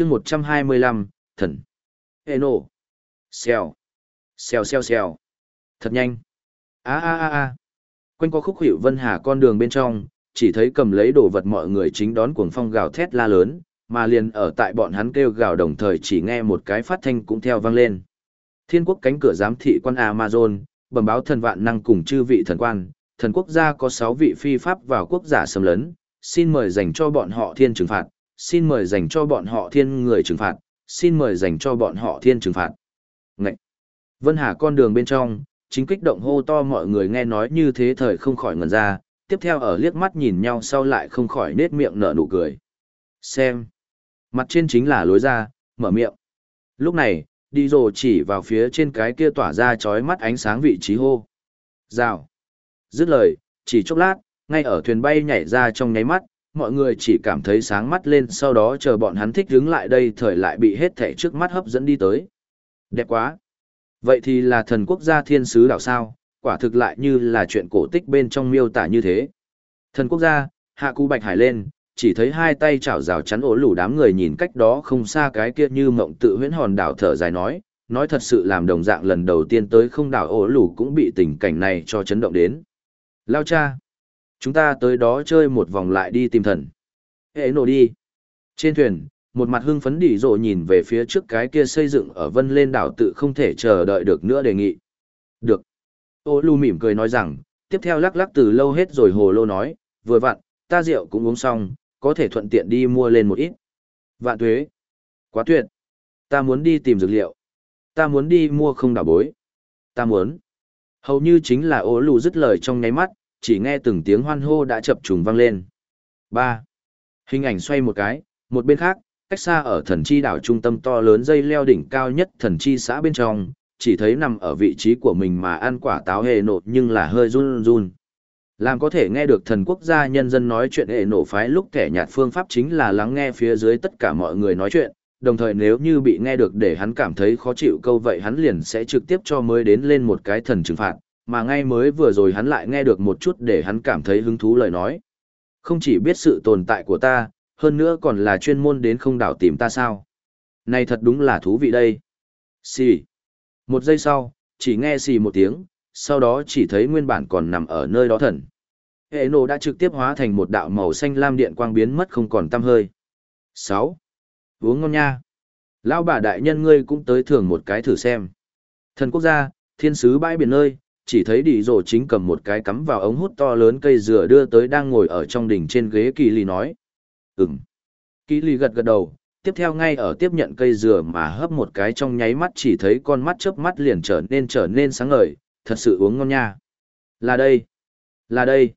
chương 125, thần. Ê nổ. Xèo. Xèo xèo xèo. Thật nhanh. a a a a Quanh có khúc hiệu Vân Hà con đường bên trong, chỉ thấy cầm lấy đồ vật mọi người chính đón cuồng phong gào thét la lớn, mà liền ở tại bọn hắn kêu gào đồng thời chỉ nghe một cái phát thanh cũng theo vang lên. Thiên quốc cánh cửa giám thị quan Amazon, bẩm báo thần vạn năng cùng chư vị thần quan, thần quốc gia có 6 vị phi pháp vào quốc giả xâm lấn, xin mời dành cho bọn họ thiên trừng phạt, xin mời dành cho bọn họ thiên người trừng phạt, xin mời dành cho bọn họ thiên trừng phạt. Ngậy! Vân Hà con đường bên trong, chính kích động hô to mọi người nghe nói như thế thời không khỏi ngẩn ra, tiếp theo ở liếc mắt nhìn nhau sau lại không khỏi nết miệng nở nụ cười. Xem! Mặt trên chính là lối ra, mở miệng. Lúc này, đi rồ chỉ vào phía trên cái kia tỏa ra chói mắt ánh sáng vị trí hô. Rào. Dứt lời, chỉ chốc lát, ngay ở thuyền bay nhảy ra trong nháy mắt, mọi người chỉ cảm thấy sáng mắt lên sau đó chờ bọn hắn thích đứng lại đây thời lại bị hết thẻ trước mắt hấp dẫn đi tới. Đẹp quá. Vậy thì là thần quốc gia thiên sứ đảo sao, quả thực lại như là chuyện cổ tích bên trong miêu tả như thế. Thần quốc gia, hạ cụ bạch hải lên, chỉ thấy hai tay chảo rào chắn ổ lủ đám người nhìn cách đó không xa cái kia như mộng tự huyễn hòn đảo thở dài nói, nói thật sự làm đồng dạng lần đầu tiên tới không đảo ổ lủ cũng bị tình cảnh này cho chấn động đến. Lao cha! Chúng ta tới đó chơi một vòng lại đi tìm thần. Hệ nổ đi! Trên thuyền, một mặt hưng phấn đỉ rộ nhìn về phía trước cái kia xây dựng ở vân lên đảo tự không thể chờ đợi được nữa đề nghị. Được. Ô lù mỉm cười nói rằng, tiếp theo lắc lắc từ lâu hết rồi hồ lô nói, vừa vặn, ta rượu cũng uống xong, có thể thuận tiện đi mua lên một ít. Vạn tuế. Quá tuyệt. Ta muốn đi tìm dược liệu. Ta muốn đi mua không đảo bối. Ta muốn. Hầu như chính là ô lù dứt lời trong nháy mắt, chỉ nghe từng tiếng hoan hô đã chập trùng vang lên. 3. Hình ảnh xoay một cái, một bên khác, cách xa ở thần chi đảo trung tâm to lớn dây leo đỉnh cao nhất thần chi xã bên trong, chỉ thấy nằm ở vị trí của mình mà ăn quả táo hề nột nhưng là hơi run run. Làm có thể nghe được thần quốc gia nhân dân nói chuyện hệ nổ phái lúc kẻ nhạt phương pháp chính là lắng nghe phía dưới tất cả mọi người nói chuyện, đồng thời nếu như bị nghe được để hắn cảm thấy khó chịu câu vậy hắn liền sẽ trực tiếp cho mới đến lên một cái thần trừng phạt, mà ngay mới vừa rồi hắn lại nghe được một chút để hắn cảm thấy hứng thú lời nói. Không chỉ biết sự tồn tại của ta, hơn nữa còn là chuyên môn đến không đảo tìm ta sao. Này thật đúng là thú vị đây. Xì. Một giây sau, chỉ nghe xì một tiếng, sau đó chỉ thấy nguyên bản còn nằm ở nơi đó thần. Hệ nổ đã trực tiếp hóa thành một đạo màu xanh lam điện quang biến mất không còn tăm hơi. 6. Uống ngon nha. Lão bà đại nhân ngươi cũng tới thưởng một cái thử xem. Thần quốc gia, thiên sứ bãi biển nơi, chỉ thấy đi rồ chính cầm một cái cắm vào ống hút to lớn cây dừa đưa tới đang ngồi ở trong đỉnh trên ghế kỳ lì nói. ừng Kỳ lì gật gật đầu, tiếp theo ngay ở tiếp nhận cây dừa mà hấp một cái trong nháy mắt chỉ thấy con mắt chớp mắt liền trở nên trở nên sáng ngời, thật sự uống ngon nha. Là đây. Là đây.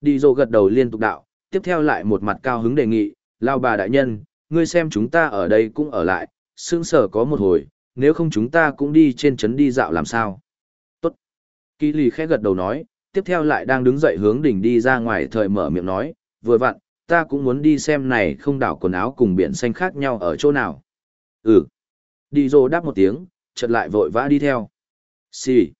Đi rồ gật đầu liên tục đạo, tiếp theo lại một mặt cao hứng đề nghị, lao bà đại nhân, ngươi xem chúng ta ở đây cũng ở lại, xương sở có một hồi, nếu không chúng ta cũng đi trên trấn đi dạo làm sao. Kỳ lì khẽ gật đầu nói, tiếp theo lại đang đứng dậy hướng đỉnh đi ra ngoài thời mở miệng nói, vừa vặn, ta cũng muốn đi xem này không đảo quần áo cùng biển xanh khác nhau ở chỗ nào. Ừ. Đi dô đáp một tiếng, chợt lại vội vã đi theo. Xì.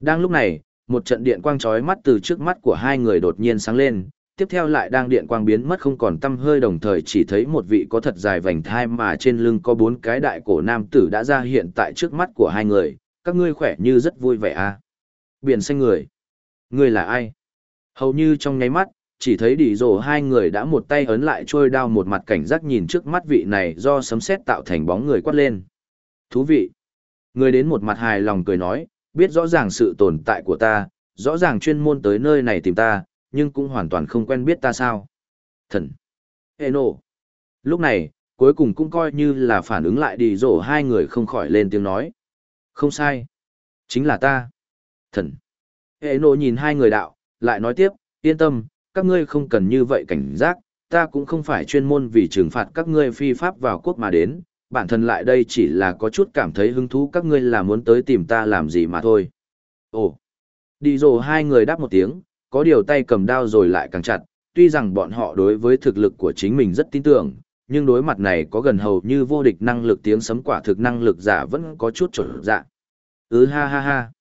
Đang lúc này, một trận điện quang chói mắt từ trước mắt của hai người đột nhiên sáng lên, tiếp theo lại đang điện quang biến mất không còn tâm hơi đồng thời chỉ thấy một vị có thật dài vành thai mà trên lưng có bốn cái đại cổ nam tử đã ra hiện tại trước mắt của hai người, các ngươi khỏe như rất vui vẻ à. Biển xanh người. người là ai? Hầu như trong nháy mắt, chỉ thấy đỉ rổ hai người đã một tay ấn lại trôi đao một mặt cảnh giác nhìn trước mắt vị này do sấm sét tạo thành bóng người quát lên. Thú vị. Người đến một mặt hài lòng cười nói, biết rõ ràng sự tồn tại của ta, rõ ràng chuyên môn tới nơi này tìm ta, nhưng cũng hoàn toàn không quen biết ta sao. Thần. Ê nộ. Lúc này, cuối cùng cũng coi như là phản ứng lại đi rổ hai người không khỏi lên tiếng nói. Không sai. Chính là ta. Thần. hệ nộ nhìn hai người đạo, lại nói tiếp, yên tâm, các ngươi không cần như vậy cảnh giác, ta cũng không phải chuyên môn vì trừng phạt các ngươi phi pháp vào quốc mà đến, bản thân lại đây chỉ là có chút cảm thấy hứng thú các ngươi là muốn tới tìm ta làm gì mà thôi. Ồ, đi rồi hai người đáp một tiếng, có điều tay cầm đao rồi lại càng chặt, tuy rằng bọn họ đối với thực lực của chính mình rất tin tưởng, nhưng đối mặt này có gần hầu như vô địch năng lực tiếng sấm quả thực năng lực giả vẫn có chút trở dạ. Ừ ha ha ha.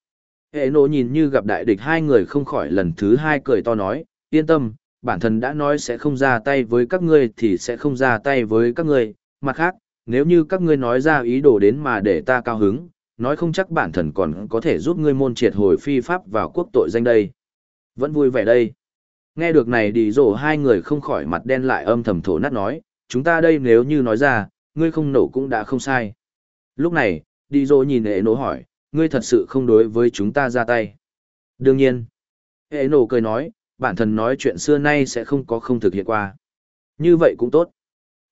Hệ nộ nhìn như gặp đại địch hai người không khỏi lần thứ hai cười to nói, yên tâm, bản thân đã nói sẽ không ra tay với các ngươi thì sẽ không ra tay với các ngươi, mặt khác, nếu như các ngươi nói ra ý đồ đến mà để ta cao hứng, nói không chắc bản thần còn có thể giúp ngươi môn triệt hồi phi pháp vào quốc tội danh đây. Vẫn vui vẻ đây. Nghe được này đi rổ hai người không khỏi mặt đen lại âm thầm thổ nát nói, chúng ta đây nếu như nói ra, ngươi không nổ cũng đã không sai. Lúc này, đi rổ nhìn hệ nổ hỏi, ngươi thật sự không đối với chúng ta ra tay. Đương nhiên. Hệ nổ cười nói, bản thân nói chuyện xưa nay sẽ không có không thực hiện qua. Như vậy cũng tốt.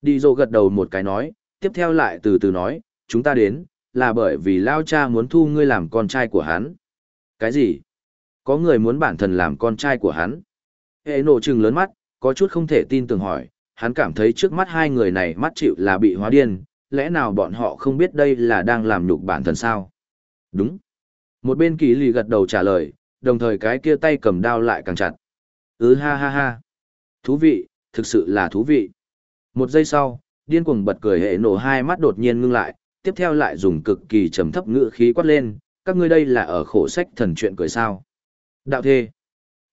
Đi dô gật đầu một cái nói, tiếp theo lại từ từ nói, chúng ta đến, là bởi vì Lao cha muốn thu ngươi làm con trai của hắn. Cái gì? Có người muốn bản thân làm con trai của hắn. Hệ nổ trừng lớn mắt, có chút không thể tin tưởng hỏi, hắn cảm thấy trước mắt hai người này mắt chịu là bị hóa điên, lẽ nào bọn họ không biết đây là đang làm nhục bản thân sao? Đúng. Một bên kỳ lì gật đầu trả lời, đồng thời cái kia tay cầm đao lại càng chặt. Ừ ha ha ha. Thú vị, thực sự là thú vị. Một giây sau, điên cuồng bật cười hệ nổ hai mắt đột nhiên ngưng lại, tiếp theo lại dùng cực kỳ trầm thấp ngữ khí quát lên, các ngươi đây là ở khổ sách thần chuyện cười sao. Đạo thê.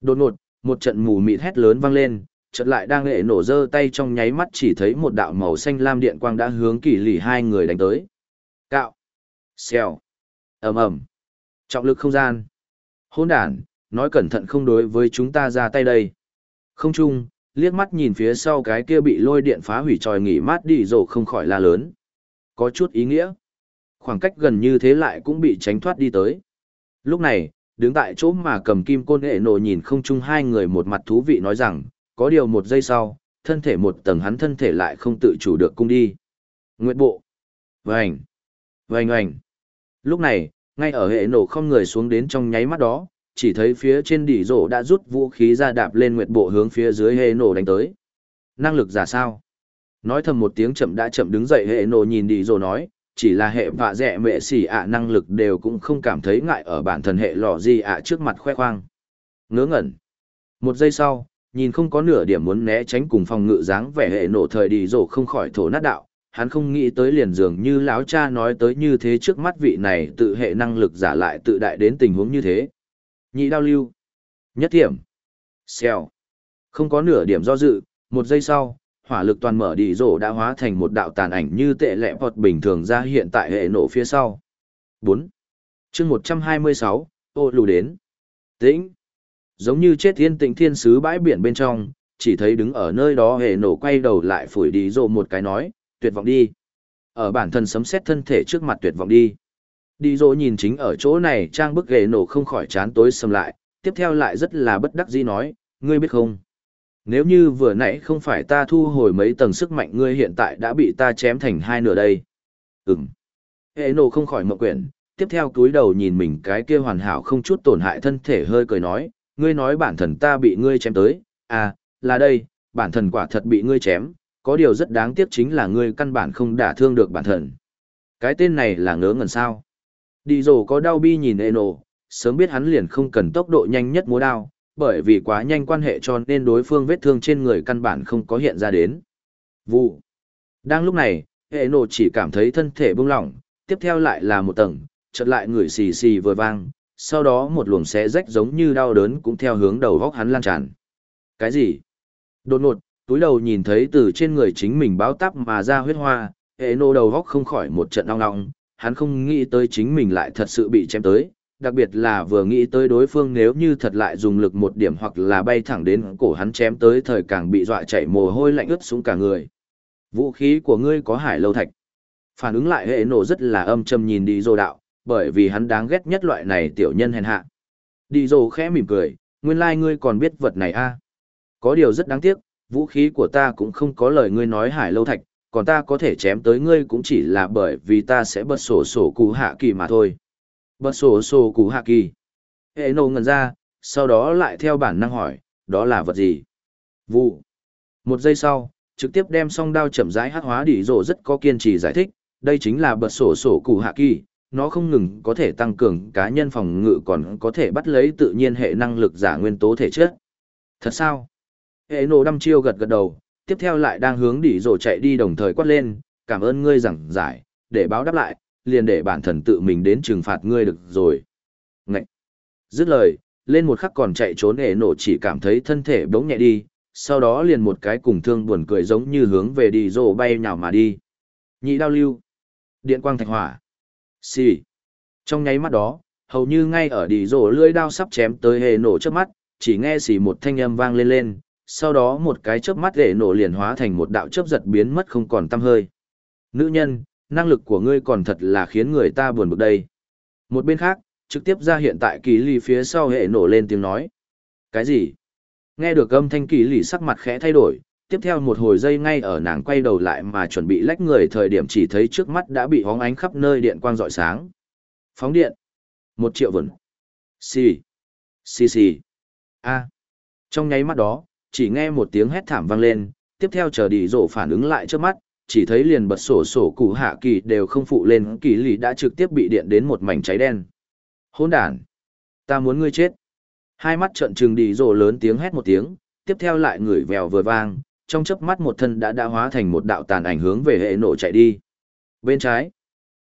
Đột ngột, một trận mù mịt hét lớn vang lên, chợt lại đang hệ nổ giơ tay trong nháy mắt chỉ thấy một đạo màu xanh lam điện quang đã hướng kỳ lì hai người đánh tới. Cạo. Xèo ầm ầm Trọng lực không gian. Hôn đản nói cẩn thận không đối với chúng ta ra tay đây. Không trung liếc mắt nhìn phía sau cái kia bị lôi điện phá hủy tròi nghỉ mát đi rổ không khỏi la lớn. Có chút ý nghĩa. Khoảng cách gần như thế lại cũng bị tránh thoát đi tới. Lúc này, đứng tại chỗ mà cầm kim côn nghệ nổ nhìn không chung hai người một mặt thú vị nói rằng, có điều một giây sau, thân thể một tầng hắn thân thể lại không tự chủ được cung đi. Nguyệt bộ. Vành. Vành oành. Lúc này, ngay ở hệ nổ không người xuống đến trong nháy mắt đó, chỉ thấy phía trên đỉ rổ đã rút vũ khí ra đạp lên nguyệt bộ hướng phía dưới hệ nổ đánh tới. Năng lực giả sao? Nói thầm một tiếng chậm đã chậm đứng dậy hệ nổ nhìn đỉ rổ nói, chỉ là hệ vạ dẹ mệ xỉ ạ năng lực đều cũng không cảm thấy ngại ở bản thân hệ lò gì ạ trước mặt khoe khoang. Ngớ ngẩn. Một giây sau, nhìn không có nửa điểm muốn né tránh cùng phòng ngự dáng vẻ hệ nổ thời đi rổ không khỏi thổ nát đạo, hắn không nghĩ tới liền dường như lão cha nói tới như thế trước mắt vị này tự hệ năng lực giả lại tự đại đến tình huống như thế. Nhị đao lưu. Nhất thiểm. Xèo. Không có nửa điểm do dự, một giây sau, hỏa lực toàn mở đi rổ đã hóa thành một đạo tàn ảnh như tệ lẹ bọt bình thường ra hiện tại hệ nổ phía sau. 4. chương 126, ô lù đến. Tĩnh. Giống như chết thiên tĩnh thiên sứ bãi biển bên trong, chỉ thấy đứng ở nơi đó hệ nổ quay đầu lại phủi đi rổ một cái nói, tuyệt vọng đi. Ở bản thân sấm xét thân thể trước mặt tuyệt vọng đi. Đi dỗ nhìn chính ở chỗ này trang bức ghề nổ không khỏi chán tối sầm lại, tiếp theo lại rất là bất đắc dĩ nói, ngươi biết không? Nếu như vừa nãy không phải ta thu hồi mấy tầng sức mạnh ngươi hiện tại đã bị ta chém thành hai nửa đây. Ừm. Hệ nổ không khỏi mộng quyển, tiếp theo túi đầu nhìn mình cái kia hoàn hảo không chút tổn hại thân thể hơi cười nói, ngươi nói bản thân ta bị ngươi chém tới, à, là đây, bản thân quả thật bị ngươi chém, có điều rất đáng tiếc chính là ngươi căn bản không đả thương được bản thân. Cái tên này là ngớ ngẩn sao. Đi rồ có đau bi nhìn Eno, sớm biết hắn liền không cần tốc độ nhanh nhất múa đao, bởi vì quá nhanh quan hệ cho nên đối phương vết thương trên người căn bản không có hiện ra đến. Vụ. Đang lúc này, Eno chỉ cảm thấy thân thể bông lỏng, tiếp theo lại là một tầng, chợt lại người xì xì vừa vang, sau đó một luồng xé rách giống như đau đớn cũng theo hướng đầu góc hắn lan tràn. Cái gì? Đột ngột, túi đầu nhìn thấy từ trên người chính mình báo tắp mà ra huyết hoa, hệ nô đầu góc không khỏi một trận đau lòng, hắn không nghĩ tới chính mình lại thật sự bị chém tới, đặc biệt là vừa nghĩ tới đối phương nếu như thật lại dùng lực một điểm hoặc là bay thẳng đến cổ hắn chém tới thời càng bị dọa chảy mồ hôi lạnh ướt xuống cả người. Vũ khí của ngươi có hải lâu thạch. Phản ứng lại hệ nổ rất là âm trầm nhìn đi dô đạo, bởi vì hắn đáng ghét nhất loại này tiểu nhân hèn hạ. Đi dô khẽ mỉm cười, nguyên lai like ngươi còn biết vật này a Có điều rất đáng tiếc, vũ khí của ta cũng không có lời ngươi nói hải lâu thạch, còn ta có thể chém tới ngươi cũng chỉ là bởi vì ta sẽ bật sổ sổ cụ hạ kỳ mà thôi. Bật sổ sổ cụ hạ kỳ. Hệ nổ ngần ra, sau đó lại theo bản năng hỏi, đó là vật gì? Vụ. Một giây sau, trực tiếp đem song đao chậm rãi hát hóa đỉ rổ rất có kiên trì giải thích, đây chính là bật sổ sổ cụ hạ kỳ, nó không ngừng có thể tăng cường cá nhân phòng ngự còn có thể bắt lấy tự nhiên hệ năng lực giả nguyên tố thể chất. Thật sao? Hệ nổ đăm chiêu gật gật đầu, tiếp theo lại đang hướng đỉ rổ chạy đi đồng thời quát lên, cảm ơn ngươi giảng giải, để báo đáp lại, liền để bản thần tự mình đến trừng phạt ngươi được rồi. Ngậy! Dứt lời, lên một khắc còn chạy trốn hệ nổ chỉ cảm thấy thân thể bỗng nhẹ đi, sau đó liền một cái cùng thương buồn cười giống như hướng về đi rổ bay nhào mà đi. Nhị đao lưu. Điện quang thạch hỏa. Xì. Trong nháy mắt đó, hầu như ngay ở đi rổ lưỡi đao sắp chém tới hệ nổ trước mắt, chỉ nghe xì một thanh âm vang lên lên, sau đó một cái chớp mắt để nổ liền hóa thành một đạo chớp giật biến mất không còn tăm hơi. Nữ nhân, năng lực của ngươi còn thật là khiến người ta buồn bực đây. Một bên khác, trực tiếp ra hiện tại kỳ lì phía sau hệ nổ lên tiếng nói. Cái gì? Nghe được âm thanh kỳ lì sắc mặt khẽ thay đổi, tiếp theo một hồi giây ngay ở nàng quay đầu lại mà chuẩn bị lách người thời điểm chỉ thấy trước mắt đã bị hóng ánh khắp nơi điện quang rọi sáng. Phóng điện. Một triệu vần. Xì. Xì xì. A. Trong nháy mắt đó, chỉ nghe một tiếng hét thảm vang lên, tiếp theo chờ đi rổ phản ứng lại trước mắt, chỉ thấy liền bật sổ sổ cụ hạ kỳ đều không phụ lên kỳ lì đã trực tiếp bị điện đến một mảnh cháy đen. Hôn đàn. Ta muốn ngươi chết. Hai mắt trợn trừng đi rổ lớn tiếng hét một tiếng, tiếp theo lại người vèo vừa vang, trong chớp mắt một thân đã đã hóa thành một đạo tàn ảnh hướng về hệ nổ chạy đi. Bên trái,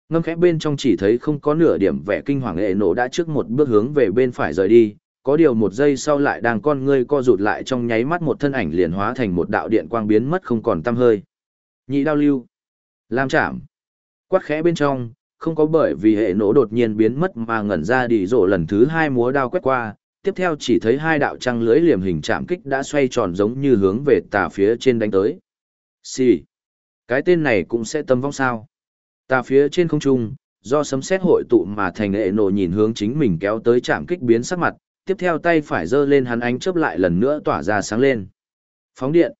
ngâm khẽ bên trong chỉ thấy không có nửa điểm vẻ kinh hoàng hệ nổ đã trước một bước hướng về bên phải rời đi, có điều một giây sau lại đang con ngươi co rụt lại trong nháy mắt một thân ảnh liền hóa thành một đạo điện quang biến mất không còn tăm hơi. Nhị đao lưu, lam chạm, quát khẽ bên trong, không có bởi vì hệ nổ đột nhiên biến mất mà ngẩn ra đi rộ lần thứ hai múa đao quét qua, tiếp theo chỉ thấy hai đạo trăng lưới liềm hình chạm kích đã xoay tròn giống như hướng về tà phía trên đánh tới. Xì. Cái tên này cũng sẽ tâm vong sao. Tà phía trên không trung, do sấm sét hội tụ mà thành hệ nổ nhìn hướng chính mình kéo tới chạm kích biến sắc mặt, tiếp theo tay phải giơ lên hắn ánh chớp lại lần nữa tỏa ra sáng lên. Phóng điện.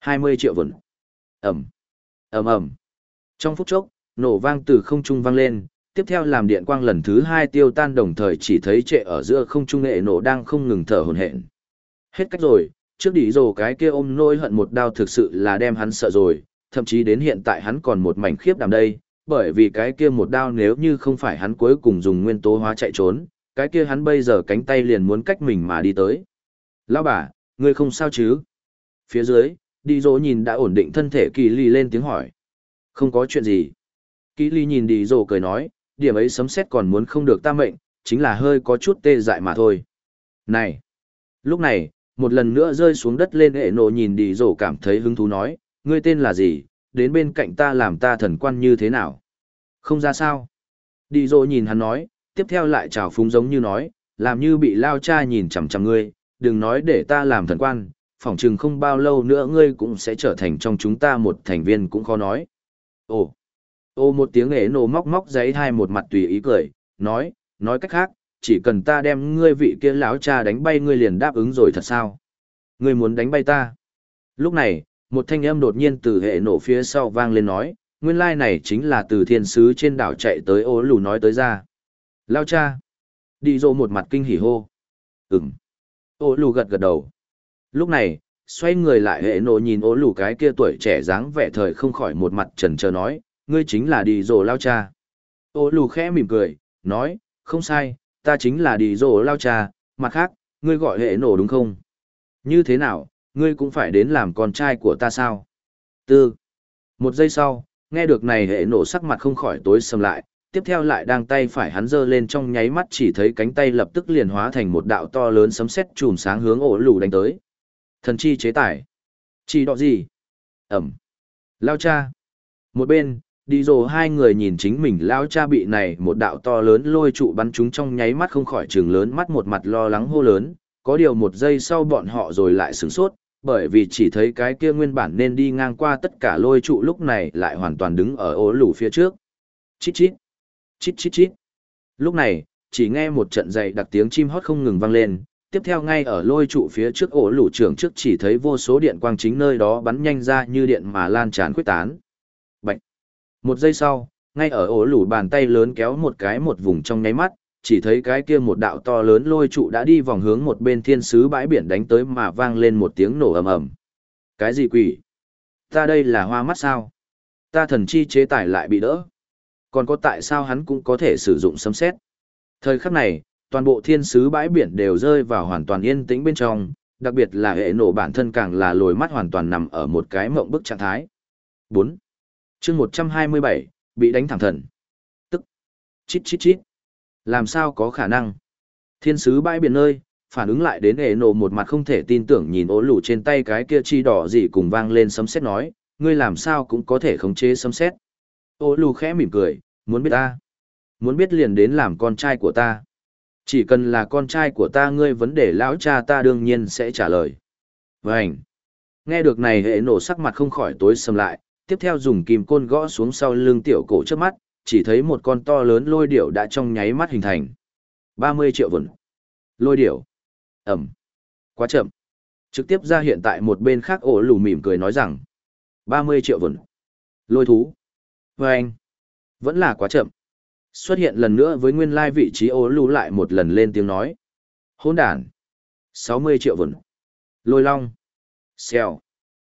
20 triệu vần. Ẩm. ầm ầm Trong phút chốc, nổ vang từ không trung vang lên, tiếp theo làm điện quang lần thứ hai tiêu tan đồng thời chỉ thấy trệ ở giữa không trung nghệ nổ đang không ngừng thở hổn hển. Hết cách rồi, trước đỉ rồ cái kia ôm nỗi hận một đao thực sự là đem hắn sợ rồi, thậm chí đến hiện tại hắn còn một mảnh khiếp đảm đây, bởi vì cái kia một đao nếu như không phải hắn cuối cùng dùng nguyên tố hóa chạy trốn, cái kia hắn bây giờ cánh tay liền muốn cách mình mà đi tới. Lão bà, ngươi không sao chứ? Phía dưới, đi dỗ nhìn đã ổn định thân thể kỳ ly lên tiếng hỏi. Không có chuyện gì. Kỳ ly nhìn đi dỗ cười nói, điểm ấy sấm xét còn muốn không được ta mệnh, chính là hơi có chút tê dại mà thôi. Này! Lúc này, một lần nữa rơi xuống đất lên hệ nộ nhìn đi dỗ cảm thấy hứng thú nói, ngươi tên là gì, đến bên cạnh ta làm ta thần quan như thế nào? Không ra sao? Đi dỗ nhìn hắn nói, tiếp theo lại chào phúng giống như nói, làm như bị lao cha nhìn chằm chằm ngươi, đừng nói để ta làm thần quan, phỏng chừng không bao lâu nữa ngươi cũng sẽ trở thành trong chúng ta một thành viên cũng khó nói. Ồ! Ô một tiếng ế nổ móc móc giấy hai một mặt tùy ý cười, nói, nói cách khác, chỉ cần ta đem ngươi vị kia lão cha đánh bay ngươi liền đáp ứng rồi thật sao? Ngươi muốn đánh bay ta? Lúc này, một thanh âm đột nhiên từ hệ nổ phía sau vang lên nói, nguyên lai này chính là từ thiên sứ trên đảo chạy tới ô lù nói tới ra. Lao cha! Đi dô một mặt kinh hỉ hô. Ừm. Ô lù gật gật đầu. Lúc này, xoay người lại hệ nổ nhìn ô lù cái kia tuổi trẻ dáng vẻ thời không khỏi một mặt trần trờ nói, ngươi chính là đi Dô lao cha. Ô lù khẽ mỉm cười, nói, không sai, ta chính là đi Dô lao cha, mặt khác, ngươi gọi hệ nổ đúng không? Như thế nào, ngươi cũng phải đến làm con trai của ta sao? Tư. Một giây sau, nghe được này hệ nổ sắc mặt không khỏi tối sầm lại, tiếp theo lại đang tay phải hắn giơ lên trong nháy mắt chỉ thấy cánh tay lập tức liền hóa thành một đạo to lớn sấm sét chùm sáng hướng ổ lù đánh tới. Thần chi chế tải. Chỉ đọ gì? Ẩm. Lao cha. Một bên, đi rồi hai người nhìn chính mình lao cha bị này một đạo to lớn lôi trụ bắn chúng trong nháy mắt không khỏi trường lớn mắt một mặt lo lắng hô lớn, có điều một giây sau bọn họ rồi lại sửng sốt, bởi vì chỉ thấy cái kia nguyên bản nên đi ngang qua tất cả lôi trụ lúc này lại hoàn toàn đứng ở ố lù phía trước. Chít chít, chít chít chít. Lúc này, chỉ nghe một trận dày đặc tiếng chim hót không ngừng vang lên, tiếp theo ngay ở lôi trụ phía trước ổ lũ trưởng trước chỉ thấy vô số điện quang chính nơi đó bắn nhanh ra như điện mà lan tràn khuyết tán. Bạch. Một giây sau, ngay ở ổ lũ bàn tay lớn kéo một cái một vùng trong nháy mắt, chỉ thấy cái kia một đạo to lớn lôi trụ đã đi vòng hướng một bên thiên sứ bãi biển đánh tới mà vang lên một tiếng nổ ầm ầm. Cái gì quỷ? Ta đây là hoa mắt sao? Ta thần chi chế tải lại bị đỡ. Còn có tại sao hắn cũng có thể sử dụng sấm xét? Thời khắc này, toàn bộ thiên sứ bãi biển đều rơi vào hoàn toàn yên tĩnh bên trong, đặc biệt là hệ nổ bản thân càng là lồi mắt hoàn toàn nằm ở một cái mộng bức trạng thái. 4 chương một trăm hai mươi bảy bị đánh thẳng thần. Tức. Chít chít chít. Làm sao có khả năng? Thiên sứ bãi biển nơi phản ứng lại đến hệ nổ một mặt không thể tin tưởng nhìn ố lù trên tay cái kia chi đỏ gì cùng vang lên sấm sét nói ngươi làm sao cũng có thể khống chế sấm sét? Ô lù khẽ mỉm cười, muốn biết ta. Muốn biết liền đến làm con trai của ta. Chỉ cần là con trai của ta ngươi vấn đề lão cha ta đương nhiên sẽ trả lời. Vânh. Nghe được này hệ nổ sắc mặt không khỏi tối sầm lại, tiếp theo dùng kìm côn gõ xuống sau lưng tiểu cổ trước mắt, chỉ thấy một con to lớn lôi điểu đã trong nháy mắt hình thành. 30 triệu vẩn. Lôi điểu. Ẩm. Quá chậm. Trực tiếp ra hiện tại một bên khác ổ lù mỉm cười nói rằng. 30 triệu vẩn. Lôi thú. Và anh. Vẫn là quá chậm. Xuất hiện lần nữa với nguyên lai vị trí ố lưu lại một lần lên tiếng nói. Hôn đàn. 60 triệu vẩn. Lôi long. Xèo.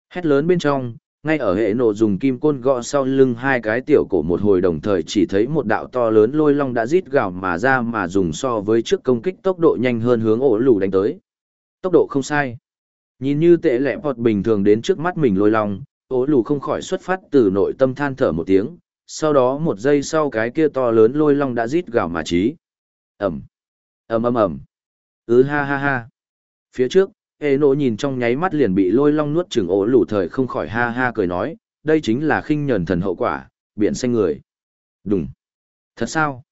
Hét lớn bên trong, ngay ở hệ nổ dùng kim côn gõ sau lưng hai cái tiểu cổ một hồi đồng thời chỉ thấy một đạo to lớn lôi long đã rít gào mà ra mà dùng so với trước công kích tốc độ nhanh hơn hướng ổ lù đánh tới. Tốc độ không sai. Nhìn như tệ lẹ bọt bình thường đến trước mắt mình lôi long, ổ lù không khỏi xuất phát từ nội tâm than thở một tiếng, sau đó một giây sau cái kia to lớn lôi long đã rít gào mà trí. Ẩm, ầm ầm ầm, ứ ha ha ha. Phía trước, ê nộ nhìn trong nháy mắt liền bị lôi long nuốt chừng ổ lù thời không khỏi ha ha cười nói, đây chính là khinh nhờn thần hậu quả, biển xanh người. Đùng. Thật sao?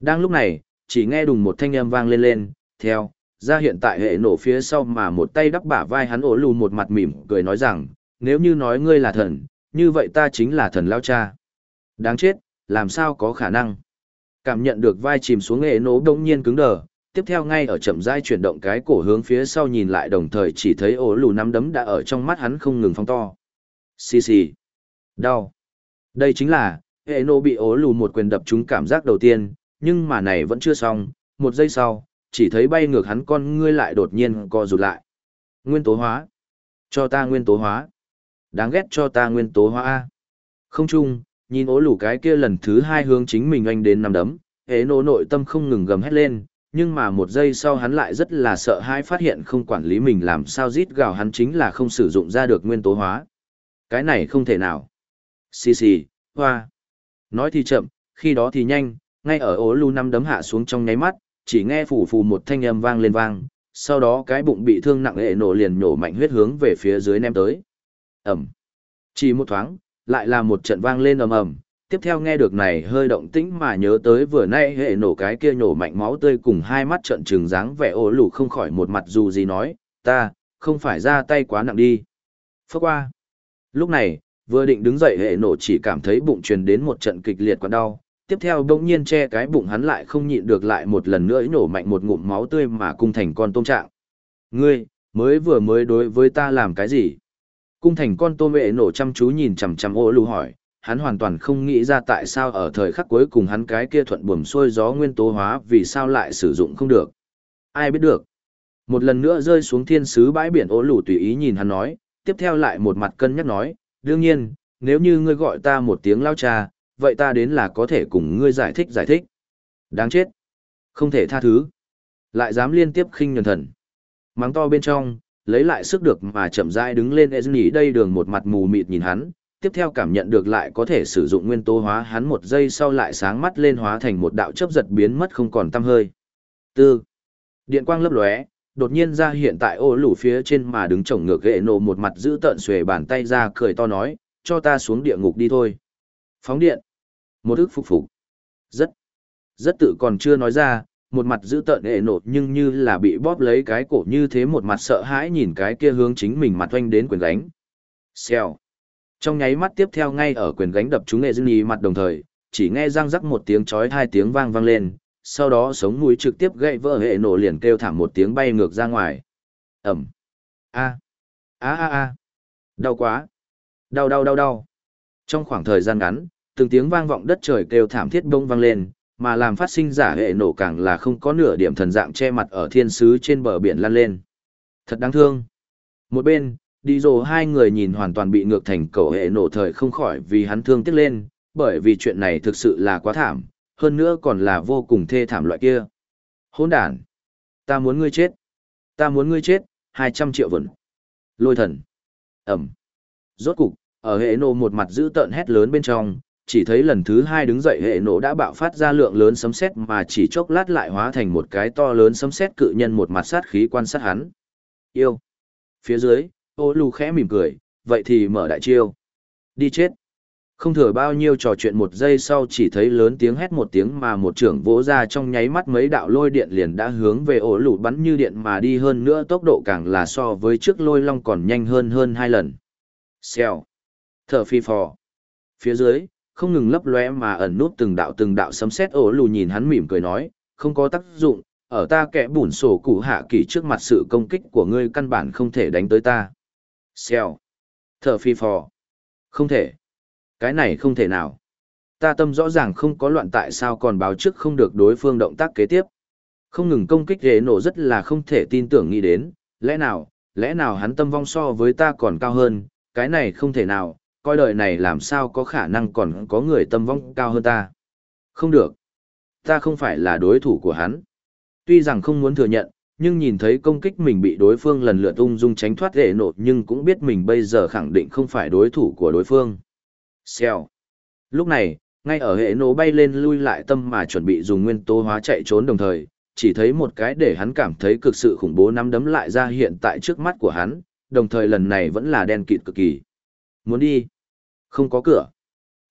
Đang lúc này, chỉ nghe đùng một thanh âm vang lên lên, theo, ra hiện tại hệ nổ phía sau mà một tay đắp bả vai hắn ổ lù một mặt mỉm cười nói rằng, nếu như nói ngươi là thần, như vậy ta chính là thần lao cha. Đáng chết, làm sao có khả năng? Cảm nhận được vai chìm xuống nghệ nổ đông nhiên cứng đờ, tiếp theo ngay ở chậm rãi chuyển động cái cổ hướng phía sau nhìn lại đồng thời chỉ thấy ổ lù nắm đấm đã ở trong mắt hắn không ngừng phong to. Xì xì. Đau. Đây chính là, hệ nổ bị ổ lù một quyền đập trúng cảm giác đầu tiên, nhưng mà này vẫn chưa xong, một giây sau, chỉ thấy bay ngược hắn con ngươi lại đột nhiên co rụt lại. Nguyên tố hóa. Cho ta nguyên tố hóa. Đáng ghét cho ta nguyên tố hóa A. Không chung, nhìn ố lù cái kia lần thứ hai hướng chính mình anh đến nằm đấm, hệ nổ nội tâm không ngừng gầm hét lên, nhưng mà một giây sau hắn lại rất là sợ hãi phát hiện không quản lý mình làm sao rít gào hắn chính là không sử dụng ra được nguyên tố hóa. Cái này không thể nào. Xì xì, hoa. Nói thì chậm, khi đó thì nhanh, ngay ở ố lu năm đấm hạ xuống trong nháy mắt, chỉ nghe phủ phù một thanh âm vang lên vang, sau đó cái bụng bị thương nặng hệ nổ liền nổ mạnh huyết hướng về phía dưới nem tới. Ẩm. Chỉ một thoáng, lại là một trận vang lên ầm ầm, tiếp theo nghe được này hơi động tĩnh mà nhớ tới vừa nay hệ nổ cái kia nhổ mạnh máu tươi cùng hai mắt trận trừng dáng vẻ ố lù không khỏi một mặt dù gì nói, ta, không phải ra tay quá nặng đi. Phước qua. Lúc này, vừa định đứng dậy hệ nổ chỉ cảm thấy bụng truyền đến một trận kịch liệt quá đau, tiếp theo bỗng nhiên che cái bụng hắn lại không nhịn được lại một lần nữa nổ mạnh một ngụm máu tươi mà cung thành con tôm trạng. Ngươi, mới vừa mới đối với ta làm cái gì? Cung thành con tôm hệ nổ chăm chú nhìn chằm chằm ô lù hỏi, hắn hoàn toàn không nghĩ ra tại sao ở thời khắc cuối cùng hắn cái kia thuận buồm xuôi gió nguyên tố hóa vì sao lại sử dụng không được. Ai biết được. Một lần nữa rơi xuống thiên sứ bãi biển ố lù tùy ý nhìn hắn nói, tiếp theo lại một mặt cân nhắc nói, đương nhiên, nếu như ngươi gọi ta một tiếng lao cha, vậy ta đến là có thể cùng ngươi giải thích giải thích. Đáng chết. Không thể tha thứ. Lại dám liên tiếp khinh nhuần thần. Mắng to bên trong, lấy lại sức được mà chậm rãi đứng lên Ezni đây đường một mặt mù mịt nhìn hắn, tiếp theo cảm nhận được lại có thể sử dụng nguyên tố hóa hắn một giây sau lại sáng mắt lên hóa thành một đạo chớp giật biến mất không còn tăm hơi. Tư. Điện quang lấp lóe, đột nhiên ra hiện tại ô lủ phía trên mà đứng chồng ngược ghệ nổ một mặt giữ tợn xuề bàn tay ra cười to nói, cho ta xuống địa ngục đi thôi. Phóng điện. Một ức phục phục. Rất. Rất tự còn chưa nói ra, một mặt giữ tợn hệ nột nhưng như là bị bóp lấy cái cổ như thế một mặt sợ hãi nhìn cái kia hướng chính mình mặt oanh đến quyền gánh. Xèo. Trong nháy mắt tiếp theo ngay ở quyền gánh đập chúng nghệ dưng nhì mặt đồng thời, chỉ nghe răng rắc một tiếng chói hai tiếng vang vang lên, sau đó sống mũi trực tiếp gãy vỡ hệ nổ liền kêu thảm một tiếng bay ngược ra ngoài. Ẩm. A. A a a. Đau quá. Đau đau đau đau. Trong khoảng thời gian ngắn, từng tiếng vang vọng đất trời kêu thảm thiết bông vang lên, mà làm phát sinh giả hệ nổ càng là không có nửa điểm thần dạng che mặt ở thiên sứ trên bờ biển lăn lên. Thật đáng thương. Một bên, đi dồ hai người nhìn hoàn toàn bị ngược thành cầu hệ nổ thời không khỏi vì hắn thương tiếc lên, bởi vì chuyện này thực sự là quá thảm, hơn nữa còn là vô cùng thê thảm loại kia. hỗn đàn! Ta muốn ngươi chết! Ta muốn ngươi chết! hai trăm triệu vẩn! Lôi thần! Ẩm! Rốt cục, ở hệ nổ một mặt giữ tợn hét lớn bên trong, chỉ thấy lần thứ hai đứng dậy hệ nổ đã bạo phát ra lượng lớn sấm sét mà chỉ chốc lát lại hóa thành một cái to lớn sấm sét cự nhân một mặt sát khí quan sát hắn. Yêu! Phía dưới, ô lù khẽ mỉm cười, vậy thì mở đại chiêu. Đi chết. Không thừa bao nhiêu trò chuyện một giây sau chỉ thấy lớn tiếng hét một tiếng mà một trưởng vỗ ra trong nháy mắt mấy đạo lôi điện liền đã hướng về ổ lù bắn như điện mà đi hơn nữa tốc độ càng là so với trước lôi long còn nhanh hơn hơn hai lần. Xèo. Thở phi phò. Phía dưới, không ngừng lấp lóe mà ẩn nút từng đạo từng đạo sấm sét ổ lù nhìn hắn mỉm cười nói, không có tác dụng, ở ta kẻ bùn sổ cụ hạ kỳ trước mặt sự công kích của ngươi căn bản không thể đánh tới ta. Xèo. Thở phi phò. Không thể. Cái này không thể nào. Ta tâm rõ ràng không có loạn tại sao còn báo trước không được đối phương động tác kế tiếp. Không ngừng công kích ghế nổ rất là không thể tin tưởng nghĩ đến, lẽ nào, lẽ nào hắn tâm vong so với ta còn cao hơn, cái này không thể nào, coi đời này làm sao có khả năng còn có người tâm vong cao hơn ta. Không được. Ta không phải là đối thủ của hắn. Tuy rằng không muốn thừa nhận, nhưng nhìn thấy công kích mình bị đối phương lần lượt ung dung tránh thoát để nộ, nhưng cũng biết mình bây giờ khẳng định không phải đối thủ của đối phương. Xèo. Lúc này, ngay ở hệ nổ bay lên lui lại tâm mà chuẩn bị dùng nguyên tố hóa chạy trốn đồng thời, chỉ thấy một cái để hắn cảm thấy cực sự khủng bố nắm đấm lại ra hiện tại trước mắt của hắn, đồng thời lần này vẫn là đen kịt cực kỳ. Muốn đi? Không có cửa.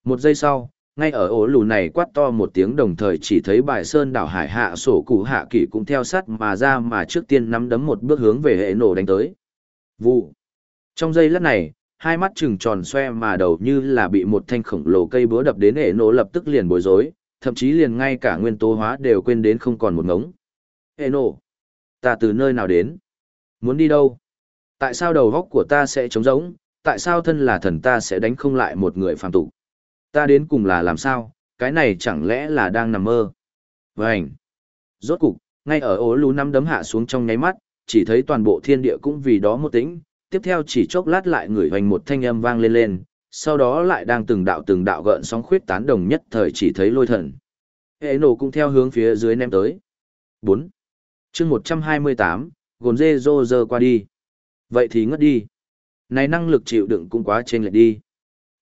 Một giây sau, ngay ở ổ lù này quát to một tiếng đồng thời chỉ thấy bài sơn đảo hải hạ sổ cụ hạ kỷ cũng theo sát mà ra mà trước tiên nắm đấm một bước hướng về hệ nổ đánh tới. Vụ. Trong giây lát này, hai mắt trừng tròn xoe mà đầu như là bị một thanh khổng lồ cây búa đập đến hệ nổ lập tức liền bối rối, thậm chí liền ngay cả nguyên tố hóa đều quên đến không còn một ngống. Hệ nổ, ta từ nơi nào đến? Muốn đi đâu? Tại sao đầu góc của ta sẽ trống rỗng? Tại sao thân là thần ta sẽ đánh không lại một người phàm tục? Ta đến cùng là làm sao? Cái này chẳng lẽ là đang nằm mơ? Vânh! Rốt cục, ngay ở ố lú năm đấm hạ xuống trong nháy mắt, chỉ thấy toàn bộ thiên địa cũng vì đó một tĩnh, tiếp theo chỉ chốc lát lại ngửi hoành một thanh âm vang lên lên, sau đó lại đang từng đạo từng đạo gợn sóng khuyết tán đồng nhất thời chỉ thấy lôi thần. Hệ nổ cũng theo hướng phía dưới ném tới. 4. chương 128, gồn dê rô rơ qua đi. Vậy thì ngất đi. Này năng lực chịu đựng cũng quá trên lệch đi.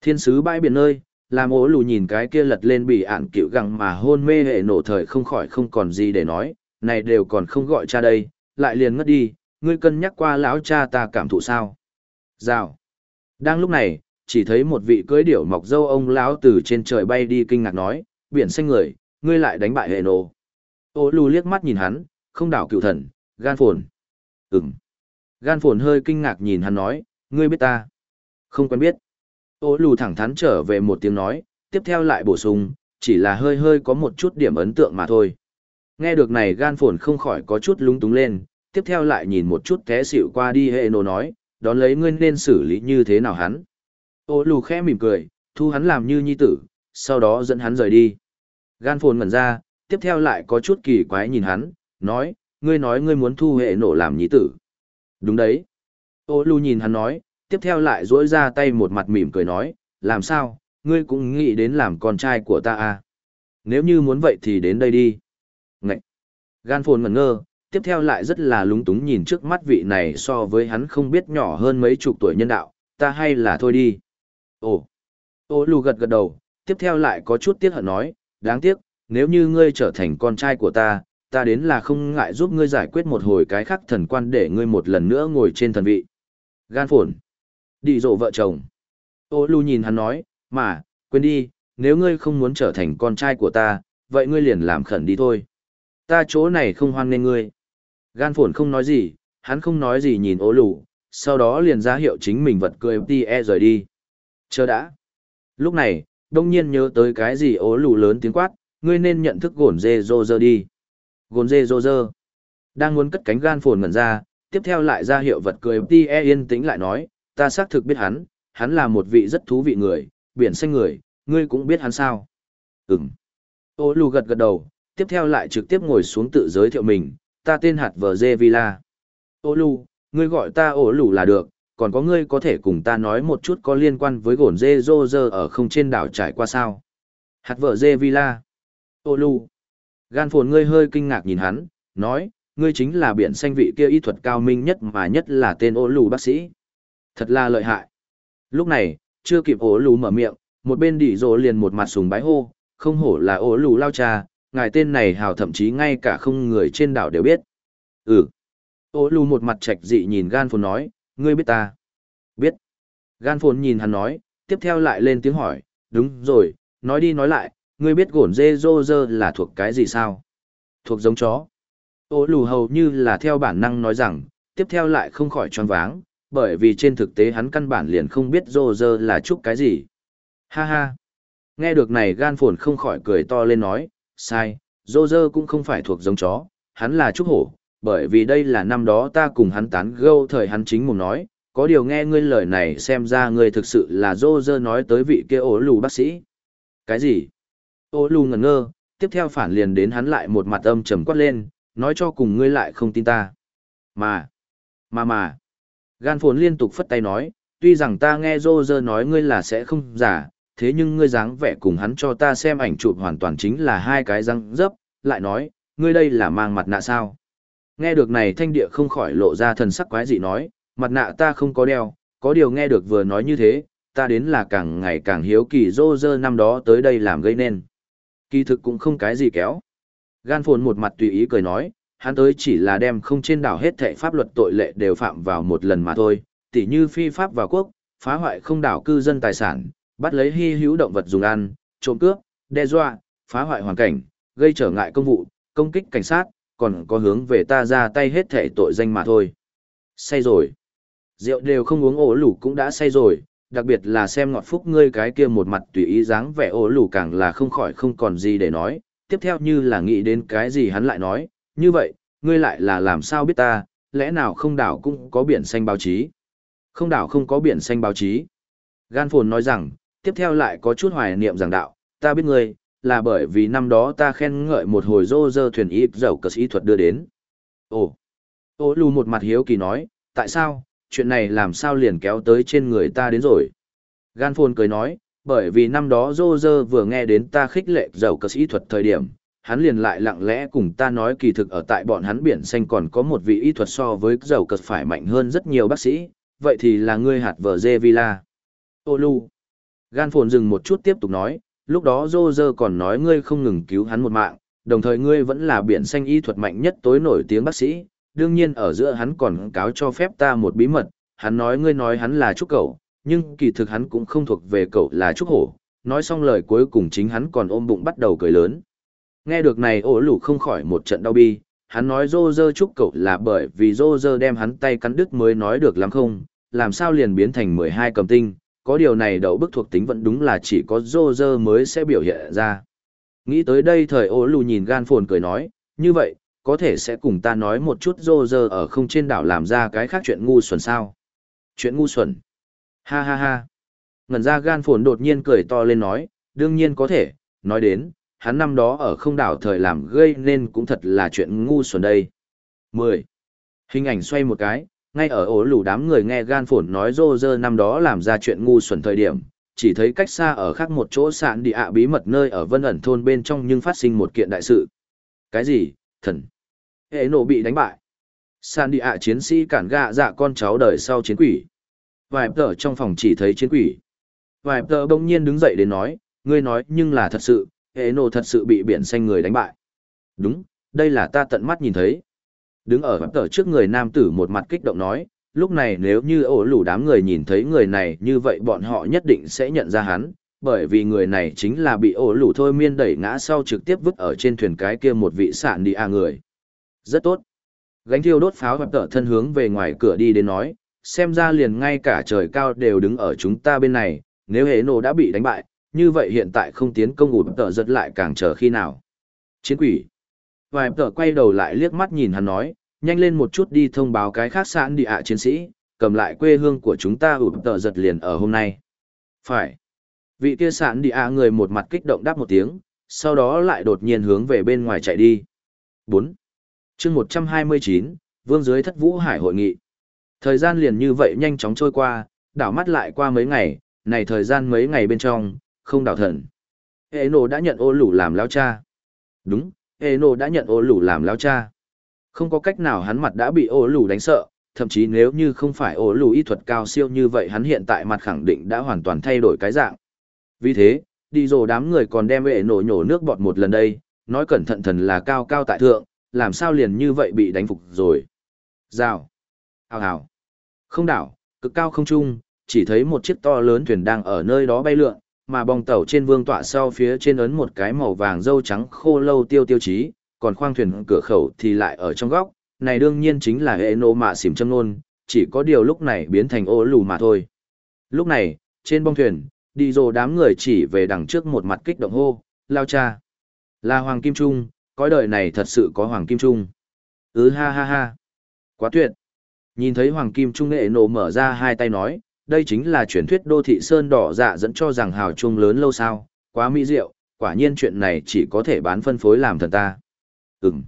Thiên sứ bãi biển nơi, làm ố lù nhìn cái kia lật lên bị ản cựu gặng mà hôn mê hệ nổ thời không khỏi không còn gì để nói, này đều còn không gọi cha đây, lại liền ngất đi, ngươi cân nhắc qua lão cha ta cảm thụ sao? Rào. Đang lúc này, chỉ thấy một vị cưới điểu mọc dâu ông lão từ trên trời bay đi kinh ngạc nói, biển xanh người, ngươi lại đánh bại hệ nổ. Ô lù liếc mắt nhìn hắn, không đảo cựu thần, gan phồn. Ừm. Gan phồn hơi kinh ngạc nhìn hắn nói, ngươi biết ta. Không quen biết. Ô lù thẳng thắn trở về một tiếng nói, tiếp theo lại bổ sung, chỉ là hơi hơi có một chút điểm ấn tượng mà thôi. Nghe được này gan phồn không khỏi có chút lung túng lên, tiếp theo lại nhìn một chút té xịu qua đi hệ nổ nói, đón lấy ngươi nên xử lý như thế nào hắn. Ô lù khẽ mỉm cười, thu hắn làm như nhi tử, sau đó dẫn hắn rời đi. Gan phồn ngẩn ra, tiếp theo lại có chút kỳ quái nhìn hắn, nói, ngươi nói ngươi muốn thu hệ nổ làm nhi tử. Đúng đấy. Ô lù nhìn hắn nói, tiếp theo lại duỗi ra tay một mặt mỉm cười nói, làm sao, ngươi cũng nghĩ đến làm con trai của ta à. Nếu như muốn vậy thì đến đây đi. Ngậy. Gan phồn ngẩn ngơ, tiếp theo lại rất là lúng túng nhìn trước mắt vị này so với hắn không biết nhỏ hơn mấy chục tuổi nhân đạo, ta hay là thôi đi. Ồ, ô lù gật gật đầu, tiếp theo lại có chút tiếc hận nói, đáng tiếc, nếu như ngươi trở thành con trai của ta, ta đến là không ngại giúp ngươi giải quyết một hồi cái khắc thần quan để ngươi một lần nữa ngồi trên thần vị. Gan phồn. Đi dỗ vợ chồng. Ô lù nhìn hắn nói, mà, quên đi, nếu ngươi không muốn trở thành con trai của ta, vậy ngươi liền làm khẩn đi thôi. Ta chỗ này không hoan nên ngươi. Gan phồn không nói gì, hắn không nói gì nhìn Ô lù, sau đó liền ra hiệu chính mình vật cười e rời đi. Chờ đã. Lúc này, đông nhiên nhớ tới cái gì ố lù lớn tiếng quát, ngươi nên nhận thức gồn dê rô rơ đi. Gồn dê rô rơ. Đang muốn cất cánh gan phồn ngẩn ra, tiếp theo lại ra hiệu vật cười e yên tĩnh lại nói, ta xác thực biết hắn, hắn là một vị rất thú vị người, biển xanh người, ngươi cũng biết hắn sao. Ừm. Ô lù gật gật đầu, tiếp theo lại trực tiếp ngồi xuống tự giới thiệu mình, ta tên hạt vờ dê villa. Ô lù, ngươi gọi ta ô lù là được, còn có ngươi có thể cùng ta nói một chút có liên quan với gồn dê rô rơ ở không trên đảo trải qua sao. Hạt vợ dê villa. Ô lù. Gan phồn ngươi hơi kinh ngạc nhìn hắn, nói, ngươi chính là biển xanh vị kia y thuật cao minh nhất mà nhất là tên ô lù bác sĩ. Thật là lợi hại. Lúc này, chưa kịp ô lù mở miệng, một bên đỉ rồ liền một mặt sùng bái hô, không hổ là ô lù lao cha, ngài tên này hào thậm chí ngay cả không người trên đảo đều biết. Ừ. Ô lù một mặt trạch dị nhìn gan phồn nói, ngươi biết ta. Biết. Gan phồn nhìn hắn nói, tiếp theo lại lên tiếng hỏi, đúng rồi, nói đi nói lại, ngươi biết gổn dê dô dơ là thuộc cái gì sao? Thuộc giống chó. Ô lù hầu như là theo bản năng nói rằng, tiếp theo lại không khỏi tròn váng, bởi vì trên thực tế hắn căn bản liền không biết Rô Rơ là chúc cái gì. Ha ha. Nghe được này gan phồn không khỏi cười to lên nói, sai, Rô Rơ cũng không phải thuộc giống chó, hắn là trúc hổ, bởi vì đây là năm đó ta cùng hắn tán gâu thời hắn chính mùng nói, có điều nghe ngươi lời này xem ra ngươi thực sự là Rô Rơ nói tới vị kia ố lù bác sĩ. Cái gì? Ô lù ngẩn ngơ, tiếp theo phản liền đến hắn lại một mặt âm trầm quát lên, nói cho cùng ngươi lại không tin ta. Mà, mà mà, gan phồn liên tục phất tay nói, tuy rằng ta nghe rô rơ nói ngươi là sẽ không giả, thế nhưng ngươi dáng vẻ cùng hắn cho ta xem ảnh chụp hoàn toàn chính là hai cái răng dấp, lại nói, ngươi đây là mang mặt nạ sao? Nghe được này thanh địa không khỏi lộ ra thần sắc quái dị nói, mặt nạ ta không có đeo, có điều nghe được vừa nói như thế, ta đến là càng ngày càng hiếu kỳ rô rơ năm đó tới đây làm gây nên. Kỳ thực cũng không cái gì kéo. Gan phồn một mặt tùy ý cười nói, hắn tới chỉ là đem không trên đảo hết thệ pháp luật tội lệ đều phạm vào một lần mà thôi, tỉ như phi pháp vào quốc, phá hoại không đảo cư dân tài sản, bắt lấy hy hữu động vật dùng ăn, trộm cướp, đe dọa, phá hoại hoàn cảnh, gây trở ngại công vụ, công kích cảnh sát, còn có hướng về ta ra tay hết thệ tội danh mà thôi. Say rồi. Rượu đều không uống ổ lủ cũng đã say rồi, đặc biệt là xem ngọt phúc ngươi cái kia một mặt tùy ý dáng vẻ ổ lủ càng là không khỏi không còn gì để nói, tiếp theo như là nghĩ đến cái gì hắn lại nói, như vậy, ngươi lại là làm sao biết ta, lẽ nào không đảo cũng có biển xanh báo chí. Không đảo không có biển xanh báo chí. Gan phồn nói rằng, tiếp theo lại có chút hoài niệm giảng đạo, ta biết ngươi, là bởi vì năm đó ta khen ngợi một hồi rô dơ thuyền ít dầu cờ sĩ thuật đưa đến. Ồ, ô lù một mặt hiếu kỳ nói, tại sao, chuyện này làm sao liền kéo tới trên người ta đến rồi. Gan phồn cười nói, bởi vì năm đó Dô Dơ vừa nghe đến ta khích lệ dầu cơ sĩ thuật thời điểm, hắn liền lại lặng lẽ cùng ta nói kỳ thực ở tại bọn hắn biển xanh còn có một vị y thuật so với dầu cờ phải mạnh hơn rất nhiều bác sĩ, vậy thì là ngươi hạt vợ dê villa. Ô lu. Gan phồn dừng một chút tiếp tục nói, lúc đó dô dơ còn nói ngươi không ngừng cứu hắn một mạng, đồng thời ngươi vẫn là biển xanh y thuật mạnh nhất tối nổi tiếng bác sĩ, đương nhiên ở giữa hắn còn cáo cho phép ta một bí mật, hắn nói ngươi nói hắn là trúc cậu, nhưng kỳ thực hắn cũng không thuộc về cậu là trúc hổ, nói xong lời cuối cùng chính hắn còn ôm bụng bắt đầu cười lớn. Nghe được này ổ lủ không khỏi một trận đau bi, hắn nói dô dơ trúc cậu là bởi vì dô dơ đem hắn tay cắn đứt mới nói được lắm không, làm sao liền biến thành 12 cầm tinh, có điều này đậu bức thuộc tính vẫn đúng là chỉ có rô rơ mới sẽ biểu hiện ra. Nghĩ tới đây thời ổ lù nhìn gan phồn cười nói, như vậy, có thể sẽ cùng ta nói một chút rô rơ ở không trên đảo làm ra cái khác chuyện ngu xuẩn sao. Chuyện ngu xuẩn. Ha ha ha. Ngần ra gan phồn đột nhiên cười to lên nói, đương nhiên có thể, nói đến, hắn năm đó ở không đảo thời làm gây nên cũng thật là chuyện ngu xuẩn đây. 10. Hình ảnh xoay một cái, ngay ở ổ lù đám người nghe gan phồn nói rô rơ năm đó làm ra chuyện ngu xuẩn thời điểm chỉ thấy cách xa ở khác một chỗ sạn địa ạ bí mật nơi ở vân ẩn thôn bên trong nhưng phát sinh một kiện đại sự cái gì thần hệ nổ bị đánh bại sạn địa ạ chiến sĩ cản gạ dạ con cháu đời sau chiến quỷ vài tờ trong phòng chỉ thấy chiến quỷ vài tờ bỗng nhiên đứng dậy đến nói ngươi nói nhưng là thật sự hệ nổ thật sự bị biển xanh người đánh bại đúng đây là ta tận mắt nhìn thấy Đứng ở tờ trước người nam tử một mặt kích động nói, lúc này nếu như ổ lủ đám người nhìn thấy người này như vậy bọn họ nhất định sẽ nhận ra hắn, bởi vì người này chính là bị ổ lủ thôi miên đẩy ngã sau trực tiếp vứt ở trên thuyền cái kia một vị sạn đi à người. Rất tốt. Gánh thiêu đốt pháo vạp tở thân hướng về ngoài cửa đi đến nói, xem ra liền ngay cả trời cao đều đứng ở chúng ta bên này, nếu hệ nổ đã bị đánh bại, như vậy hiện tại không tiến công ụt tờ giật lại càng chờ khi nào. Chiến quỷ. Vài tờ quay đầu lại liếc mắt nhìn hắn nói, nhanh lên một chút đi thông báo cái khác sạn địa ạ chiến sĩ, cầm lại quê hương của chúng ta ụp tờ giật liền ở hôm nay. Phải. Vị kia sạn địa ạ người một mặt kích động đáp một tiếng, sau đó lại đột nhiên hướng về bên ngoài chạy đi. 4. chương 129, Vương dưới thất vũ hải hội nghị. Thời gian liền như vậy nhanh chóng trôi qua, đảo mắt lại qua mấy ngày, này thời gian mấy ngày bên trong, không đảo thần. Hệ nổ đã nhận ô lủ làm lao cha. Đúng, Eno đã nhận ô Lũ làm lao cha. Không có cách nào hắn mặt đã bị ô Lũ đánh sợ, thậm chí nếu như không phải ô Lũ y thuật cao siêu như vậy hắn hiện tại mặt khẳng định đã hoàn toàn thay đổi cái dạng. Vì thế, đi rồi đám người còn đem vệ nổ nhổ nước bọt một lần đây, nói cẩn thận thần là cao cao tại thượng, làm sao liền như vậy bị đánh phục rồi. Rào. Hào hào. Không đảo, cực cao không trung, chỉ thấy một chiếc to lớn thuyền đang ở nơi đó bay lượn, mà bong tàu trên vương tọa sau phía trên ấn một cái màu vàng dâu trắng khô lâu tiêu tiêu chí, còn khoang thuyền cửa khẩu thì lại ở trong góc, này đương nhiên chính là hệ nộ mạ xỉm châm nôn, chỉ có điều lúc này biến thành ô lù mà thôi. Lúc này, trên bong thuyền, đi dồ đám người chỉ về đằng trước một mặt kích động hô, lao cha. Là Hoàng Kim Trung, cõi đời này thật sự có Hoàng Kim Trung. Ừ ha ha ha. Quá tuyệt. Nhìn thấy Hoàng Kim Trung nghệ nổ mở ra hai tay nói, đây chính là truyền thuyết đô thị Sơn Đỏ dạ dẫn cho rằng hào trung lớn lâu sao, quá mỹ diệu, quả nhiên chuyện này chỉ có thể bán phân phối làm thần ta. Ừm.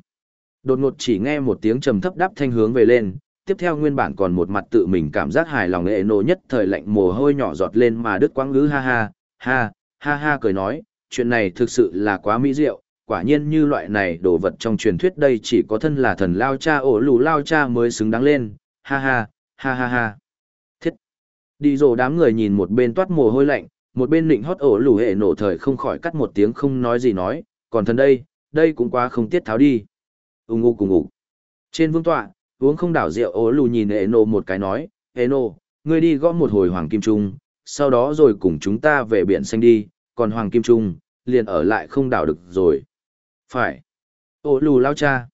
Đột ngột chỉ nghe một tiếng trầm thấp đáp thanh hướng về lên, tiếp theo nguyên bản còn một mặt tự mình cảm giác hài lòng nghệ nổ nhất thời lạnh mồ hôi nhỏ giọt lên mà đứt quãng ngữ ha ha, ha, ha ha cười nói, chuyện này thực sự là quá mỹ diệu, quả nhiên như loại này đồ vật trong truyền thuyết đây chỉ có thân là thần lao cha ổ lù lao cha mới xứng đáng lên, ha ha, ha ha ha. Thiết. Đi rồ đám người nhìn một bên toát mồ hôi lạnh, một bên định hót ổ lù hệ nổ thời không khỏi cắt một tiếng không nói gì nói, còn thân đây, đây cũng quá không tiết tháo đi. Ung ngu cùng ngủ. Trên vương tọa, uống không đảo rượu ổ lù nhìn hệ nổ một cái nói, hệ nổ, ngươi đi gõ một hồi hoàng kim trung, sau đó rồi cùng chúng ta về biển xanh đi, còn hoàng kim trung, liền ở lại không đảo được rồi. Phải. Ổ lù lao cha.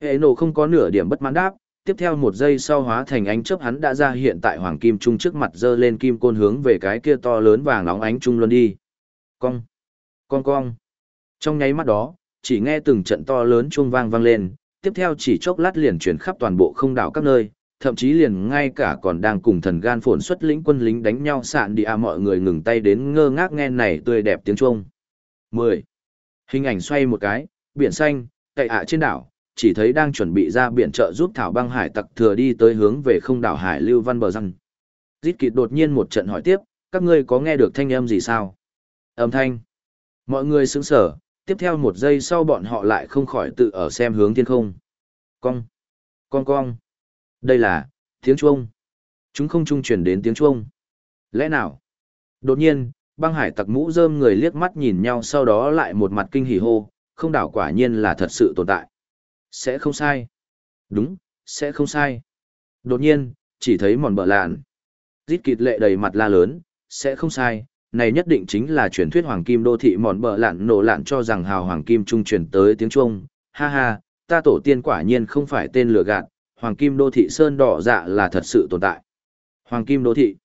Hệ nổ không có nửa điểm bất mãn đáp, tiếp theo một giây sau hóa thành ánh chớp hắn đã ra hiện tại hoàng kim trung trước mặt giơ lên kim côn hướng về cái kia to lớn vàng nóng ánh trung luân đi. Cong. Cong cong. Trong nháy mắt đó, chỉ nghe từng trận to lớn chuông vang vang lên, tiếp theo chỉ chốc lát liền chuyển khắp toàn bộ không đảo các nơi, thậm chí liền ngay cả còn đang cùng thần gan phồn xuất lĩnh quân lính đánh nhau sạn đi à mọi người ngừng tay đến ngơ ngác nghe này tươi đẹp tiếng chuông. 10. Hình ảnh xoay một cái, biển xanh, cậy ạ trên đảo, chỉ thấy đang chuẩn bị ra biển trợ giúp thảo băng hải tặc thừa đi tới hướng về không đảo hải lưu văn bờ răng. rít kịt đột nhiên một trận hỏi tiếp, các ngươi có nghe được thanh âm gì sao? Âm thanh. Mọi người sững sở, tiếp theo một giây sau bọn họ lại không khỏi tự ở xem hướng thiên không. Cong. Con cong. Đây là, tiếng chuông. Chúng không trung chuyển đến tiếng chuông. Lẽ nào? Đột nhiên, băng hải tặc mũ rơm người liếc mắt nhìn nhau sau đó lại một mặt kinh hỉ hô, không đảo quả nhiên là thật sự tồn tại. Sẽ không sai. Đúng, sẽ không sai. Đột nhiên, chỉ thấy mòn bờ lạn. Rít kịt lệ đầy mặt la lớn, sẽ không sai. Này nhất định chính là truyền thuyết hoàng kim đô thị mòn bờ lạn nổ lạn cho rằng hào hoàng kim trung truyền tới tiếng trung, Ha ha, ta tổ tiên quả nhiên không phải tên lừa gạt, hoàng kim đô thị sơn đỏ dạ là thật sự tồn tại. Hoàng kim đô thị.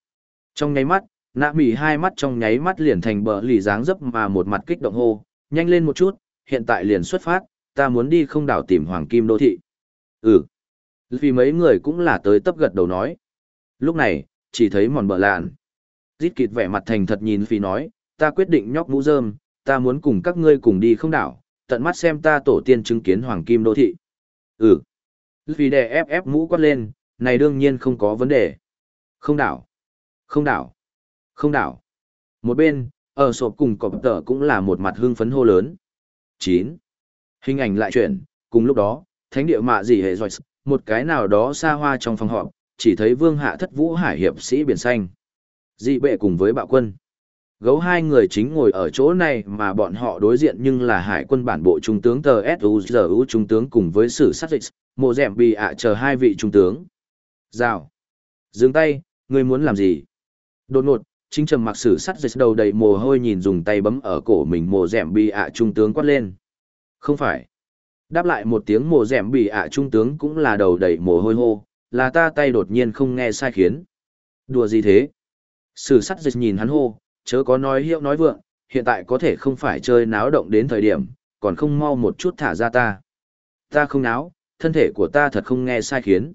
Trong nháy mắt, nạ mỉ hai mắt trong nháy mắt liền thành bờ lì dáng dấp mà một mặt kích động hô, nhanh lên một chút, hiện tại liền xuất phát, ta muốn đi không đảo tìm hoàng kim đô thị. Ừ. Vì mấy người cũng là tới tấp gật đầu nói. Lúc này, chỉ thấy mòn bờ lạn. Rít kịt vẻ mặt thành thật nhìn phi nói, ta quyết định nhóc mũ rơm, ta muốn cùng các ngươi cùng đi không đảo, tận mắt xem ta tổ tiên chứng kiến hoàng kim đô thị. Ừ. Vì đè ép ép mũ quát lên, này đương nhiên không có vấn đề. Không đảo. Không đảo. Không đảo. Một bên, ở sộp cùng cọp tờ cũng là một mặt hưng phấn hô lớn. 9. Hình ảnh lại chuyển, cùng lúc đó, thánh địa mạ gì hệ rồi, một cái nào đó xa hoa trong phòng họp, chỉ thấy vương hạ thất vũ hải hiệp sĩ biển xanh. Dị bệ cùng với bạo quân. Gấu hai người chính ngồi ở chỗ này mà bọn họ đối diện nhưng là hải quân bản bộ trung tướng tờ S.U.G.U. trung tướng cùng với sử sát dịch, mộ dẻm bị ạ chờ hai vị trung tướng. Rào. Dừng tay, ngươi muốn làm gì? Đột ngột, chính trầm mặc sử sắt dịch đầu đầy mồ hôi nhìn dùng tay bấm ở cổ mình mồ dẻm bị ạ trung tướng quát lên. Không phải. Đáp lại một tiếng mồ dẻm bị ạ trung tướng cũng là đầu đầy mồ hôi hô, là ta tay đột nhiên không nghe sai khiến. Đùa gì thế? Sử sắt dịch nhìn hắn hô, chớ có nói hiệu nói vượng, hiện tại có thể không phải chơi náo động đến thời điểm, còn không mau một chút thả ra ta. Ta không náo, thân thể của ta thật không nghe sai khiến.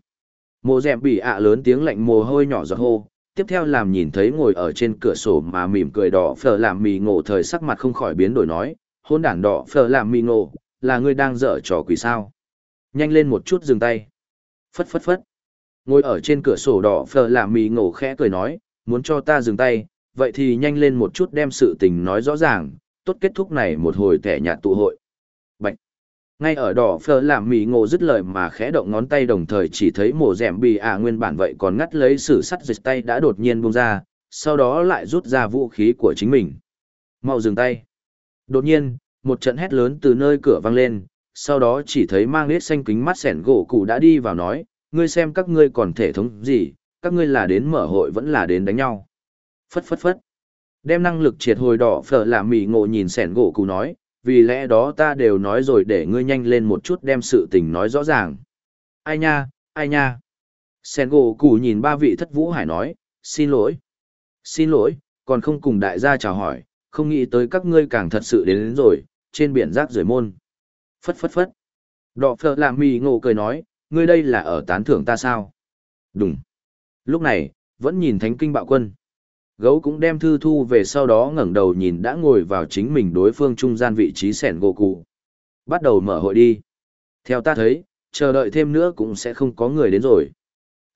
Mồ dẻm bị ạ lớn tiếng lạnh mồ hôi nhỏ giọt hô, tiếp theo làm nhìn thấy ngồi ở trên cửa sổ mà mỉm cười đỏ phở làm mì ngộ thời sắc mặt không khỏi biến đổi nói, hôn đản đỏ phở làm mì ngộ, là ngươi đang dở trò quỷ sao. Nhanh lên một chút dừng tay. Phất phất phất. Ngồi ở trên cửa sổ đỏ phở làm mì ngộ khẽ cười nói, muốn cho ta dừng tay, vậy thì nhanh lên một chút đem sự tình nói rõ ràng, tốt kết thúc này một hồi thẻ nhạt tụ hội. Bạch. Ngay ở đỏ phở làm mì ngộ dứt lời mà khẽ động ngón tay đồng thời chỉ thấy mổ rẻm bì à nguyên bản vậy còn ngắt lấy sử sắt dịch tay đã đột nhiên buông ra, sau đó lại rút ra vũ khí của chính mình. Mau dừng tay. Đột nhiên, một trận hét lớn từ nơi cửa vang lên, sau đó chỉ thấy mang nết xanh kính mắt sẻn gỗ cụ đã đi vào nói, ngươi xem các ngươi còn thể thống gì, các ngươi là đến mở hội vẫn là đến đánh nhau. Phất phất phất. Đem năng lực triệt hồi đỏ phở làm mỉ ngộ nhìn sẻn gỗ cụ nói, vì lẽ đó ta đều nói rồi để ngươi nhanh lên một chút đem sự tình nói rõ ràng. Ai nha, ai nha. Sẻn gỗ cụ nhìn ba vị thất vũ hải nói, xin lỗi. Xin lỗi, còn không cùng đại gia chào hỏi, không nghĩ tới các ngươi càng thật sự đến, đến rồi, trên biển rác rưởi môn. Phất phất phất. Đỏ phở làm mì ngộ cười nói, ngươi đây là ở tán thưởng ta sao? Đúng. Lúc này, vẫn nhìn thánh kinh bạo quân. Gấu cũng đem thư thu về sau đó ngẩng đầu nhìn đã ngồi vào chính mình đối phương trung gian vị trí sẻn gỗ cụ. Bắt đầu mở hội đi. Theo ta thấy, chờ đợi thêm nữa cũng sẽ không có người đến rồi.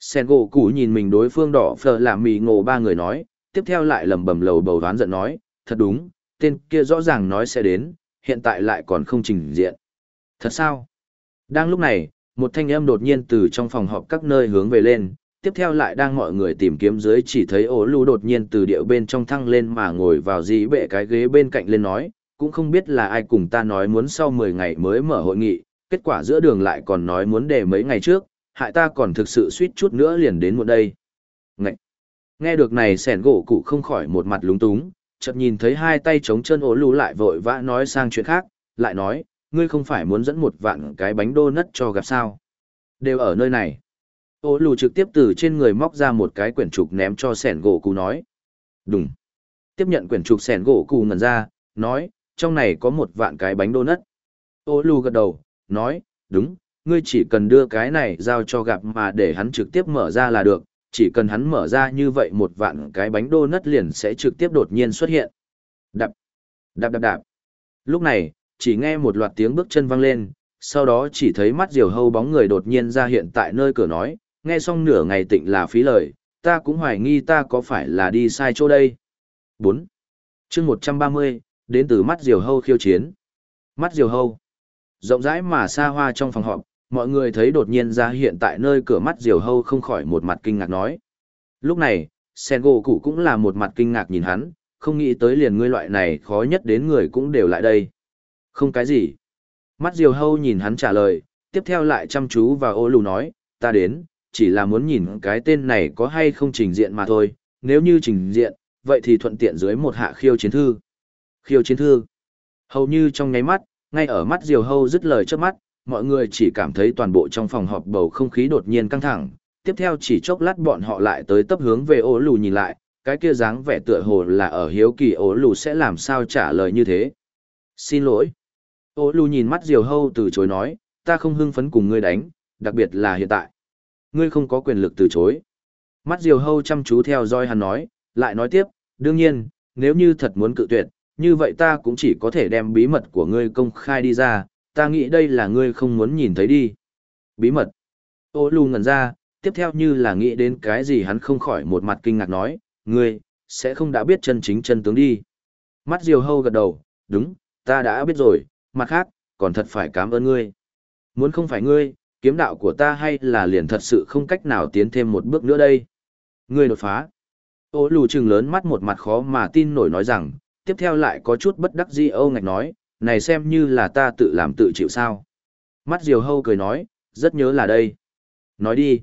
Sẻn gỗ cụ nhìn mình đối phương đỏ phở làm mì ngộ ba người nói, tiếp theo lại lầm bầm lầu bầu đoán giận nói, thật đúng, tên kia rõ ràng nói sẽ đến, hiện tại lại còn không trình diện. Thật sao? Đang lúc này, một thanh âm đột nhiên từ trong phòng họp các nơi hướng về lên, tiếp theo lại đang mọi người tìm kiếm dưới chỉ thấy ổ lù đột nhiên từ điệu bên trong thăng lên mà ngồi vào dĩ bệ cái ghế bên cạnh lên nói, cũng không biết là ai cùng ta nói muốn sau 10 ngày mới mở hội nghị, kết quả giữa đường lại còn nói muốn để mấy ngày trước, hại ta còn thực sự suýt chút nữa liền đến một đây. Ngậy! Nghe được này sẻn gỗ cụ không khỏi một mặt lúng túng, chợt nhìn thấy hai tay chống chân ổ lù lại vội vã nói sang chuyện khác, lại nói, ngươi không phải muốn dẫn một vạn cái bánh đô nất cho gặp sao. Đều ở nơi này. Ô lù trực tiếp từ trên người móc ra một cái quyển trục ném cho sẻn gỗ cụ nói. Đúng. Tiếp nhận quyển trục sẻn gỗ cụ ngần ra, nói, trong này có một vạn cái bánh đô nất. Ô lù gật đầu, nói, đúng, ngươi chỉ cần đưa cái này giao cho gặp mà để hắn trực tiếp mở ra là được, chỉ cần hắn mở ra như vậy một vạn cái bánh đô nất liền sẽ trực tiếp đột nhiên xuất hiện. Đạp, đạp đạp đạp. Lúc này, chỉ nghe một loạt tiếng bước chân vang lên, sau đó chỉ thấy mắt diều hâu bóng người đột nhiên ra hiện tại nơi cửa nói, nghe xong nửa ngày tịnh là phí lời, ta cũng hoài nghi ta có phải là đi sai chỗ đây. 4. chương 130, đến từ mắt diều hâu khiêu chiến. Mắt diều hâu. Rộng rãi mà xa hoa trong phòng họp, mọi người thấy đột nhiên ra hiện tại nơi cửa mắt diều hâu không khỏi một mặt kinh ngạc nói. Lúc này, sen gỗ cụ cũng là một mặt kinh ngạc nhìn hắn, không nghĩ tới liền ngươi loại này khó nhất đến người cũng đều lại đây. Không cái gì. Mắt diều hâu nhìn hắn trả lời, tiếp theo lại chăm chú và ô lù nói, ta đến, chỉ là muốn nhìn cái tên này có hay không trình diện mà thôi, nếu như trình diện, vậy thì thuận tiện dưới một hạ khiêu chiến thư. Khiêu chiến thư. Hầu như trong nháy mắt, ngay ở mắt diều hâu dứt lời trước mắt, mọi người chỉ cảm thấy toàn bộ trong phòng họp bầu không khí đột nhiên căng thẳng. Tiếp theo chỉ chốc lát bọn họ lại tới tấp hướng về ố lù nhìn lại, cái kia dáng vẻ tựa hồ là ở hiếu kỳ ố lù sẽ làm sao trả lời như thế. Xin lỗi. Ố lù nhìn mắt diều hâu từ chối nói, ta không hưng phấn cùng ngươi đánh, đặc biệt là hiện tại. Ngươi không có quyền lực từ chối. Mắt diều hâu chăm chú theo dõi hắn nói, lại nói tiếp, đương nhiên, nếu như thật muốn cự tuyệt, như vậy ta cũng chỉ có thể đem bí mật của ngươi công khai đi ra, ta nghĩ đây là ngươi không muốn nhìn thấy đi. Bí mật. Ô lù ngẩn ra, tiếp theo như là nghĩ đến cái gì hắn không khỏi một mặt kinh ngạc nói, ngươi, sẽ không đã biết chân chính chân tướng đi. Mắt diều hâu gật đầu, đúng, ta đã biết rồi, mặt khác, còn thật phải cảm ơn ngươi. Muốn không phải ngươi, kiếm đạo của ta hay là liền thật sự không cách nào tiến thêm một bước nữa đây. Ngươi đột phá. Ô lù trừng lớn mắt một mặt khó mà tin nổi nói rằng, tiếp theo lại có chút bất đắc dĩ âu ngạch nói, này xem như là ta tự làm tự chịu sao. Mắt diều hâu cười nói, rất nhớ là đây. Nói đi.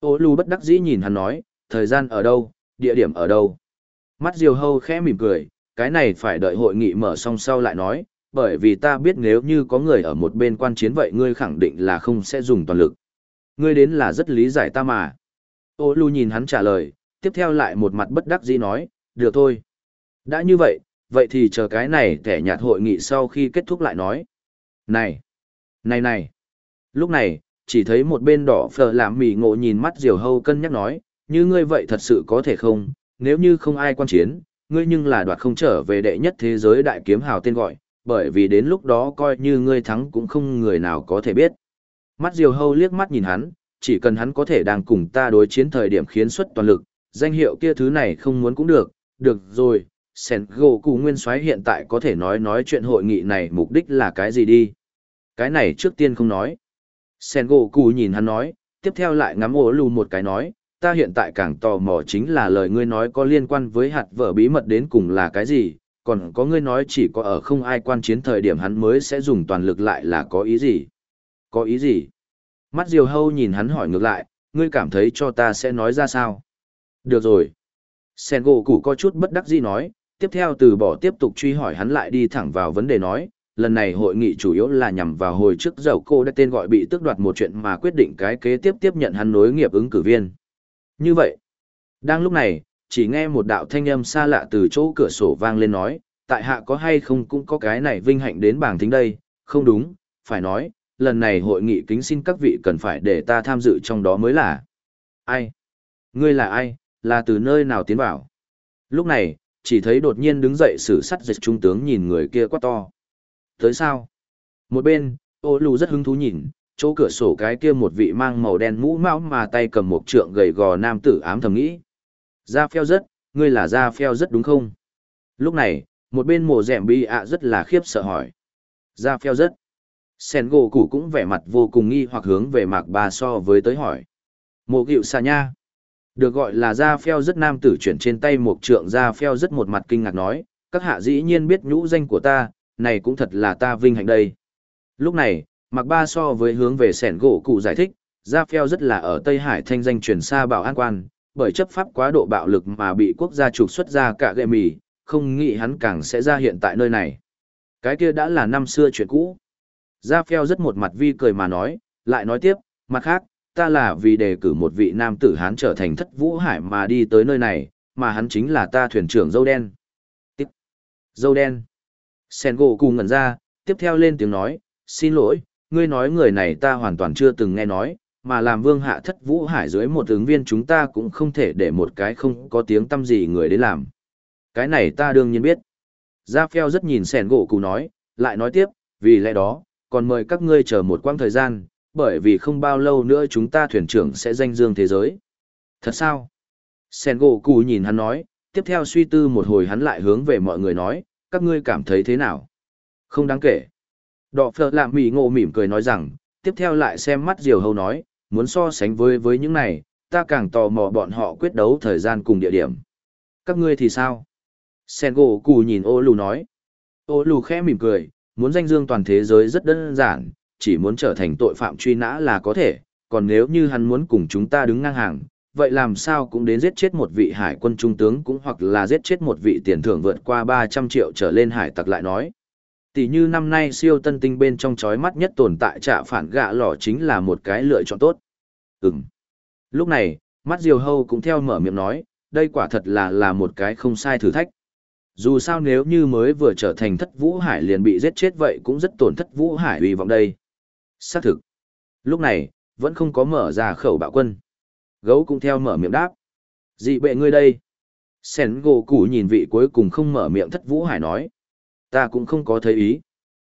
Ô lù bất đắc dĩ nhìn hắn nói, thời gian ở đâu, địa điểm ở đâu. Mắt diều hâu khẽ mỉm cười, cái này phải đợi hội nghị mở xong sau lại nói, bởi vì ta biết nếu như có người ở một bên quan chiến vậy ngươi khẳng định là không sẽ dùng toàn lực. Ngươi đến là rất lý giải ta mà. Ô lù nhìn hắn trả lời, tiếp theo lại một mặt bất đắc dĩ nói, được thôi. Đã như vậy, vậy thì chờ cái này thẻ nhạt hội nghị sau khi kết thúc lại nói. Này, này này. Lúc này, chỉ thấy một bên đỏ phở làm mì ngộ nhìn mắt diều hâu cân nhắc nói, như ngươi vậy thật sự có thể không, nếu như không ai quan chiến, ngươi nhưng là đoạt không trở về đệ nhất thế giới đại kiếm hào tên gọi, bởi vì đến lúc đó coi như ngươi thắng cũng không người nào có thể biết. Mắt Diều Hâu liếc mắt nhìn hắn, chỉ cần hắn có thể đang cùng ta đối chiến thời điểm khiến xuất toàn lực, danh hiệu kia thứ này không muốn cũng được, được rồi, Sen gỗ cụ nguyên soái hiện tại có thể nói nói chuyện hội nghị này mục đích là cái gì đi. Cái này trước tiên không nói. Sen gỗ cụ nhìn hắn nói, tiếp theo lại ngắm ổ lù một cái nói, ta hiện tại càng tò mò chính là lời ngươi nói có liên quan với hạt vợ bí mật đến cùng là cái gì, còn có ngươi nói chỉ có ở không ai quan chiến thời điểm hắn mới sẽ dùng toàn lực lại là có ý gì? Có ý gì? Mắt Diều Hâu nhìn hắn hỏi ngược lại, ngươi cảm thấy cho ta sẽ nói ra sao? Được rồi. Sen gỗ cụ có chút bất đắc dĩ nói, tiếp theo từ bỏ tiếp tục truy hỏi hắn lại đi thẳng vào vấn đề nói, lần này hội nghị chủ yếu là nhằm vào hồi trước dầu cô đã tên gọi bị tước đoạt một chuyện mà quyết định cái kế tiếp tiếp nhận hắn nối nghiệp ứng cử viên. Như vậy, đang lúc này, chỉ nghe một đạo thanh âm xa lạ từ chỗ cửa sổ vang lên nói, tại hạ có hay không cũng có cái này vinh hạnh đến bảng thính đây, không đúng, phải nói, lần này hội nghị kính xin các vị cần phải để ta tham dự trong đó mới là. Ai? Ngươi là ai? Là từ nơi nào tiến vào? Lúc này, chỉ thấy đột nhiên đứng dậy sử sắt dịch trung tướng nhìn người kia quá to. Tới sao? Một bên, ô lù rất hứng thú nhìn, chỗ cửa sổ cái kia một vị mang màu đen mũ mão mà tay cầm một trượng gầy gò nam tử ám thầm nghĩ. Ra pheo rất, ngươi là ra pheo rất đúng không? Lúc này, một bên mồ rẻm bi ạ rất là khiếp sợ hỏi. Ra pheo rất. Sen gỗ củ cũng vẻ mặt vô cùng nghi hoặc hướng về mạc bà so với tới hỏi. Mộ cựu xà nha. Được gọi là ra pheo rất nam tử chuyển trên tay một trượng ra pheo rất một mặt kinh ngạc nói, các hạ dĩ nhiên biết nhũ danh của ta, này cũng thật là ta vinh hạnh đây. Lúc này, Mạc Ba so với hướng về sẻn gỗ cụ giải thích, ra pheo rất là ở Tây Hải thanh danh truyền xa bảo an quan, bởi chấp pháp quá độ bạo lực mà bị quốc gia trục xuất ra cả gệ mì, không nghĩ hắn càng sẽ ra hiện tại nơi này. Cái kia đã là năm xưa chuyện cũ. Ra pheo rất một mặt vi cười mà nói, lại nói tiếp, mặt khác, ta là vì đề cử một vị nam tử hán trở thành thất vũ hải mà đi tới nơi này, mà hắn chính là ta thuyền trưởng dâu đen. Tiếp. Dâu đen. Sen gỗ cùng ngẩn ra, tiếp theo lên tiếng nói, xin lỗi, ngươi nói người này ta hoàn toàn chưa từng nghe nói, mà làm vương hạ thất vũ hải dưới một ứng viên chúng ta cũng không thể để một cái không có tiếng tâm gì người đến làm. Cái này ta đương nhiên biết. Gia Phèo rất nhìn sẻn gỗ cụ nói, lại nói tiếp, vì lẽ đó, còn mời các ngươi chờ một quãng thời gian, bởi vì không bao lâu nữa chúng ta thuyền trưởng sẽ danh dương thế giới. Thật sao? Sen gỗ cụ nhìn hắn nói, tiếp theo suy tư một hồi hắn lại hướng về mọi người nói, các ngươi cảm thấy thế nào? Không đáng kể. Đọ phở lạm mỉ ngộ mỉm cười nói rằng, tiếp theo lại xem mắt diều hâu nói, muốn so sánh với với những này, ta càng tò mò bọn họ quyết đấu thời gian cùng địa điểm. Các ngươi thì sao? Sen gỗ cụ nhìn ô lù nói. Ô lù khẽ mỉm cười, muốn danh dương toàn thế giới rất đơn giản, chỉ muốn trở thành tội phạm truy nã là có thể, còn nếu như hắn muốn cùng chúng ta đứng ngang hàng, vậy làm sao cũng đến giết chết một vị hải quân trung tướng cũng hoặc là giết chết một vị tiền thưởng vượt qua 300 triệu trở lên hải tặc lại nói. Tỷ như năm nay siêu tân tinh bên trong chói mắt nhất tồn tại trả phản gạ lỏ chính là một cái lựa chọn tốt. Ừm. Lúc này, mắt diều hâu cũng theo mở miệng nói, đây quả thật là là một cái không sai thử thách. Dù sao nếu như mới vừa trở thành thất vũ hải liền bị giết chết vậy cũng rất tổn thất vũ hải uy vọng đây. Xác thực. Lúc này, vẫn không có mở ra khẩu bạo quân. Gấu cũng theo mở miệng đáp. Dị bệ ngươi đây. Sén gỗ củ nhìn vị cuối cùng không mở miệng thất vũ hải nói. Ta cũng không có thấy ý.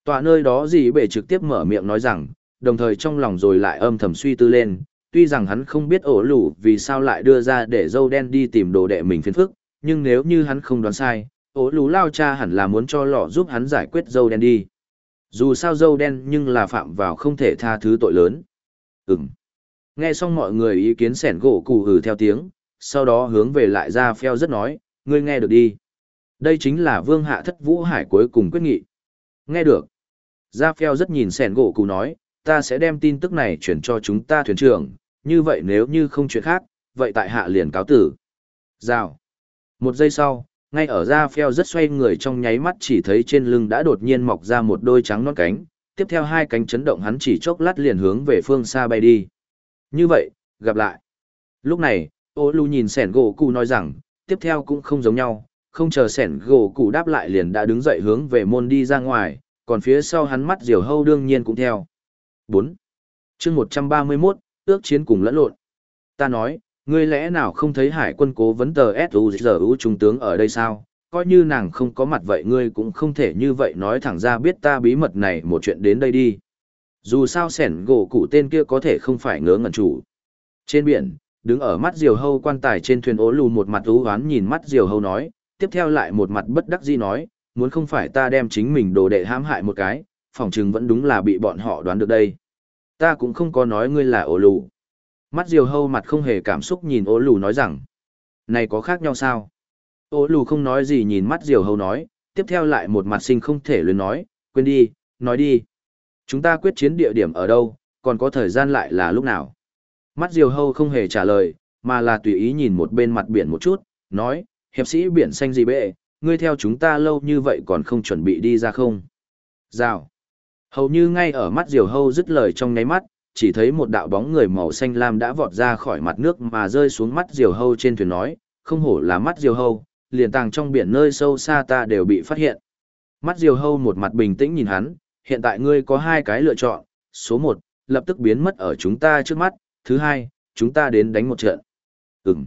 Tọa nơi đó dị bệ trực tiếp mở miệng nói rằng, đồng thời trong lòng rồi lại âm thầm suy tư lên. Tuy rằng hắn không biết ổ lủ vì sao lại đưa ra để dâu đen đi tìm đồ đệ mình phiền phức, nhưng nếu như hắn không đoán sai, ổ lủ lao cha hẳn là muốn cho lọ giúp hắn giải quyết dâu đen đi. Dù sao dâu đen nhưng là phạm vào không thể tha thứ tội lớn. Ừm. Nghe xong mọi người ý kiến sẻn gỗ cụ hừ theo tiếng, sau đó hướng về lại ra pheo rất nói, ngươi nghe được đi. Đây chính là vương hạ thất vũ hải cuối cùng quyết nghị. Nghe được. Ra pheo rất nhìn sẻn gỗ cụ nói, ta sẽ đem tin tức này chuyển cho chúng ta thuyền trưởng, như vậy nếu như không chuyện khác, vậy tại hạ liền cáo tử. Rào. Một giây sau, ngay ở ra pheo rất xoay người trong nháy mắt chỉ thấy trên lưng đã đột nhiên mọc ra một đôi trắng non cánh, tiếp theo hai cánh chấn động hắn chỉ chốc lát liền hướng về phương xa bay đi. Như vậy, gặp lại. Lúc này, ô lưu nhìn sẻn gỗ cụ nói rằng, tiếp theo cũng không giống nhau, không chờ sẻn gỗ cụ đáp lại liền đã đứng dậy hướng về môn đi ra ngoài, còn phía sau hắn mắt diều hâu đương nhiên cũng theo. 4. chương 131, ước chiến cùng lẫn lộn. Ta nói, ngươi lẽ nào không thấy hải quân cố vấn tờ S.U.G.U. trung tướng ở đây sao? Coi như nàng không có mặt vậy ngươi cũng không thể như vậy nói thẳng ra biết ta bí mật này một chuyện đến đây đi. Dù sao sẻn gỗ cụ tên kia có thể không phải ngớ ngẩn chủ. Trên biển, đứng ở mắt diều hâu quan tài trên thuyền ố lù một mặt ú hoán nhìn mắt diều hâu nói, tiếp theo lại một mặt bất đắc dĩ nói, muốn không phải ta đem chính mình đồ đệ hãm hại một cái, phỏng chừng vẫn đúng là bị bọn họ đoán được đây. Ta cũng không có nói ngươi là ổ lù. Mắt diều hâu mặt không hề cảm xúc nhìn ô lù nói rằng, này có khác nhau sao? ô lù không nói gì nhìn mắt diều hâu nói, tiếp theo lại một mặt sinh không thể luyến nói, quên đi, nói đi. Chúng ta quyết chiến địa điểm ở đâu, còn có thời gian lại là lúc nào? Mắt diều hâu không hề trả lời, mà là tùy ý nhìn một bên mặt biển một chút, nói, hiệp sĩ biển xanh gì bệ, ngươi theo chúng ta lâu như vậy còn không chuẩn bị đi ra không? Rào. Hầu như ngay ở mắt diều hâu dứt lời trong nháy mắt, chỉ thấy một đạo bóng người màu xanh lam đã vọt ra khỏi mặt nước mà rơi xuống mắt diều hâu trên thuyền nói, không hổ là mắt diều hâu, liền tàng trong biển nơi sâu xa ta đều bị phát hiện. Mắt diều hâu một mặt bình tĩnh nhìn hắn, hiện tại ngươi có hai cái lựa chọn, số một, lập tức biến mất ở chúng ta trước mắt, thứ hai, chúng ta đến đánh một trận. Ừm.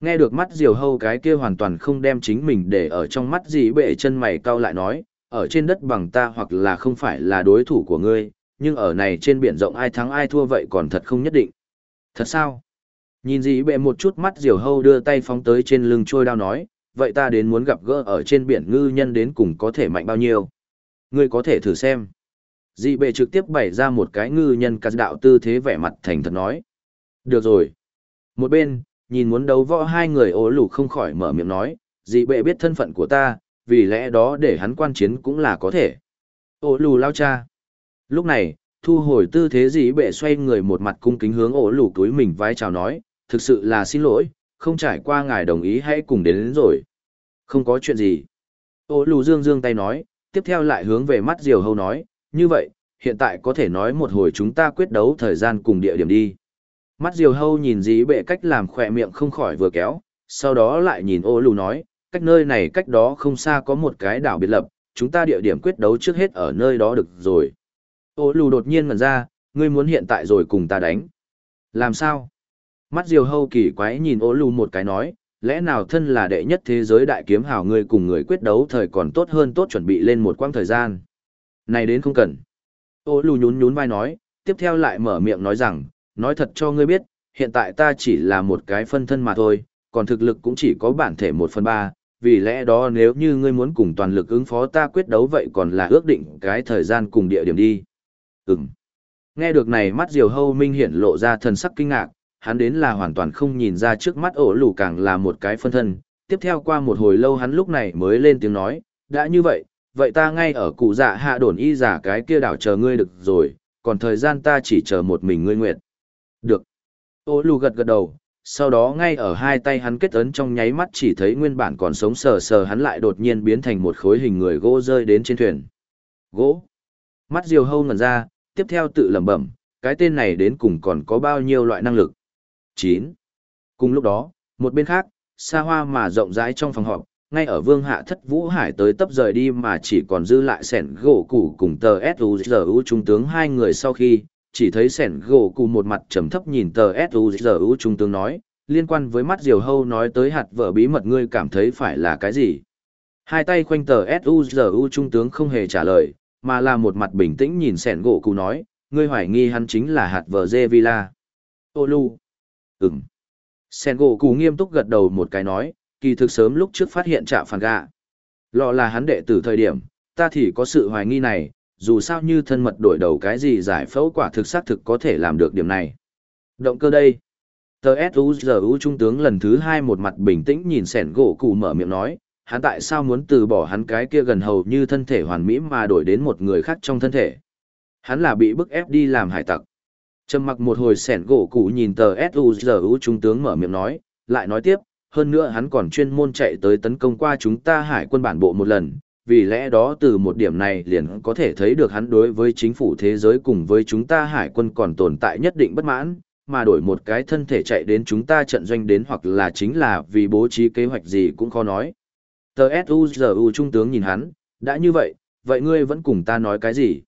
Nghe được mắt diều hâu cái kia hoàn toàn không đem chính mình để ở trong mắt gì bệ chân mày cau lại nói, ở trên đất bằng ta hoặc là không phải là đối thủ của ngươi, nhưng ở này trên biển rộng ai thắng ai thua vậy còn thật không nhất định. Thật sao? Nhìn dĩ bệ một chút mắt diều hâu đưa tay phóng tới trên lưng trôi đao nói, vậy ta đến muốn gặp gỡ ở trên biển ngư nhân đến cùng có thể mạnh bao nhiêu. Ngươi có thể thử xem. Dị bệ trực tiếp bày ra một cái ngư nhân cắt đạo tư thế vẻ mặt thành thật nói. Được rồi. Một bên, nhìn muốn đấu võ hai người ố lù không khỏi mở miệng nói, dị bệ biết thân phận của ta, vì lẽ đó để hắn quan chiến cũng là có thể. Ố lù lao cha. Lúc này, thu hồi tư thế dĩ bệ xoay người một mặt cung kính hướng ổ lù túi mình vai chào nói, thực sự là xin lỗi, không trải qua ngài đồng ý hãy cùng đến, đến rồi. Không có chuyện gì. Ô lù dương dương tay nói, tiếp theo lại hướng về mắt diều hâu nói, như vậy, hiện tại có thể nói một hồi chúng ta quyết đấu thời gian cùng địa điểm đi. Mắt diều hâu nhìn dĩ bệ cách làm khỏe miệng không khỏi vừa kéo, sau đó lại nhìn ô lù nói, cách nơi này cách đó không xa có một cái đảo biệt lập, chúng ta địa điểm quyết đấu trước hết ở nơi đó được rồi. Ô lù đột nhiên ngẩn ra, ngươi muốn hiện tại rồi cùng ta đánh. Làm sao? Mắt diều hâu kỳ quái nhìn ô lù một cái nói, lẽ nào thân là đệ nhất thế giới đại kiếm hào ngươi cùng người quyết đấu thời còn tốt hơn tốt chuẩn bị lên một quãng thời gian. Này đến không cần. Ô lù nhún nhún vai nói, tiếp theo lại mở miệng nói rằng, nói thật cho ngươi biết, hiện tại ta chỉ là một cái phân thân mà thôi, còn thực lực cũng chỉ có bản thể một phần ba, vì lẽ đó nếu như ngươi muốn cùng toàn lực ứng phó ta quyết đấu vậy còn là ước định cái thời gian cùng địa điểm đi. Ừm. Nghe được này mắt diều hâu minh hiện lộ ra thần sắc kinh ngạc, hắn đến là hoàn toàn không nhìn ra trước mắt ổ lù càng là một cái phân thân. Tiếp theo qua một hồi lâu hắn lúc này mới lên tiếng nói, đã như vậy, vậy ta ngay ở cụ dạ hạ đồn y giả cái kia đảo chờ ngươi được rồi, còn thời gian ta chỉ chờ một mình ngươi nguyện. Được. Ô lù gật gật đầu, sau đó ngay ở hai tay hắn kết ấn trong nháy mắt chỉ thấy nguyên bản còn sống sờ sờ hắn lại đột nhiên biến thành một khối hình người gỗ rơi đến trên thuyền. Gỗ. Mắt diều hâu ngần ra, tiếp theo tự lẩm bẩm, cái tên này đến cùng còn có bao nhiêu loại năng lực. 9. Cùng lúc đó, một bên khác, xa hoa mà rộng rãi trong phòng họp, ngay ở vương hạ thất vũ hải tới tấp rời đi mà chỉ còn dư lại sẻn gỗ cụ cùng tờ suzu trung tướng hai người sau khi chỉ thấy sẻn gỗ cụ một mặt trầm thấp nhìn tờ suzu trung tướng nói liên quan với mắt diều hâu nói tới hạt vợ bí mật ngươi cảm thấy phải là cái gì hai tay khoanh tờ suzu trung tướng không hề trả lời mà là một mặt bình tĩnh nhìn sẻn gỗ cụ nói ngươi hoài nghi hắn chính là hạt vờ dê villa ô lu ừng sẻn gỗ cụ nghiêm túc gật đầu một cái nói kỳ thực sớm lúc trước phát hiện trạ phản gạ. Lọ là hắn đệ tử thời điểm, ta thì có sự hoài nghi này, dù sao như thân mật đổi đầu cái gì giải phẫu quả thực xác thực có thể làm được điểm này. Động cơ đây. Tờ S.U.G.U. Trung tướng lần thứ hai một mặt bình tĩnh nhìn sẻn gỗ cụ mở miệng nói, hắn tại sao muốn từ bỏ hắn cái kia gần hầu như thân thể hoàn mỹ mà đổi đến một người khác trong thân thể. Hắn là bị bức ép đi làm hải tặc. Trầm mặc một hồi sẻn gỗ cụ nhìn tờ S.U.G.U. Trung tướng mở miệng nói, lại nói tiếp, hơn nữa hắn còn chuyên môn chạy tới tấn công qua chúng ta hải quân bản bộ một lần, vì lẽ đó từ một điểm này liền có thể thấy được hắn đối với chính phủ thế giới cùng với chúng ta hải quân còn tồn tại nhất định bất mãn, mà đổi một cái thân thể chạy đến chúng ta trận doanh đến hoặc là chính là vì bố trí kế hoạch gì cũng khó nói. Tờ S.U.G.U. Trung tướng nhìn hắn, đã như vậy, vậy ngươi vẫn cùng ta nói cái gì?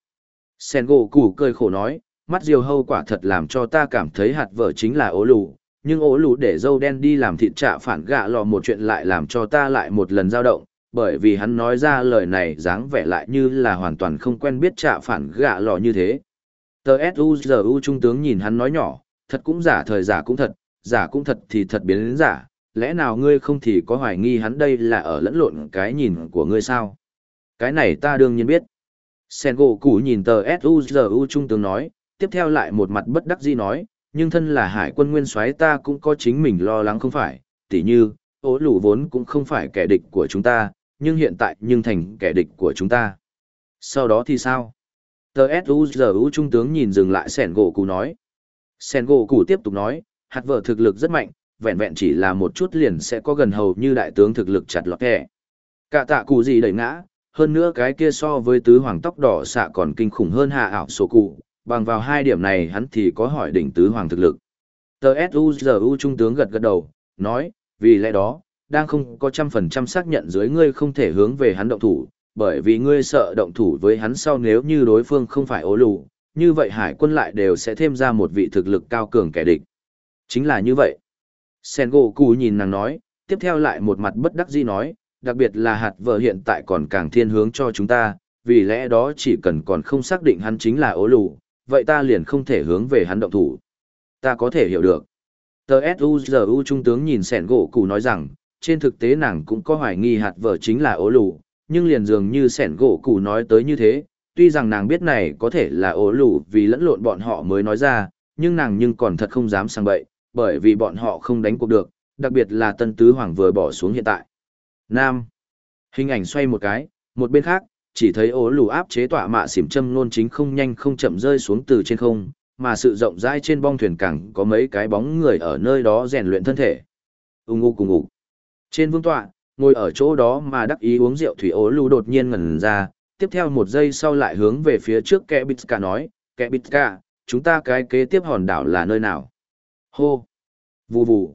Sen gỗ củ cười khổ nói, mắt diều hâu quả thật làm cho ta cảm thấy hạt vợ chính là ố lù, nhưng ố lù để dâu đen đi làm thịt trạ phản gạ lò một chuyện lại làm cho ta lại một lần dao động, bởi vì hắn nói ra lời này dáng vẻ lại như là hoàn toàn không quen biết trạ phản gạ lò như thế. Tờ S.U.G.U. trung tướng nhìn hắn nói nhỏ, thật cũng giả thời giả cũng thật, giả cũng thật thì thật biến đến giả, lẽ nào ngươi không thì có hoài nghi hắn đây là ở lẫn lộn cái nhìn của ngươi sao? Cái này ta đương nhiên biết. Sen gỗ củ nhìn tờ S.U.G.U. trung tướng nói, tiếp theo lại một mặt bất đắc dĩ nói, nhưng thân là hải quân nguyên soái ta cũng có chính mình lo lắng không phải, tỉ như, ố lũ vốn cũng không phải kẻ địch của chúng ta, nhưng hiện tại nhưng thành kẻ địch của chúng ta. Sau đó thì sao? Tờ S.U.G.U. Trung tướng nhìn dừng lại sẻn gỗ cụ nói. Sẻn gỗ cụ tiếp tục nói, hạt vợ thực lực rất mạnh, vẹn vẹn chỉ là một chút liền sẽ có gần hầu như đại tướng thực lực chặt lọt kẻ. Cả tạ cụ gì đẩy ngã, hơn nữa cái kia so với tứ hoàng tóc đỏ xạ còn kinh khủng hơn hạ ảo sổ cụ, bằng vào hai điểm này hắn thì có hỏi đỉnh tứ hoàng thực lực. Tờ S.U.G.U. Trung tướng gật gật đầu, nói, vì lẽ đó, đang không có trăm phần trăm xác nhận dưới ngươi không thể hướng về hắn động thủ, bởi vì ngươi sợ động thủ với hắn sau nếu như đối phương không phải ố lù, như vậy hải quân lại đều sẽ thêm ra một vị thực lực cao cường kẻ địch. Chính là như vậy. Sengoku nhìn nàng nói, tiếp theo lại một mặt bất đắc dĩ nói, đặc biệt là hạt vợ hiện tại còn càng thiên hướng cho chúng ta, vì lẽ đó chỉ cần còn không xác định hắn chính là ố lù, vậy ta liền không thể hướng về hắn động thủ. Ta có thể hiểu được. Tờ S.U.G.U. Trung tướng nhìn sẻn gỗ cụ nói rằng, trên thực tế nàng cũng có hoài nghi hạt vợ chính là ố lù, nhưng liền dường như sẻn gỗ cụ nói tới như thế, tuy rằng nàng biết này có thể là ố lù vì lẫn lộn bọn họ mới nói ra, nhưng nàng nhưng còn thật không dám sang bậy, bởi vì bọn họ không đánh cuộc được, đặc biệt là tân tứ hoàng vừa bỏ xuống hiện tại. Nam. Hình ảnh xoay một cái, một bên khác, chỉ thấy ố lù áp chế tỏa mạ xỉm châm nôn chính không nhanh không chậm rơi xuống từ trên không, mà sự rộng rãi trên bong thuyền cảng có mấy cái bóng người ở nơi đó rèn luyện thân thể. Ung ngu cùng ngủ. Trên vương tọa, ngồi ở chỗ đó mà đắc ý uống rượu thủy ố lù đột nhiên ngẩn ra, tiếp theo một giây sau lại hướng về phía trước kẻ bít cả nói, kẻ bít cả, chúng ta cái kế tiếp hòn đảo là nơi nào? Hô! Vù vù!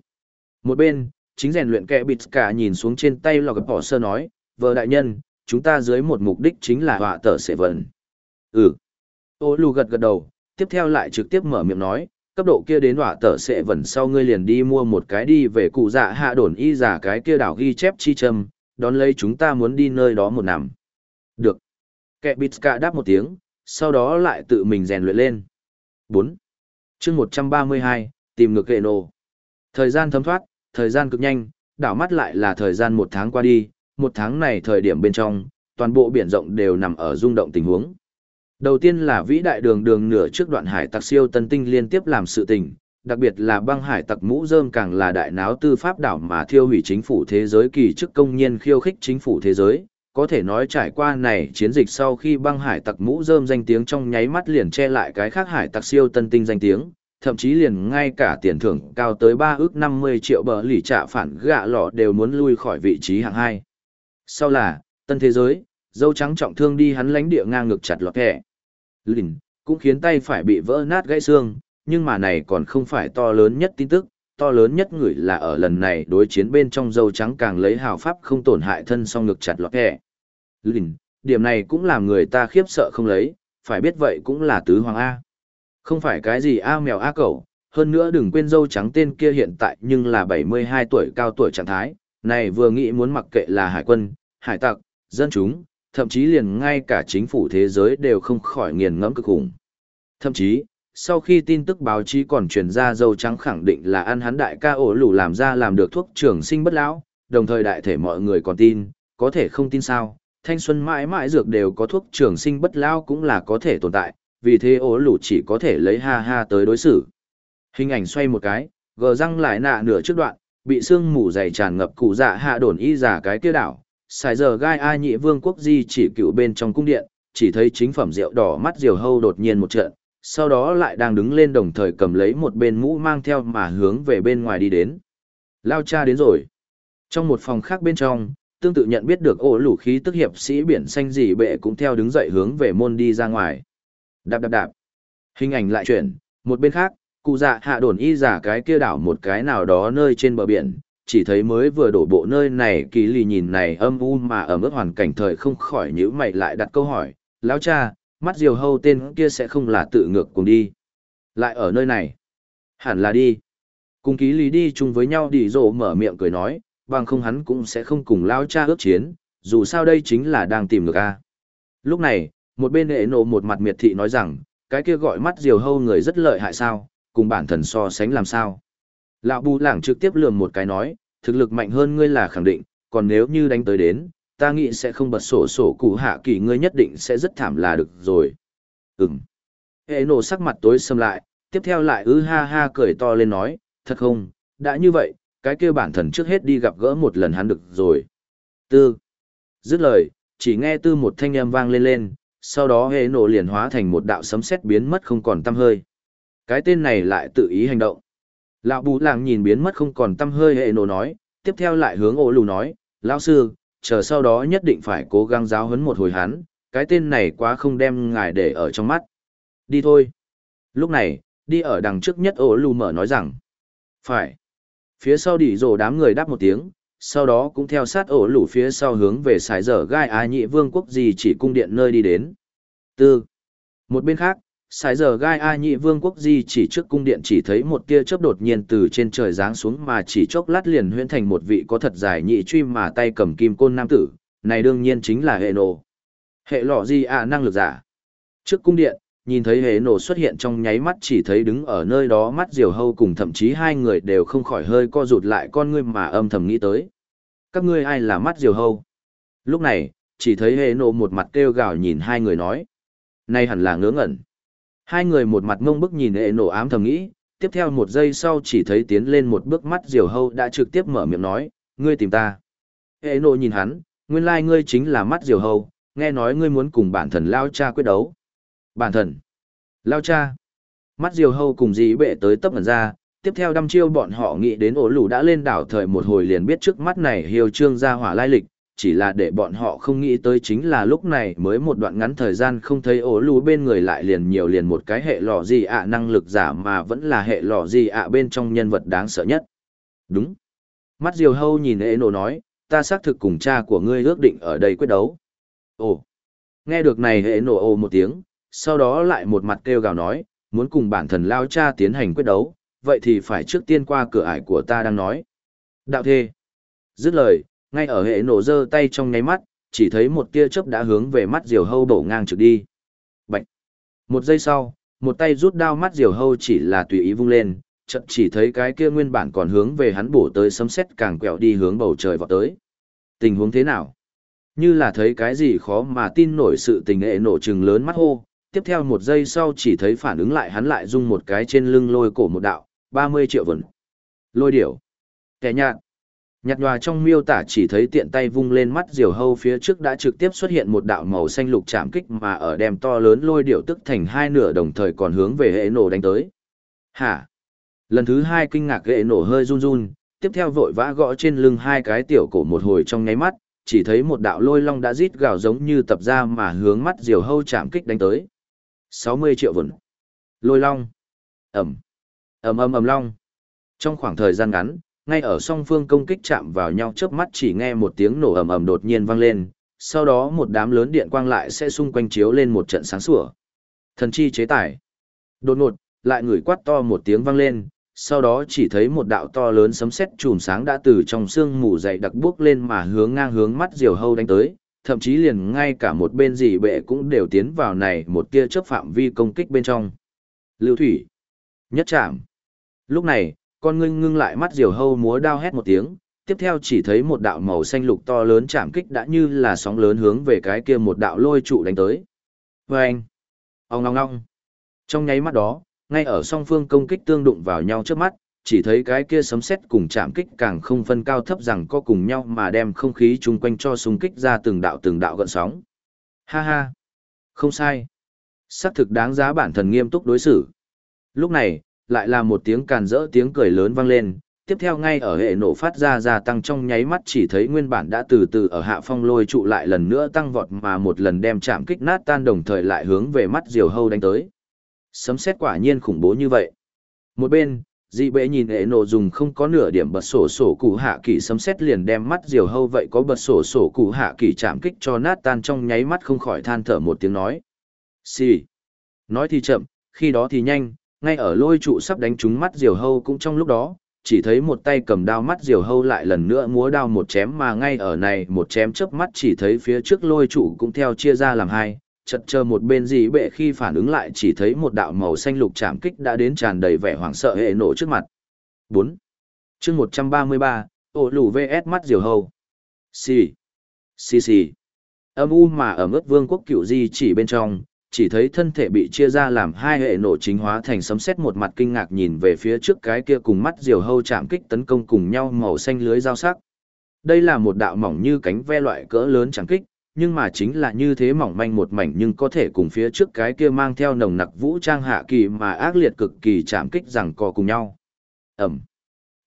Một bên, chính rèn luyện kẻ bịt cả nhìn xuống trên tay lò gặp bỏ sơ nói, vợ đại nhân, chúng ta dưới một mục đích chính là họa tờ sệ vần. Ừ. Ô lù gật gật đầu, tiếp theo lại trực tiếp mở miệng nói, cấp độ kia đến họa tờ sệ vần sau ngươi liền đi mua một cái đi về cụ dạ hạ đồn y giả cái kia đảo ghi chép chi châm, đón lấy chúng ta muốn đi nơi đó một nằm. Được. Kẻ bịt cả đáp một tiếng, sau đó lại tự mình rèn luyện lên. 4. chương 132, tìm ngược kệ nổ. Thời gian thấm thoát, thời gian cực nhanh, đảo mắt lại là thời gian một tháng qua đi, một tháng này thời điểm bên trong, toàn bộ biển rộng đều nằm ở rung động tình huống. Đầu tiên là vĩ đại đường đường nửa trước đoạn hải tặc siêu tân tinh liên tiếp làm sự tình, đặc biệt là băng hải tặc mũ rơm càng là đại náo tư pháp đảo mà thiêu hủy chính phủ thế giới kỳ chức công nhiên khiêu khích chính phủ thế giới. Có thể nói trải qua này chiến dịch sau khi băng hải tặc mũ rơm danh tiếng trong nháy mắt liền che lại cái khác hải tặc siêu tân tinh danh tiếng, thậm chí liền ngay cả tiền thưởng cao tới 3 ước 50 triệu bờ lì trả phản gạ lọ đều muốn lui khỏi vị trí hạng 2. Sau là, tân thế giới, dâu trắng trọng thương đi hắn lánh địa ngang ngực chặt lọt kẻ. Lìn, cũng khiến tay phải bị vỡ nát gãy xương, nhưng mà này còn không phải to lớn nhất tin tức, to lớn nhất người là ở lần này đối chiến bên trong dâu trắng càng lấy hào pháp không tổn hại thân song ngực chặt lọt kẻ. Lìn, điểm này cũng làm người ta khiếp sợ không lấy, phải biết vậy cũng là tứ hoàng A. Không phải cái gì A mèo A cẩu, hơn nữa đừng quên dâu trắng tên kia hiện tại nhưng là 72 tuổi cao tuổi trạng thái, này vừa nghĩ muốn mặc kệ là hải quân, hải tặc, dân chúng, thậm chí liền ngay cả chính phủ thế giới đều không khỏi nghiền ngẫm cực khủng. Thậm chí, sau khi tin tức báo chí còn truyền ra dâu trắng khẳng định là ăn hắn đại ca ổ lủ làm ra làm được thuốc trường sinh bất lão, đồng thời đại thể mọi người còn tin, có thể không tin sao, thanh xuân mãi mãi dược đều có thuốc trường sinh bất lão cũng là có thể tồn tại, vì thế ổ lủ chỉ có thể lấy ha ha tới đối xử. Hình ảnh xoay một cái, gờ răng lại nạ nửa trước đoạn, bị sương mù dày tràn ngập cụ dạ hạ đồn y giả cái kia đảo, xài giờ gai a nhị vương quốc di chỉ cựu bên trong cung điện, chỉ thấy chính phẩm rượu đỏ mắt diều hâu đột nhiên một trận, sau đó lại đang đứng lên đồng thời cầm lấy một bên mũ mang theo mà hướng về bên ngoài đi đến. Lao cha đến rồi. Trong một phòng khác bên trong, tương tự nhận biết được ổ lũ khí tức hiệp sĩ biển xanh gì bệ cũng theo đứng dậy hướng về môn đi ra ngoài. Đạp đạp đạp. Hình ảnh lại chuyển, một bên khác, cụ dạ hạ đồn y giả cái kia đảo một cái nào đó nơi trên bờ biển, chỉ thấy mới vừa đổ bộ nơi này kỳ lì nhìn này âm u mà ở mức hoàn cảnh thời không khỏi nhữ mày lại đặt câu hỏi, lão cha, mắt diều hâu tên kia sẽ không là tự ngược cùng đi. Lại ở nơi này. Hẳn là đi. Cùng ký lý đi chung với nhau đi rộ mở miệng cười nói, bằng không hắn cũng sẽ không cùng lão cha ước chiến, dù sao đây chính là đang tìm được a. Lúc này, một bên hệ nộ một mặt miệt thị nói rằng, cái kia gọi mắt diều hâu người rất lợi hại sao, cùng bản thần so sánh làm sao. Lão bù lảng trực tiếp lườm một cái nói, thực lực mạnh hơn ngươi là khẳng định, còn nếu như đánh tới đến, ta nghĩ sẽ không bật sổ sổ cụ hạ kỳ ngươi nhất định sẽ rất thảm là được rồi. Ừm. Hệ nổ sắc mặt tối xâm lại, tiếp theo lại ư ha ha cười to lên nói, thật không, đã như vậy, cái kia bản thần trước hết đi gặp gỡ một lần hắn được rồi. Tư. Dứt lời, chỉ nghe tư một thanh âm vang lên lên, sau đó hệ nổ liền hóa thành một đạo sấm sét biến mất không còn tăm hơi. Cái tên này lại tự ý hành động. Lão bù làng nhìn biến mất không còn tâm hơi hệ nổ nói, tiếp theo lại hướng ổ lù nói, lão sư, chờ sau đó nhất định phải cố gắng giáo huấn một hồi hắn, cái tên này quá không đem ngài để ở trong mắt. Đi thôi. Lúc này, đi ở đằng trước nhất ổ lù mở nói rằng. Phải. Phía sau đỉ rồ đám người đáp một tiếng, sau đó cũng theo sát ổ lũ phía sau hướng về sải dở gai á nhị vương quốc gì chỉ cung điện nơi đi đến. Tư. Một bên khác, sải giờ gai a nhị vương quốc di chỉ trước cung điện chỉ thấy một tia chớp đột nhiên từ trên trời giáng xuống mà chỉ chốc lát liền huyễn thành một vị có thật dài nhị truy mà tay cầm kim côn nam tử này đương nhiên chính là hệ nổ hệ lọ di a năng lực giả trước cung điện nhìn thấy hệ nổ xuất hiện trong nháy mắt chỉ thấy đứng ở nơi đó mắt diều hâu cùng thậm chí hai người đều không khỏi hơi co rụt lại con ngươi mà âm thầm nghĩ tới các ngươi ai là mắt diều hâu lúc này chỉ thấy hệ nổ một mặt kêu gào nhìn hai người nói nay hẳn là ngớ ngẩn Hai người một mặt ngông bức nhìn hệ nổ ám thầm nghĩ, tiếp theo một giây sau chỉ thấy tiến lên một bước mắt diều hâu đã trực tiếp mở miệng nói, ngươi tìm ta. Hệ nổ nhìn hắn, nguyên lai ngươi chính là mắt diều hâu, nghe nói ngươi muốn cùng bản thần lao cha quyết đấu. Bản thần, lao cha, mắt diều hâu cùng dĩ bệ tới tấp ẩn ra, tiếp theo đăm chiêu bọn họ nghĩ đến ổ lù đã lên đảo thời một hồi liền biết trước mắt này hiêu trương ra hỏa lai lịch, chỉ là để bọn họ không nghĩ tới chính là lúc này mới một đoạn ngắn thời gian không thấy ổ lù bên người lại liền nhiều liền một cái hệ lò gì ạ năng lực giả mà vẫn là hệ lò gì ạ bên trong nhân vật đáng sợ nhất. Đúng. Mắt diều hâu nhìn ế nổ nói, ta xác thực cùng cha của ngươi ước định ở đây quyết đấu. Ồ. Nghe được này hệ nổ ồ một tiếng, sau đó lại một mặt kêu gào nói, muốn cùng bản thần lao cha tiến hành quyết đấu, vậy thì phải trước tiên qua cửa ải của ta đang nói. Đạo thê. Dứt lời, ngay ở hệ nổ giơ tay trong nháy mắt, chỉ thấy một tia chớp đã hướng về mắt diều hâu đổ ngang trực đi. Bạch! Một giây sau, một tay rút đao mắt diều hâu chỉ là tùy ý vung lên, chợt chỉ thấy cái kia nguyên bản còn hướng về hắn bổ tới sấm sét càng quẹo đi hướng bầu trời vọt tới. Tình huống thế nào? Như là thấy cái gì khó mà tin nổi sự tình hệ nổ trừng lớn mắt hô, tiếp theo một giây sau chỉ thấy phản ứng lại hắn lại rung một cái trên lưng lôi cổ một đạo, 30 triệu vần. Lôi điểu. Kẻ nhạt, Nhạt nhòa trong miêu tả chỉ thấy tiện tay vung lên mắt diều hâu phía trước đã trực tiếp xuất hiện một đạo màu xanh lục chạm kích mà ở đem to lớn lôi điểu tức thành hai nửa đồng thời còn hướng về hệ nổ đánh tới. Hả? Lần thứ hai kinh ngạc hệ nổ hơi run run, tiếp theo vội vã gõ trên lưng hai cái tiểu cổ một hồi trong nháy mắt, chỉ thấy một đạo lôi long đã rít gào giống như tập ra mà hướng mắt diều hâu chạm kích đánh tới. 60 triệu vốn. Lôi long. Ẩm. ầm ầm ầm long. Trong khoảng thời gian ngắn, ngay ở song phương công kích chạm vào nhau chớp mắt chỉ nghe một tiếng nổ ầm ầm đột nhiên vang lên, sau đó một đám lớn điện quang lại sẽ xung quanh chiếu lên một trận sáng sủa. Thần chi chế tải. Đột ngột, lại người quát to một tiếng vang lên, sau đó chỉ thấy một đạo to lớn sấm sét chùm sáng đã từ trong xương mù dày đặc bước lên mà hướng ngang hướng mắt diều hâu đánh tới, thậm chí liền ngay cả một bên dị bệ cũng đều tiến vào này một tia chớp phạm vi công kích bên trong. Lưu thủy. Nhất chạm. Lúc này, con ngưng ngưng lại mắt diều hâu múa đao hét một tiếng, tiếp theo chỉ thấy một đạo màu xanh lục to lớn chạm kích đã như là sóng lớn hướng về cái kia một đạo lôi trụ đánh tới. Vâng! Ông ngong ngong! Trong nháy mắt đó, ngay ở song phương công kích tương đụng vào nhau trước mắt, chỉ thấy cái kia sấm sét cùng chạm kích càng không phân cao thấp rằng có cùng nhau mà đem không khí chung quanh cho xung kích ra từng đạo từng đạo gợn sóng. Ha ha! Không sai! Sắc thực đáng giá bản thần nghiêm túc đối xử. Lúc này, lại là một tiếng càn rỡ tiếng cười lớn vang lên, tiếp theo ngay ở hệ nổ phát ra gia tăng trong nháy mắt chỉ thấy nguyên bản đã từ từ ở hạ phong lôi trụ lại lần nữa tăng vọt mà một lần đem chạm kích nát tan đồng thời lại hướng về mắt diều hâu đánh tới. Sấm xét quả nhiên khủng bố như vậy. Một bên, dị bệ nhìn hệ nộ dùng không có nửa điểm bật sổ sổ cụ hạ kỳ sấm xét liền đem mắt diều hâu vậy có bật sổ sổ cụ hạ kỳ chạm kích cho nát tan trong nháy mắt không khỏi than thở một tiếng nói. xì、sì. Nói thì chậm, khi đó thì nhanh, ngay ở lôi trụ sắp đánh trúng mắt diều hâu cũng trong lúc đó, chỉ thấy một tay cầm đao mắt diều hâu lại lần nữa múa đao một chém mà ngay ở này một chém chớp mắt chỉ thấy phía trước lôi trụ cũng theo chia ra làm hai, chật chờ một bên gì bệ khi phản ứng lại chỉ thấy một đạo màu xanh lục chạm kích đã đến tràn đầy vẻ hoảng sợ hệ nổ trước mặt. 4. chương 133, ổ lù vs mắt diều hầu. Xì. Xì xì. Âm u mà ở mức vương quốc cựu di chỉ bên trong, chỉ thấy thân thể bị chia ra làm hai hệ nổ chính hóa thành sấm sét một mặt kinh ngạc nhìn về phía trước cái kia cùng mắt diều hâu chạm kích tấn công cùng nhau màu xanh lưới giao sắc. Đây là một đạo mỏng như cánh ve loại cỡ lớn chạm kích, nhưng mà chính là như thế mỏng manh một mảnh nhưng có thể cùng phía trước cái kia mang theo nồng nặc vũ trang hạ kỳ mà ác liệt cực kỳ chạm kích rằng co cùng nhau. Ẩm.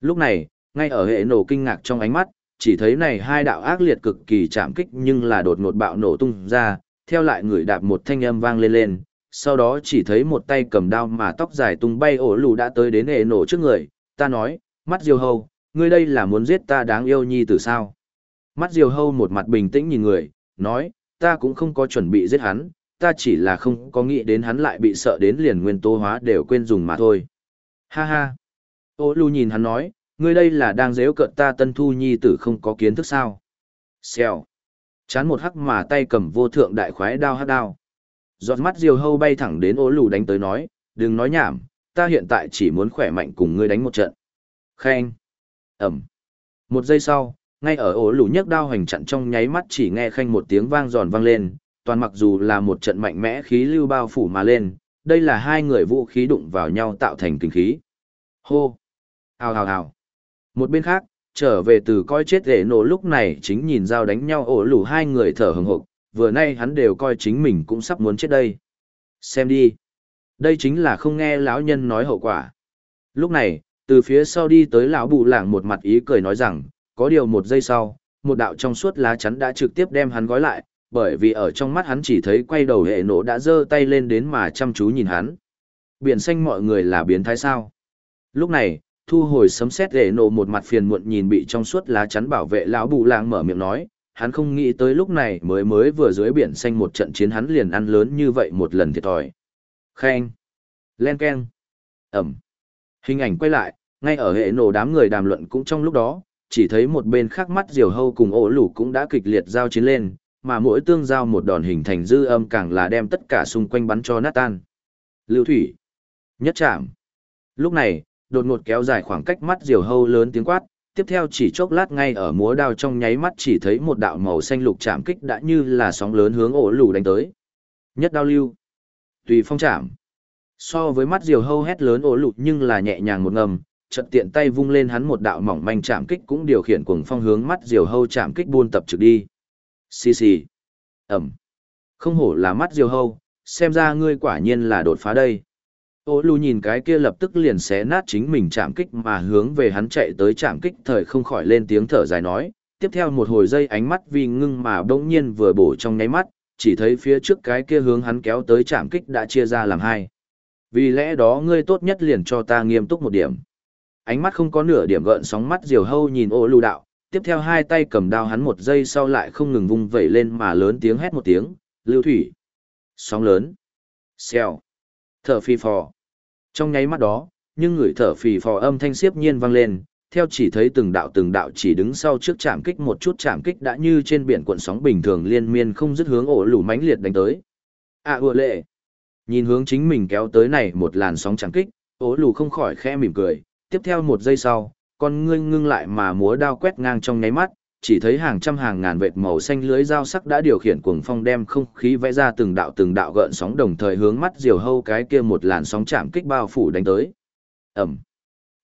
Lúc này, ngay ở hệ nổ kinh ngạc trong ánh mắt, chỉ thấy này hai đạo ác liệt cực kỳ chạm kích nhưng là đột ngột bạo nổ tung ra, theo lại người đạp một thanh âm vang lên lên, sau đó chỉ thấy một tay cầm đao mà tóc dài tung bay ổ lù đã tới đến hệ nổ trước người, ta nói, mắt diều hâu ngươi đây là muốn giết ta đáng yêu nhi từ sao? Mắt diều hâu một mặt bình tĩnh nhìn người, nói, ta cũng không có chuẩn bị giết hắn, ta chỉ là không có nghĩ đến hắn lại bị sợ đến liền nguyên tố hóa đều quên dùng mà thôi. Ha ha. Ô lù nhìn hắn nói, ngươi đây là đang dễ cợt ta tân thu nhi tử không có kiến thức sao. Xèo. Chán một hắc mà tay cầm vô thượng đại khoái đao hát đao. Giọt mắt diều hâu bay thẳng đến ô lù đánh tới nói, đừng nói nhảm, ta hiện tại chỉ muốn khỏe mạnh cùng ngươi đánh một trận. Khen. Ẩm. Một giây sau, ngay ở ổ lù nhấc đao hành chặn trong nháy mắt chỉ nghe khanh một tiếng vang giòn vang lên, toàn mặc dù là một trận mạnh mẽ khí lưu bao phủ mà lên, đây là hai người vũ khí đụng vào nhau tạo thành kinh khí. Hô! Hào hào hào! Một bên khác, trở về từ coi chết để nổ lúc này chính nhìn dao đánh nhau ổ lù hai người thở hừng hực, vừa nay hắn đều coi chính mình cũng sắp muốn chết đây. Xem đi! Đây chính là không nghe lão nhân nói hậu quả. Lúc này, từ phía sau đi tới lão bù lảng một mặt ý cười nói rằng, có điều một giây sau, một đạo trong suốt lá chắn đã trực tiếp đem hắn gói lại, bởi vì ở trong mắt hắn chỉ thấy quay đầu hệ nổ đã giơ tay lên đến mà chăm chú nhìn hắn. Biển xanh mọi người là biến thái sao? Lúc này, thu hồi sấm sét hệ nổ một mặt phiền muộn nhìn bị trong suốt lá chắn bảo vệ lão bù làng mở miệng nói, hắn không nghĩ tới lúc này mới mới vừa dưới biển xanh một trận chiến hắn liền ăn lớn như vậy một lần thiệt thòi. Khen. Len keng. Ẩm. Hình ảnh quay lại, ngay ở hệ nổ đám người đàm luận cũng trong lúc đó, chỉ thấy một bên khác mắt diều hâu cùng ổ lủ cũng đã kịch liệt giao chiến lên, mà mỗi tương giao một đòn hình thành dư âm càng là đem tất cả xung quanh bắn cho nát tan. Lưu thủy. Nhất chạm. Lúc này, đột ngột kéo dài khoảng cách mắt diều hâu lớn tiếng quát, tiếp theo chỉ chốc lát ngay ở múa đao trong nháy mắt chỉ thấy một đạo màu xanh lục chạm kích đã như là sóng lớn hướng ổ lũ đánh tới. Nhất đao lưu. Tùy phong chạm. So với mắt diều hâu hét lớn ổ lụt nhưng là nhẹ nhàng một ngầm, chợt tiện tay vung lên hắn một đạo mỏng manh chạm kích cũng điều khiển cuồng phong hướng mắt diều hâu chạm kích buôn tập trực đi. Xì xì. Ẩm. Không hổ là mắt diều hâu, xem ra ngươi quả nhiên là đột phá đây. Ô lù nhìn cái kia lập tức liền xé nát chính mình chạm kích mà hướng về hắn chạy tới chạm kích thời không khỏi lên tiếng thở dài nói. Tiếp theo một hồi giây ánh mắt vì ngưng mà bỗng nhiên vừa bổ trong nháy mắt, chỉ thấy phía trước cái kia hướng hắn kéo tới chạm kích đã chia ra làm hai. Vì lẽ đó ngươi tốt nhất liền cho ta nghiêm túc một điểm ánh mắt không có nửa điểm gợn sóng mắt diều hâu nhìn ô lưu đạo, tiếp theo hai tay cầm đao hắn một giây sau lại không ngừng vung vẩy lên mà lớn tiếng hét một tiếng, lưu thủy, sóng lớn, xèo, thở phì phò. Trong nháy mắt đó, nhưng người thở phì phò âm thanh siếp nhiên vang lên, theo chỉ thấy từng đạo từng đạo chỉ đứng sau trước chạm kích một chút chạm kích đã như trên biển cuộn sóng bình thường liên miên không dứt hướng ổ lủ mãnh liệt đánh tới. À ùa lệ. Nhìn hướng chính mình kéo tới này một làn sóng chạm kích, ổ lủ không khỏi khẽ mỉm cười, tiếp theo một giây sau, con ngươi ngưng lại mà múa đao quét ngang trong nháy mắt, chỉ thấy hàng trăm hàng ngàn vệt màu xanh lưới dao sắc đã điều khiển cuồng phong đem không khí vẽ ra từng đạo từng đạo gợn sóng đồng thời hướng mắt diều hâu cái kia một làn sóng chạm kích bao phủ đánh tới. Ẩm.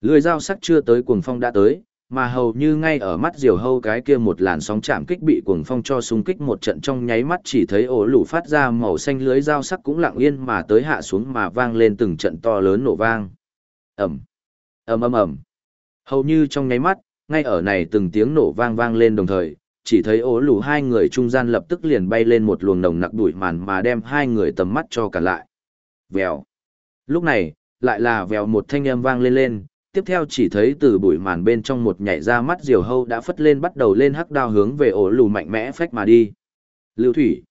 Lưới dao sắc chưa tới cuồng phong đã tới, mà hầu như ngay ở mắt diều hâu cái kia một làn sóng chạm kích bị cuồng phong cho xung kích một trận trong nháy mắt chỉ thấy ổ lũ phát ra màu xanh lưới dao sắc cũng lặng yên mà tới hạ xuống mà vang lên từng trận to lớn nổ vang. Ẩm ầm ầm ầm. Hầu như trong nháy mắt, ngay ở này từng tiếng nổ vang vang lên đồng thời, chỉ thấy ố lù hai người trung gian lập tức liền bay lên một luồng nồng nặc đuổi màn mà đem hai người tầm mắt cho cả lại. Vèo. Lúc này, lại là vèo một thanh âm vang lên lên, tiếp theo chỉ thấy từ bụi màn bên trong một nhảy ra mắt diều hâu đã phất lên bắt đầu lên hắc đao hướng về ổ lù mạnh mẽ phách mà đi. Lưu thủy.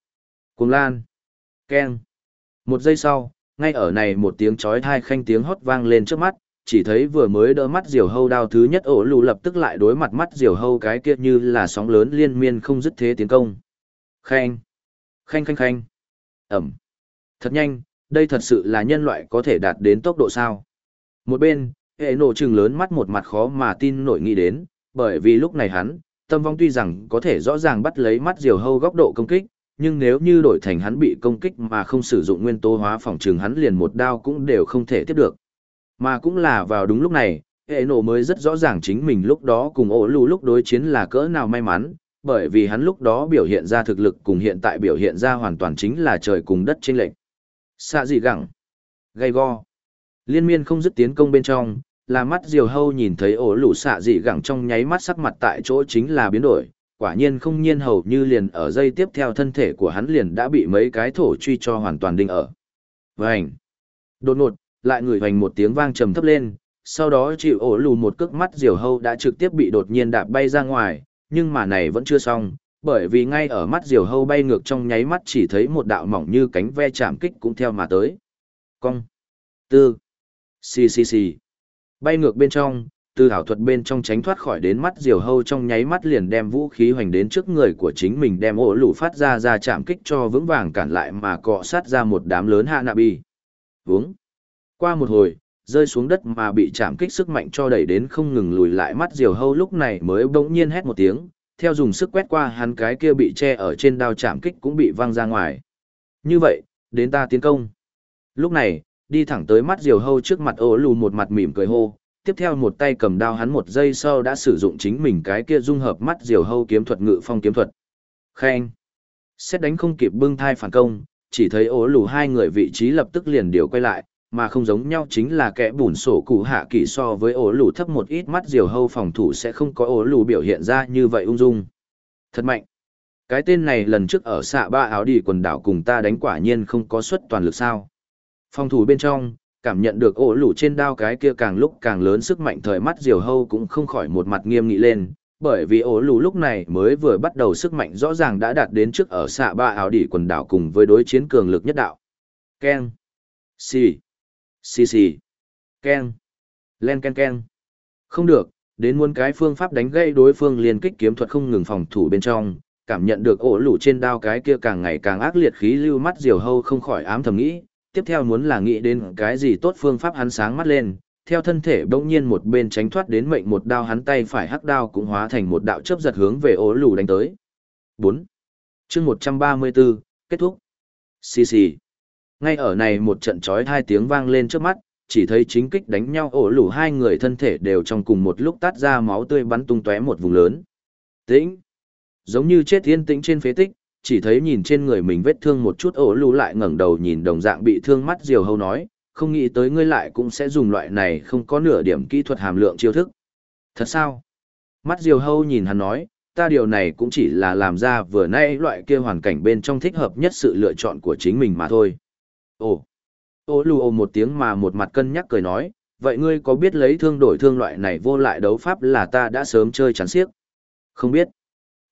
Cuồng lan. Keng. Một giây sau, ngay ở này một tiếng chói thai khanh tiếng hót vang lên trước mắt chỉ thấy vừa mới đỡ mắt diều hâu đao thứ nhất ổ lù lập tức lại đối mặt mắt diều hâu cái kia như là sóng lớn liên miên không dứt thế tiến công. Khanh, khanh khanh khanh, ẩm. Thật nhanh, đây thật sự là nhân loại có thể đạt đến tốc độ sao. Một bên, hệ nổ trừng lớn mắt một mặt khó mà tin nổi nghĩ đến, bởi vì lúc này hắn, tâm vong tuy rằng có thể rõ ràng bắt lấy mắt diều hâu góc độ công kích, nhưng nếu như đổi thành hắn bị công kích mà không sử dụng nguyên tố hóa phòng trường hắn liền một đao cũng đều không thể tiếp được. Mà cũng là vào đúng lúc này, hệ nổ mới rất rõ ràng chính mình lúc đó cùng ổ lù lúc đối chiến là cỡ nào may mắn, bởi vì hắn lúc đó biểu hiện ra thực lực cùng hiện tại biểu hiện ra hoàn toàn chính là trời cùng đất chênh lệch. Xạ gì gẳng, gay go. Liên miên không dứt tiến công bên trong, là mắt diều hâu nhìn thấy ổ lũ xạ dị gẳng trong nháy mắt sắc mặt tại chỗ chính là biến đổi, quả nhiên không nhiên hầu như liền ở dây tiếp theo thân thể của hắn liền đã bị mấy cái thổ truy cho hoàn toàn đinh ở. Vành! Đột ngột, lại ngửi hoành một tiếng vang trầm thấp lên, sau đó chịu ổ lù một cước mắt diều hâu đã trực tiếp bị đột nhiên đạp bay ra ngoài, nhưng mà này vẫn chưa xong, bởi vì ngay ở mắt diều hâu bay ngược trong nháy mắt chỉ thấy một đạo mỏng như cánh ve chạm kích cũng theo mà tới. Cong. Tư. Xì xì xì. Bay ngược bên trong, từ ảo thuật bên trong tránh thoát khỏi đến mắt diều hâu trong nháy mắt liền đem vũ khí hoành đến trước người của chính mình đem ổ lù phát ra ra chạm kích cho vững vàng cản lại mà cọ sát ra một đám lớn hạ nạ bi. Vúng. Qua một hồi, rơi xuống đất mà bị chạm kích sức mạnh cho đẩy đến không ngừng lùi lại mắt diều hâu lúc này mới bỗng nhiên hét một tiếng, theo dùng sức quét qua hắn cái kia bị che ở trên đao chạm kích cũng bị văng ra ngoài. Như vậy, đến ta tiến công. Lúc này, đi thẳng tới mắt diều hâu trước mặt ố lù một mặt mỉm cười hô, tiếp theo một tay cầm đao hắn một giây sau đã sử dụng chính mình cái kia dung hợp mắt diều hâu kiếm thuật ngự phong kiếm thuật. Khen. Xét đánh không kịp bưng thai phản công, chỉ thấy ố lù hai người vị trí lập tức liền điều quay lại, mà không giống nhau chính là kẻ bùn sổ cụ hạ kỳ so với ố lù thấp một ít mắt diều hâu phòng thủ sẽ không có ố lù biểu hiện ra như vậy ung dung. Thật mạnh. Cái tên này lần trước ở xạ ba áo đi quần đảo cùng ta đánh quả nhiên không có suất toàn lực sao. Phòng thủ bên trong, cảm nhận được ổ lù trên đao cái kia càng lúc càng lớn sức mạnh thời mắt diều hâu cũng không khỏi một mặt nghiêm nghị lên, bởi vì ổ lù lúc này mới vừa bắt đầu sức mạnh rõ ràng đã đạt đến trước ở xạ ba áo đỉ quần đảo cùng với đối chiến cường lực nhất đạo. keng Xì. Xì xì. Ken. Len ken ken. Không được, đến muôn cái phương pháp đánh gây đối phương liên kích kiếm thuật không ngừng phòng thủ bên trong, cảm nhận được ổ lũ trên đao cái kia càng ngày càng ác liệt khí lưu mắt diều hâu không khỏi ám thầm nghĩ, tiếp theo muốn là nghĩ đến cái gì tốt phương pháp hắn sáng mắt lên, theo thân thể bỗng nhiên một bên tránh thoát đến mệnh một đao hắn tay phải hắc đao cũng hóa thành một đạo chớp giật hướng về ố lũ đánh tới. 4. chương 134, kết thúc. Xì xì. Ngay ở này một trận chói hai tiếng vang lên trước mắt, chỉ thấy chính kích đánh nhau ổ lù hai người thân thể đều trong cùng một lúc tát ra máu tươi bắn tung tóe một vùng lớn. Tĩnh. Giống như chết yên tĩnh trên phế tích, chỉ thấy nhìn trên người mình vết thương một chút ổ lù lại ngẩng đầu nhìn đồng dạng bị thương mắt diều hâu nói, không nghĩ tới ngươi lại cũng sẽ dùng loại này không có nửa điểm kỹ thuật hàm lượng chiêu thức. Thật sao? Mắt diều hâu nhìn hắn nói, ta điều này cũng chỉ là làm ra vừa nay loại kia hoàn cảnh bên trong thích hợp nhất sự lựa chọn của chính mình mà thôi. Ồ! Ô lù ồ một tiếng mà một mặt cân nhắc cười nói, vậy ngươi có biết lấy thương đổi thương loại này vô lại đấu pháp là ta đã sớm chơi chán xiếc? Không biết.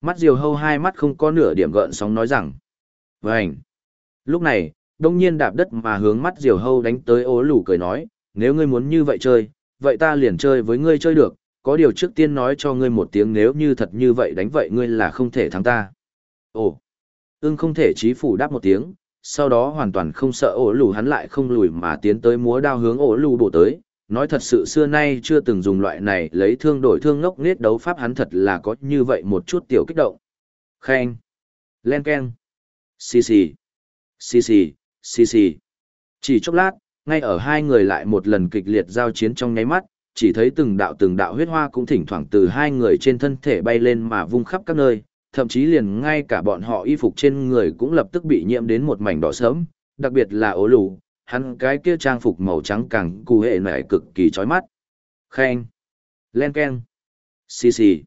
Mắt diều hâu hai mắt không có nửa điểm gợn sóng nói rằng. Vânh! Lúc này, đông nhiên đạp đất mà hướng mắt diều hâu đánh tới ố lù cười nói, nếu ngươi muốn như vậy chơi, vậy ta liền chơi với ngươi chơi được, có điều trước tiên nói cho ngươi một tiếng nếu như thật như vậy đánh vậy ngươi là không thể thắng ta. Ồ! Ưng không thể trí phủ đáp một tiếng, sau đó hoàn toàn không sợ ổ lù hắn lại không lùi mà tiến tới múa đao hướng ổ lù bổ tới, nói thật sự xưa nay chưa từng dùng loại này lấy thương đổi thương ngốc nghếch đấu pháp hắn thật là có như vậy một chút tiểu kích động. Khen. Len ken. Xì xì. Xì xì, xì xì. Chỉ chốc lát, ngay ở hai người lại một lần kịch liệt giao chiến trong nháy mắt, chỉ thấy từng đạo từng đạo huyết hoa cũng thỉnh thoảng từ hai người trên thân thể bay lên mà vung khắp các nơi, thậm chí liền ngay cả bọn họ y phục trên người cũng lập tức bị nhiễm đến một mảnh đỏ sớm, đặc biệt là ố lù, hắn cái kia trang phục màu trắng càng cụ hệ này cực kỳ chói mắt. Khen. Len ken. Xì xì.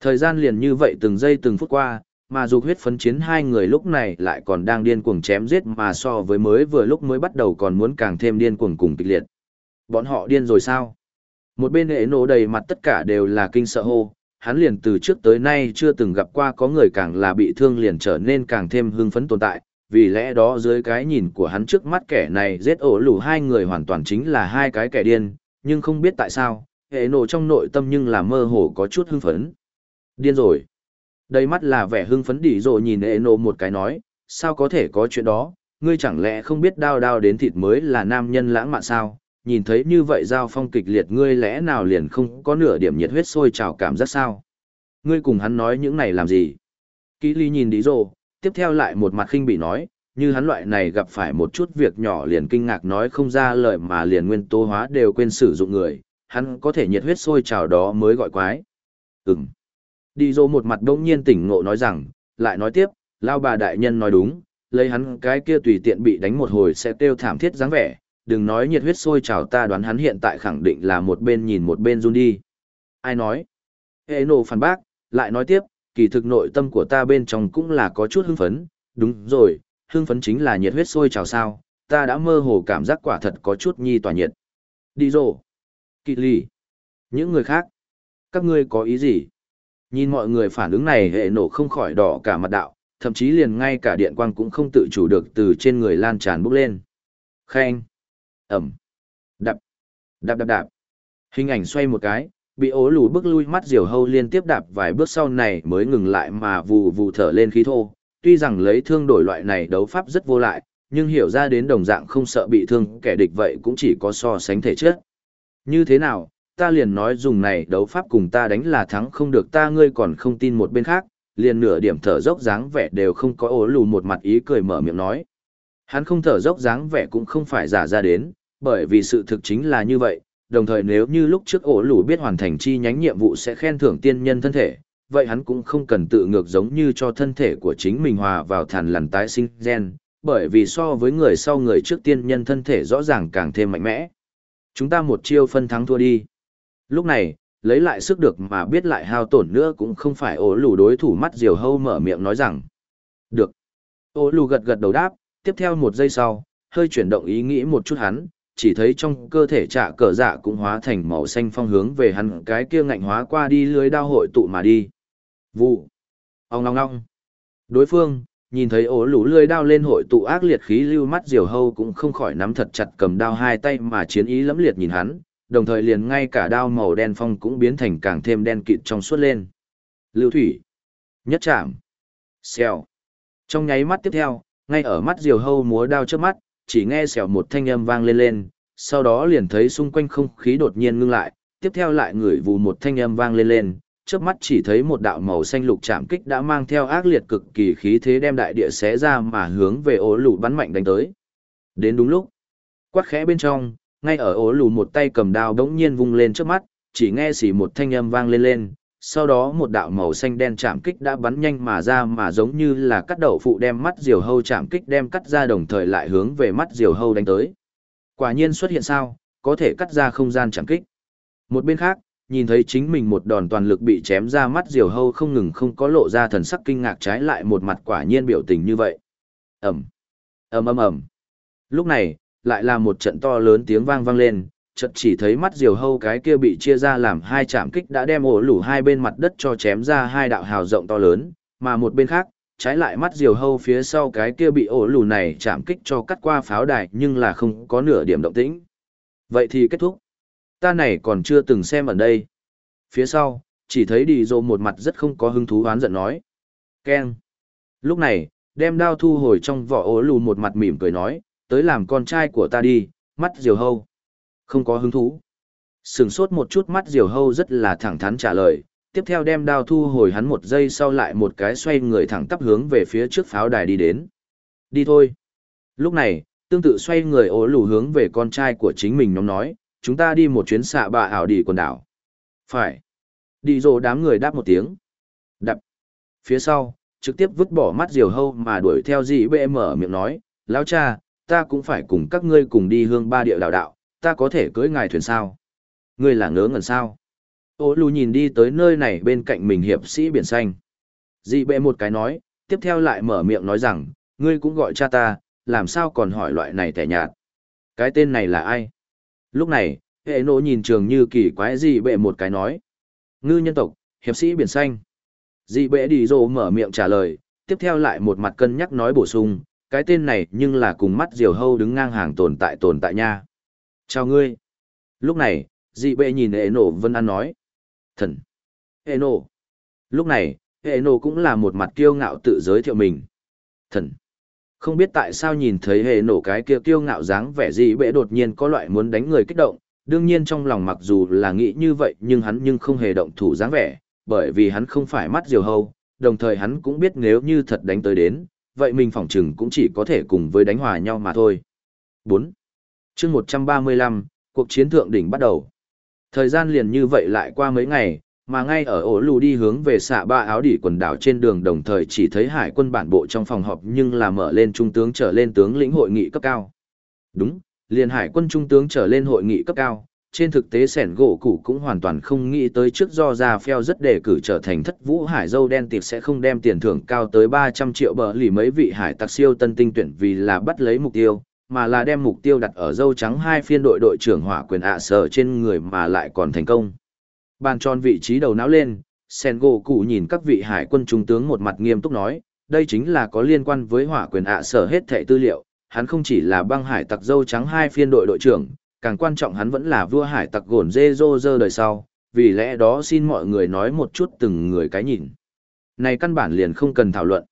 Thời gian liền như vậy từng giây từng phút qua, mà dục huyết phấn chiến hai người lúc này lại còn đang điên cuồng chém giết mà so với mới vừa lúc mới bắt đầu còn muốn càng thêm điên cuồng cùng kịch liệt. Bọn họ điên rồi sao? Một bên hệ nổ đầy mặt tất cả đều là kinh sợ hô, hắn liền từ trước tới nay chưa từng gặp qua có người càng là bị thương liền trở nên càng thêm hưng phấn tồn tại, vì lẽ đó dưới cái nhìn của hắn trước mắt kẻ này giết ổ lù hai người hoàn toàn chính là hai cái kẻ điên, nhưng không biết tại sao, hệ nổ trong nội tâm nhưng là mơ hồ có chút hưng phấn. Điên rồi. Đây mắt là vẻ hưng phấn đỉ rồi nhìn hệ nổ một cái nói, sao có thể có chuyện đó, ngươi chẳng lẽ không biết đao đao đến thịt mới là nam nhân lãng mạn sao, nhìn thấy như vậy giao phong kịch liệt ngươi lẽ nào liền không có nửa điểm nhiệt huyết sôi trào cảm giác sao. Ngươi cùng hắn nói những này làm gì? Kỷ ly nhìn đi rồ, tiếp theo lại một mặt khinh bị nói, như hắn loại này gặp phải một chút việc nhỏ liền kinh ngạc nói không ra lời mà liền nguyên tố hóa đều quên sử dụng người, hắn có thể nhiệt huyết sôi trào đó mới gọi quái. Ừm. Đi dô một mặt đông nhiên tỉnh ngộ nói rằng, lại nói tiếp, lao bà đại nhân nói đúng, lấy hắn cái kia tùy tiện bị đánh một hồi sẽ tiêu thảm thiết dáng vẻ, đừng nói nhiệt huyết sôi trào ta đoán hắn hiện tại khẳng định là một bên nhìn một bên run đi. Ai nói? Hệ nổ phản bác, lại nói tiếp, kỳ thực nội tâm của ta bên trong cũng là có chút hưng phấn, đúng rồi, hưng phấn chính là nhiệt huyết sôi trào sao, ta đã mơ hồ cảm giác quả thật có chút nhi tỏa nhiệt. Đi rồ. Kỳ lì. Những người khác. Các ngươi có ý gì? Nhìn mọi người phản ứng này hệ nổ không khỏi đỏ cả mặt đạo, thậm chí liền ngay cả điện quang cũng không tự chủ được từ trên người lan tràn bốc lên. Khen. Ẩm. Đạp. Đạp đạp đạp. Hình ảnh xoay một cái, bị ố lù bước lui mắt diều hâu liên tiếp đạp vài bước sau này mới ngừng lại mà vù vù thở lên khí thô. Tuy rằng lấy thương đổi loại này đấu pháp rất vô lại, nhưng hiểu ra đến đồng dạng không sợ bị thương kẻ địch vậy cũng chỉ có so sánh thể chất. Như thế nào, ta liền nói dùng này đấu pháp cùng ta đánh là thắng không được ta ngươi còn không tin một bên khác, liền nửa điểm thở dốc dáng vẻ đều không có ố lù một mặt ý cười mở miệng nói. Hắn không thở dốc dáng vẻ cũng không phải giả ra đến, bởi vì sự thực chính là như vậy, đồng thời nếu như lúc trước ổ lù biết hoàn thành chi nhánh nhiệm vụ sẽ khen thưởng tiên nhân thân thể, vậy hắn cũng không cần tự ngược giống như cho thân thể của chính mình hòa vào thàn lằn tái sinh gen, bởi vì so với người sau người trước tiên nhân thân thể rõ ràng càng thêm mạnh mẽ. Chúng ta một chiêu phân thắng thua đi. Lúc này, lấy lại sức được mà biết lại hao tổn nữa cũng không phải ổ lù đối thủ mắt diều hâu mở miệng nói rằng. Được. Ổ lù gật gật đầu đáp, tiếp theo một giây sau, hơi chuyển động ý nghĩ một chút hắn, chỉ thấy trong cơ thể trả cờ dạ cũng hóa thành màu xanh phong hướng về hắn cái kia ngạnh hóa qua đi lưới đao hội tụ mà đi. Vụ. Ông ngong ngong. Đối phương, nhìn thấy ổ lũ lưới đao lên hội tụ ác liệt khí lưu mắt diều hâu cũng không khỏi nắm thật chặt cầm đao hai tay mà chiến ý lẫm liệt nhìn hắn, đồng thời liền ngay cả đao màu đen phong cũng biến thành càng thêm đen kịt trong suốt lên. Lưu thủy. Nhất chạm. Xèo. Trong nháy mắt tiếp theo, ngay ở mắt diều hâu múa đao trước mắt, chỉ nghe xèo một thanh âm vang lên lên, sau đó liền thấy xung quanh không khí đột nhiên ngưng lại, tiếp theo lại ngửi vù một thanh âm vang lên lên, trước mắt chỉ thấy một đạo màu xanh lục chạm kích đã mang theo ác liệt cực kỳ khí thế đem đại địa xé ra mà hướng về ố lù bắn mạnh đánh tới. Đến đúng lúc, quát khẽ bên trong, ngay ở ố lù một tay cầm đao đống nhiên vung lên trước mắt, chỉ nghe xỉ một thanh âm vang lên lên, sau đó một đạo màu xanh đen chạm kích đã bắn nhanh mà ra mà giống như là cắt đậu phụ đem mắt diều hâu chạm kích đem cắt ra đồng thời lại hướng về mắt diều hâu đánh tới. Quả nhiên xuất hiện sao, có thể cắt ra không gian chạm kích. Một bên khác, nhìn thấy chính mình một đòn toàn lực bị chém ra mắt diều hâu không ngừng không có lộ ra thần sắc kinh ngạc trái lại một mặt quả nhiên biểu tình như vậy. Ẩm, ầm ầm ầm. Lúc này, lại là một trận to lớn tiếng vang vang lên, chợt chỉ thấy mắt diều hâu cái kia bị chia ra làm hai chạm kích đã đem ổ lủ hai bên mặt đất cho chém ra hai đạo hào rộng to lớn, mà một bên khác, trái lại mắt diều hâu phía sau cái kia bị ổ lủ này chạm kích cho cắt qua pháo đài nhưng là không có nửa điểm động tĩnh. Vậy thì kết thúc. Ta này còn chưa từng xem ở đây. Phía sau, chỉ thấy đi dô một mặt rất không có hứng thú oán giận nói. Ken. Lúc này, đem đao thu hồi trong vỏ ổ lù một mặt mỉm cười nói, tới làm con trai của ta đi, mắt diều hâu. Không có hứng thú. Sừng sốt một chút mắt diều hâu rất là thẳng thắn trả lời, tiếp theo đem đao thu hồi hắn một giây sau lại một cái xoay người thẳng tắp hướng về phía trước pháo đài đi đến. Đi thôi. Lúc này, tương tự xoay người ố lù hướng về con trai của chính mình nhóm nói, chúng ta đi một chuyến xạ bạ ảo đi quần đảo. Phải. Đi rồi đám người đáp một tiếng. Đập. Phía sau, trực tiếp vứt bỏ mắt diều hâu mà đuổi theo dị bệ mở miệng nói, lão cha, ta cũng phải cùng các ngươi cùng đi hương ba địa đảo đạo, ta có thể cưỡi ngài thuyền sao? Ngươi là ngớ ngẩn sao? Ô lù nhìn đi tới nơi này bên cạnh mình hiệp sĩ biển xanh. Dị bệ một cái nói, tiếp theo lại mở miệng nói rằng, ngươi cũng gọi cha ta, làm sao còn hỏi loại này tẻ nhạt. Cái tên này là ai? Lúc này, hệ nộ nhìn trường như kỳ quái dị bệ một cái nói. Ngư nhân tộc, hiệp sĩ biển xanh. Dị bệ đi rồ mở miệng trả lời, tiếp theo lại một mặt cân nhắc nói bổ sung, cái tên này nhưng là cùng mắt diều hâu đứng ngang hàng tồn tại tồn tại nha. Chào ngươi. Lúc này, dị bệ nhìn hệ nổ vân an nói. Thần. Hệ nổ. Lúc này, hệ nổ cũng là một mặt kiêu ngạo tự giới thiệu mình. Thần. Không biết tại sao nhìn thấy hệ nổ cái kia kiêu ngạo dáng vẻ dị bệ đột nhiên có loại muốn đánh người kích động. Đương nhiên trong lòng mặc dù là nghĩ như vậy nhưng hắn nhưng không hề động thủ dáng vẻ, bởi vì hắn không phải mắt diều hâu, đồng thời hắn cũng biết nếu như thật đánh tới đến, vậy mình phỏng chừng cũng chỉ có thể cùng với đánh hòa nhau mà thôi. 4 chương 135, cuộc chiến thượng đỉnh bắt đầu. Thời gian liền như vậy lại qua mấy ngày, mà ngay ở ổ lù đi hướng về xạ ba áo đỉ quần đảo trên đường đồng thời chỉ thấy hải quân bản bộ trong phòng họp nhưng là mở lên trung tướng trở lên tướng lĩnh hội nghị cấp cao. Đúng, liền hải quân trung tướng trở lên hội nghị cấp cao, trên thực tế sẻn gỗ cụ cũng hoàn toàn không nghĩ tới trước do ra phèo rất đề cử trở thành thất vũ hải dâu đen tiệp sẽ không đem tiền thưởng cao tới 300 triệu bờ lì mấy vị hải tặc siêu tân tinh tuyển vì là bắt lấy mục tiêu, mà là đem mục tiêu đặt ở dâu trắng hai phiên đội đội trưởng hỏa quyền ạ sở trên người mà lại còn thành công. Bàn tròn vị trí đầu não lên, Sen gỗ cụ nhìn các vị hải quân trung tướng một mặt nghiêm túc nói, đây chính là có liên quan với hỏa quyền ạ sở hết thệ tư liệu, hắn không chỉ là băng hải tặc dâu trắng hai phiên đội đội trưởng, càng quan trọng hắn vẫn là vua hải tặc gồn dê dô dơ đời sau, vì lẽ đó xin mọi người nói một chút từng người cái nhìn. Này căn bản liền không cần thảo luận.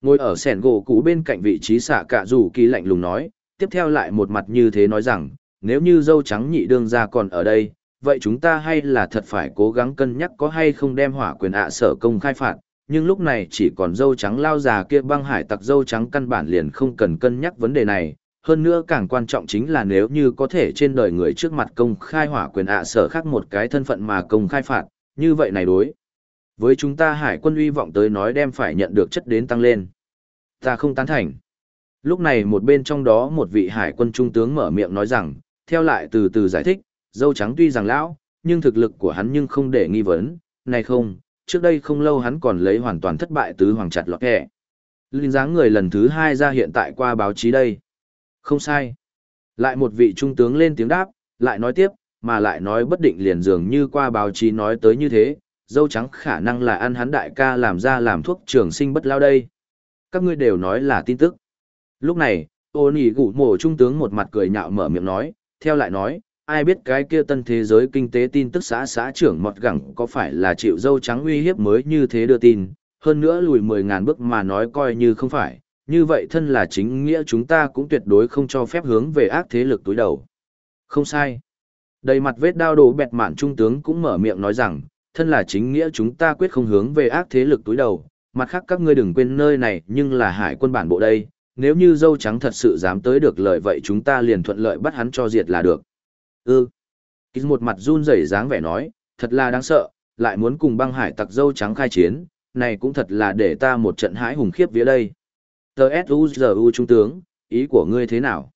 Ngồi ở sẻn gỗ cũ bên cạnh vị trí xạ cả dù kỳ lạnh lùng nói, tiếp theo lại một mặt như thế nói rằng, nếu như dâu trắng nhị đương ra còn ở đây, vậy chúng ta hay là thật phải cố gắng cân nhắc có hay không đem hỏa quyền ạ sở công khai phạt, nhưng lúc này chỉ còn dâu trắng lao già kia băng hải tặc dâu trắng căn bản liền không cần cân nhắc vấn đề này, hơn nữa càng quan trọng chính là nếu như có thể trên đời người trước mặt công khai hỏa quyền ạ sở khác một cái thân phận mà công khai phạt, như vậy này đối. Với chúng ta hải quân uy vọng tới nói đem phải nhận được chất đến tăng lên. Ta không tán thành. Lúc này một bên trong đó một vị hải quân trung tướng mở miệng nói rằng, theo lại từ từ giải thích, dâu trắng tuy rằng lão, nhưng thực lực của hắn nhưng không để nghi vấn, này không, trước đây không lâu hắn còn lấy hoàn toàn thất bại tứ hoàng chặt lọt kẻ. Linh dáng người lần thứ hai ra hiện tại qua báo chí đây. Không sai. Lại một vị trung tướng lên tiếng đáp, lại nói tiếp, mà lại nói bất định liền dường như qua báo chí nói tới như thế, dâu trắng khả năng là ăn hắn đại ca làm ra làm thuốc trường sinh bất lao đây. Các ngươi đều nói là tin tức. Lúc này, ô nỉ gủ mổ trung tướng một mặt cười nhạo mở miệng nói, theo lại nói, ai biết cái kia tân thế giới kinh tế tin tức xã xã trưởng mọt gẳng có phải là chịu dâu trắng uy hiếp mới như thế đưa tin, hơn nữa lùi mười ngàn bước mà nói coi như không phải, như vậy thân là chính nghĩa chúng ta cũng tuyệt đối không cho phép hướng về ác thế lực túi đầu. Không sai. Đầy mặt vết đao đổ bẹt mạn trung tướng cũng mở miệng nói rằng, thân là chính nghĩa chúng ta quyết không hướng về ác thế lực túi đầu, mặt khác các ngươi đừng quên nơi này nhưng là hải quân bản bộ đây, nếu như dâu trắng thật sự dám tới được lợi vậy chúng ta liền thuận lợi bắt hắn cho diệt là được. Ư. Ừ. một mặt run rẩy dáng vẻ nói, thật là đáng sợ, lại muốn cùng băng hải tặc dâu trắng khai chiến, này cũng thật là để ta một trận hãi hùng khiếp vía đây. Tờ S.U.G.U. Trung tướng, ý của ngươi thế nào?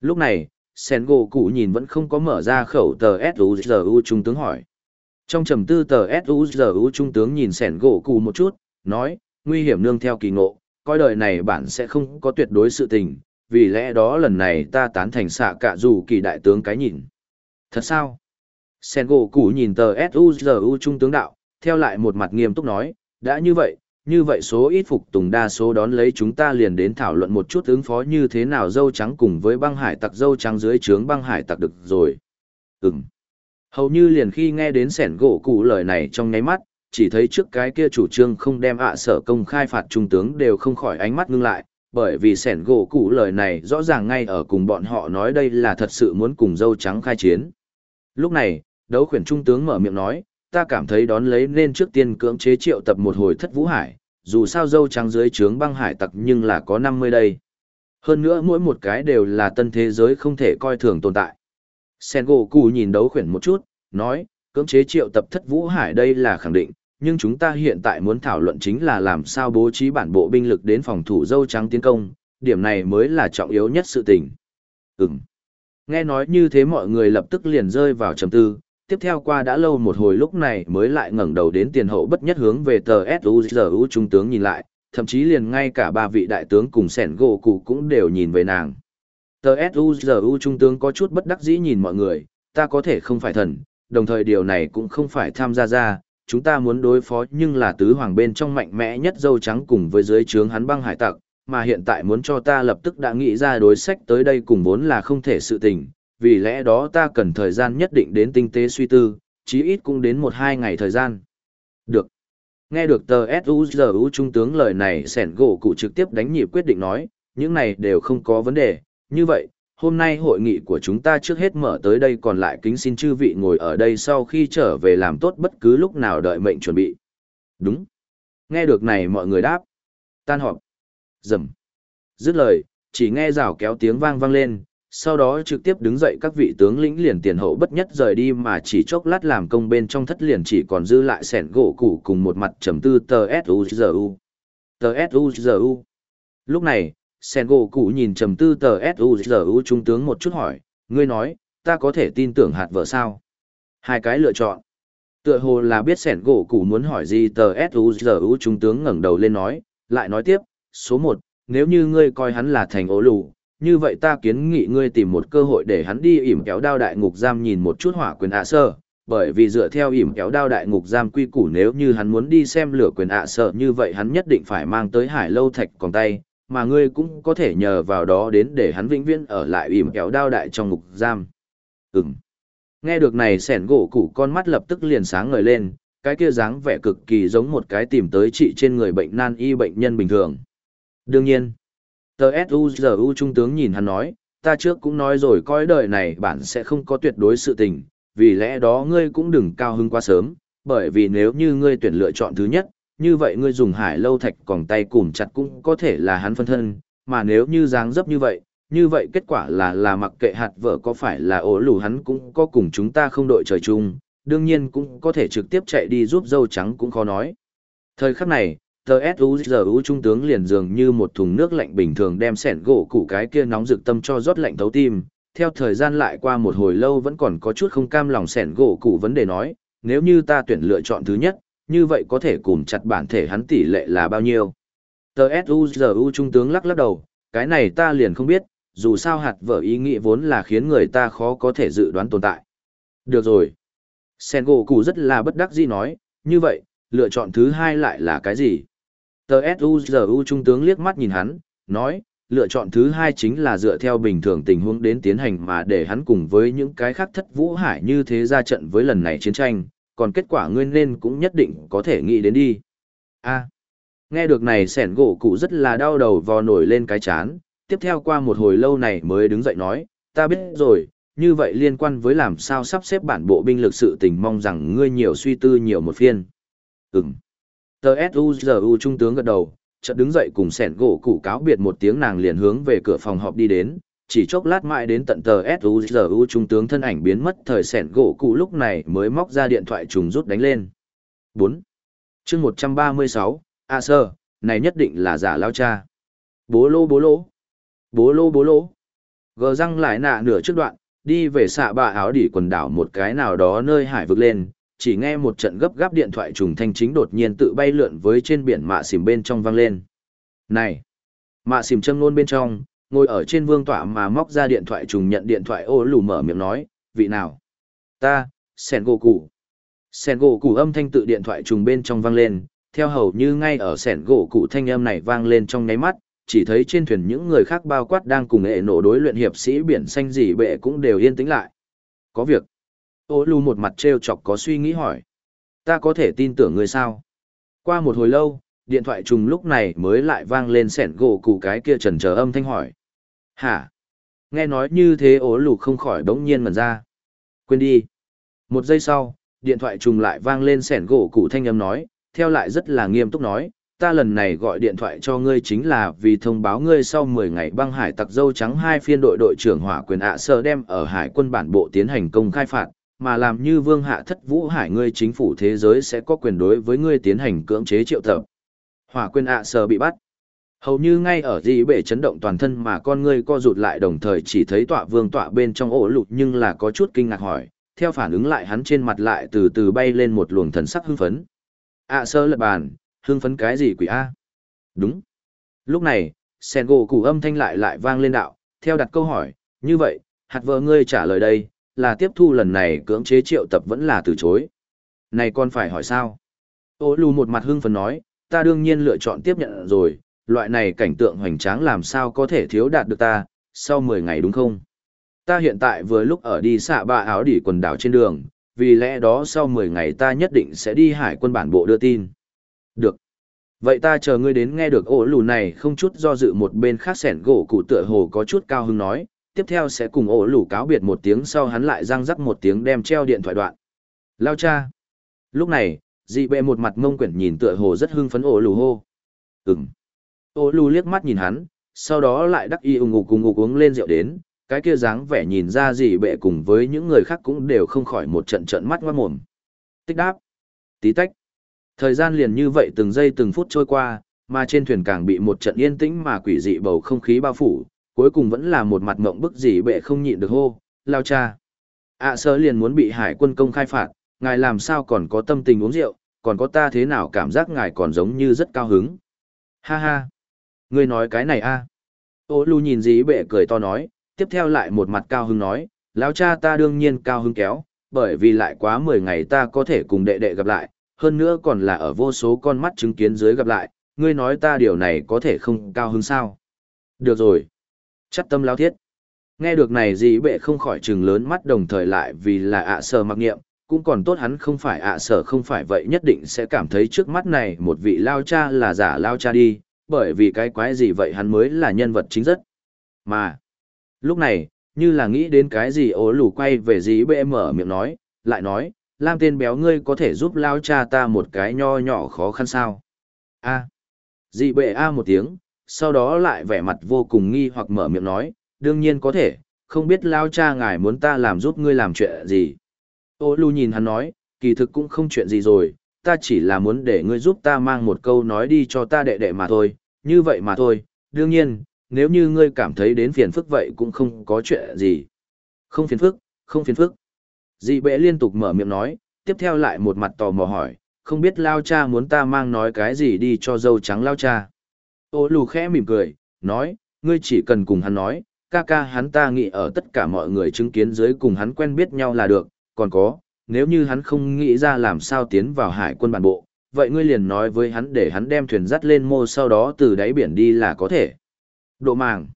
Lúc này, Sen gỗ cụ nhìn vẫn không có mở ra khẩu tờ S.U.G.U. Trung tướng hỏi. Trong trầm tư tờ S.U.G.U. Trung tướng nhìn Sen gỗ cụ một chút, nói, nguy hiểm nương theo kỳ ngộ, coi đời này bản sẽ không có tuyệt đối sự tình, vì lẽ đó lần này ta tán thành xạ cả dù kỳ đại tướng cái nhìn. Thật sao? Sen gỗ cụ nhìn tờ S.U.G.U. Trung tướng đạo, theo lại một mặt nghiêm túc nói, đã như vậy, như vậy số ít phục tùng đa số đón lấy chúng ta liền đến thảo luận một chút ứng phó như thế nào dâu trắng cùng với băng hải tặc dâu trắng dưới trướng băng hải tặc được rồi. Ừm. Hầu như liền khi nghe đến sẻn gỗ cụ lời này trong nháy mắt, chỉ thấy trước cái kia chủ trương không đem ạ sở công khai phạt trung tướng đều không khỏi ánh mắt ngưng lại, bởi vì sẻn gỗ cụ lời này rõ ràng ngay ở cùng bọn họ nói đây là thật sự muốn cùng dâu trắng khai chiến. Lúc này, đấu khuyển trung tướng mở miệng nói, ta cảm thấy đón lấy nên trước tiên cưỡng chế triệu tập một hồi thất vũ hải, dù sao dâu trắng dưới trướng băng hải tặc nhưng là có 50 đây. Hơn nữa mỗi một cái đều là tân thế giới không thể coi thường tồn tại. Sen gỗ cụ nhìn đấu khuyển một chút, nói, cưỡng chế triệu tập thất vũ hải đây là khẳng định, nhưng chúng ta hiện tại muốn thảo luận chính là làm sao bố trí bản bộ binh lực đến phòng thủ dâu trắng tiến công, điểm này mới là trọng yếu nhất sự tình. Ừm. Nghe nói như thế mọi người lập tức liền rơi vào trầm tư, tiếp theo qua đã lâu một hồi lúc này mới lại ngẩng đầu đến tiền hậu bất nhất hướng về tờ S.U.G.U. trung tướng nhìn lại, thậm chí liền ngay cả ba vị đại tướng cùng sẻn gỗ cụ cũng đều nhìn về nàng. Tờ S.U.G.U. trung tướng có chút bất đắc dĩ nhìn mọi người, ta có thể không phải thần, đồng thời điều này cũng không phải tham gia ra, chúng ta muốn đối phó nhưng là tứ hoàng bên trong mạnh mẽ nhất dâu trắng cùng với dưới trướng hắn băng hải tặc, mà hiện tại muốn cho ta lập tức đã nghĩ ra đối sách tới đây cùng vốn là không thể sự tình, vì lẽ đó ta cần thời gian nhất định đến tinh tế suy tư, chí ít cũng đến một hai ngày thời gian. Được. Nghe được tờ S.U.G.U. Trung tướng lời này sẻn gỗ cụ trực tiếp đánh nhịp quyết định nói, những này đều không có vấn đề, như vậy, hôm nay hội nghị của chúng ta trước hết mở tới đây còn lại kính xin chư vị ngồi ở đây sau khi trở về làm tốt bất cứ lúc nào đợi mệnh chuẩn bị. Đúng. Nghe được này mọi người đáp. Tan họp. Dầm. Dứt lời, chỉ nghe rào kéo tiếng vang vang lên, sau đó trực tiếp đứng dậy các vị tướng lĩnh liền tiền hậu bất nhất rời đi mà chỉ chốc lát làm công bên trong thất liền chỉ còn dư lại sẻn gỗ củ cùng một mặt trầm tư tờ S.U.G.U. Tờ S.U.G.U. Lúc này, sen gỗ cụ nhìn trầm tư tờ suzu trung tướng một chút hỏi, ngươi nói, ta có thể tin tưởng hạt vợ sao? Hai cái lựa chọn. Tựa hồ là biết sẻn gỗ cụ muốn hỏi gì, tờ suzu trung tướng ngẩng đầu lên nói, lại nói tiếp, số một, nếu như ngươi coi hắn là thành ố lù, như vậy ta kiến nghị ngươi tìm một cơ hội để hắn đi ỉm kéo đao đại ngục giam nhìn một chút hỏa quyền ạ sơ, bởi vì dựa theo ỉm kéo đao đại ngục giam quy củ nếu như hắn muốn đi xem lửa quyền ạ sợ như vậy hắn nhất định phải mang tới hải lâu thạch còn tay mà ngươi cũng có thể nhờ vào đó đến để hắn vĩnh viễn ở lại ỉm kéo đao đại trong ngục giam Ừm. nghe được này sẻn gỗ củ con mắt lập tức liền sáng ngời lên cái kia dáng vẻ cực kỳ giống một cái tìm tới trị trên người bệnh nan y bệnh nhân bình thường đương nhiên tờ suzu trung tướng nhìn hắn nói ta trước cũng nói rồi coi đời này bạn sẽ không có tuyệt đối sự tình vì lẽ đó ngươi cũng đừng cao hưng quá sớm, bởi vì nếu như ngươi tuyển lựa chọn thứ nhất, như vậy ngươi dùng hải lâu thạch còn tay cùm chặt cũng có thể là hắn phân thân, mà nếu như dáng dấp như vậy, như vậy kết quả là là mặc kệ hạt vợ có phải là ổ lù hắn cũng có cùng chúng ta không đội trời chung, đương nhiên cũng có thể trực tiếp chạy đi giúp dâu trắng cũng khó nói. Thời khắc này, tờ S.U.G.U. trung tướng liền dường như một thùng nước lạnh bình thường đem sẻn gỗ củ cái kia nóng rực tâm cho rót lạnh thấu tim, theo thời gian lại qua một hồi lâu vẫn còn có chút không cam lòng sẻn gỗ củ vấn đề nói, nếu như ta tuyển lựa chọn thứ nhất, như vậy có thể cùng chặt bản thể hắn tỷ lệ là bao nhiêu. Tờ S.U.G.U. trung tướng lắc lắc đầu, cái này ta liền không biết, dù sao hạt vợ ý nghĩ vốn là khiến người ta khó có thể dự đoán tồn tại. Được rồi. Sen gỗ cụ rất là bất đắc dĩ nói, như vậy, lựa chọn thứ hai lại là cái gì? Tờ S.U.G.U. trung tướng liếc mắt nhìn hắn, nói, lựa chọn thứ hai chính là dựa theo bình thường tình huống đến tiến hành mà để hắn cùng với những cái khác thất vũ hải như thế ra trận với lần này chiến tranh, còn kết quả ngươi nên cũng nhất định có thể nghĩ đến đi. a nghe được này sẻn gỗ cụ rất là đau đầu vò nổi lên cái chán, tiếp theo qua một hồi lâu này mới đứng dậy nói, ta biết rồi, như vậy liên quan với làm sao sắp xếp bản bộ binh lực sự tình mong rằng ngươi nhiều suy tư nhiều một phiên. Ừm. Tờ S.U.G.U. trung tướng gật đầu, chợt đứng dậy cùng sẻn gỗ cụ cáo biệt một tiếng nàng liền hướng về cửa phòng họp đi đến chỉ chốc lát mãi đến tận tờ suzu trung tướng thân ảnh biến mất thời sẻn gỗ cụ lúc này mới móc ra điện thoại trùng rút đánh lên. Bốn. Chương một trăm ba mươi sáu. A sơ này nhất định là giả lao cha. Bố lô bố lô. Bố lô bố lô. Gờ răng lại nạ nửa trước đoạn đi về xạ bạ áo đỉ quần đảo một cái nào đó nơi hải vực lên chỉ nghe một trận gấp gáp điện thoại trùng thanh chính đột nhiên tự bay lượn với trên biển mạ xìm bên trong vang lên. Này! Mạ xìm châm ngôn bên trong, ngồi ở trên vương tọa mà móc ra điện thoại trùng nhận điện thoại ô lù mở miệng nói, vị nào? Ta, Sen gỗ cụ. Sen gỗ cụ âm thanh tự điện thoại trùng bên trong vang lên, theo hầu như ngay ở sẻn gỗ cụ thanh âm này vang lên trong nháy mắt, chỉ thấy trên thuyền những người khác bao quát đang cùng hệ nổ đối luyện hiệp sĩ biển xanh gì bệ cũng đều yên tĩnh lại. Có việc. Ô lù một mặt trêu chọc có suy nghĩ hỏi. Ta có thể tin tưởng người sao? Qua một hồi lâu, điện thoại trùng lúc này mới lại vang lên sẻn gỗ cụ cái kia trần chờ âm thanh hỏi. Hả? Nghe nói như thế ố lù không khỏi đống nhiên mần ra. Quên đi. Một giây sau, điện thoại trùng lại vang lên sẻn gỗ cụ thanh âm nói, theo lại rất là nghiêm túc nói, ta lần này gọi điện thoại cho ngươi chính là vì thông báo ngươi sau 10 ngày băng hải tặc dâu trắng hai phiên đội đội trưởng hỏa quyền ạ sơ đem ở hải quân bản bộ tiến hành công khai phạt, mà làm như vương hạ thất vũ hải ngươi chính phủ thế giới sẽ có quyền đối với ngươi tiến hành cưỡng chế triệu tập. Hỏa quyền ạ sơ bị bắt. Hầu như ngay ở dị bể chấn động toàn thân mà con ngươi co rụt lại đồng thời chỉ thấy tọa vương tọa bên trong ổ lụt nhưng là có chút kinh ngạc hỏi, theo phản ứng lại hắn trên mặt lại từ từ bay lên một luồng thần sắc hưng phấn. ạ sơ lật bàn, hưng phấn cái gì quỷ A? Đúng. Lúc này, sen gỗ củ âm thanh lại lại vang lên đạo, theo đặt câu hỏi, như vậy, hạt vợ ngươi trả lời đây, là tiếp thu lần này cưỡng chế triệu tập vẫn là từ chối. Này con phải hỏi sao? Ô lù một mặt hưng phấn nói, ta đương nhiên lựa chọn tiếp nhận rồi, loại này cảnh tượng hoành tráng làm sao có thể thiếu đạt được ta, sau 10 ngày đúng không? Ta hiện tại vừa lúc ở đi xạ ba áo đỉ quần đảo trên đường, vì lẽ đó sau 10 ngày ta nhất định sẽ đi hải quân bản bộ đưa tin. Được. Vậy ta chờ ngươi đến nghe được ổ lù này không chút do dự một bên khác sẻn gỗ cụ tựa hồ có chút cao hứng nói, tiếp theo sẽ cùng ổ lù cáo biệt một tiếng sau hắn lại răng rắc một tiếng đem treo điện thoại đoạn. Lao cha. Lúc này, dị bệ một mặt mông quyển nhìn tựa hồ rất hưng phấn ổ lù hô. Ừm. Ô lù liếc mắt nhìn hắn, sau đó lại đắc y ung ngục cùng ngục uống lên rượu đến, cái kia dáng vẻ nhìn ra gì bệ cùng với những người khác cũng đều không khỏi một trận trận mắt ngoát mồm. Tích đáp. Tí tách. Thời gian liền như vậy từng giây từng phút trôi qua, Mà trên thuyền càng bị một trận yên tĩnh mà quỷ dị bầu không khí bao phủ, cuối cùng vẫn là một mặt mộng bức gì bệ không nhịn được hô, lao cha. ạ sơ liền muốn bị hải quân công khai phạt, ngài làm sao còn có tâm tình uống rượu, còn có ta thế nào cảm giác ngài còn giống như rất cao hứng. Ha ha, ngươi nói cái này a Ô lù nhìn dĩ bệ cười to nói, tiếp theo lại một mặt cao hứng nói, lão cha ta đương nhiên cao hứng kéo, bởi vì lại quá 10 ngày ta có thể cùng đệ đệ gặp lại, hơn nữa còn là ở vô số con mắt chứng kiến dưới gặp lại, ngươi nói ta điều này có thể không cao hứng sao. Được rồi. Chắc tâm lao thiết. Nghe được này dĩ bệ không khỏi trừng lớn mắt đồng thời lại vì là ạ sở mặc nghiệm, cũng còn tốt hắn không phải ạ sở không phải vậy nhất định sẽ cảm thấy trước mắt này một vị lao cha là giả lao cha đi, bởi vì cái quái gì vậy hắn mới là nhân vật chính rất. Mà, lúc này, như là nghĩ đến cái gì ố lù quay về dí bệ mở miệng nói, lại nói, Lam tên béo ngươi có thể giúp lao cha ta một cái nho nhỏ khó khăn sao? A. À. Dị bệ A một tiếng, sau đó lại vẻ mặt vô cùng nghi hoặc mở miệng nói, đương nhiên có thể, không biết lao cha ngài muốn ta làm giúp ngươi làm chuyện gì. Ô lù nhìn hắn nói, kỳ thực cũng không chuyện gì rồi, ta chỉ là muốn để ngươi giúp ta mang một câu nói đi cho ta đệ đệ mà thôi, như vậy mà thôi, đương nhiên, nếu như ngươi cảm thấy đến phiền phức vậy cũng không có chuyện gì. Không phiền phức, không phiền phức. Dị bệ liên tục mở miệng nói, tiếp theo lại một mặt tò mò hỏi, không biết lao cha muốn ta mang nói cái gì đi cho dâu trắng lao cha. Ô lù khẽ mỉm cười, nói, ngươi chỉ cần cùng hắn nói, ca ca hắn ta nghĩ ở tất cả mọi người chứng kiến dưới cùng hắn quen biết nhau là được, còn có, nếu như hắn không nghĩ ra làm sao tiến vào hải quân bản bộ, vậy ngươi liền nói với hắn để hắn đem thuyền dắt lên mô sau đó từ đáy biển đi là có thể. Độ màng.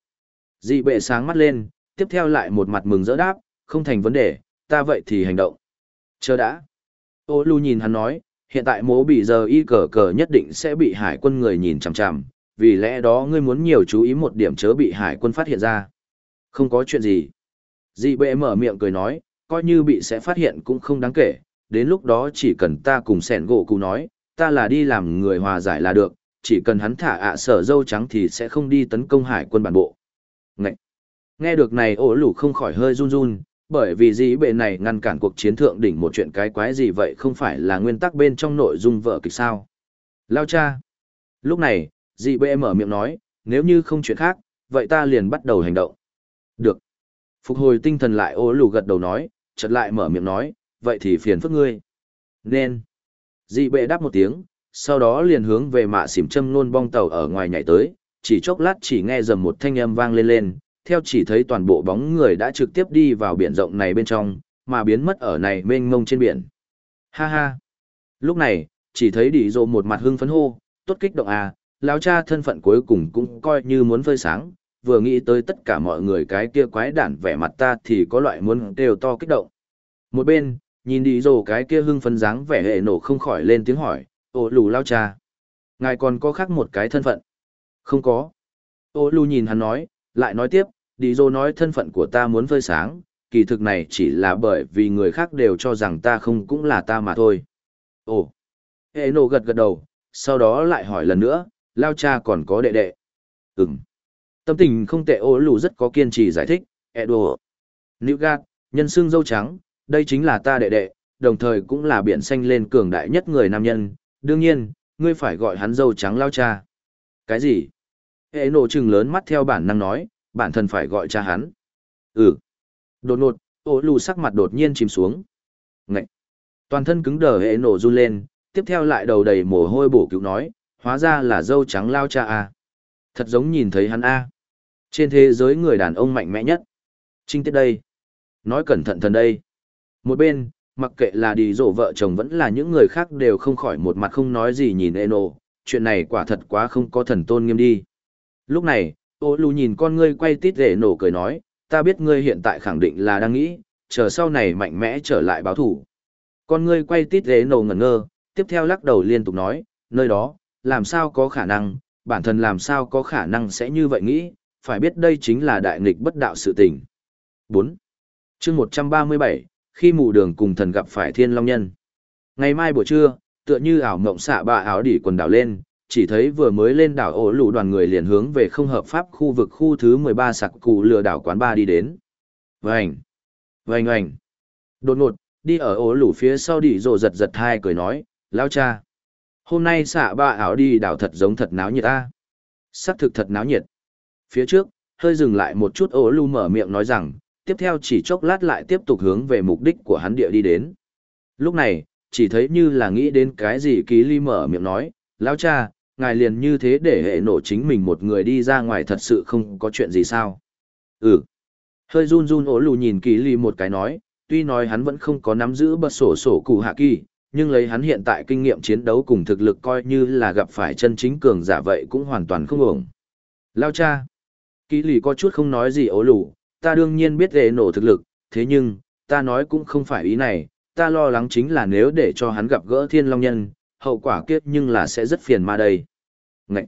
Dị bệ sáng mắt lên, tiếp theo lại một mặt mừng rỡ đáp, không thành vấn đề, ta vậy thì hành động. Chờ đã. Ô lưu nhìn hắn nói, hiện tại mố bị giờ y cờ cờ nhất định sẽ bị hải quân người nhìn chằm chằm, vì lẽ đó ngươi muốn nhiều chú ý một điểm chớ bị hải quân phát hiện ra. Không có chuyện gì. Dị bệ mở miệng cười nói, coi như bị sẽ phát hiện cũng không đáng kể, đến lúc đó chỉ cần ta cùng sẻn gỗ cụ nói, ta là đi làm người hòa giải là được, chỉ cần hắn thả ạ sở dâu trắng thì sẽ không đi tấn công hải quân bản bộ. Ngậy! Nghe được này ổ lủ không khỏi hơi run run, bởi vì dĩ bệ này ngăn cản cuộc chiến thượng đỉnh một chuyện cái quái gì vậy không phải là nguyên tắc bên trong nội dung vợ kịch sao. Lao cha! Lúc này, dị bệ mở miệng nói, nếu như không chuyện khác, vậy ta liền bắt đầu hành động. Được. Phục hồi tinh thần lại ố lù gật đầu nói, chợt lại mở miệng nói, vậy thì phiền phức ngươi. Nên. Dị bệ đáp một tiếng, sau đó liền hướng về mạ xỉm châm nôn bong tàu ở ngoài nhảy tới, chỉ chốc lát chỉ nghe dầm một thanh âm vang lên lên, theo chỉ thấy toàn bộ bóng người đã trực tiếp đi vào biển rộng này bên trong, mà biến mất ở này mênh mông trên biển. Ha ha! Lúc này, chỉ thấy đỉ rộ một mặt hưng phấn hô, tốt kích động à, lão cha thân phận cuối cùng cũng coi như muốn phơi sáng, vừa nghĩ tới tất cả mọi người cái kia quái đản vẻ mặt ta thì có loại muốn đều to kích động. Một bên, nhìn đi rồ cái kia hưng phấn dáng vẻ hệ nổ không khỏi lên tiếng hỏi, ô lù lao cha. Ngài còn có khác một cái thân phận? Không có. Ô lù nhìn hắn nói, lại nói tiếp, đi rồ nói thân phận của ta muốn phơi sáng, kỳ thực này chỉ là bởi vì người khác đều cho rằng ta không cũng là ta mà thôi. Ồ. Hệ nổ gật gật đầu, sau đó lại hỏi lần nữa, lao cha còn có đệ đệ. Ừm. Tâm tình không tệ ô lù rất có kiên trì giải thích, Edo. Nữ gạt, nhân xương dâu trắng, đây chính là ta đệ đệ, đồng thời cũng là biển xanh lên cường đại nhất người nam nhân, đương nhiên, ngươi phải gọi hắn dâu trắng lao cha. Cái gì? Hệ nổ trừng lớn mắt theo bản năng nói, bản thân phải gọi cha hắn. Ừ. Đột ngột, ô lù sắc mặt đột nhiên chìm xuống. Ngậy. Toàn thân cứng đờ hệ nổ run lên, tiếp theo lại đầu đầy mồ hôi bổ cứu nói, hóa ra là dâu trắng lao cha à. Thật giống nhìn thấy hắn a. Trên thế giới người đàn ông mạnh mẽ nhất. Trinh tiết đây. Nói cẩn thận thần đây. Một bên, mặc kệ là đi rổ vợ chồng vẫn là những người khác đều không khỏi một mặt không nói gì nhìn Eno, chuyện này quả thật quá không có thần tôn nghiêm đi. Lúc này, ô lù nhìn con ngươi quay tít để nổ cười nói, ta biết ngươi hiện tại khẳng định là đang nghĩ, chờ sau này mạnh mẽ trở lại báo thủ. Con ngươi quay tít để nổ ngẩn ngơ, tiếp theo lắc đầu liên tục nói, nơi đó, làm sao có khả năng, bản thân làm sao có khả năng sẽ như vậy nghĩ, phải biết đây chính là đại nghịch bất đạo sự tình. 4. chương 137, khi mù đường cùng thần gặp phải thiên long nhân. Ngày mai buổi trưa, tựa như ảo mộng xạ bạ áo đỉ quần đảo lên, chỉ thấy vừa mới lên đảo ổ lũ đoàn người liền hướng về không hợp pháp khu vực khu thứ 13 sạc cụ lừa đảo quán ba đi đến. Vành! Vành oành! Đột ngột, đi ở ổ lũ phía sau đỉ rồ giật giật hai cười nói, lao cha! Hôm nay xạ bà ảo đi đảo thật giống thật náo nhiệt ta. Sắc thực thật náo nhiệt. Phía trước, hơi dừng lại một chút ố lưu mở miệng nói rằng, tiếp theo chỉ chốc lát lại tiếp tục hướng về mục đích của hắn địa đi đến. Lúc này, chỉ thấy như là nghĩ đến cái gì ký ly mở miệng nói, lão cha, ngài liền như thế để hệ nổ chính mình một người đi ra ngoài thật sự không có chuyện gì sao. Ừ. Hơi run run ố lù nhìn ký ly một cái nói, tuy nói hắn vẫn không có nắm giữ bật sổ sổ cụ hạ kỳ, nhưng lấy hắn hiện tại kinh nghiệm chiến đấu cùng thực lực coi như là gặp phải chân chính cường giả vậy cũng hoàn toàn không ổng. Lao cha. Kỷ lì có chút không nói gì ố lù, ta đương nhiên biết hệ nổ thực lực, thế nhưng, ta nói cũng không phải ý này, ta lo lắng chính là nếu để cho hắn gặp gỡ thiên long nhân, hậu quả kiếp nhưng là sẽ rất phiền ma đây. Ngậy!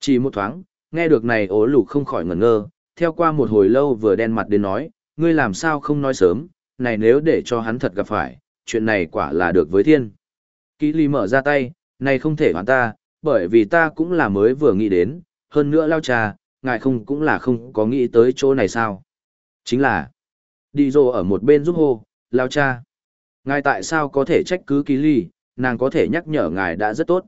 Chỉ một thoáng, nghe được này ố lù không khỏi ngẩn ngơ, theo qua một hồi lâu vừa đen mặt đến nói, ngươi làm sao không nói sớm, này nếu để cho hắn thật gặp phải, chuyện này quả là được với thiên. Kỷ lì mở ra tay, này không thể hoàn ta, bởi vì ta cũng là mới vừa nghĩ đến, hơn nữa lao trà, ngài không cũng là không có nghĩ tới chỗ này sao. Chính là, đi rồ ở một bên giúp hô, lao cha. Ngài tại sao có thể trách cứ ký ly, nàng có thể nhắc nhở ngài đã rất tốt.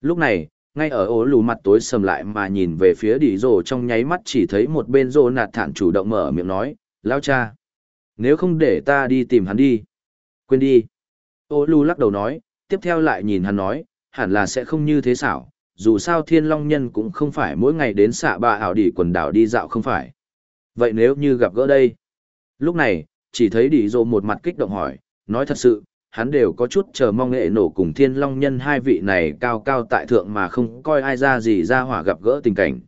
Lúc này, ngay ở ố lù mặt tối sầm lại mà nhìn về phía đi rồ trong nháy mắt chỉ thấy một bên rồ nạt thản chủ động mở miệng nói, lao cha. Nếu không để ta đi tìm hắn đi. Quên đi. Ô lù lắc đầu nói, tiếp theo lại nhìn hắn nói, hẳn là sẽ không như thế xảo, dù sao thiên long nhân cũng không phải mỗi ngày đến xạ ba ảo đỉ quần đảo đi dạo không phải. Vậy nếu như gặp gỡ đây? Lúc này, chỉ thấy đỉ dô một mặt kích động hỏi, nói thật sự, hắn đều có chút chờ mong nghệ nổ cùng thiên long nhân hai vị này cao cao tại thượng mà không coi ai ra gì ra hỏa gặp gỡ tình cảnh.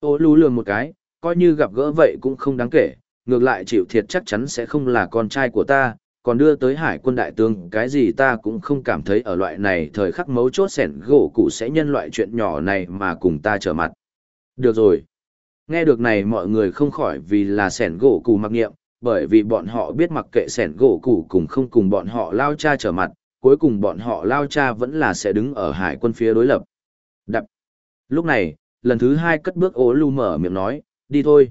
Ô lú lường một cái, coi như gặp gỡ vậy cũng không đáng kể, ngược lại chịu thiệt chắc chắn sẽ không là con trai của ta, còn đưa tới hải quân đại tướng cái gì ta cũng không cảm thấy ở loại này thời khắc mấu chốt sẻn gỗ cụ sẽ nhân loại chuyện nhỏ này mà cùng ta trở mặt. Được rồi. Nghe được này mọi người không khỏi vì là sẻn gỗ cụ mặc nghiệm, bởi vì bọn họ biết mặc kệ sẻn gỗ cụ cùng không cùng bọn họ lao cha trở mặt, cuối cùng bọn họ lao cha vẫn là sẽ đứng ở hải quân phía đối lập. Đập. Lúc này, lần thứ hai cất bước ố lu mở miệng nói, đi thôi.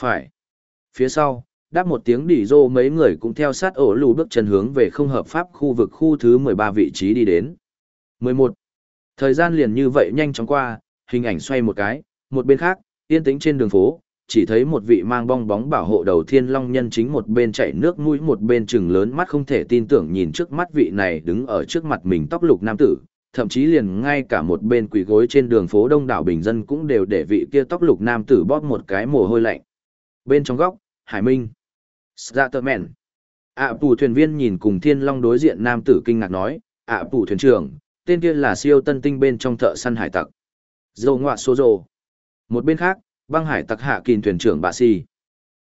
Phải. Phía sau, đáp một tiếng đỉ rô mấy người cũng theo sát ổ lù bước chân hướng về không hợp pháp khu vực khu thứ 13 vị trí đi đến. 11. Thời gian liền như vậy nhanh chóng qua, hình ảnh xoay một cái, một bên khác, yên tĩnh trên đường phố, chỉ thấy một vị mang bong bóng bảo hộ đầu thiên long nhân chính một bên chạy nước mũi một bên chừng lớn mắt không thể tin tưởng nhìn trước mắt vị này đứng ở trước mặt mình tóc lục nam tử, thậm chí liền ngay cả một bên quỳ gối trên đường phố đông đảo bình dân cũng đều để vị kia tóc lục nam tử bóp một cái mồ hôi lạnh. Bên trong góc, Hải Minh. Scatterman. ạ à, thuyền viên nhìn cùng thiên long đối diện nam tử kinh ngạc nói, ạ à, thuyền trưởng, tên kia là siêu tân tinh bên trong thợ săn hải tặc. Dầu ngoạ số rồ. Một bên khác, băng hải tặc hạ kỳn thuyền trưởng bà si.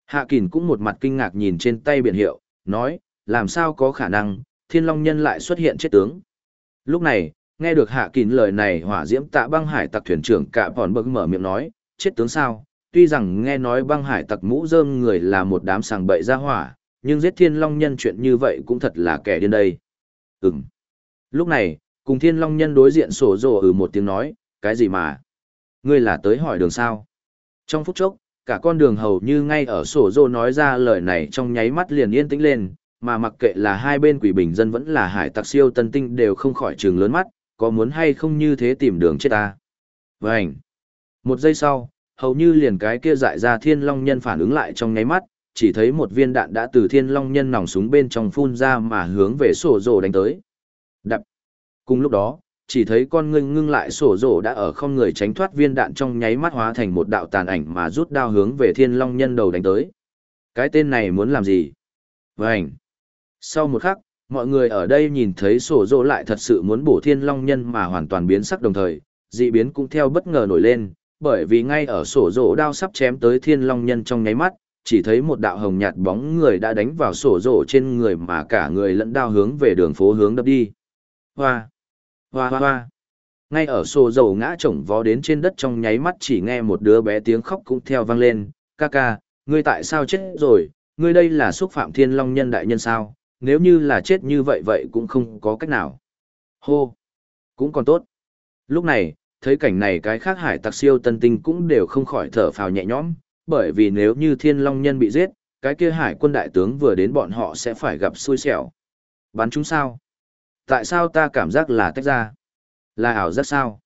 Hạ kỳn cũng một mặt kinh ngạc nhìn trên tay biển hiệu, nói, làm sao có khả năng, thiên long nhân lại xuất hiện chết tướng. Lúc này, nghe được hạ kìn lời này hỏa diễm tạ băng hải tặc thuyền trưởng cả bọn bậc mở miệng nói, chết tướng sao, tuy rằng nghe nói băng hải tặc mũ rơm người là một đám sàng bậy ra hỏa, nhưng giết thiên long nhân chuyện như vậy cũng thật là kẻ điên đây. Ừm. Lúc này, cùng thiên long nhân đối diện sổ rồ ừ một tiếng nói, cái gì mà? Ngươi là tới hỏi đường sao? Trong phút chốc, cả con đường hầu như ngay ở sổ rồ nói ra lời này trong nháy mắt liền yên tĩnh lên, mà mặc kệ là hai bên quỷ bình dân vẫn là hải tặc siêu tân tinh đều không khỏi trường lớn mắt, có muốn hay không như thế tìm đường chết ta. Vânh! Một giây sau, hầu như liền cái kia dại ra thiên long nhân phản ứng lại trong nháy mắt, chỉ thấy một viên đạn đã từ thiên long nhân nòng súng bên trong phun ra mà hướng về sổ rổ đánh tới. Đập. Cùng lúc đó, chỉ thấy con ngưng ngưng lại sổ rổ đã ở không người tránh thoát viên đạn trong nháy mắt hóa thành một đạo tàn ảnh mà rút đao hướng về thiên long nhân đầu đánh tới. Cái tên này muốn làm gì? Vânh. Sau một khắc, mọi người ở đây nhìn thấy sổ rổ lại thật sự muốn bổ thiên long nhân mà hoàn toàn biến sắc đồng thời, dị biến cũng theo bất ngờ nổi lên, bởi vì ngay ở sổ rổ đao sắp chém tới thiên long nhân trong nháy mắt, chỉ thấy một đạo hồng nhạt bóng người đã đánh vào sổ rổ trên người mà cả người lẫn đao hướng về đường phố hướng đập đi. Hoa! Hoa hoa hoa! Ngay ở sổ rổ ngã chổng vó đến trên đất trong nháy mắt chỉ nghe một đứa bé tiếng khóc cũng theo vang lên, ca ca, ngươi tại sao chết rồi, ngươi đây là xúc phạm thiên long nhân đại nhân sao, nếu như là chết như vậy vậy cũng không có cách nào. Hô! Cũng còn tốt. Lúc này, thấy cảnh này cái khác hải tặc siêu tân tinh cũng đều không khỏi thở phào nhẹ nhõm, bởi vì nếu như thiên long nhân bị giết, cái kia hải quân đại tướng vừa đến bọn họ sẽ phải gặp xui xẻo. Bắn chúng sao? Tại sao ta cảm giác là tách ra? Là ảo giác sao?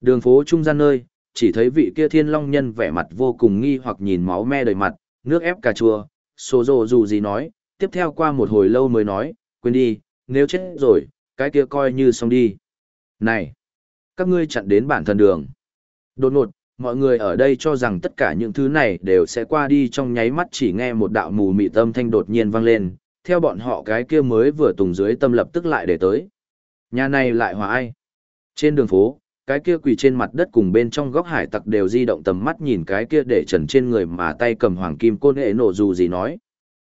Đường phố trung gian nơi, chỉ thấy vị kia thiên long nhân vẻ mặt vô cùng nghi hoặc nhìn máu me đầy mặt, nước ép cà chua, số rồ dù gì nói, tiếp theo qua một hồi lâu mới nói, quên đi, nếu chết rồi, cái kia coi như xong đi. Này, các ngươi chặn đến bản thân đường. Đột ngột, mọi người ở đây cho rằng tất cả những thứ này đều sẽ qua đi trong nháy mắt chỉ nghe một đạo mù mị tâm thanh đột nhiên vang lên, theo bọn họ cái kia mới vừa tùng dưới tâm lập tức lại để tới. Nhà này lại hòa ai? Trên đường phố, cái kia quỳ trên mặt đất cùng bên trong góc hải tặc đều di động tầm mắt nhìn cái kia để trần trên người mà tay cầm hoàng kim côn hệ nổ dù gì nói.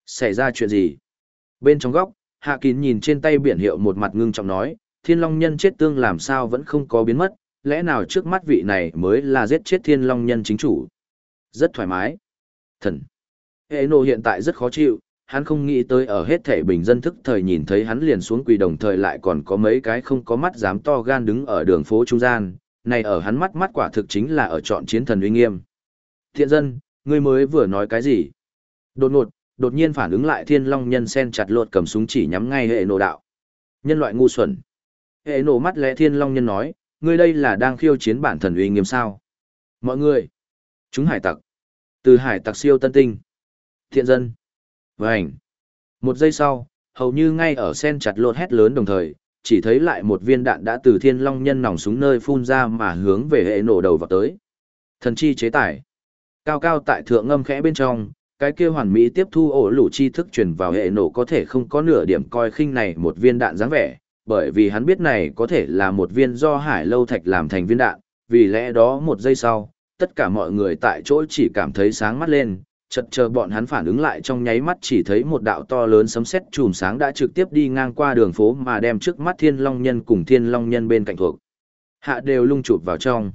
Xảy ra chuyện gì? Bên trong góc, Hạ Kín nhìn trên tay biển hiệu một mặt ngưng trọng nói, thiên long nhân chết tương làm sao vẫn không có biến mất, lẽ nào trước mắt vị này mới là giết chết thiên long nhân chính chủ? Rất thoải mái. Thần. Hệ nộ hiện tại rất khó chịu, hắn không nghĩ tới ở hết thể bình dân thức thời nhìn thấy hắn liền xuống quỳ đồng thời lại còn có mấy cái không có mắt dám to gan đứng ở đường phố trung gian, này ở hắn mắt mắt quả thực chính là ở chọn chiến thần uy nghiêm. Thiện dân, ngươi mới vừa nói cái gì? Đột ngột, đột nhiên phản ứng lại thiên long nhân sen chặt lột cầm súng chỉ nhắm ngay hệ nộ đạo. Nhân loại ngu xuẩn. Hệ nổ mắt lẽ thiên long nhân nói, ngươi đây là đang khiêu chiến bản thần uy nghiêm sao? Mọi người, chúng hải tặc. Từ hải tặc siêu tân tinh. Thiện dân. Vành. Một giây sau, hầu như ngay ở sen chặt lột hét lớn đồng thời, chỉ thấy lại một viên đạn đã từ thiên long nhân nòng súng nơi phun ra mà hướng về hệ nổ đầu vào tới. Thần chi chế tải. Cao cao tại thượng ngâm khẽ bên trong, cái kia hoàn mỹ tiếp thu ổ lũ chi thức truyền vào hệ nổ có thể không có nửa điểm coi khinh này một viên đạn dáng vẻ, bởi vì hắn biết này có thể là một viên do hải lâu thạch làm thành viên đạn, vì lẽ đó một giây sau, tất cả mọi người tại chỗ chỉ cảm thấy sáng mắt lên, chật chờ bọn hắn phản ứng lại trong nháy mắt chỉ thấy một đạo to lớn sấm sét chùm sáng đã trực tiếp đi ngang qua đường phố mà đem trước mắt thiên long nhân cùng thiên long nhân bên cạnh thuộc. Hạ đều lung chụp vào trong.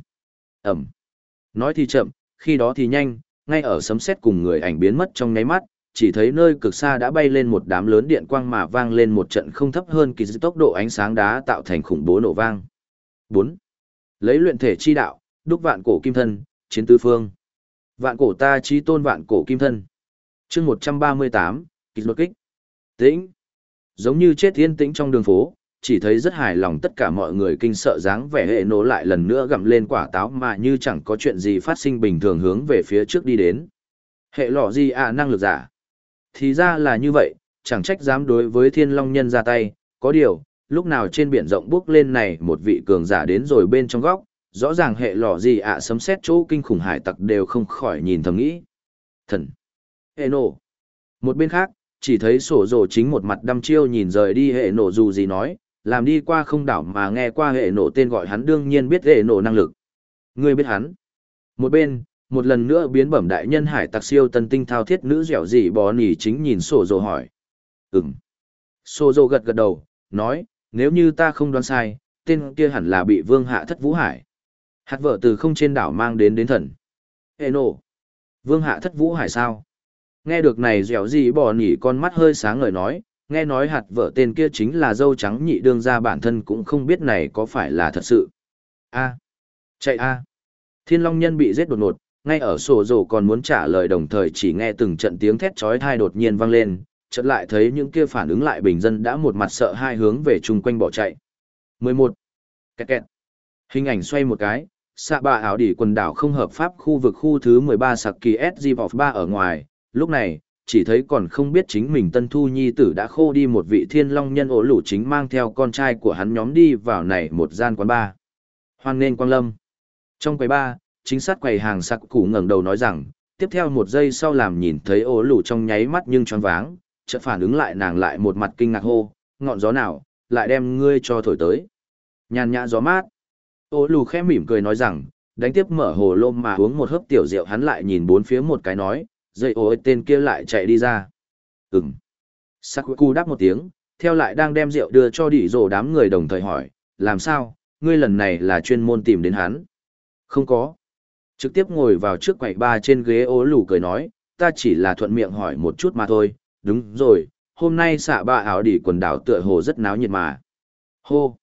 Ẩm. Nói thì chậm, khi đó thì nhanh, ngay ở sấm sét cùng người ảnh biến mất trong nháy mắt, chỉ thấy nơi cực xa đã bay lên một đám lớn điện quang mà vang lên một trận không thấp hơn kỳ dư tốc độ ánh sáng đá tạo thành khủng bố nổ vang. 4. Lấy luyện thể chi đạo, đúc vạn cổ kim thân, chiến tứ phương. Vạn cổ ta chi tôn vạn cổ kim thân. chương 138, kỳ luật kích. Tĩnh. Giống như chết yên tĩnh trong đường phố, chỉ thấy rất hài lòng tất cả mọi người kinh sợ dáng vẻ hệ nổ lại lần nữa gặm lên quả táo mà như chẳng có chuyện gì phát sinh bình thường hướng về phía trước đi đến. Hệ lọ gì à năng lực giả. Thì ra là như vậy, chẳng trách dám đối với thiên long nhân ra tay, có điều, lúc nào trên biển rộng bước lên này một vị cường giả đến rồi bên trong góc, rõ ràng hệ lò gì ạ sấm xét chỗ kinh khủng hải tặc đều không khỏi nhìn thầm nghĩ. Thần. Hệ nổ. Một bên khác, chỉ thấy sổ rồ chính một mặt đăm chiêu nhìn rời đi hệ nổ dù gì nói, làm đi qua không đảo mà nghe qua hệ nổ tên gọi hắn đương nhiên biết hệ nổ năng lực. Ngươi biết hắn. Một bên, một lần nữa biến bẩm đại nhân hải tặc siêu tân tinh thao thiết nữ dẻo dị bò nỉ chính nhìn sổ dồ hỏi. ừng Sổ dồ gật gật đầu, nói, nếu như ta không đoán sai, tên kia hẳn là bị vương hạ thất vũ hải. Hạt vợ từ không trên đảo mang đến đến thần. Ê nô Vương hạ thất vũ hải sao? Nghe được này dẻo dị bò nỉ con mắt hơi sáng ngời nói, nghe nói hạt vợ tên kia chính là dâu trắng nhị đương ra bản thân cũng không biết này có phải là thật sự. a chạy a Thiên Long Nhân bị giết đột ngột, ngay ở sổ rổ còn muốn trả lời đồng thời chỉ nghe từng trận tiếng thét chói tai đột nhiên vang lên, chợt lại thấy những kia phản ứng lại bình dân đã một mặt sợ hai hướng về chung quanh bỏ chạy. 11. Kẹt kẹt. Hình ảnh xoay một cái, xạ bạ ảo đỉ quần đảo không hợp pháp khu vực khu thứ 13 sạc kỳ SG of 3 ở ngoài, lúc này, chỉ thấy còn không biết chính mình tân thu nhi tử đã khô đi một vị thiên long nhân ổ lũ chính mang theo con trai của hắn nhóm đi vào này một gian quán ba. Hoan nên quang lâm. Trong quầy ba chính sát quầy hàng sặc củ ngẩng đầu nói rằng, tiếp theo một giây sau làm nhìn thấy ố lù trong nháy mắt nhưng tròn váng, chợt phản ứng lại nàng lại một mặt kinh ngạc hô, ngọn gió nào, lại đem ngươi cho thổi tới. Nhàn nhã gió mát, Ô lù khẽ mỉm cười nói rằng, đánh tiếp mở hồ lô mà uống một hớp tiểu rượu hắn lại nhìn bốn phía một cái nói, dây ô tên kia lại chạy đi ra. Ừm. Sakuku đáp một tiếng, theo lại đang đem rượu đưa cho đỉ rổ đám người đồng thời hỏi, làm sao, ngươi lần này là chuyên môn tìm đến hắn? Không có. Trực tiếp ngồi vào trước quầy ba trên ghế ố lù cười nói, ta chỉ là thuận miệng hỏi một chút mà thôi, đúng rồi, hôm nay xạ ba áo đỉ quần đảo tựa hồ rất náo nhiệt mà. Hô.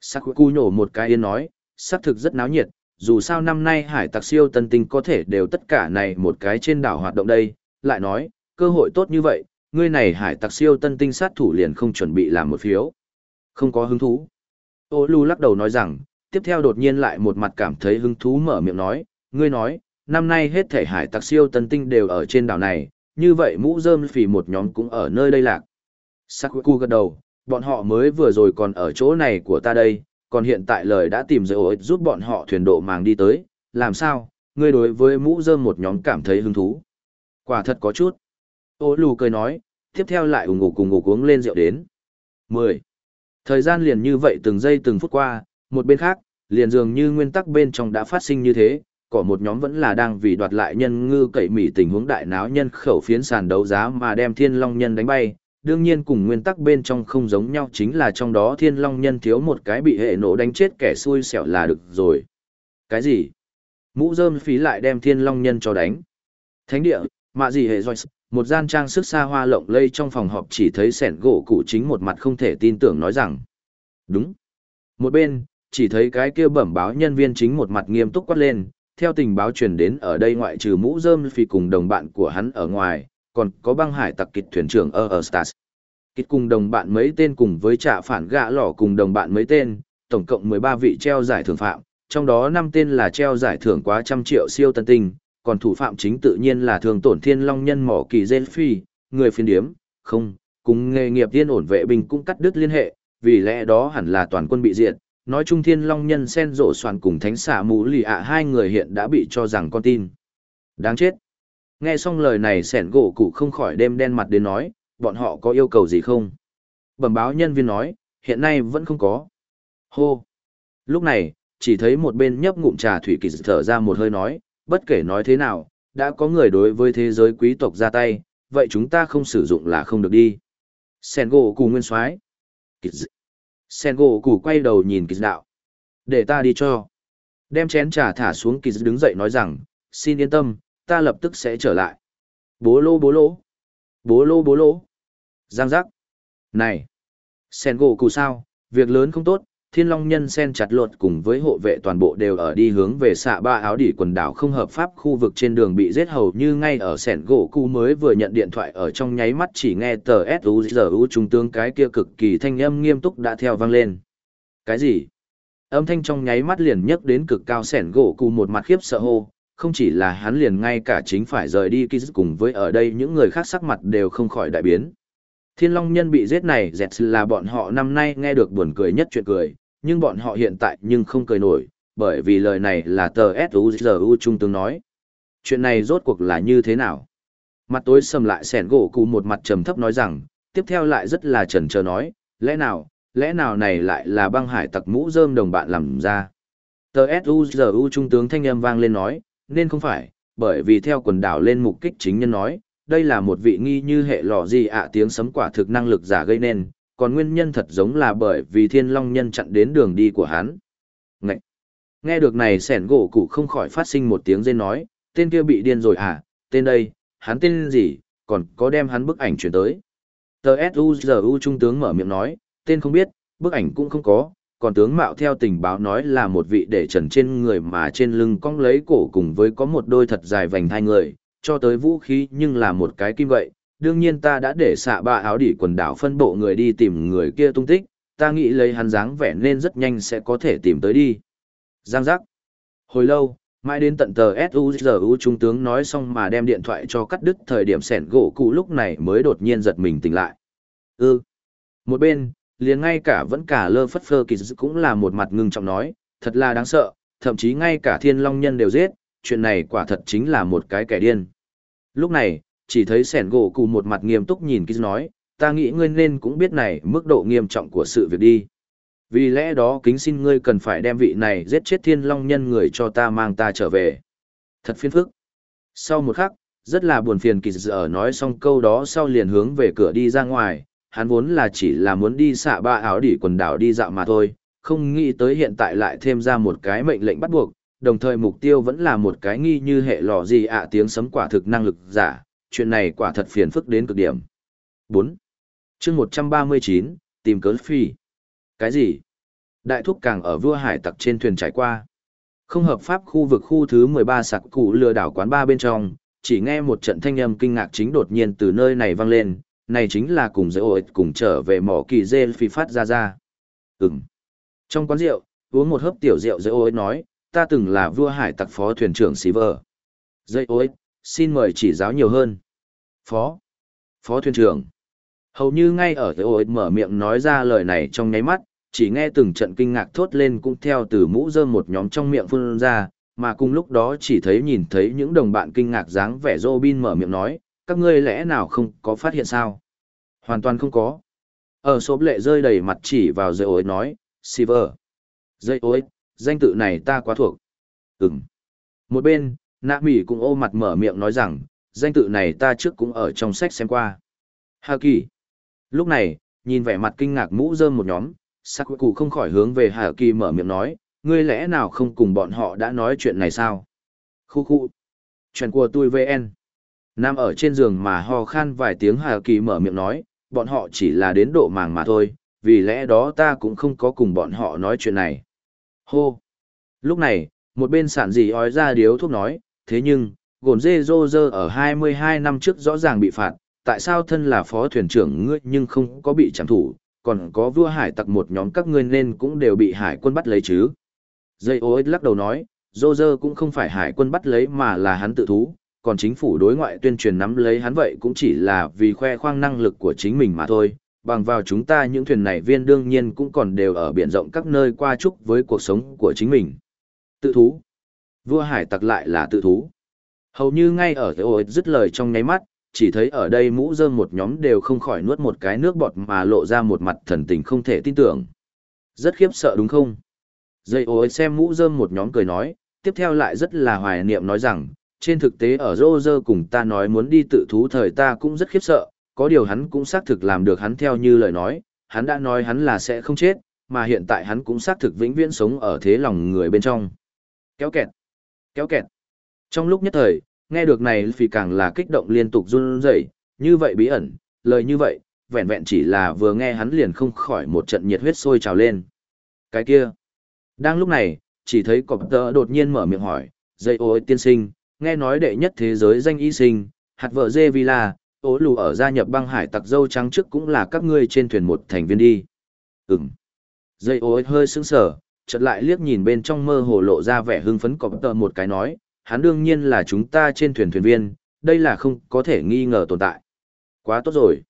Sakuku nhổ một cái yên nói, xác thực rất náo nhiệt, dù sao năm nay hải tặc siêu tân tinh có thể đều tất cả này một cái trên đảo hoạt động đây, lại nói, cơ hội tốt như vậy, ngươi này hải tặc siêu tân tinh sát thủ liền không chuẩn bị làm một phiếu. Không có hứng thú. Ô Lu lắc đầu nói rằng, tiếp theo đột nhiên lại một mặt cảm thấy hứng thú mở miệng nói, ngươi nói, năm nay hết thể hải tặc siêu tân tinh đều ở trên đảo này, như vậy mũ rơm phì một nhóm cũng ở nơi đây lạc. Sakuku gật đầu, bọn họ mới vừa rồi còn ở chỗ này của ta đây, còn hiện tại lời đã tìm dấu ổi giúp bọn họ thuyền độ màng đi tới, làm sao, ngươi đối với mũ rơm một nhóm cảm thấy hứng thú. Quả thật có chút. Ô lù cười nói, tiếp theo lại ủng ngủ cùng ngủ uống lên rượu đến. 10. Thời gian liền như vậy từng giây từng phút qua, một bên khác, liền dường như nguyên tắc bên trong đã phát sinh như thế, có một nhóm vẫn là đang vì đoạt lại nhân ngư cậy mỉ tình huống đại náo nhân khẩu phiến sàn đấu giá mà đem thiên long nhân đánh bay. Đương nhiên cùng nguyên tắc bên trong không giống nhau chính là trong đó thiên long nhân thiếu một cái bị hệ nổ đánh chết kẻ xui xẻo là được rồi. Cái gì? Mũ rơm phí lại đem thiên long nhân cho đánh. Thánh địa, mạ gì hệ Joyce, một gian trang sức xa hoa lộng lây trong phòng họp chỉ thấy sẻn gỗ cụ chính một mặt không thể tin tưởng nói rằng. Đúng. Một bên, chỉ thấy cái kia bẩm báo nhân viên chính một mặt nghiêm túc quát lên, theo tình báo truyền đến ở đây ngoại trừ mũ rơm phi cùng đồng bạn của hắn ở ngoài, còn có băng hải tặc kịch thuyền trưởng ở ở Kịch cùng đồng bạn mấy tên cùng với trả phản gã lỏ cùng đồng bạn mấy tên, tổng cộng 13 vị treo giải thưởng phạm, trong đó 5 tên là treo giải thưởng quá trăm triệu siêu tân tinh, còn thủ phạm chính tự nhiên là thường tổn thiên long nhân mỏ kỳ dên phi, người phiên điếm, không, cùng nghề nghiệp tiên ổn vệ binh cũng cắt đứt liên hệ, vì lẽ đó hẳn là toàn quân bị diệt. Nói chung thiên long nhân sen rộ soàn cùng thánh xạ mũ lì ạ hai người hiện đã bị cho rằng con tin. Đáng chết. Nghe xong lời này sẻn gỗ cụ không khỏi đêm đen mặt đến nói, bọn họ có yêu cầu gì không? Bẩm báo nhân viên nói, hiện nay vẫn không có. Hô. Lúc này, chỉ thấy một bên nhấp ngụm trà thủy kỳ thở ra một hơi nói, bất kể nói thế nào, đã có người đối với thế giới quý tộc ra tay, vậy chúng ta không sử dụng là không được đi. Sen gỗ cù nguyên soái Sen gỗ củ quay đầu nhìn kỳ đạo. Để ta đi cho. Đem chén trà thả xuống kỳ đứng dậy nói rằng, xin yên tâm, ta lập tức sẽ trở lại. Bố lô bố lô. Bố lô bố lô. Giang giác. Này. Sen gỗ cù sao, việc lớn không tốt, thiên long nhân sen chặt luật cùng với hộ vệ toàn bộ đều ở đi hướng về xạ ba áo đỉ quần đảo không hợp pháp khu vực trên đường bị giết hầu như ngay ở sẻn gỗ cu mới vừa nhận điện thoại ở trong nháy mắt chỉ nghe tờ suzu trung tướng cái kia cực kỳ thanh âm nghiêm túc đã theo vang lên. Cái gì? Âm thanh trong nháy mắt liền nhấc đến cực cao sẻn gỗ cu một mặt khiếp sợ hô không chỉ là hắn liền ngay cả chính phải rời đi kiz cùng với ở đây những người khác sắc mặt đều không khỏi đại biến. Thiên Long Nhân bị giết này dẹt là bọn họ năm nay nghe được buồn cười nhất chuyện cười, nhưng bọn họ hiện tại nhưng không cười nổi, bởi vì lời này là tờ S.U.G.U. trung tướng nói. Chuyện này rốt cuộc là như thế nào? Mặt tối sầm lại sẻn gỗ cụ một mặt trầm thấp nói rằng, tiếp theo lại rất là trần chờ nói, lẽ nào, lẽ nào này lại là băng hải tặc mũ rơm đồng bạn làm ra? Tờ S.U.G.U. trung tướng thanh âm vang lên nói, nên không phải, bởi vì theo quần đảo lên mục kích chính nhân nói, đây là một vị nghi như hệ lò gì ạ tiếng sấm quả thực năng lực giả gây nên, còn nguyên nhân thật giống là bởi vì thiên long nhân chặn đến đường đi của hắn. Ngậy! Nghe được này sẻn gỗ cụ không khỏi phát sinh một tiếng rên nói, tên kia bị điên rồi à, tên đây, hắn tên gì, còn có đem hắn bức ảnh chuyển tới. Tờ S.U.G.U. trung tướng mở miệng nói, tên không biết, bức ảnh cũng không có, còn tướng mạo theo tình báo nói là một vị để trần trên người mà trên lưng cong lấy cổ cùng với có một đôi thật dài vành hai người, cho tới vũ khí nhưng là một cái kim vậy. Đương nhiên ta đã để xạ ba áo đỉ quần đảo phân bộ người đi tìm người kia tung tích, ta nghĩ lấy hắn dáng vẻ nên rất nhanh sẽ có thể tìm tới đi. Giang giác. Hồi lâu, mãi đến tận tờ S.U.G.U. trung tướng nói xong mà đem điện thoại cho cắt đứt thời điểm sẻn gỗ cụ lúc này mới đột nhiên giật mình tỉnh lại. Ừ. Một bên, liền ngay cả vẫn cả lơ phất phơ kỳ cũng là một mặt ngưng trọng nói, thật là đáng sợ, thậm chí ngay cả thiên long nhân đều giết, chuyện này quả thật chính là một cái kẻ điên. Lúc này, chỉ thấy sẻn gỗ cụ một mặt nghiêm túc nhìn Kiz nói, ta nghĩ ngươi nên cũng biết này mức độ nghiêm trọng của sự việc đi. Vì lẽ đó kính xin ngươi cần phải đem vị này giết chết thiên long nhân người cho ta mang ta trở về. Thật phiền phức. Sau một khắc, rất là buồn phiền kỳ ở nói xong câu đó sau liền hướng về cửa đi ra ngoài, hắn vốn là chỉ là muốn đi xạ ba áo đỉ quần đảo đi dạo mà thôi, không nghĩ tới hiện tại lại thêm ra một cái mệnh lệnh bắt buộc, đồng thời mục tiêu vẫn là một cái nghi như hệ lò gì ạ tiếng sấm quả thực năng lực giả, chuyện này quả thật phiền phức đến cực điểm. 4. chương 139, tìm cớ phi. Cái gì? Đại thúc càng ở vua hải tặc trên thuyền trải qua. Không hợp pháp khu vực khu thứ 13 sạc cụ lừa đảo quán ba bên trong, chỉ nghe một trận thanh âm kinh ngạc chính đột nhiên từ nơi này vang lên, này chính là cùng giới ổi cùng trở về mỏ kỳ dê phi phát ra ra. Ừm. Trong quán rượu, uống một hớp tiểu rượu dây ổi nói, ta từng là vua hải tặc phó thuyền trưởng Silver. Dây ối, xin mời chỉ giáo nhiều hơn. Phó. Phó thuyền trưởng. Hầu như ngay ở dây ổi mở miệng nói ra lời này trong nháy mắt, chỉ nghe từng trận kinh ngạc thốt lên cũng theo từ mũ rơm một nhóm trong miệng phun ra, mà cùng lúc đó chỉ thấy nhìn thấy những đồng bạn kinh ngạc dáng vẻ Robin mở miệng nói, các ngươi lẽ nào không có phát hiện sao? Hoàn toàn không có. Ở số lệ rơi đầy mặt chỉ vào dây ối nói, Silver. Dây ối, danh tự này ta quá thuộc. Ừm. Một bên, nạ mỉ cũng ô mặt mở miệng nói rằng, danh tự này ta trước cũng ở trong sách xem qua. Hà kỳ. Lúc này, nhìn vẻ mặt kinh ngạc mũ rơm một nhóm, sắc cụ không khỏi hướng về Hà kỳ mở miệng nói, ngươi lẽ nào không cùng bọn họ đã nói chuyện này sao? Khu khu. Chuyện của tôi VN. Nam ở trên giường mà ho khan vài tiếng Hà kỳ mở miệng nói, bọn họ chỉ là đến độ màng mà thôi, vì lẽ đó ta cũng không có cùng bọn họ nói chuyện này. Hô! Lúc này, một bên sản dì ói ra điếu thuốc nói, thế nhưng, gồn dê dô dơ ở 22 năm trước rõ ràng bị phạt, tại sao thân là phó thuyền trưởng ngươi nhưng không có bị trảm thủ, còn có vua hải tặc một nhóm các ngươi nên cũng đều bị hải quân bắt lấy chứ. Dây ô lắc đầu nói, dô dơ cũng không phải hải quân bắt lấy mà là hắn tự thú, còn chính phủ đối ngoại tuyên truyền nắm lấy hắn vậy cũng chỉ là vì khoe khoang năng lực của chính mình mà thôi. Bằng vào chúng ta những thuyền này viên đương nhiên cũng còn đều ở biển rộng các nơi qua chúc với cuộc sống của chính mình. Tự thú. Vua hải tặc lại là tự thú. Hầu như ngay ở cái ôi dứt lời trong nháy mắt, chỉ thấy ở đây mũ rơm một nhóm đều không khỏi nuốt một cái nước bọt mà lộ ra một mặt thần tình không thể tin tưởng. Rất khiếp sợ đúng không? Dây ôi xem mũ rơm một nhóm cười nói, tiếp theo lại rất là hoài niệm nói rằng, trên thực tế ở rô rơ cùng ta nói muốn đi tự thú thời ta cũng rất khiếp sợ, có điều hắn cũng xác thực làm được hắn theo như lời nói, hắn đã nói hắn là sẽ không chết, mà hiện tại hắn cũng xác thực vĩnh viễn sống ở thế lòng người bên trong. Kéo kẹt, kéo kẹt. Trong lúc nhất thời, nghe được này vì càng là kích động liên tục run rẩy, như vậy bí ẩn, lời như vậy, vẹn vẹn chỉ là vừa nghe hắn liền không khỏi một trận nhiệt huyết sôi trào lên. Cái kia. Đang lúc này, chỉ thấy cọp tơ đột nhiên mở miệng hỏi, dây ôi tiên sinh, nghe nói đệ nhất thế giới danh y sinh, hạt vợ dê villa, ố lù ở gia nhập băng hải tặc dâu trắng trước cũng là các ngươi trên thuyền một thành viên đi. Ừm. Dây ôi hơi sững sờ, chợt lại liếc nhìn bên trong mơ hồ lộ ra vẻ hưng phấn cọp tờ một cái nói, hắn đương nhiên là chúng ta trên thuyền thuyền viên, đây là không có thể nghi ngờ tồn tại. Quá tốt rồi.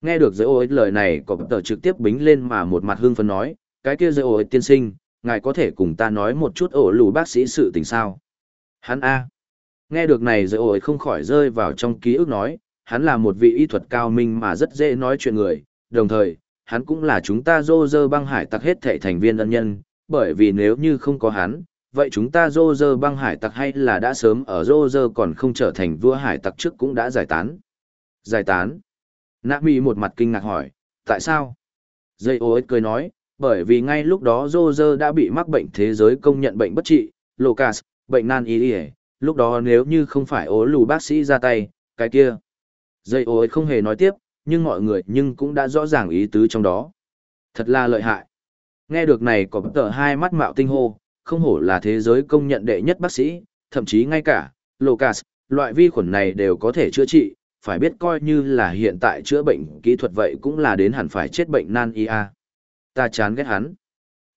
Nghe được giới ôi lời này cọp tờ trực tiếp bính lên mà một mặt hưng phấn nói, cái kia giới ôi tiên sinh, ngài có thể cùng ta nói một chút ổ lù bác sĩ sự tình sao. Hắn A. Nghe được này giới ôi không khỏi rơi vào trong ký ức nói, hắn là một vị y thuật cao minh mà rất dễ nói chuyện người, đồng thời, hắn cũng là chúng ta dô dơ băng hải tặc hết thể thành viên ân nhân, bởi vì nếu như không có hắn, vậy chúng ta dô dơ băng hải tặc hay là đã sớm ở dô dơ còn không trở thành vua hải tặc trước cũng đã giải tán. Giải tán. Nạ Mỹ một mặt kinh ngạc hỏi, tại sao? Dây ô cười nói, bởi vì ngay lúc đó dô dơ đã bị mắc bệnh thế giới công nhận bệnh bất trị, Lucas, bệnh nan y lúc đó nếu như không phải ố lù bác sĩ ra tay, cái kia. Dây ô không hề nói tiếp, nhưng mọi người nhưng cũng đã rõ ràng ý tứ trong đó. Thật là lợi hại. Nghe được này có tờ hai mắt mạo tinh hô, không hổ là thế giới công nhận đệ nhất bác sĩ, thậm chí ngay cả, Lucas, loại vi khuẩn này đều có thể chữa trị, phải biết coi như là hiện tại chữa bệnh kỹ thuật vậy cũng là đến hẳn phải chết bệnh nan ia. Ta chán ghét hắn.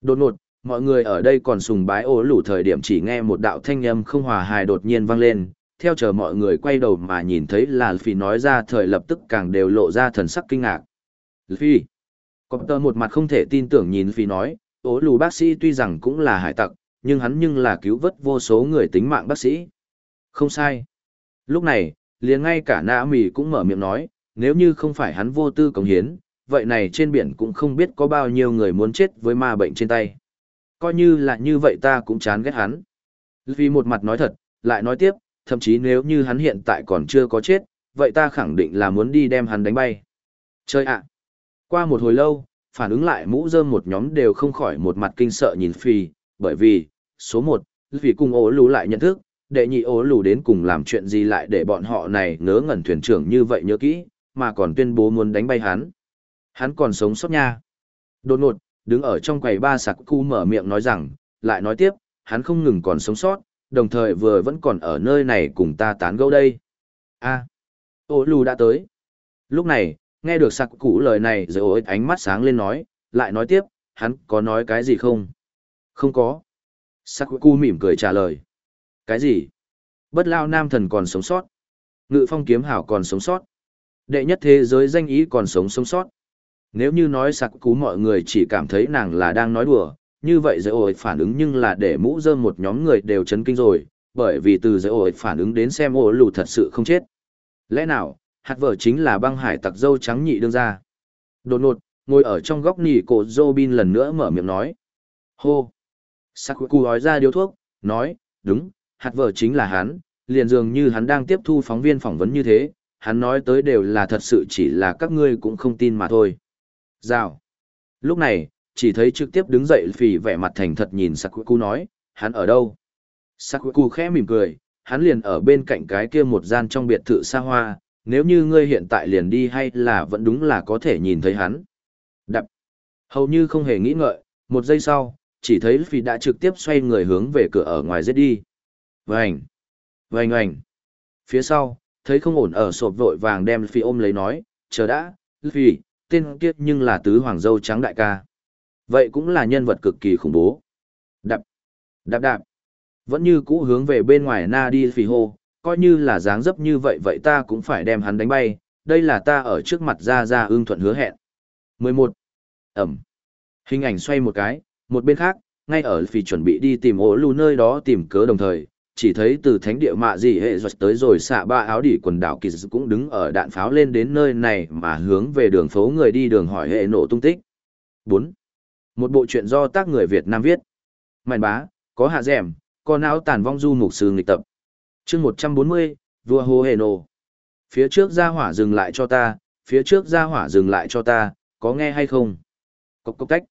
Đột ngột, mọi người ở đây còn sùng bái ố lủ thời điểm chỉ nghe một đạo thanh âm không hòa hài đột nhiên vang lên theo chờ mọi người quay đầu mà nhìn thấy là phi nói ra thời lập tức càng đều lộ ra thần sắc kinh ngạc phi cọp một mặt không thể tin tưởng nhìn phi nói ố lù bác sĩ tuy rằng cũng là hải tặc nhưng hắn nhưng là cứu vớt vô số người tính mạng bác sĩ không sai lúc này liền ngay cả nã mì cũng mở miệng nói nếu như không phải hắn vô tư cống hiến vậy này trên biển cũng không biết có bao nhiêu người muốn chết với ma bệnh trên tay Coi như là như vậy ta cũng chán ghét hắn. Vì một mặt nói thật, lại nói tiếp, thậm chí nếu như hắn hiện tại còn chưa có chết, vậy ta khẳng định là muốn đi đem hắn đánh bay. Chơi ạ! Qua một hồi lâu, phản ứng lại mũ rơm một nhóm đều không khỏi một mặt kinh sợ nhìn Phi, bởi vì, số một, vì cùng ố lù lại nhận thức, đệ nhị ố lù đến cùng làm chuyện gì lại để bọn họ này ngớ ngẩn thuyền trưởng như vậy nhớ kỹ, mà còn tuyên bố muốn đánh bay hắn. Hắn còn sống sót nha. Đột ngột, đứng ở trong quầy ba sạc cu mở miệng nói rằng, lại nói tiếp, hắn không ngừng còn sống sót, đồng thời vừa vẫn còn ở nơi này cùng ta tán gẫu đây. a à, ô lù đã tới. Lúc này, nghe được sặc cụ lời này rồi ối ánh mắt sáng lên nói, lại nói tiếp, hắn có nói cái gì không? Không có. Sakuku mỉm cười trả lời. Cái gì? Bất lao nam thần còn sống sót. Ngự phong kiếm hảo còn sống sót. Đệ nhất thế giới danh ý còn sống sống sót. Nếu như nói Sakuku mọi người chỉ cảm thấy nàng là đang nói đùa, như vậy giới ổi phản ứng nhưng là để mũ dơm một nhóm người đều chấn kinh rồi, bởi vì từ giới ổi phản ứng đến xem ổ lù thật sự không chết. Lẽ nào, hạt vợ chính là băng hải tặc dâu trắng nhị đương ra. Đột ngột, ngồi ở trong góc nỉ cổ Robin lần nữa mở miệng nói. Hô! Sakuku hói ra điếu thuốc, nói, đúng, hạt vợ chính là hắn, liền dường như hắn đang tiếp thu phóng viên phỏng vấn như thế, hắn nói tới đều là thật sự chỉ là các ngươi cũng không tin mà thôi. Rào! Lúc này, chỉ thấy trực tiếp đứng dậy phì vẻ mặt thành thật nhìn Sakuku nói, hắn ở đâu? Sakuku khẽ mỉm cười, hắn liền ở bên cạnh cái kia một gian trong biệt thự xa hoa, nếu như ngươi hiện tại liền đi hay là vẫn đúng là có thể nhìn thấy hắn. Đập. Hầu như không hề nghĩ ngợi, một giây sau, chỉ thấy Phi đã trực tiếp xoay người hướng về cửa ở ngoài giết đi. Vành. Vành ảnh. Phía sau, thấy không ổn ở sộp vội vàng đem Phi ôm lấy nói, chờ đã, Phi, tên kiếp nhưng là tứ hoàng dâu trắng đại ca. Vậy cũng là nhân vật cực kỳ khủng bố. Đạp. Đạp đạp. Vẫn như cũ hướng về bên ngoài na đi Phi hô, coi như là dáng dấp như vậy vậy ta cũng phải đem hắn đánh bay, đây là ta ở trước mặt ra ra ưng thuận hứa hẹn. 11. Ẩm. Hình ảnh xoay một cái, một bên khác, ngay ở vì chuẩn bị đi tìm ổ lù nơi đó tìm cớ đồng thời, chỉ thấy từ thánh địa mạ gì hệ giật tới rồi xạ ba áo đỉ quần đảo kỳ cũng đứng ở đạn pháo lên đến nơi này mà hướng về đường phố người đi đường hỏi hệ nổ tung tích. 4. Một bộ truyện do tác người Việt Nam viết. mạnh bá, có hạ dẻm, có não tàn vong du mục sư nghịch tập chương một trăm bốn mươi, vua hồ hề nổ. Phía trước ra hỏa dừng lại cho ta, phía trước ra hỏa dừng lại cho ta, có nghe hay không? Cốc cốc cách.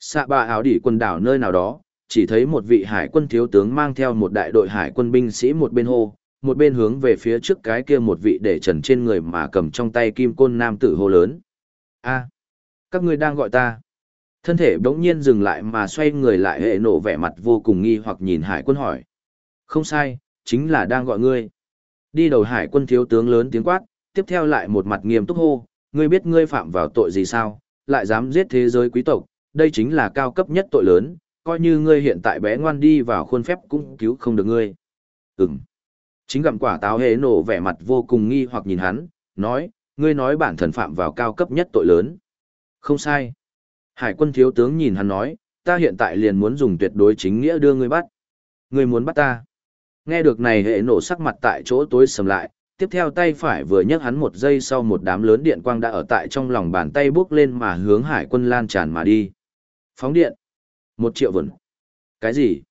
Xạ ba áo đỉ quần đảo nơi nào đó, chỉ thấy một vị hải quân thiếu tướng mang theo một đại đội hải quân binh sĩ một bên hô, một bên hướng về phía trước cái kia một vị để trần trên người mà cầm trong tay kim côn nam tử hô lớn. A, các ngươi đang gọi ta. Thân thể bỗng nhiên dừng lại mà xoay người lại hệ nổ vẻ mặt vô cùng nghi hoặc nhìn hải quân hỏi. Không sai chính là đang gọi ngươi. Đi đầu hải quân thiếu tướng lớn tiếng quát, tiếp theo lại một mặt nghiêm túc hô, ngươi biết ngươi phạm vào tội gì sao, lại dám giết thế giới quý tộc, đây chính là cao cấp nhất tội lớn, coi như ngươi hiện tại bé ngoan đi vào khuôn phép cũng cứu không được ngươi. Ừm. Chính gặm quả táo hế nổ vẻ mặt vô cùng nghi hoặc nhìn hắn, nói, ngươi nói bản thần phạm vào cao cấp nhất tội lớn. Không sai. Hải quân thiếu tướng nhìn hắn nói, ta hiện tại liền muốn dùng tuyệt đối chính nghĩa đưa ngươi bắt. Ngươi muốn bắt ta. Nghe được này hệ nổ sắc mặt tại chỗ tối sầm lại, tiếp theo tay phải vừa nhấc hắn một giây sau một đám lớn điện quang đã ở tại trong lòng bàn tay bước lên mà hướng hải quân lan tràn mà đi. Phóng điện. Một triệu vần Cái gì?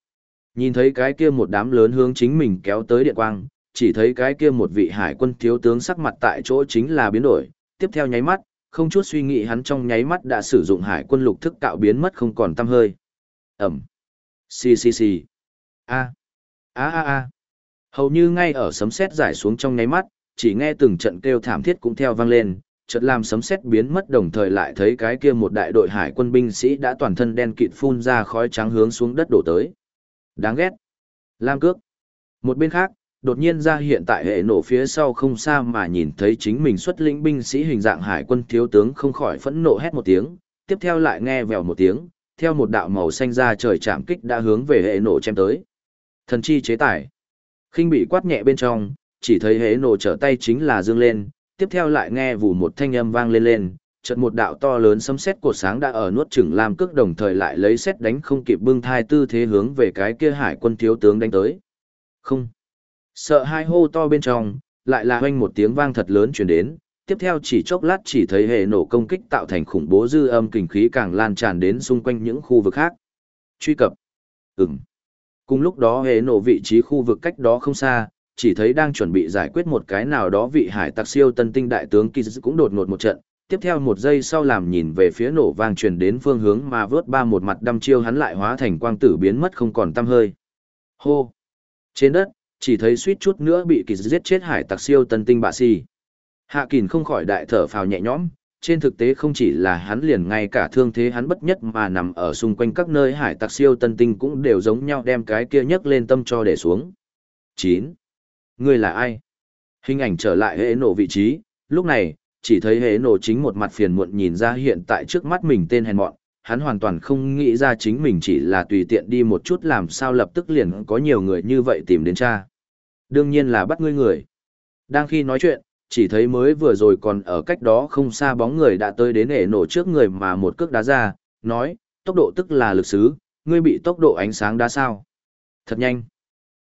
Nhìn thấy cái kia một đám lớn hướng chính mình kéo tới điện quang, chỉ thấy cái kia một vị hải quân thiếu tướng sắc mặt tại chỗ chính là biến đổi, tiếp theo nháy mắt, không chút suy nghĩ hắn trong nháy mắt đã sử dụng hải quân lục thức cạo biến mất không còn tăm hơi. Ẩm. Xì xì xì. A a a a. Hầu như ngay ở sấm sét giải xuống trong nháy mắt, chỉ nghe từng trận kêu thảm thiết cũng theo vang lên, chợt làm sấm sét biến mất đồng thời lại thấy cái kia một đại đội hải quân binh sĩ đã toàn thân đen kịt phun ra khói trắng hướng xuống đất đổ tới. Đáng ghét. Lam cước. Một bên khác, đột nhiên ra hiện tại hệ nổ phía sau không xa mà nhìn thấy chính mình xuất lĩnh binh sĩ hình dạng hải quân thiếu tướng không khỏi phẫn nộ hét một tiếng, tiếp theo lại nghe vèo một tiếng, theo một đạo màu xanh ra trời chạm kích đã hướng về hệ nổ chém tới. Thần chi chế tải. khinh bị quát nhẹ bên trong, chỉ thấy hế nổ trở tay chính là dương lên, tiếp theo lại nghe vù một thanh âm vang lên lên, chợt một đạo to lớn sấm sét cột sáng đã ở nuốt chửng làm cước đồng thời lại lấy sét đánh không kịp bưng thai tư thế hướng về cái kia hải quân thiếu tướng đánh tới. Không. Sợ hai hô to bên trong, lại là hoanh một tiếng vang thật lớn truyền đến, tiếp theo chỉ chốc lát chỉ thấy hệ nổ công kích tạo thành khủng bố dư âm kình khí càng lan tràn đến xung quanh những khu vực khác. Truy cập. Ừm. Cùng lúc đó hệ nổ vị trí khu vực cách đó không xa, chỉ thấy đang chuẩn bị giải quyết một cái nào đó vị hải tặc siêu tân tinh đại tướng Kiz cũng đột ngột một trận, tiếp theo một giây sau làm nhìn về phía nổ vang truyền đến phương hướng mà vớt ba một mặt đâm chiêu hắn lại hóa thành quang tử biến mất không còn tăm hơi. Hô! Trên đất, chỉ thấy suýt chút nữa bị Kiz giết chết hải tặc siêu tân tinh bạ si. Hạ Kình không khỏi đại thở phào nhẹ nhõm, trên thực tế không chỉ là hắn liền ngay cả thương thế hắn bất nhất mà nằm ở xung quanh các nơi hải tặc siêu tân tinh cũng đều giống nhau đem cái kia nhấc lên tâm cho để xuống. 9. Ngươi là ai? Hình ảnh trở lại hệ nổ vị trí, lúc này, chỉ thấy hệ nổ chính một mặt phiền muộn nhìn ra hiện tại trước mắt mình tên hèn mọn, hắn hoàn toàn không nghĩ ra chính mình chỉ là tùy tiện đi một chút làm sao lập tức liền có nhiều người như vậy tìm đến cha. Đương nhiên là bắt ngươi người. Đang khi nói chuyện, chỉ thấy mới vừa rồi còn ở cách đó không xa bóng người đã tới đến ể nổ trước người mà một cước đá ra, nói, tốc độ tức là lực xứ, ngươi bị tốc độ ánh sáng đá sao. Thật nhanh.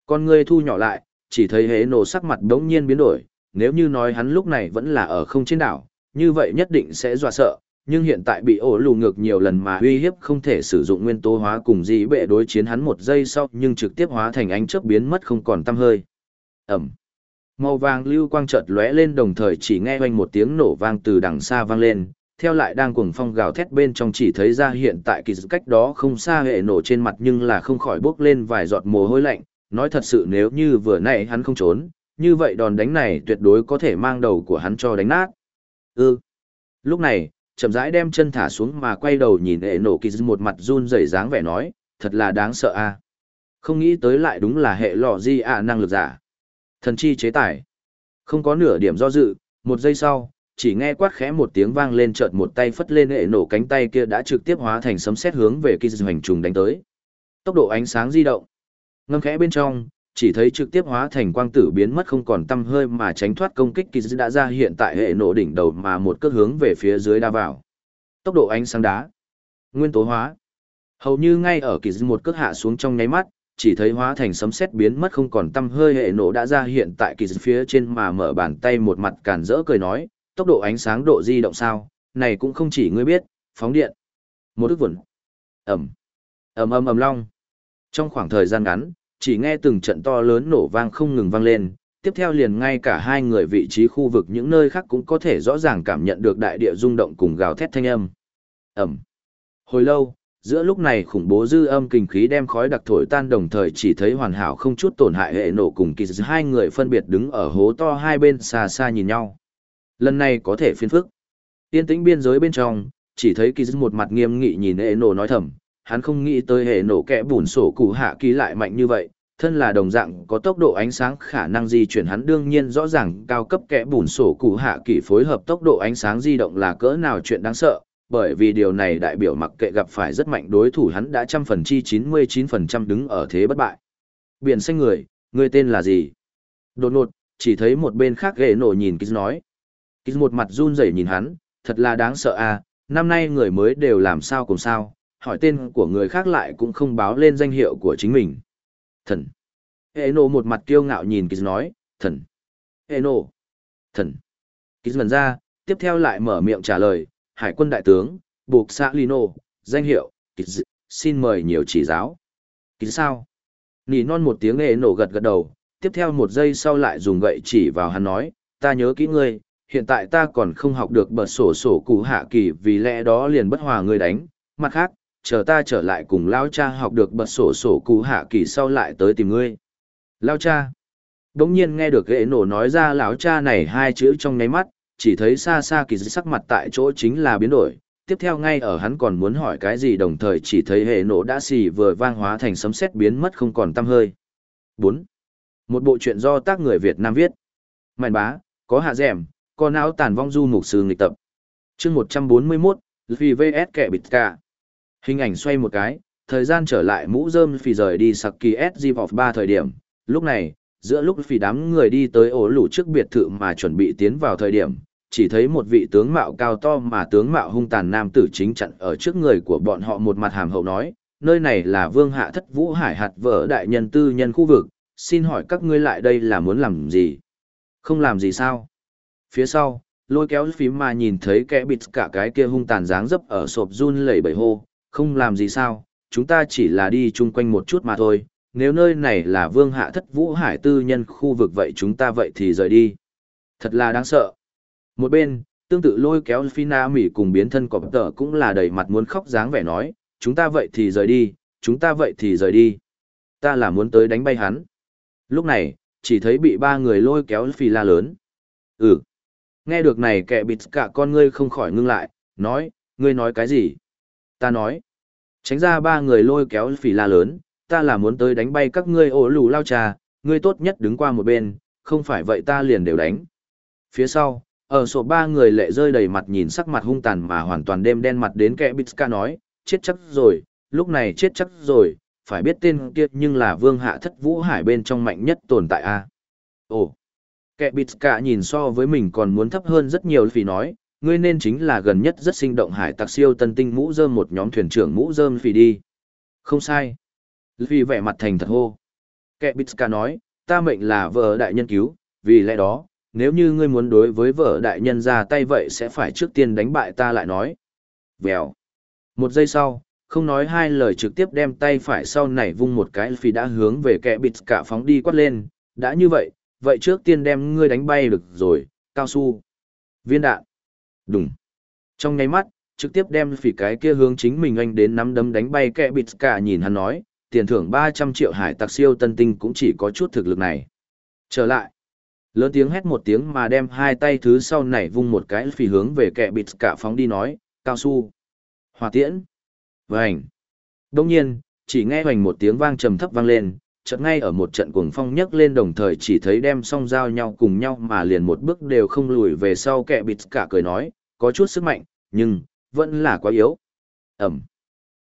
Con ngươi thu nhỏ lại, chỉ thấy hễ nổ sắc mặt đống nhiên biến đổi, nếu như nói hắn lúc này vẫn là ở không trên đảo, như vậy nhất định sẽ dọa sợ, nhưng hiện tại bị ổ lù ngược nhiều lần mà uy hiếp không thể sử dụng nguyên tố hóa cùng dĩ bệ đối chiến hắn một giây sau nhưng trực tiếp hóa thành ánh chớp biến mất không còn tăm hơi. Ẩm. Màu vàng lưu quang chợt lóe lên đồng thời chỉ nghe oanh một tiếng nổ vang từ đằng xa vang lên, theo lại đang cuồng phong gào thét bên trong chỉ thấy ra hiện tại kỳ cách đó không xa hệ nổ trên mặt nhưng là không khỏi bước lên vài giọt mồ hôi lạnh, nói thật sự nếu như vừa nãy hắn không trốn, như vậy đòn đánh này tuyệt đối có thể mang đầu của hắn cho đánh nát. Ư. Ừ. Lúc này, chậm rãi đem chân thả xuống mà quay đầu nhìn hệ nổ kỳ một mặt run rẩy dáng vẻ nói, thật là đáng sợ a. Không nghĩ tới lại đúng là hệ lọ di ạ năng lực giả. Thần chi chế tải. Không có nửa điểm do dự, một giây sau, chỉ nghe quát khẽ một tiếng vang lên chợt một tay phất lên hệ nổ cánh tay kia đã trực tiếp hóa thành sấm sét hướng về kỳ hành trùng đánh tới. Tốc độ ánh sáng di động. Ngâm khẽ bên trong, chỉ thấy trực tiếp hóa thành quang tử biến mất không còn tăm hơi mà tránh thoát công kích kỳ đã ra hiện tại hệ nổ đỉnh đầu mà một cước hướng về phía dưới đa vào. Tốc độ ánh sáng đá. Nguyên tố hóa. Hầu như ngay ở kỳ một cước hạ xuống trong nháy mắt, chỉ thấy hóa thành sấm sét biến mất không còn tăm hơi hệ nổ đã ra hiện tại kỳ phía trên mà mở bàn tay một mặt cản rỡ cười nói, tốc độ ánh sáng độ di động sao, này cũng không chỉ ngươi biết, phóng điện. Một ức vẩn. Ẩm. ầm ầm ầm long. Trong khoảng thời gian ngắn, chỉ nghe từng trận to lớn nổ vang không ngừng vang lên, tiếp theo liền ngay cả hai người vị trí khu vực những nơi khác cũng có thể rõ ràng cảm nhận được đại địa rung động cùng gào thét thanh âm. Ẩm. Hồi lâu, giữa lúc này khủng bố dư âm kinh khí đem khói đặc thổi tan đồng thời chỉ thấy hoàn hảo không chút tổn hại hệ nổ cùng kỳ hai người phân biệt đứng ở hố to hai bên xa xa nhìn nhau. Lần này có thể phiên phức. Tiên tĩnh biên giới bên trong, chỉ thấy kỳ một mặt nghiêm nghị nhìn hệ nổ nói thầm, hắn không nghĩ tới hệ nổ kẽ bùn sổ cụ hạ kỳ lại mạnh như vậy, thân là đồng dạng có tốc độ ánh sáng khả năng di chuyển hắn đương nhiên rõ ràng cao cấp kẽ bùn sổ cụ hạ kỳ phối hợp tốc độ ánh sáng di động là cỡ nào chuyện đáng sợ, bởi vì điều này đại biểu mặc kệ gặp phải rất mạnh đối thủ hắn đã trăm phần chi 99% đứng ở thế bất bại. Biển xanh người, người tên là gì? Đột ngột, chỉ thấy một bên khác ghệ nổ nhìn Kiz nói. Kiz một mặt run rẩy nhìn hắn, thật là đáng sợ à, năm nay người mới đều làm sao cùng sao, hỏi tên của người khác lại cũng không báo lên danh hiệu của chính mình. Thần. Hệ nổ một mặt kiêu ngạo nhìn Kiz nói, thần. Hệ nổ. Thần. Kiz ngần ra, tiếp theo lại mở miệng trả lời, hải quân đại tướng, buộc xã Lino, danh hiệu, Kiz, xin mời nhiều chỉ giáo. Kiz sao? Nỉ non một tiếng nghệ nổ gật gật đầu, tiếp theo một giây sau lại dùng gậy chỉ vào hắn nói, ta nhớ kỹ ngươi, hiện tại ta còn không học được bật sổ sổ cụ hạ kỳ vì lẽ đó liền bất hòa ngươi đánh, mặt khác, chờ ta trở lại cùng lao cha học được bật sổ sổ cụ hạ kỳ sau lại tới tìm ngươi. Lao cha. Đống nhiên nghe được ghệ nổ nói ra lão cha này hai chữ trong nháy mắt, chỉ thấy xa xa kỳ dị sắc mặt tại chỗ chính là biến đổi. Tiếp theo ngay ở hắn còn muốn hỏi cái gì đồng thời chỉ thấy hệ nổ đã xì vừa vang hóa thành sấm sét biến mất không còn tăm hơi. bốn Một bộ truyện do tác người Việt Nam viết. mạnh bá, có hạ dẻm, có não tàn vong du mục sư nghịch tập. chương 141, vì VS kẻ bịt cả. Hình ảnh xoay một cái, thời gian trở lại mũ rơm phì rời đi sặc kỳ SG of 3 thời điểm, lúc này, giữa lúc phì đám người đi tới ổ lũ trước biệt thự mà chuẩn bị tiến vào thời điểm, chỉ thấy một vị tướng mạo cao to mà tướng mạo hung tàn nam tử chính chặn ở trước người của bọn họ một mặt hàm hậu nói, nơi này là vương hạ thất vũ hải hạt vợ đại nhân tư nhân khu vực, xin hỏi các ngươi lại đây là muốn làm gì? Không làm gì sao? Phía sau, lôi kéo phím mà nhìn thấy kẻ bịt cả cái kia hung tàn dáng dấp ở sộp run lẩy bẩy hô, không làm gì sao, chúng ta chỉ là đi chung quanh một chút mà thôi, nếu nơi này là vương hạ thất vũ hải tư nhân khu vực vậy chúng ta vậy thì rời đi. Thật là đáng sợ. Một bên, tương tự lôi kéo Fina Mỹ cùng biến thân cọp tờ cũng là đầy mặt muốn khóc dáng vẻ nói, chúng ta vậy thì rời đi, chúng ta vậy thì rời đi. Ta là muốn tới đánh bay hắn. Lúc này, chỉ thấy bị ba người lôi kéo phi la lớn. Ừ. Nghe được này kẻ bịt cả con ngươi không khỏi ngưng lại, nói, ngươi nói cái gì? Ta nói, tránh ra ba người lôi kéo phỉ la lớn, ta là muốn tới đánh bay các ngươi ổ lù lao trà, ngươi tốt nhất đứng qua một bên, không phải vậy ta liền đều đánh. Phía sau, ở sổ ba người lệ rơi đầy mặt nhìn sắc mặt hung tàn mà hoàn toàn đêm đen mặt đến kẻ Bitska nói, chết chắc rồi, lúc này chết chắc rồi, phải biết tên kia nhưng là vương hạ thất vũ hải bên trong mạnh nhất tồn tại a. Ồ, kẻ Bitska nhìn so với mình còn muốn thấp hơn rất nhiều vì nói, ngươi nên chính là gần nhất rất sinh động hải tặc siêu tân tinh mũ rơm một nhóm thuyền trưởng mũ rơm phì đi. Không sai. Vì vẻ mặt thành thật hô. Kẻ Bitska nói, ta mệnh là vợ đại nhân cứu, vì lẽ đó, nếu như ngươi muốn đối với vợ đại nhân ra tay vậy sẽ phải trước tiên đánh bại ta lại nói. Vèo. Một giây sau, không nói hai lời trực tiếp đem tay phải sau này vung một cái phi đã hướng về kẻ bịt cả phóng đi quát lên, đã như vậy, vậy trước tiên đem ngươi đánh bay được rồi, cao su. Viên đạn. Đúng. Trong nháy mắt, trực tiếp đem phỉ cái kia hướng chính mình anh đến nắm đấm đánh bay kẻ bịt cả nhìn hắn nói, tiền thưởng 300 triệu hải tặc siêu tân tinh cũng chỉ có chút thực lực này. Trở lại. Lớn tiếng hét một tiếng mà đem hai tay thứ sau này vung một cái phì hướng về kẻ bịt cả phóng đi nói, cao su. Hòa tiễn. Vành. Đông nhiên, chỉ nghe hoành một tiếng vang trầm thấp vang lên, chợt ngay ở một trận cuồng phong nhấc lên đồng thời chỉ thấy đem song giao nhau cùng nhau mà liền một bước đều không lùi về sau kẻ bịt cả cười nói, có chút sức mạnh, nhưng, vẫn là quá yếu. Ẩm.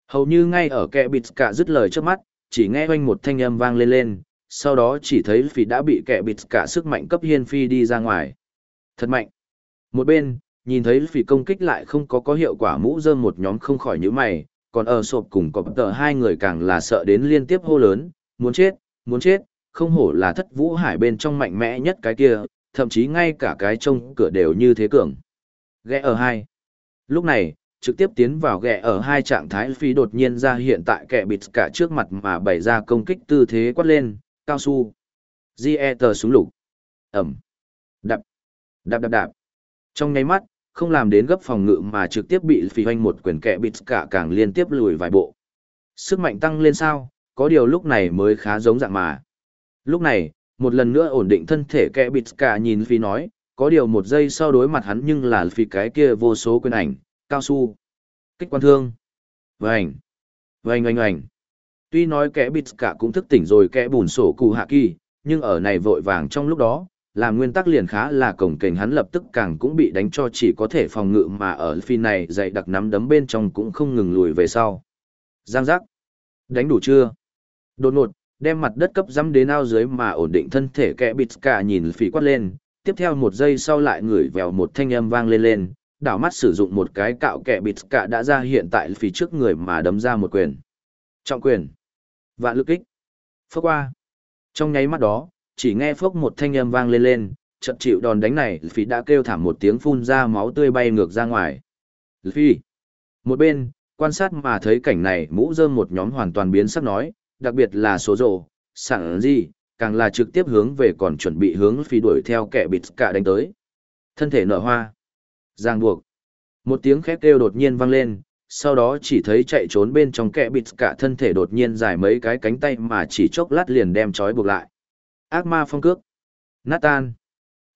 Hầu như ngay ở kẻ bịt cả dứt lời trước mắt, chỉ nghe hoành một thanh âm vang lên lên, sau đó chỉ thấy phi đã bị kẻ bịt cả sức mạnh cấp hiên phi đi ra ngoài. Thật mạnh. Một bên, nhìn thấy phi công kích lại không có có hiệu quả mũ rơm một nhóm không khỏi nhíu mày, còn ở sộp cùng có tờ hai người càng là sợ đến liên tiếp hô lớn, muốn chết, muốn chết, không hổ là thất vũ hải bên trong mạnh mẽ nhất cái kia, thậm chí ngay cả cái trông cửa đều như thế cường. Ghé ở hai. Lúc này, trực tiếp tiến vào ghẹ ở hai trạng thái phi đột nhiên ra hiện tại kẻ bịt cả trước mặt mà bày ra công kích tư thế quát lên, cao su. G.E. tờ súng lục. Ẩm. Đạp. Đạp đạp đạp. Trong nháy mắt, không làm đến gấp phòng ngự mà trực tiếp bị phi hoanh một quyền kẹ bịt cả càng liên tiếp lùi vài bộ. Sức mạnh tăng lên sao, có điều lúc này mới khá giống dạng mà. Lúc này, một lần nữa ổn định thân thể kẹ bịt cả nhìn phi nói, có điều một giây sau đối mặt hắn nhưng là phi cái kia vô số quyền ảnh, cao su, kích quan thương, vành, vành vành vành. Tuy nói kẻ bịt cả cũng thức tỉnh rồi kẻ bùn sổ cụ hạ kỳ, nhưng ở này vội vàng trong lúc đó, làm nguyên tắc liền khá là cổng kềnh hắn lập tức càng cũng bị đánh cho chỉ có thể phòng ngự mà ở phi này dày đặc nắm đấm bên trong cũng không ngừng lùi về sau. Giang giác. Đánh đủ chưa? Đột ngột, đem mặt đất cấp dắm đến ao dưới mà ổn định thân thể kẻ bịt cả nhìn phỉ quát lên, tiếp theo một giây sau lại ngửi vèo một thanh âm vang lên lên, đảo mắt sử dụng một cái cạo kẻ bịt cả đã ra hiện tại phỉ trước người mà đấm ra một quyền. Trọng quyền. Vạn lực kích. Phước qua. Trong nháy mắt đó, chỉ nghe phốc một thanh âm vang lên lên, trận chịu đòn đánh này, phi đã kêu thảm một tiếng phun ra máu tươi bay ngược ra ngoài. Phi. Một bên, quan sát mà thấy cảnh này mũ rơm một nhóm hoàn toàn biến sắc nói, đặc biệt là số rồ, sẵn gì, càng là trực tiếp hướng về còn chuẩn bị hướng phi đuổi theo kẻ bịt cả đánh tới. Thân thể nở hoa. Giang buộc. Một tiếng khét kêu đột nhiên vang lên, sau đó chỉ thấy chạy trốn bên trong kẽ bịt cả thân thể đột nhiên dài mấy cái cánh tay mà chỉ chốc lát liền đem trói buộc lại. Ác ma phong cước. Nát tan.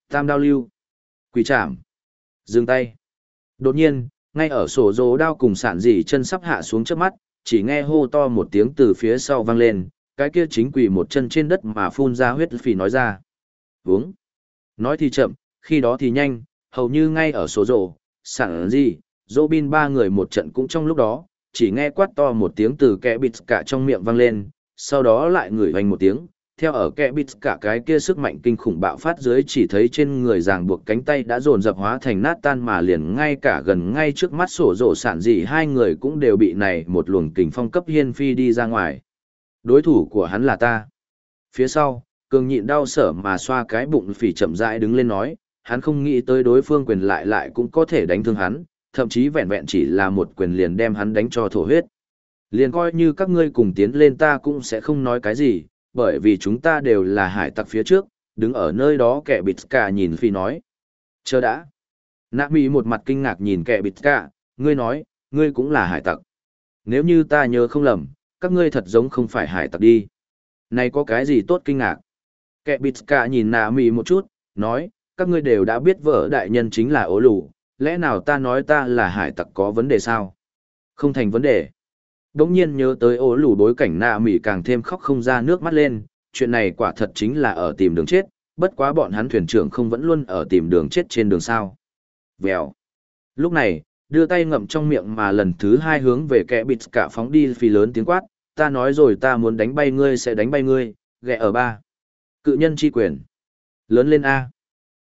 Tam đao lưu. Quỷ chạm. Dừng tay. Đột nhiên, ngay ở sổ dố đao cùng sản dị chân sắp hạ xuống trước mắt, chỉ nghe hô to một tiếng từ phía sau vang lên, cái kia chính quỷ một chân trên đất mà phun ra huyết phì nói ra. Vướng. Nói thì chậm, khi đó thì nhanh, hầu như ngay ở sổ rổ, sản dị, dỗ bin ba người một trận cũng trong lúc đó, chỉ nghe quát to một tiếng từ kẻ bịt cả trong miệng vang lên, sau đó lại ngửi hoành một tiếng, theo ở kẻ bịt cả cái kia sức mạnh kinh khủng bạo phát dưới chỉ thấy trên người ràng buộc cánh tay đã dồn dập hóa thành nát tan mà liền ngay cả gần ngay trước mắt sổ rổ sản dị hai người cũng đều bị này một luồng kình phong cấp hiên phi đi ra ngoài. Đối thủ của hắn là ta. Phía sau, cường nhịn đau sở mà xoa cái bụng phỉ chậm rãi đứng lên nói, hắn không nghĩ tới đối phương quyền lại lại cũng có thể đánh thương hắn, thậm chí vẹn vẹn chỉ là một quyền liền đem hắn đánh cho thổ huyết. Liền coi như các ngươi cùng tiến lên ta cũng sẽ không nói cái gì, bởi vì chúng ta đều là hải tặc phía trước, đứng ở nơi đó kẻ bịt cả nhìn phi nói. Chờ đã. Nạ mỹ một mặt kinh ngạc nhìn kẻ bịt cả, ngươi nói, ngươi cũng là hải tặc. Nếu như ta nhớ không lầm, các ngươi thật giống không phải hải tặc đi. Này có cái gì tốt kinh ngạc? Kẻ bịt cả nhìn nạ mỹ một chút, nói, các ngươi đều đã biết vợ đại nhân chính là ố lù, lẽ nào ta nói ta là hải tặc có vấn đề sao? Không thành vấn đề. Đống nhiên nhớ tới ố lù đối cảnh nạ mỉ càng thêm khóc không ra nước mắt lên, chuyện này quả thật chính là ở tìm đường chết, bất quá bọn hắn thuyền trưởng không vẫn luôn ở tìm đường chết trên đường sao. Vèo. Lúc này, đưa tay ngậm trong miệng mà lần thứ hai hướng về kẻ bịt cả phóng đi phi lớn tiếng quát, ta nói rồi ta muốn đánh bay ngươi sẽ đánh bay ngươi, ghẹ ở ba. Cự nhân chi quyền. Lớn lên A.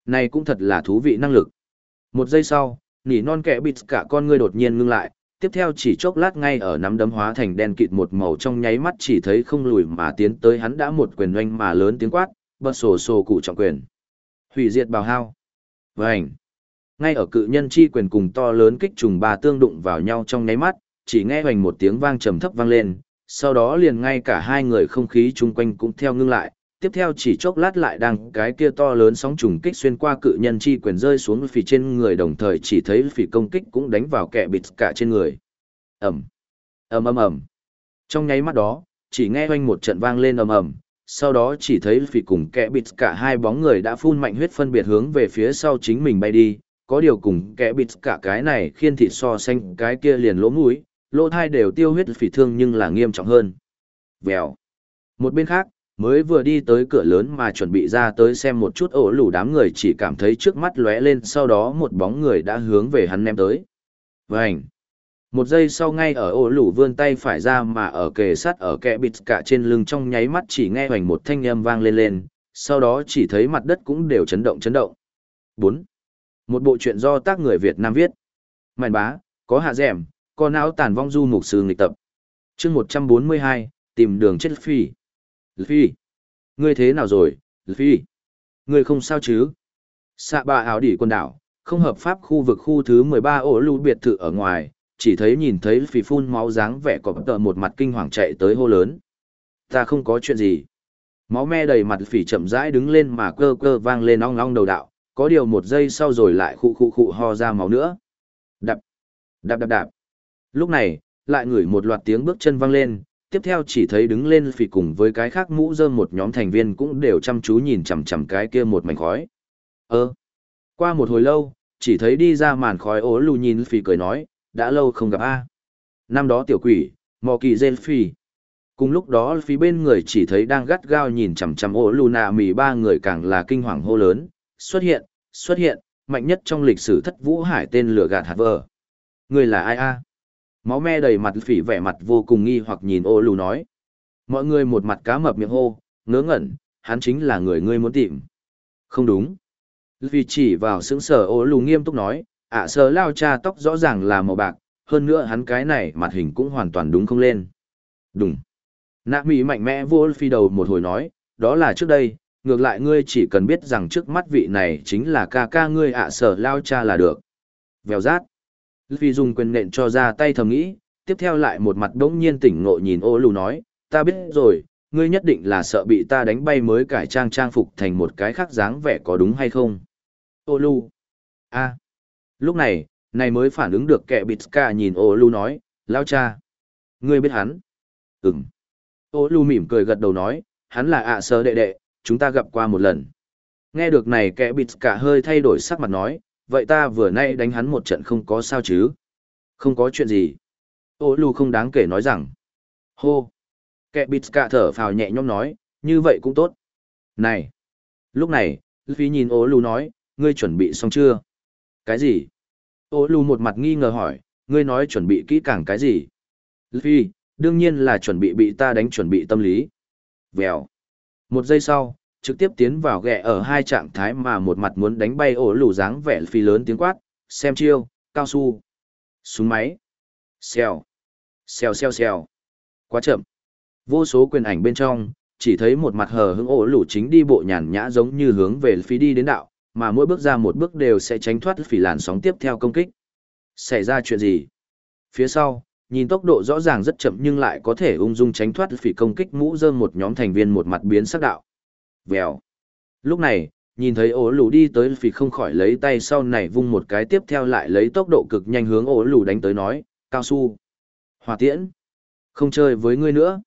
Này cũng thật là thú vị năng lực. Một giây sau, nỉ non kẻ bịt cả con ngươi đột nhiên ngưng lại, tiếp theo chỉ chốc lát ngay ở nắm đấm hóa thành đen kịt một màu trong nháy mắt chỉ thấy không lùi mà tiến tới hắn đã một quyền oanh mà lớn tiếng quát, bật sổ sổ cụ trọng quyền. Hủy diệt bào hao. Vành. Ngay ở cự nhân chi quyền cùng to lớn kích trùng ba tương đụng vào nhau trong nháy mắt, chỉ nghe hoành một tiếng vang trầm thấp vang lên, sau đó liền ngay cả hai người không khí chung quanh cũng theo ngưng lại, tiếp theo chỉ chốc lát lại đang cái kia to lớn sóng trùng kích xuyên qua cự nhân chi quyền rơi xuống phì trên người đồng thời chỉ thấy phì công kích cũng đánh vào kẻ bịt cả trên người. Ẩm, ầm ầm ầm. Trong nháy mắt đó, chỉ nghe hoanh một trận vang lên ầm ầm, sau đó chỉ thấy phì cùng kẻ bịt cả hai bóng người đã phun mạnh huyết phân biệt hướng về phía sau chính mình bay đi, có điều cùng kẻ bịt cả cái này khiên thịt so xanh cái kia liền lỗ mũi, lỗ thai đều tiêu huyết phỉ thương nhưng là nghiêm trọng hơn. Vèo. Một bên khác, mới vừa đi tới cửa lớn mà chuẩn bị ra tới xem một chút ổ lủ đám người chỉ cảm thấy trước mắt lóe lên sau đó một bóng người đã hướng về hắn ném tới. Vành. Một giây sau ngay ở ổ lủ vươn tay phải ra mà ở kề sát ở kẽ bịt cả trên lưng trong nháy mắt chỉ nghe hoành một thanh âm vang lên lên, sau đó chỉ thấy mặt đất cũng đều chấn động chấn động. 4. Một bộ truyện do tác người Việt Nam viết. mạnh bá, có hạ dẻm, có não tàn vong du mục sư nghịch tập. chương 142, tìm đường chết phi. Phi. Ngươi thế nào rồi, Phi? Ngươi không sao chứ? Xạ bà áo đỉ quần đảo, không hợp pháp khu vực khu thứ 13 ổ lưu biệt thự ở ngoài, chỉ thấy nhìn thấy phì phun máu dáng vẻ có tờ một mặt kinh hoàng chạy tới hô lớn. Ta không có chuyện gì. Máu me đầy mặt Luffy chậm rãi đứng lên mà cơ cơ vang lên ong ong đầu đạo, có điều một giây sau rồi lại khụ khụ khụ ho ra máu nữa. Đạp, đạp đạp đạp. Lúc này, lại ngửi một loạt tiếng bước chân vang lên, tiếp theo chỉ thấy đứng lên phì cùng với cái khác mũ rơm một nhóm thành viên cũng đều chăm chú nhìn chằm chằm cái kia một mảnh khói. Ơ, qua một hồi lâu, chỉ thấy đi ra màn khói ố lù nhìn phì cười nói, đã lâu không gặp a. Năm đó tiểu quỷ, mò kỳ dên phì. Cùng lúc đó phì bên người chỉ thấy đang gắt gao nhìn chằm chằm ố lù nạ mì ba người càng là kinh hoàng hô lớn, xuất hiện, xuất hiện, mạnh nhất trong lịch sử thất vũ hải tên lửa gạt hạt vờ. Người là ai a? Máu me đầy mặt phỉ vẻ mặt vô cùng nghi hoặc nhìn ô lù nói. Mọi người một mặt cá mập miệng hô, ngớ ngẩn, hắn chính là người ngươi muốn tìm. Không đúng. Vì chỉ vào sững sở ô lù nghiêm túc nói, ạ à, sờ lao cha tóc rõ ràng là màu bạc, hơn nữa hắn cái này mặt hình cũng hoàn toàn đúng không lên. Đúng. Nạ mỹ mạnh mẽ vô phi đầu một hồi nói, đó là trước đây, ngược lại ngươi chỉ cần biết rằng trước mắt vị này chính là ca ca ngươi ạ à sở lao cha là được. Vèo rát. Vì dùng quyền nện cho ra tay thầm nghĩ, tiếp theo lại một mặt đống nhiên tỉnh ngộ nhìn ô lù nói, ta biết rồi, ngươi nhất định là sợ bị ta đánh bay mới cải trang trang phục thành một cái khác dáng vẻ có đúng hay không? Ô lù. a Lúc này, này mới phản ứng được kẻ bịt ca nhìn ô lù nói, lao cha. Ngươi biết hắn? Ừm. Ô lù mỉm cười gật đầu nói, hắn là ạ sơ đệ đệ, chúng ta gặp qua một lần. Nghe được này kẻ bịt cả hơi thay đổi sắc mặt nói, vậy ta vừa nay đánh hắn một trận không có sao chứ? Không có chuyện gì. Ô lù không đáng kể nói rằng. Hô. Kẻ bịt cả thở phào nhẹ nhõm nói, như vậy cũng tốt. Này. Lúc này, Phi nhìn ô lù nói, ngươi chuẩn bị xong chưa? Cái gì? Ô lù một mặt nghi ngờ hỏi, ngươi nói chuẩn bị kỹ càng cái gì? Phi, đương nhiên là chuẩn bị bị ta đánh chuẩn bị tâm lý. Vèo. Một giây sau, trực tiếp tiến vào ghẹ ở hai trạng thái mà một mặt muốn đánh bay ổ lù dáng vẻ phi lớn tiếng quát, xem chiêu, cao su, súng máy, xèo, xèo xèo xèo. Quá chậm. Vô số quyền ảnh bên trong, chỉ thấy một mặt hờ hững ổ lù chính đi bộ nhàn nhã giống như hướng về phía đi đến đạo, mà mỗi bước ra một bước đều sẽ tránh thoát phỉ làn sóng tiếp theo công kích. Xảy ra chuyện gì? Phía sau, nhìn tốc độ rõ ràng rất chậm nhưng lại có thể ung dung tránh thoát phỉ công kích mũ rơm một nhóm thành viên một mặt biến sắc đạo. Vèo. Lúc này, nhìn thấy ổ lù đi tới phì không khỏi lấy tay sau này vung một cái tiếp theo lại lấy tốc độ cực nhanh hướng ổ lù đánh tới nói, cao su. Hòa tiễn. Không chơi với ngươi nữa.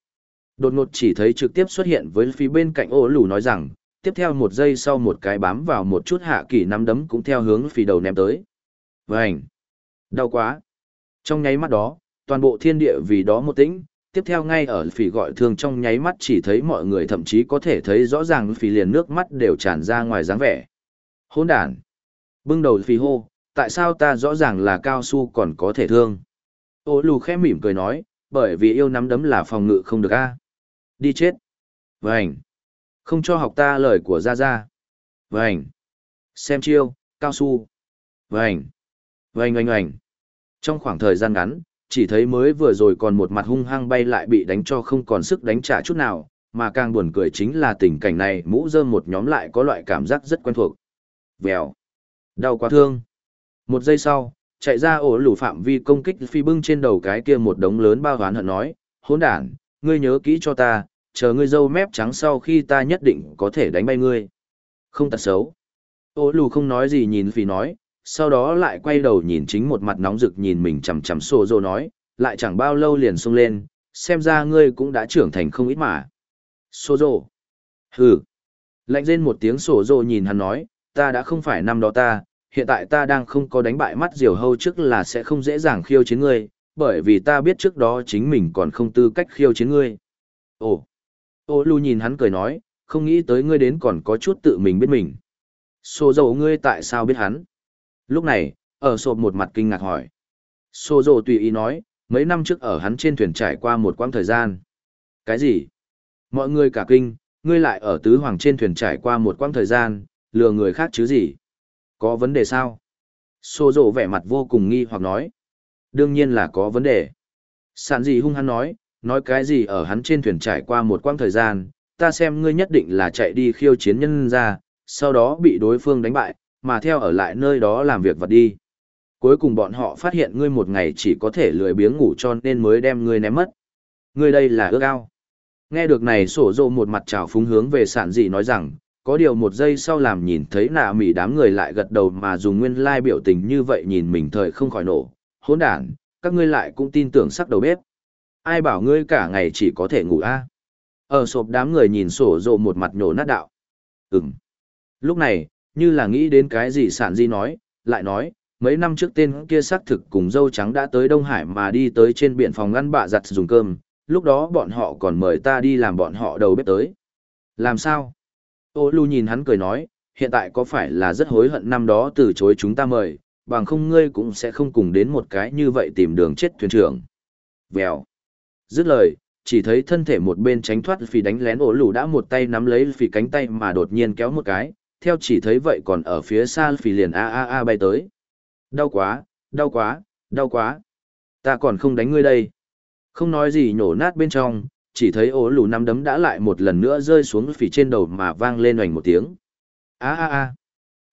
Đột ngột chỉ thấy trực tiếp xuất hiện với phía bên cạnh ổ lù nói rằng, tiếp theo một giây sau một cái bám vào một chút hạ kỳ nắm đấm cũng theo hướng phì đầu ném tới. Vânh. Đau quá. Trong nháy mắt đó, toàn bộ thiên địa vì đó một tĩnh, tiếp theo ngay ở phỉ gọi thương trong nháy mắt chỉ thấy mọi người thậm chí có thể thấy rõ ràng phỉ liền nước mắt đều tràn ra ngoài dáng vẻ. Hôn đàn. Bưng đầu phỉ hô, tại sao ta rõ ràng là cao su còn có thể thương? Ô lù khẽ mỉm cười nói, bởi vì yêu nắm đấm là phòng ngự không được a. Đi chết. Vành. Không cho học ta lời của Gia Gia. Vành. Xem chiêu, cao su. Vành. Vành oanh oanh. Trong khoảng thời gian ngắn, chỉ thấy mới vừa rồi còn một mặt hung hăng bay lại bị đánh cho không còn sức đánh trả chút nào, mà càng buồn cười chính là tình cảnh này mũ rơm một nhóm lại có loại cảm giác rất quen thuộc. Vèo. Đau quá thương. Một giây sau, chạy ra ổ lũ phạm vi công kích phi bưng trên đầu cái kia một đống lớn bao hoán hận nói, hỗn đản, ngươi nhớ kỹ cho ta, chờ ngươi dâu mép trắng sau khi ta nhất định có thể đánh bay ngươi. Không tật xấu. Ô lù không nói gì nhìn phi nói, sau đó lại quay đầu nhìn chính một mặt nóng rực nhìn mình chằm chằm xô dô nói, lại chẳng bao lâu liền sung lên, xem ra ngươi cũng đã trưởng thành không ít mà. Xô dô. Hừ. Lạnh rên một tiếng sổ dô nhìn hắn nói, ta đã không phải năm đó ta, hiện tại ta đang không có đánh bại mắt diều hâu trước là sẽ không dễ dàng khiêu chiến ngươi, bởi vì ta biết trước đó chính mình còn không tư cách khiêu chiến ngươi. Ồ, ô lu nhìn hắn cười nói, không nghĩ tới ngươi đến còn có chút tự mình biết mình. Xô dầu ngươi tại sao biết hắn? Lúc này, ở sộp một mặt kinh ngạc hỏi. Sô dầu tùy ý nói, mấy năm trước ở hắn trên thuyền trải qua một quãng thời gian. Cái gì? Mọi người cả kinh, ngươi lại ở tứ hoàng trên thuyền trải qua một quãng thời gian, lừa người khác chứ gì? Có vấn đề sao? Sô dầu vẻ mặt vô cùng nghi hoặc nói. Đương nhiên là có vấn đề. Sản gì hung hắn nói, nói cái gì ở hắn trên thuyền trải qua một quãng thời gian, ta xem ngươi nhất định là chạy đi khiêu chiến nhân ra, sau đó bị đối phương đánh bại, mà theo ở lại nơi đó làm việc vật đi. Cuối cùng bọn họ phát hiện ngươi một ngày chỉ có thể lười biếng ngủ cho nên mới đem ngươi ném mất. Ngươi đây là ước ao. Nghe được này sổ rộ một mặt trào phúng hướng về sản dị nói rằng, có điều một giây sau làm nhìn thấy nạ mỉ đám người lại gật đầu mà dùng nguyên lai biểu tình như vậy nhìn mình thời không khỏi nổ. Hỗn đản, các ngươi lại cũng tin tưởng sắc đầu bếp. Ai bảo ngươi cả ngày chỉ có thể ngủ a? Ở sộp đám người nhìn sổ rộ một mặt nhổ nát đạo. Ừm. Lúc này, như là nghĩ đến cái gì sản di nói, lại nói, mấy năm trước tên kia xác thực cùng dâu trắng đã tới Đông Hải mà đi tới trên biển phòng ngăn bạ giặt dùng cơm, lúc đó bọn họ còn mời ta đi làm bọn họ đầu bếp tới. Làm sao? Ô Lu nhìn hắn cười nói, hiện tại có phải là rất hối hận năm đó từ chối chúng ta mời, bằng không ngươi cũng sẽ không cùng đến một cái như vậy tìm đường chết thuyền trưởng. Vèo. Dứt lời, chỉ thấy thân thể một bên tránh thoát phì đánh lén ổ lù đã một tay nắm lấy phì cánh tay mà đột nhiên kéo một cái, theo chỉ thấy vậy còn ở phía xa phì liền a a a bay tới. Đau quá, đau quá, đau quá. Ta còn không đánh ngươi đây. Không nói gì nhổ nát bên trong, chỉ thấy ố lù năm đấm đã lại một lần nữa rơi xuống phì trên đầu mà vang lên oành một tiếng. a a a.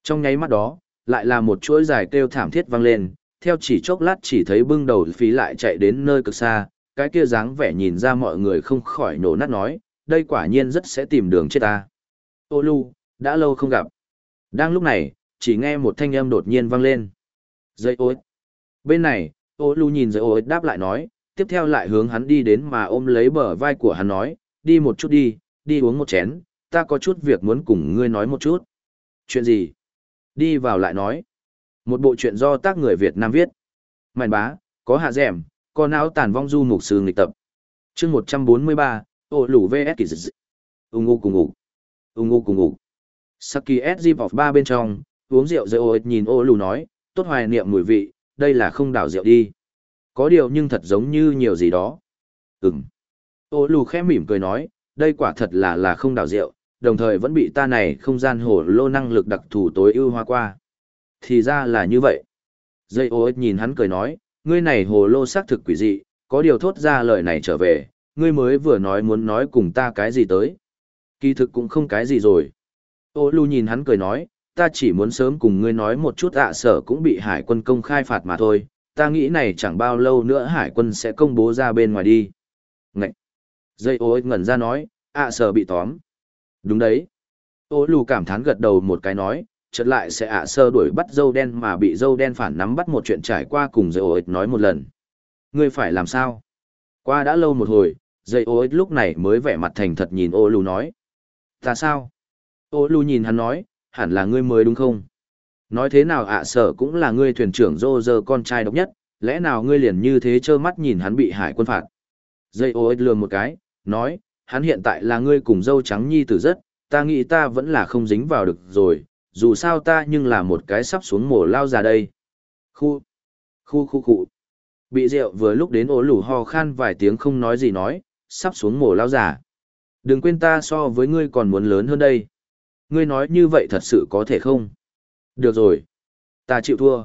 Trong nháy mắt đó, lại là một chuỗi dài kêu thảm thiết vang lên, theo chỉ chốc lát chỉ thấy bưng đầu phí lại chạy đến nơi cực xa, cái kia dáng vẻ nhìn ra mọi người không khỏi nổ nát nói, đây quả nhiên rất sẽ tìm đường chết ta. Ô lu, đã lâu không gặp. Đang lúc này, chỉ nghe một thanh âm đột nhiên vang lên. Dây ối. Bên này, ô lưu nhìn dây ối đáp lại nói, tiếp theo lại hướng hắn đi đến mà ôm lấy bờ vai của hắn nói, đi một chút đi, đi uống một chén, ta có chút việc muốn cùng ngươi nói một chút. Chuyện gì? Đi vào lại nói. Một bộ chuyện do tác người Việt Nam viết. Mảnh bá, có hạ dẻm, có não tàn vong du mục sư nghịch tập. chương 143, ô lù vs kỳ dị. Ung ngu cùng ngủ. Ung ngu cùng ngủ. Saki SG vào ba bên trong, uống rượu rượu ôi nhìn ô lù nói, tốt hoài niệm mùi vị, đây là không đảo rượu đi. Có điều nhưng thật giống như nhiều gì đó. Ừm. Ô lù khẽ mỉm cười nói, đây quả thật là là không đảo rượu, đồng thời vẫn bị ta này không gian hổ lô năng lực đặc thù tối ưu hoa qua. Thì ra là như vậy. Dây ô nhìn hắn cười nói, ngươi này hồ lô xác thực quỷ dị, có điều thốt ra lời này trở về, ngươi mới vừa nói muốn nói cùng ta cái gì tới. Kỳ thực cũng không cái gì rồi. Ô Lu nhìn hắn cười nói, ta chỉ muốn sớm cùng ngươi nói một chút ạ sở cũng bị hải quân công khai phạt mà thôi, ta nghĩ này chẳng bao lâu nữa hải quân sẽ công bố ra bên ngoài đi. Ngậy! Dây ô ngẩn ra nói, ạ sở bị tóm. Đúng đấy. Ô Lu cảm thán gật đầu một cái nói, chợt lại sẽ ạ sơ đuổi bắt dâu đen mà bị dâu đen phản nắm bắt một chuyện trải qua cùng dây ô nói một lần. Ngươi phải làm sao? Qua đã lâu một hồi, dây ô lúc này mới vẻ mặt thành thật nhìn ô Lu nói. Ta sao? Ô lù nhìn hắn nói, hẳn là ngươi mới đúng không? Nói thế nào ạ sở cũng là ngươi thuyền trưởng dô dơ con trai độc nhất, lẽ nào ngươi liền như thế trơ mắt nhìn hắn bị hải quân phạt? Dây ô ích lường một cái, nói, hắn hiện tại là ngươi cùng dâu trắng nhi tử rất, ta nghĩ ta vẫn là không dính vào được rồi, dù sao ta nhưng là một cái sắp xuống mổ lao ra đây. Khu, khu khu khu. Bị rượu vừa lúc đến ố lù ho khan vài tiếng không nói gì nói, sắp xuống mổ lao giả. Đừng quên ta so với ngươi còn muốn lớn hơn đây. Ngươi nói như vậy thật sự có thể không? Được rồi. Ta chịu thua.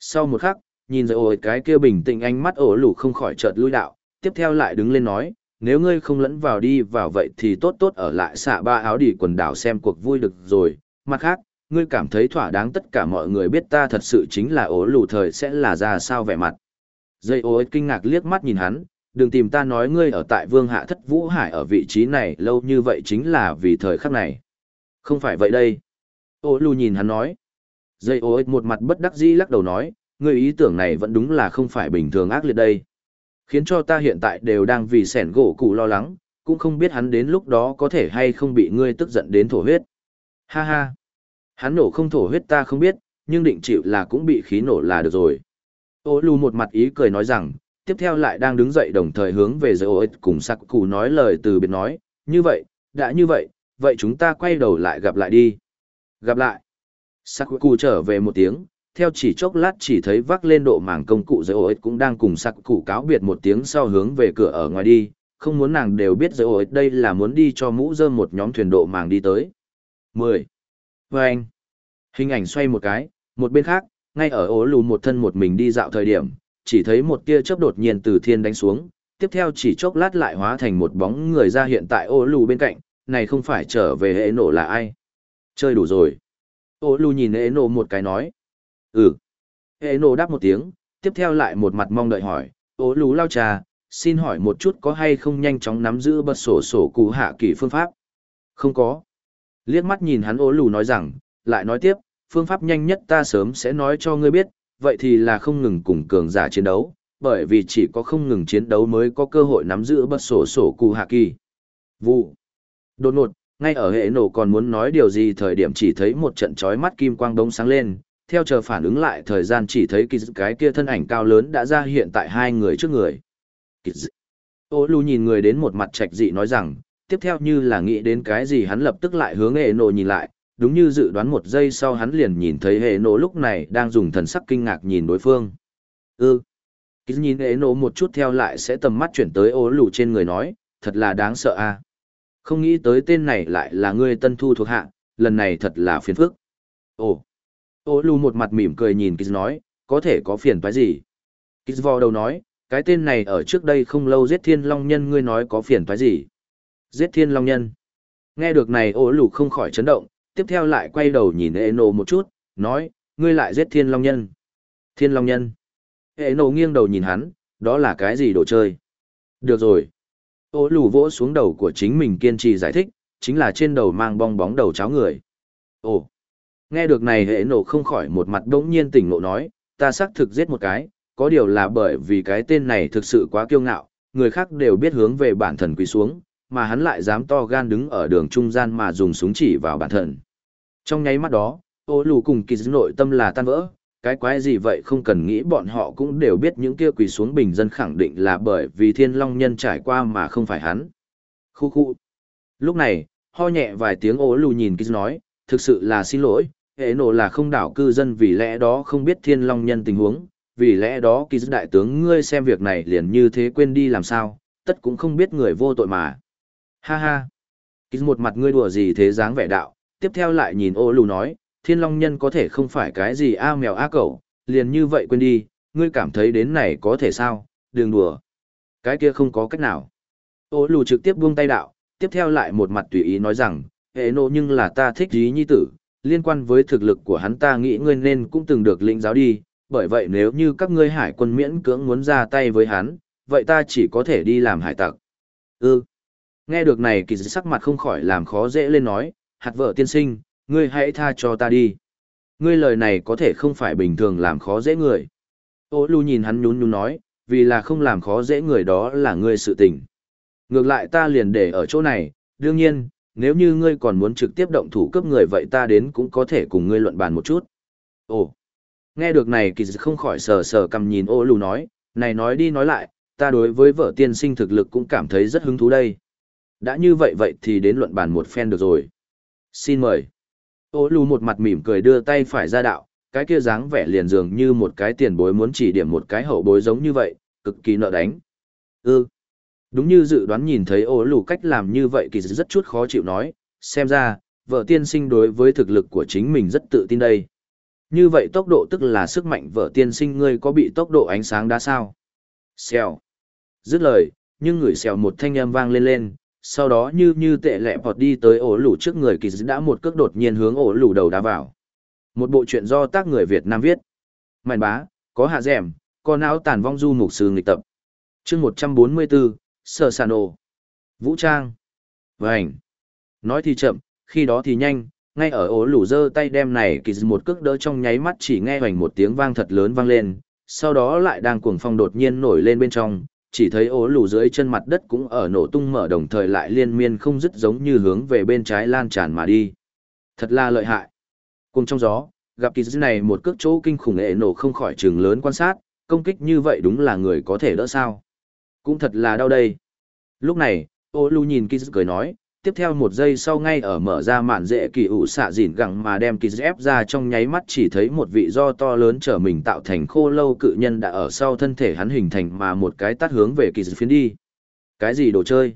Sau một khắc, nhìn rồi ôi cái kia bình tĩnh ánh mắt ổ lù không khỏi chợt lui đạo, tiếp theo lại đứng lên nói, nếu ngươi không lẫn vào đi vào vậy thì tốt tốt ở lại xạ ba áo đi quần đảo xem cuộc vui được rồi. Mặt khác, ngươi cảm thấy thỏa đáng tất cả mọi người biết ta thật sự chính là ổ lù thời sẽ là ra sao vẻ mặt. Dây ôi kinh ngạc liếc mắt nhìn hắn, đừng tìm ta nói ngươi ở tại vương hạ thất vũ hải ở vị trí này lâu như vậy chính là vì thời khắc này. Không phải vậy đây. Ô lù nhìn hắn nói. Dây ô một mặt bất đắc dĩ lắc đầu nói, ngươi ý tưởng này vẫn đúng là không phải bình thường ác liệt đây. Khiến cho ta hiện tại đều đang vì sẻn gỗ cụ lo lắng, cũng không biết hắn đến lúc đó có thể hay không bị ngươi tức giận đến thổ huyết. Ha ha. Hắn nổ không thổ huyết ta không biết, nhưng định chịu là cũng bị khí nổ là được rồi. Ô lù một mặt ý cười nói rằng, tiếp theo lại đang đứng dậy đồng thời hướng về giới ô cùng sắc cụ nói lời từ biệt nói, như vậy, đã như vậy, vậy chúng ta quay đầu lại gặp lại đi. Gặp lại. Sakuku trở về một tiếng, theo chỉ chốc lát chỉ thấy vác lên độ màng công cụ giới ổi cũng đang cùng Sakuku cáo biệt một tiếng sau hướng về cửa ở ngoài đi, không muốn nàng đều biết giới ổi đây là muốn đi cho mũ dơm một nhóm thuyền độ màng đi tới. 10. Vâng. anh. Hình ảnh xoay một cái, một bên khác, ngay ở ố lù một thân một mình đi dạo thời điểm, chỉ thấy một tia chớp đột nhiên từ thiên đánh xuống, tiếp theo chỉ chốc lát lại hóa thành một bóng người ra hiện tại ố lù bên cạnh, này không phải trở về hệ nổ là ai. Chơi đủ rồi. ô lu nhìn hệ nổ một cái nói. Ừ. Hệ nổ đáp một tiếng, tiếp theo lại một mặt mong đợi hỏi, ô lu lao trà, xin hỏi một chút có hay không nhanh chóng nắm giữ bật sổ sổ cụ hạ kỳ phương pháp? Không có. Liếc mắt nhìn hắn ô lù nói rằng, lại nói tiếp, phương pháp nhanh nhất ta sớm sẽ nói cho ngươi biết, vậy thì là không ngừng cùng cường giả chiến đấu, bởi vì chỉ có không ngừng chiến đấu mới có cơ hội nắm giữ bất sổ sổ cụ hạ kỳ. Vụ. Đột ngột, ngay ở hệ nổ còn muốn nói điều gì thời điểm chỉ thấy một trận chói mắt kim quang đống sáng lên, theo chờ phản ứng lại thời gian chỉ thấy kỳ cái kia thân ảnh cao lớn đã ra hiện tại hai người trước người. Ô lù nhìn người đến một mặt trạch dị nói rằng, tiếp theo như là nghĩ đến cái gì hắn lập tức lại hướng hệ nổ nhìn lại, đúng như dự đoán một giây sau hắn liền nhìn thấy hệ nổ lúc này đang dùng thần sắc kinh ngạc nhìn đối phương. Ư. Kỳ nhìn hệ nổ một chút theo lại sẽ tầm mắt chuyển tới ô lù trên người nói, thật là đáng sợ a. Không nghĩ tới tên này lại là ngươi tân thu thuộc hạ, lần này thật là phiền phức. Ồ. Ô lù một mặt mỉm cười nhìn Kiz nói, có thể có phiền toái gì? Kiz vò đầu nói, cái tên này ở trước đây không lâu giết thiên long nhân ngươi nói có phiền toái gì? Giết thiên long nhân. Nghe được này ô lù không khỏi chấn động, tiếp theo lại quay đầu nhìn Eno một chút, nói, ngươi lại giết thiên long nhân. Thiên long nhân. Eno nghiêng đầu nhìn hắn, đó là cái gì đồ chơi? Được rồi. Ô lù vỗ xuống đầu của chính mình kiên trì giải thích, chính là trên đầu mang bong bóng đầu cháo người. Ồ. Nghe được này hệ nổ không khỏi một mặt đống nhiên tỉnh nộ nói, ta xác thực giết một cái, có điều là bởi vì cái tên này thực sự quá kiêu ngạo, người khác đều biết hướng về bản thần quý xuống, mà hắn lại dám to gan đứng ở đường trung gian mà dùng súng chỉ vào bản thần. Trong nháy mắt đó, ô lù cùng kỳ dữ nội tâm là tan vỡ, cái quái gì vậy không cần nghĩ bọn họ cũng đều biết những kia quỳ xuống bình dân khẳng định là bởi vì thiên long nhân trải qua mà không phải hắn. Khu khu. Lúc này, ho nhẹ vài tiếng ố lù nhìn kỳ nói, thực sự là xin lỗi, hệ nổ là không đảo cư dân vì lẽ đó không biết thiên long nhân tình huống, vì lẽ đó kỳ đại tướng ngươi xem việc này liền như thế quên đi làm sao, tất cũng không biết người vô tội mà. Ha ha. Kỳ một mặt ngươi đùa gì thế dáng vẻ đạo, tiếp theo lại nhìn ố lù nói, thiên long nhân có thể không phải cái gì a mèo a cẩu, liền như vậy quên đi, ngươi cảm thấy đến này có thể sao, đừng đùa. Cái kia không có cách nào. Ô lù trực tiếp buông tay đạo, tiếp theo lại một mặt tùy ý nói rằng, hệ nộ nhưng là ta thích dí nhi tử, liên quan với thực lực của hắn ta nghĩ ngươi nên cũng từng được lĩnh giáo đi, bởi vậy nếu như các ngươi hải quân miễn cưỡng muốn ra tay với hắn, vậy ta chỉ có thể đi làm hải tặc. Ừ. Nghe được này kỳ sắc mặt không khỏi làm khó dễ lên nói, hạt vợ tiên sinh, ngươi hãy tha cho ta đi. Ngươi lời này có thể không phải bình thường làm khó dễ người. Ô lưu nhìn hắn nhún nhún nói, vì là không làm khó dễ người đó là ngươi sự tình. Ngược lại ta liền để ở chỗ này, đương nhiên, nếu như ngươi còn muốn trực tiếp động thủ cướp người vậy ta đến cũng có thể cùng ngươi luận bàn một chút. Ồ, nghe được này kỳ không khỏi sờ sờ cầm nhìn ô lù nói, này nói đi nói lại, ta đối với vợ tiên sinh thực lực cũng cảm thấy rất hứng thú đây. Đã như vậy vậy thì đến luận bàn một phen được rồi xin mời ô lù một mặt mỉm cười đưa tay phải ra đạo cái kia dáng vẻ liền dường như một cái tiền bối muốn chỉ điểm một cái hậu bối giống như vậy, cực kỳ nợ đánh. Ư. Đúng như dự đoán nhìn thấy Ô lù cách làm như vậy kỳ rất chút khó chịu nói, xem ra, vợ tiên sinh đối với thực lực của chính mình rất tự tin đây. Như vậy tốc độ tức là sức mạnh vợ tiên sinh ngươi có bị tốc độ ánh sáng đã sao? Xèo. Dứt lời, nhưng người xèo một thanh âm vang lên lên, sau đó như như tệ lẹ vọt đi tới ổ lủ trước người kỳ đã một cước đột nhiên hướng ổ lủ đầu đá vào. Một bộ truyện do tác người Việt Nam viết. Mạnh bá, có hạ dẻm, có não tàn vong du mục sư nghịch tập. chương 144, Sở Sàn Ồ. Vũ Trang. Vành. Nói thì chậm, khi đó thì nhanh, ngay ở ổ lủ giơ tay đem này kỳ một cước đỡ trong nháy mắt chỉ nghe hoành một tiếng vang thật lớn vang lên, sau đó lại đang cuồng phong đột nhiên nổi lên bên trong, chỉ thấy ổ lù dưới chân mặt đất cũng ở nổ tung mở đồng thời lại liên miên không dứt giống như hướng về bên trái lan tràn mà đi. Thật là lợi hại. Cùng trong gió, gặp kỳ dư này một cước chỗ kinh khủng ệ nổ không khỏi trường lớn quan sát, công kích như vậy đúng là người có thể đỡ sao. Cũng thật là đau đây. Lúc này, ô lù nhìn kỳ dư cười nói, tiếp theo một giây sau ngay ở mở ra mạn dễ kỳ ủ xạ dỉn gẳng mà đem kỳ ép ra trong nháy mắt chỉ thấy một vị do to lớn trở mình tạo thành khô lâu cự nhân đã ở sau thân thể hắn hình thành mà một cái tắt hướng về kỳ phiến đi. Cái gì đồ chơi?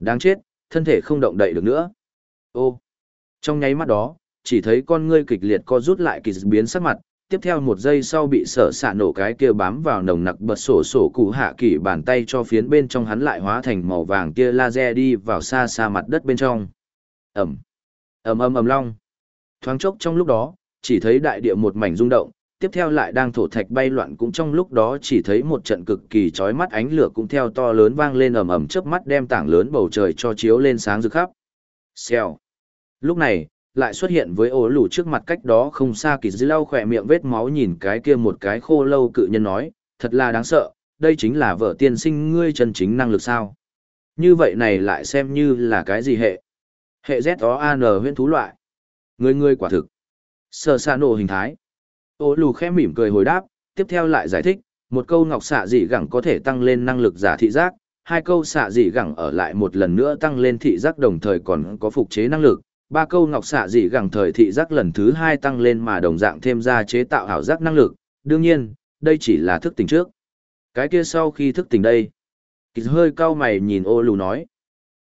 Đáng chết, thân thể không động đậy được nữa. Ô! Trong nháy mắt đó, chỉ thấy con ngươi kịch liệt co rút lại kỳ biến sắc mặt, tiếp theo một giây sau bị sở xạ nổ cái kia bám vào nồng nặc bật sổ sổ cụ hạ kỳ bàn tay cho phiến bên trong hắn lại hóa thành màu vàng kia laser đi vào xa xa mặt đất bên trong. Ẩm, ầm ầm ầm long. Thoáng chốc trong lúc đó, chỉ thấy đại địa một mảnh rung động, tiếp theo lại đang thổ thạch bay loạn cũng trong lúc đó chỉ thấy một trận cực kỳ chói mắt ánh lửa cũng theo to lớn vang lên ầm ầm chớp mắt đem tảng lớn bầu trời cho chiếu lên sáng rực khắp. Xèo. Lúc này, lại xuất hiện với ổ lù trước mặt cách đó không xa kỳ dư lau khỏe miệng vết máu nhìn cái kia một cái khô lâu cự nhân nói, thật là đáng sợ, đây chính là vợ tiên sinh ngươi chân chính năng lực sao. Như vậy này lại xem như là cái gì hệ? Hệ Z-O-A-N huyễn thú loại. Người ngươi quả thực. Sơ xa nổ hình thái. Ô lù khẽ mỉm cười hồi đáp, tiếp theo lại giải thích, một câu ngọc xạ dị gẳng có thể tăng lên năng lực giả thị giác, hai câu xạ dị gẳng ở lại một lần nữa tăng lên thị giác đồng thời còn có phục chế năng lực, ba câu ngọc xạ dị gẳng thời thị giác lần thứ hai tăng lên mà đồng dạng thêm ra chế tạo ảo giác năng lực, đương nhiên, đây chỉ là thức tỉnh trước. Cái kia sau khi thức tỉnh đây, kỳ hơi cau mày nhìn ô lù nói.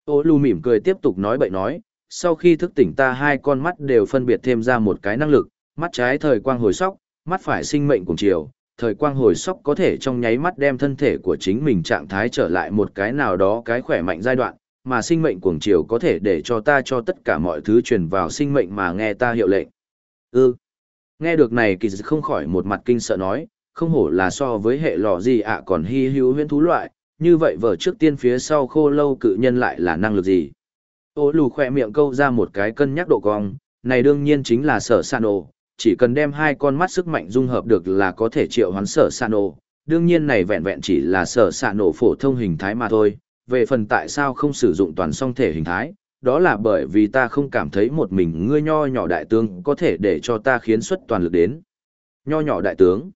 Ô lù mỉm cười tiếp tục nói bậy nói, sau khi thức tỉnh ta hai con mắt đều phân biệt thêm ra một cái năng lực, mắt trái thời quang hồi sóc, mắt phải sinh mệnh cùng chiều. Thời quang hồi sóc có thể trong nháy mắt đem thân thể của chính mình trạng thái trở lại một cái nào đó cái khỏe mạnh giai đoạn, mà sinh mệnh cuồng chiều có thể để cho ta cho tất cả mọi thứ truyền vào sinh mệnh mà nghe ta hiệu lệnh. Ư. Nghe được này kỳ không khỏi một mặt kinh sợ nói, không hổ là so với hệ lò gì ạ còn hy hữu huyễn thú loại, như vậy vở trước tiên phía sau khô lâu cự nhân lại là năng lực gì. Ô lù khỏe miệng câu ra một cái cân nhắc độ cong, này đương nhiên chính là sở sàn ồ, chỉ cần đem hai con mắt sức mạnh dung hợp được là có thể triệu hoán sở sàn ồ. Đương nhiên này vẹn vẹn chỉ là sở san ồ phổ thông hình thái mà thôi, về phần tại sao không sử dụng toàn song thể hình thái, đó là bởi vì ta không cảm thấy một mình ngươi nho nhỏ đại tướng có thể để cho ta khiến xuất toàn lực đến. Nho nhỏ đại tướng.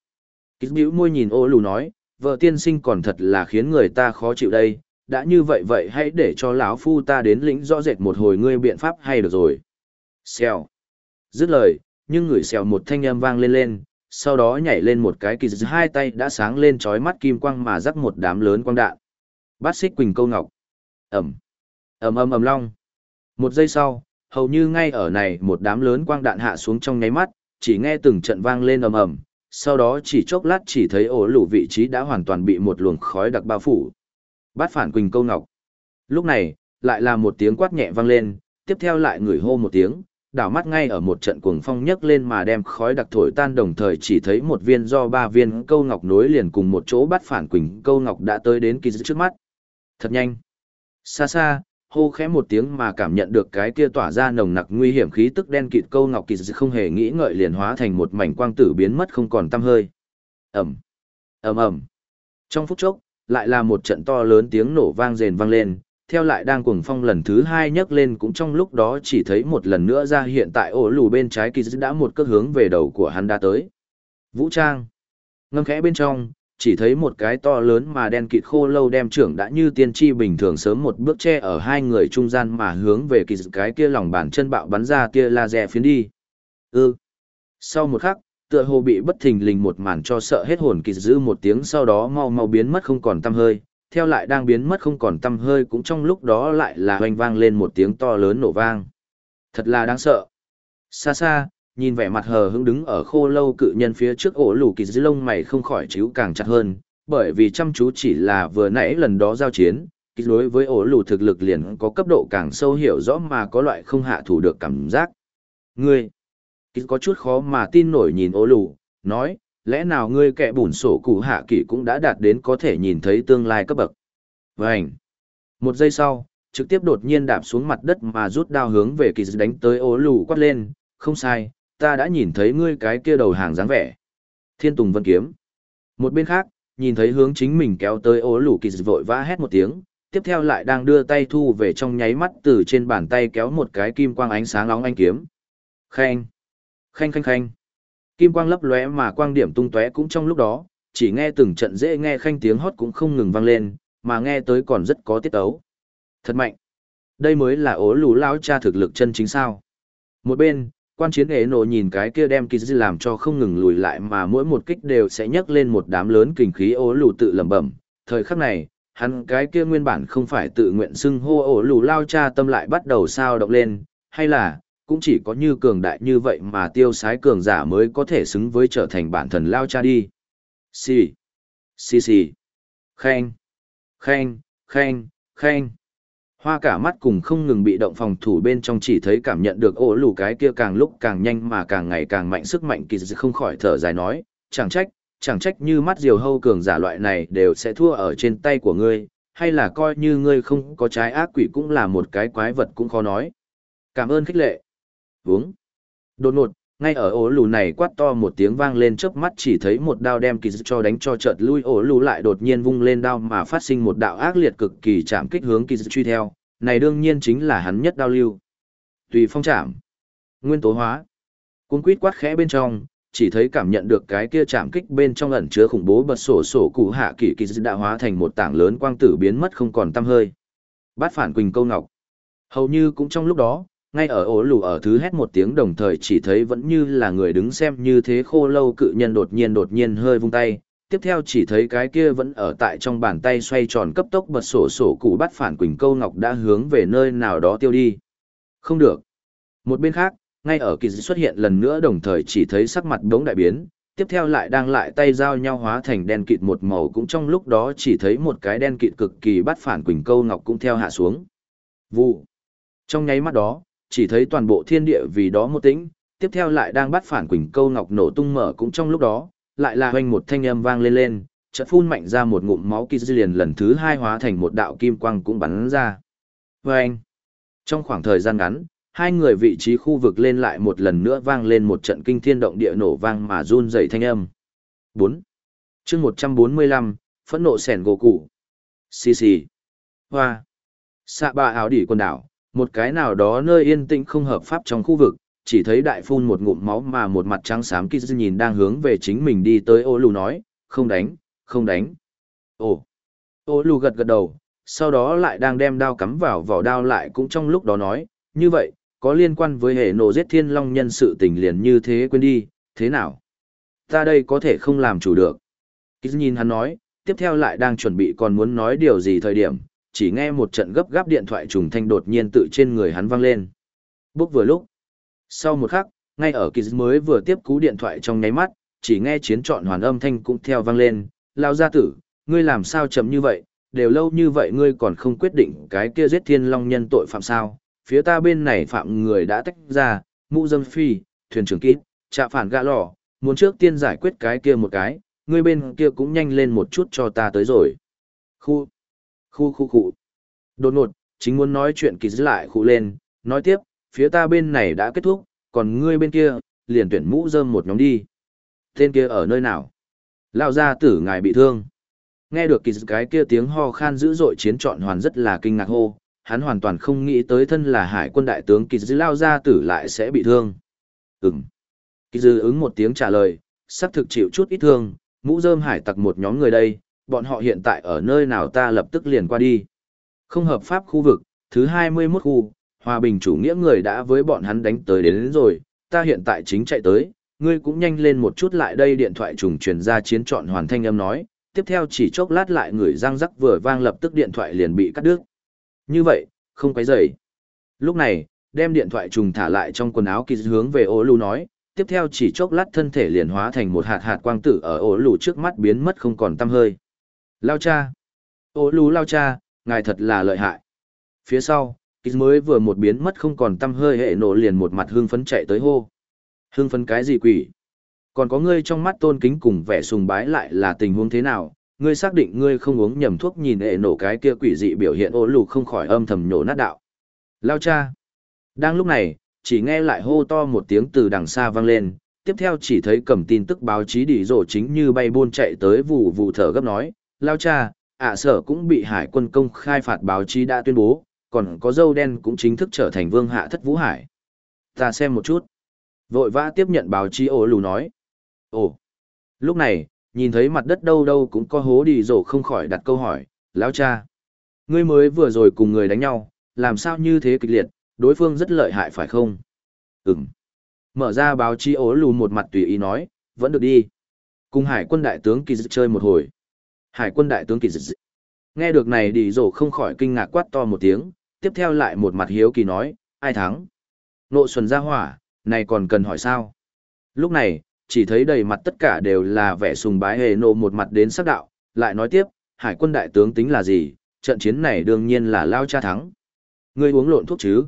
Kích biểu môi nhìn ô lù nói, vợ tiên sinh còn thật là khiến người ta khó chịu đây, đã như vậy vậy hãy để cho lão phu ta đến lĩnh rõ rệt một hồi ngươi biện pháp hay được rồi. Xèo. Dứt lời, nhưng người xèo một thanh âm vang lên lên, sau đó nhảy lên một cái kỳ hai tay đã sáng lên trói mắt kim quang mà rắc một đám lớn quang đạn. Bát xích quỳnh câu ngọc. Ẩm. ầm ầm ầm long. Một giây sau, hầu như ngay ở này một đám lớn quang đạn hạ xuống trong nháy mắt, chỉ nghe từng trận vang lên ầm ầm, sau đó chỉ chốc lát chỉ thấy ổ lũ vị trí đã hoàn toàn bị một luồng khói đặc bao phủ. Bát phản quỳnh câu ngọc. Lúc này, lại là một tiếng quát nhẹ vang lên, tiếp theo lại người hô một tiếng, đảo mắt ngay ở một trận cuồng phong nhấc lên mà đem khói đặc thổi tan đồng thời chỉ thấy một viên do ba viên câu ngọc nối liền cùng một chỗ bắt phản quỳnh câu ngọc đã tới đến kỳ trước mắt. Thật nhanh. Xa xa, hô khẽ một tiếng mà cảm nhận được cái kia tỏa ra nồng nặc nguy hiểm khí tức đen kịt câu ngọc kịt không hề nghĩ ngợi liền hóa thành một mảnh quang tử biến mất không còn tăm hơi. Ẩm. ầm ầm. Trong phút chốc, lại là một trận to lớn tiếng nổ vang rền vang lên, theo lại đang cuồng phong lần thứ hai nhấc lên cũng trong lúc đó chỉ thấy một lần nữa ra hiện tại ổ lù bên trái kỳ đã một cước hướng về đầu của hắn đã tới. Vũ trang. Ngâm khẽ bên trong, chỉ thấy một cái to lớn mà đen kịt khô lâu đem trưởng đã như tiên tri bình thường sớm một bước che ở hai người trung gian mà hướng về kỳ cái kia lòng bàn chân bạo bắn ra tia laser phiến đi. Ư. Ừ. Sau một khắc, tựa hồ bị bất thình lình một màn cho sợ hết hồn kỳ giữ một tiếng sau đó mau mau biến mất không còn tăm hơi, theo lại đang biến mất không còn tăm hơi cũng trong lúc đó lại là hoành vang lên một tiếng to lớn nổ vang. Thật là đáng sợ. Xa xa, nhìn vẻ mặt hờ hững đứng ở khô lâu cự nhân phía trước ổ lù kỳ dưới lông mày không khỏi chíu càng chặt hơn, bởi vì chăm chú chỉ là vừa nãy lần đó giao chiến, kỳ đối với ổ lù thực lực liền có cấp độ càng sâu hiểu rõ mà có loại không hạ thủ được cảm giác. Ngươi, kỳ có chút khó mà tin nổi nhìn ổ lù, nói, lẽ nào ngươi kẻ bùn sổ cụ hạ kỳ cũng đã đạt đến có thể nhìn thấy tương lai cấp bậc. Vânh! Một giây sau, trực tiếp đột nhiên đạp xuống mặt đất mà rút đao hướng về kỳ đánh tới ố lù quát lên, không sai, ta đã nhìn thấy ngươi cái kia đầu hàng dáng vẻ. Thiên Tùng Vân Kiếm. Một bên khác, nhìn thấy hướng chính mình kéo tới ố lù kỳ vội vã hét một tiếng, tiếp theo lại đang đưa tay thu về trong nháy mắt từ trên bàn tay kéo một cái kim quang ánh sáng nóng anh kiếm. Khanh! Khanh khanh khanh! Kim quang lấp lóe mà quang điểm tung tóe cũng trong lúc đó, chỉ nghe từng trận dễ nghe khanh tiếng hót cũng không ngừng vang lên, mà nghe tới còn rất có tiết tấu. Thật mạnh! Đây mới là ố lù lao cha thực lực chân chính sao. Một bên, quan chiến ế nổ nhìn cái kia đem kỳ dư làm cho không ngừng lùi lại mà mỗi một kích đều sẽ nhấc lên một đám lớn kinh khí ố lù tự lẩm bẩm. Thời khắc này, hắn cái kia nguyên bản không phải tự nguyện xưng hô ổ lù lao cha tâm lại bắt đầu sao động lên, hay là, cũng chỉ có như cường đại như vậy mà tiêu sái cường giả mới có thể xứng với trở thành bản thần lao cha đi. Xì xì xì. Khen khen khen khen Hoa cả mắt cùng không ngừng bị động phòng thủ bên trong chỉ thấy cảm nhận được ổ lù cái kia càng lúc càng nhanh mà càng ngày càng mạnh sức mạnh kỳ dị không khỏi thở dài nói, chẳng trách, chẳng trách như mắt diều hâu cường giả loại này đều sẽ thua ở trên tay của ngươi, hay là coi như ngươi không có trái ác quỷ cũng là một cái quái vật cũng khó nói. Cảm ơn khích lệ. Vúng. Đột ngột, ngay ở ổ lù này quát to một tiếng vang lên chớp mắt chỉ thấy một đao đem kỳ cho đánh cho chợt lui, ổ lù lại đột nhiên vung lên đao mà phát sinh một đạo ác liệt cực kỳ chạm kích hướng kỳ truy theo. Này đương nhiên chính là hắn nhất đao lưu. Tùy phong chạm. Nguyên tố hóa. Cuốn quýt quát khẽ bên trong, chỉ thấy cảm nhận được cái kia chạm kích bên trong ẩn chứa khủng bố bật sổ sổ cụ hạ kỳ kỳ đã hóa thành một tảng lớn quang tử biến mất không còn tăm hơi. Bát phản quỳnh câu ngọc. Hầu như cũng trong lúc đó ngay ở ổ lù ở thứ hét một tiếng đồng thời chỉ thấy vẫn như là người đứng xem như thế khô lâu cự nhân đột nhiên đột nhiên hơi vung tay. Tiếp theo chỉ thấy cái kia vẫn ở tại trong bàn tay xoay tròn cấp tốc bật sổ sổ cụ bắt phản quỳnh câu ngọc đã hướng về nơi nào đó tiêu đi. Không được. Một bên khác, ngay ở kỳ xuất hiện lần nữa đồng thời chỉ thấy sắc mặt đống đại biến. Tiếp theo lại đang lại tay giao nhau hóa thành đen kịt một màu cũng trong lúc đó chỉ thấy một cái đen kịt cực kỳ bắt phản quỳnh câu ngọc cũng theo hạ xuống. Vụ. Trong nháy mắt đó chỉ thấy toàn bộ thiên địa vì đó một tĩnh, tiếp theo lại đang bắt phản quỳnh câu ngọc nổ tung mở cũng trong lúc đó, lại là hoành một thanh âm vang lên lên, chợt phun mạnh ra một ngụm máu kỳ liền lần thứ hai hóa thành một đạo kim quang cũng bắn ra. Vâng! Trong khoảng thời gian ngắn, hai người vị trí khu vực lên lại một lần nữa vang lên một trận kinh thiên động địa nổ vang mà run dậy thanh âm. 4. chương 145, phẫn nộ sẻn gỗ củ Xì xì. Hoa. Xạ bà áo đỉ quần đảo, một cái nào đó nơi yên tĩnh không hợp pháp trong khu vực, chỉ thấy đại phun một ngụm máu mà một mặt trắng xám kia nhìn đang hướng về chính mình đi tới ô lù nói, không đánh, không đánh. Ồ, ô lù gật gật đầu, sau đó lại đang đem đao cắm vào vỏ đao lại cũng trong lúc đó nói, như vậy, có liên quan với hệ nổ giết thiên long nhân sự tình liền như thế quên đi, thế nào? Ta đây có thể không làm chủ được. kiz nhìn hắn nói, tiếp theo lại đang chuẩn bị còn muốn nói điều gì thời điểm, chỉ nghe một trận gấp gáp điện thoại trùng thanh đột nhiên tự trên người hắn vang lên. Bốc vừa lúc. Sau một khắc, ngay ở kỳ mới vừa tiếp cú điện thoại trong nháy mắt, chỉ nghe chiến trọn hoàn âm thanh cũng theo vang lên. Lao gia tử, ngươi làm sao chậm như vậy, đều lâu như vậy ngươi còn không quyết định cái kia giết thiên long nhân tội phạm sao. Phía ta bên này phạm người đã tách ra, mũ dâm phi, thuyền trưởng kít, trạ phản gã lò, muốn trước tiên giải quyết cái kia một cái, ngươi bên kia cũng nhanh lên một chút cho ta tới rồi. Khu, Khu khu khu. Đột ngột, chính muốn nói chuyện kỳ dư lại khu lên, nói tiếp, phía ta bên này đã kết thúc, còn ngươi bên kia, liền tuyển mũ rơm một nhóm đi. Tên kia ở nơi nào? Lao ra tử ngài bị thương. Nghe được kỳ cái kia tiếng ho khan dữ dội chiến trọn hoàn rất là kinh ngạc hô, hắn hoàn toàn không nghĩ tới thân là hải quân đại tướng kỳ dư lao ra tử lại sẽ bị thương. Ừm. Kỳ dư ứng một tiếng trả lời, sắp thực chịu chút ít thương, mũ rơm hải tặc một nhóm người đây, bọn họ hiện tại ở nơi nào ta lập tức liền qua đi. Không hợp pháp khu vực, thứ 21 khu, hòa bình chủ nghĩa người đã với bọn hắn đánh tới đến, đến rồi, ta hiện tại chính chạy tới, ngươi cũng nhanh lên một chút lại đây điện thoại trùng truyền ra chiến trọn hoàn thanh âm nói, tiếp theo chỉ chốc lát lại người răng rắc vừa vang lập tức điện thoại liền bị cắt đứt. Như vậy, không quấy rầy. Lúc này, đem điện thoại trùng thả lại trong quần áo kỳ hướng về ố lù nói, tiếp theo chỉ chốc lát thân thể liền hóa thành một hạt hạt quang tử ở ố lù trước mắt biến mất không còn tăm hơi. Lao cha! Ố lù lao cha, ngài thật là lợi hại. Phía sau, kỳ mới vừa một biến mất không còn tâm hơi hệ nổ liền một mặt hương phấn chạy tới hô. Hương phấn cái gì quỷ? Còn có ngươi trong mắt tôn kính cùng vẻ sùng bái lại là tình huống thế nào? Ngươi xác định ngươi không uống nhầm thuốc nhìn hệ nổ cái kia quỷ dị biểu hiện ố lù không khỏi âm thầm nhổ nát đạo. Lao cha! Đang lúc này, chỉ nghe lại hô to một tiếng từ đằng xa vang lên, tiếp theo chỉ thấy cầm tin tức báo chí đỉ rổ chính như bay buôn chạy tới vụ vụ thở gấp nói, lao cha, ạ sở cũng bị hải quân công khai phạt báo chí đã tuyên bố, còn có dâu đen cũng chính thức trở thành vương hạ thất vũ hải. Ta xem một chút. Vội vã tiếp nhận báo chí ổ lù nói. Ồ. Lúc này, nhìn thấy mặt đất đâu đâu cũng có hố đi rổ không khỏi đặt câu hỏi, lão cha. Ngươi mới vừa rồi cùng người đánh nhau, làm sao như thế kịch liệt, đối phương rất lợi hại phải không? Ừm. Mở ra báo chí ố lù một mặt tùy ý nói, vẫn được đi. Cùng hải quân đại tướng kỳ dự chơi một hồi. Hải quân đại tướng kỳ dị Nghe được này đi rổ không khỏi kinh ngạc quát to một tiếng, tiếp theo lại một mặt hiếu kỳ nói, ai thắng? Nộ xuân ra hỏa, này còn cần hỏi sao? Lúc này, chỉ thấy đầy mặt tất cả đều là vẻ sùng bái hề nộ một mặt đến sắc đạo, lại nói tiếp, hải quân đại tướng tính là gì, trận chiến này đương nhiên là lao cha thắng. Ngươi uống lộn thuốc chứ?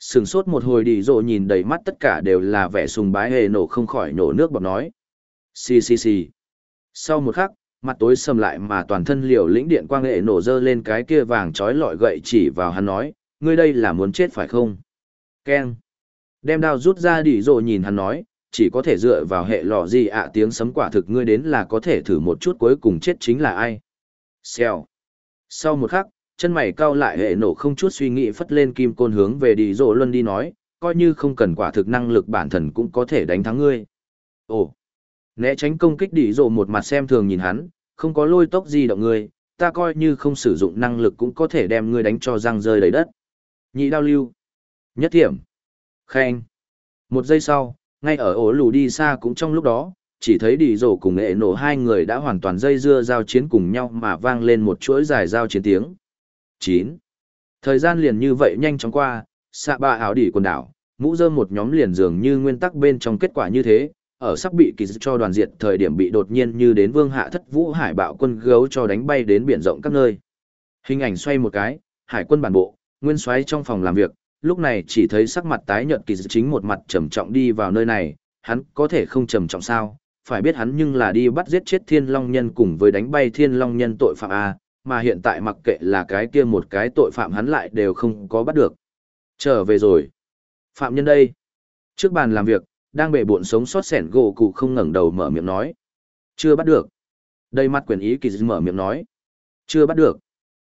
Sừng sốt một hồi đi rộ nhìn đầy mắt tất cả đều là vẻ sùng bái hề nổ không khỏi nổ nước bọt nói. Xì xì xì. Sau một khắc, mặt tối sầm lại mà toàn thân liều lĩnh điện quang hệ nổ dơ lên cái kia vàng trói lọi gậy chỉ vào hắn nói, ngươi đây là muốn chết phải không? Keng. Đem đao rút ra đi rồi nhìn hắn nói, chỉ có thể dựa vào hệ lò gì ạ tiếng sấm quả thực ngươi đến là có thể thử một chút cuối cùng chết chính là ai. Xèo. Sau một khắc, chân mày cau lại hệ nổ không chút suy nghĩ phất lên kim côn hướng về đi rồi luân đi nói, coi như không cần quả thực năng lực bản thân cũng có thể đánh thắng ngươi. Ồ, né tránh công kích đi rộ một mặt xem thường nhìn hắn, không có lôi tốc gì động ngươi, ta coi như không sử dụng năng lực cũng có thể đem ngươi đánh cho răng rơi đầy đất. Nhị đao lưu. Nhất thiểm. Khen. Một giây sau, ngay ở ổ lù đi xa cũng trong lúc đó, chỉ thấy đi rổ cùng nghệ nổ hai người đã hoàn toàn dây dưa giao chiến cùng nhau mà vang lên một chuỗi dài giao chiến tiếng chín Thời gian liền như vậy nhanh chóng qua, xạ ba áo đỉ quần đảo, mũ dơm một nhóm liền dường như nguyên tắc bên trong kết quả như thế, ở sắp bị kỳ cho đoàn diệt thời điểm bị đột nhiên như đến vương hạ thất vũ hải bạo quân gấu cho đánh bay đến biển rộng các nơi. Hình ảnh xoay một cái, hải quân bản bộ, nguyên soái trong phòng làm việc, lúc này chỉ thấy sắc mặt tái nhợt kỳ chính một mặt trầm trọng đi vào nơi này, hắn có thể không trầm trọng sao, phải biết hắn nhưng là đi bắt giết chết thiên long nhân cùng với đánh bay thiên long nhân tội phạm A, mà hiện tại mặc kệ là cái kia một cái tội phạm hắn lại đều không có bắt được. Trở về rồi. Phạm nhân đây. Trước bàn làm việc, đang bể bộn sống sót sẻn gỗ cụ không ngẩng đầu mở miệng nói. Chưa bắt được. Đây mặt quyền ý kỳ dư mở miệng nói. Chưa bắt được.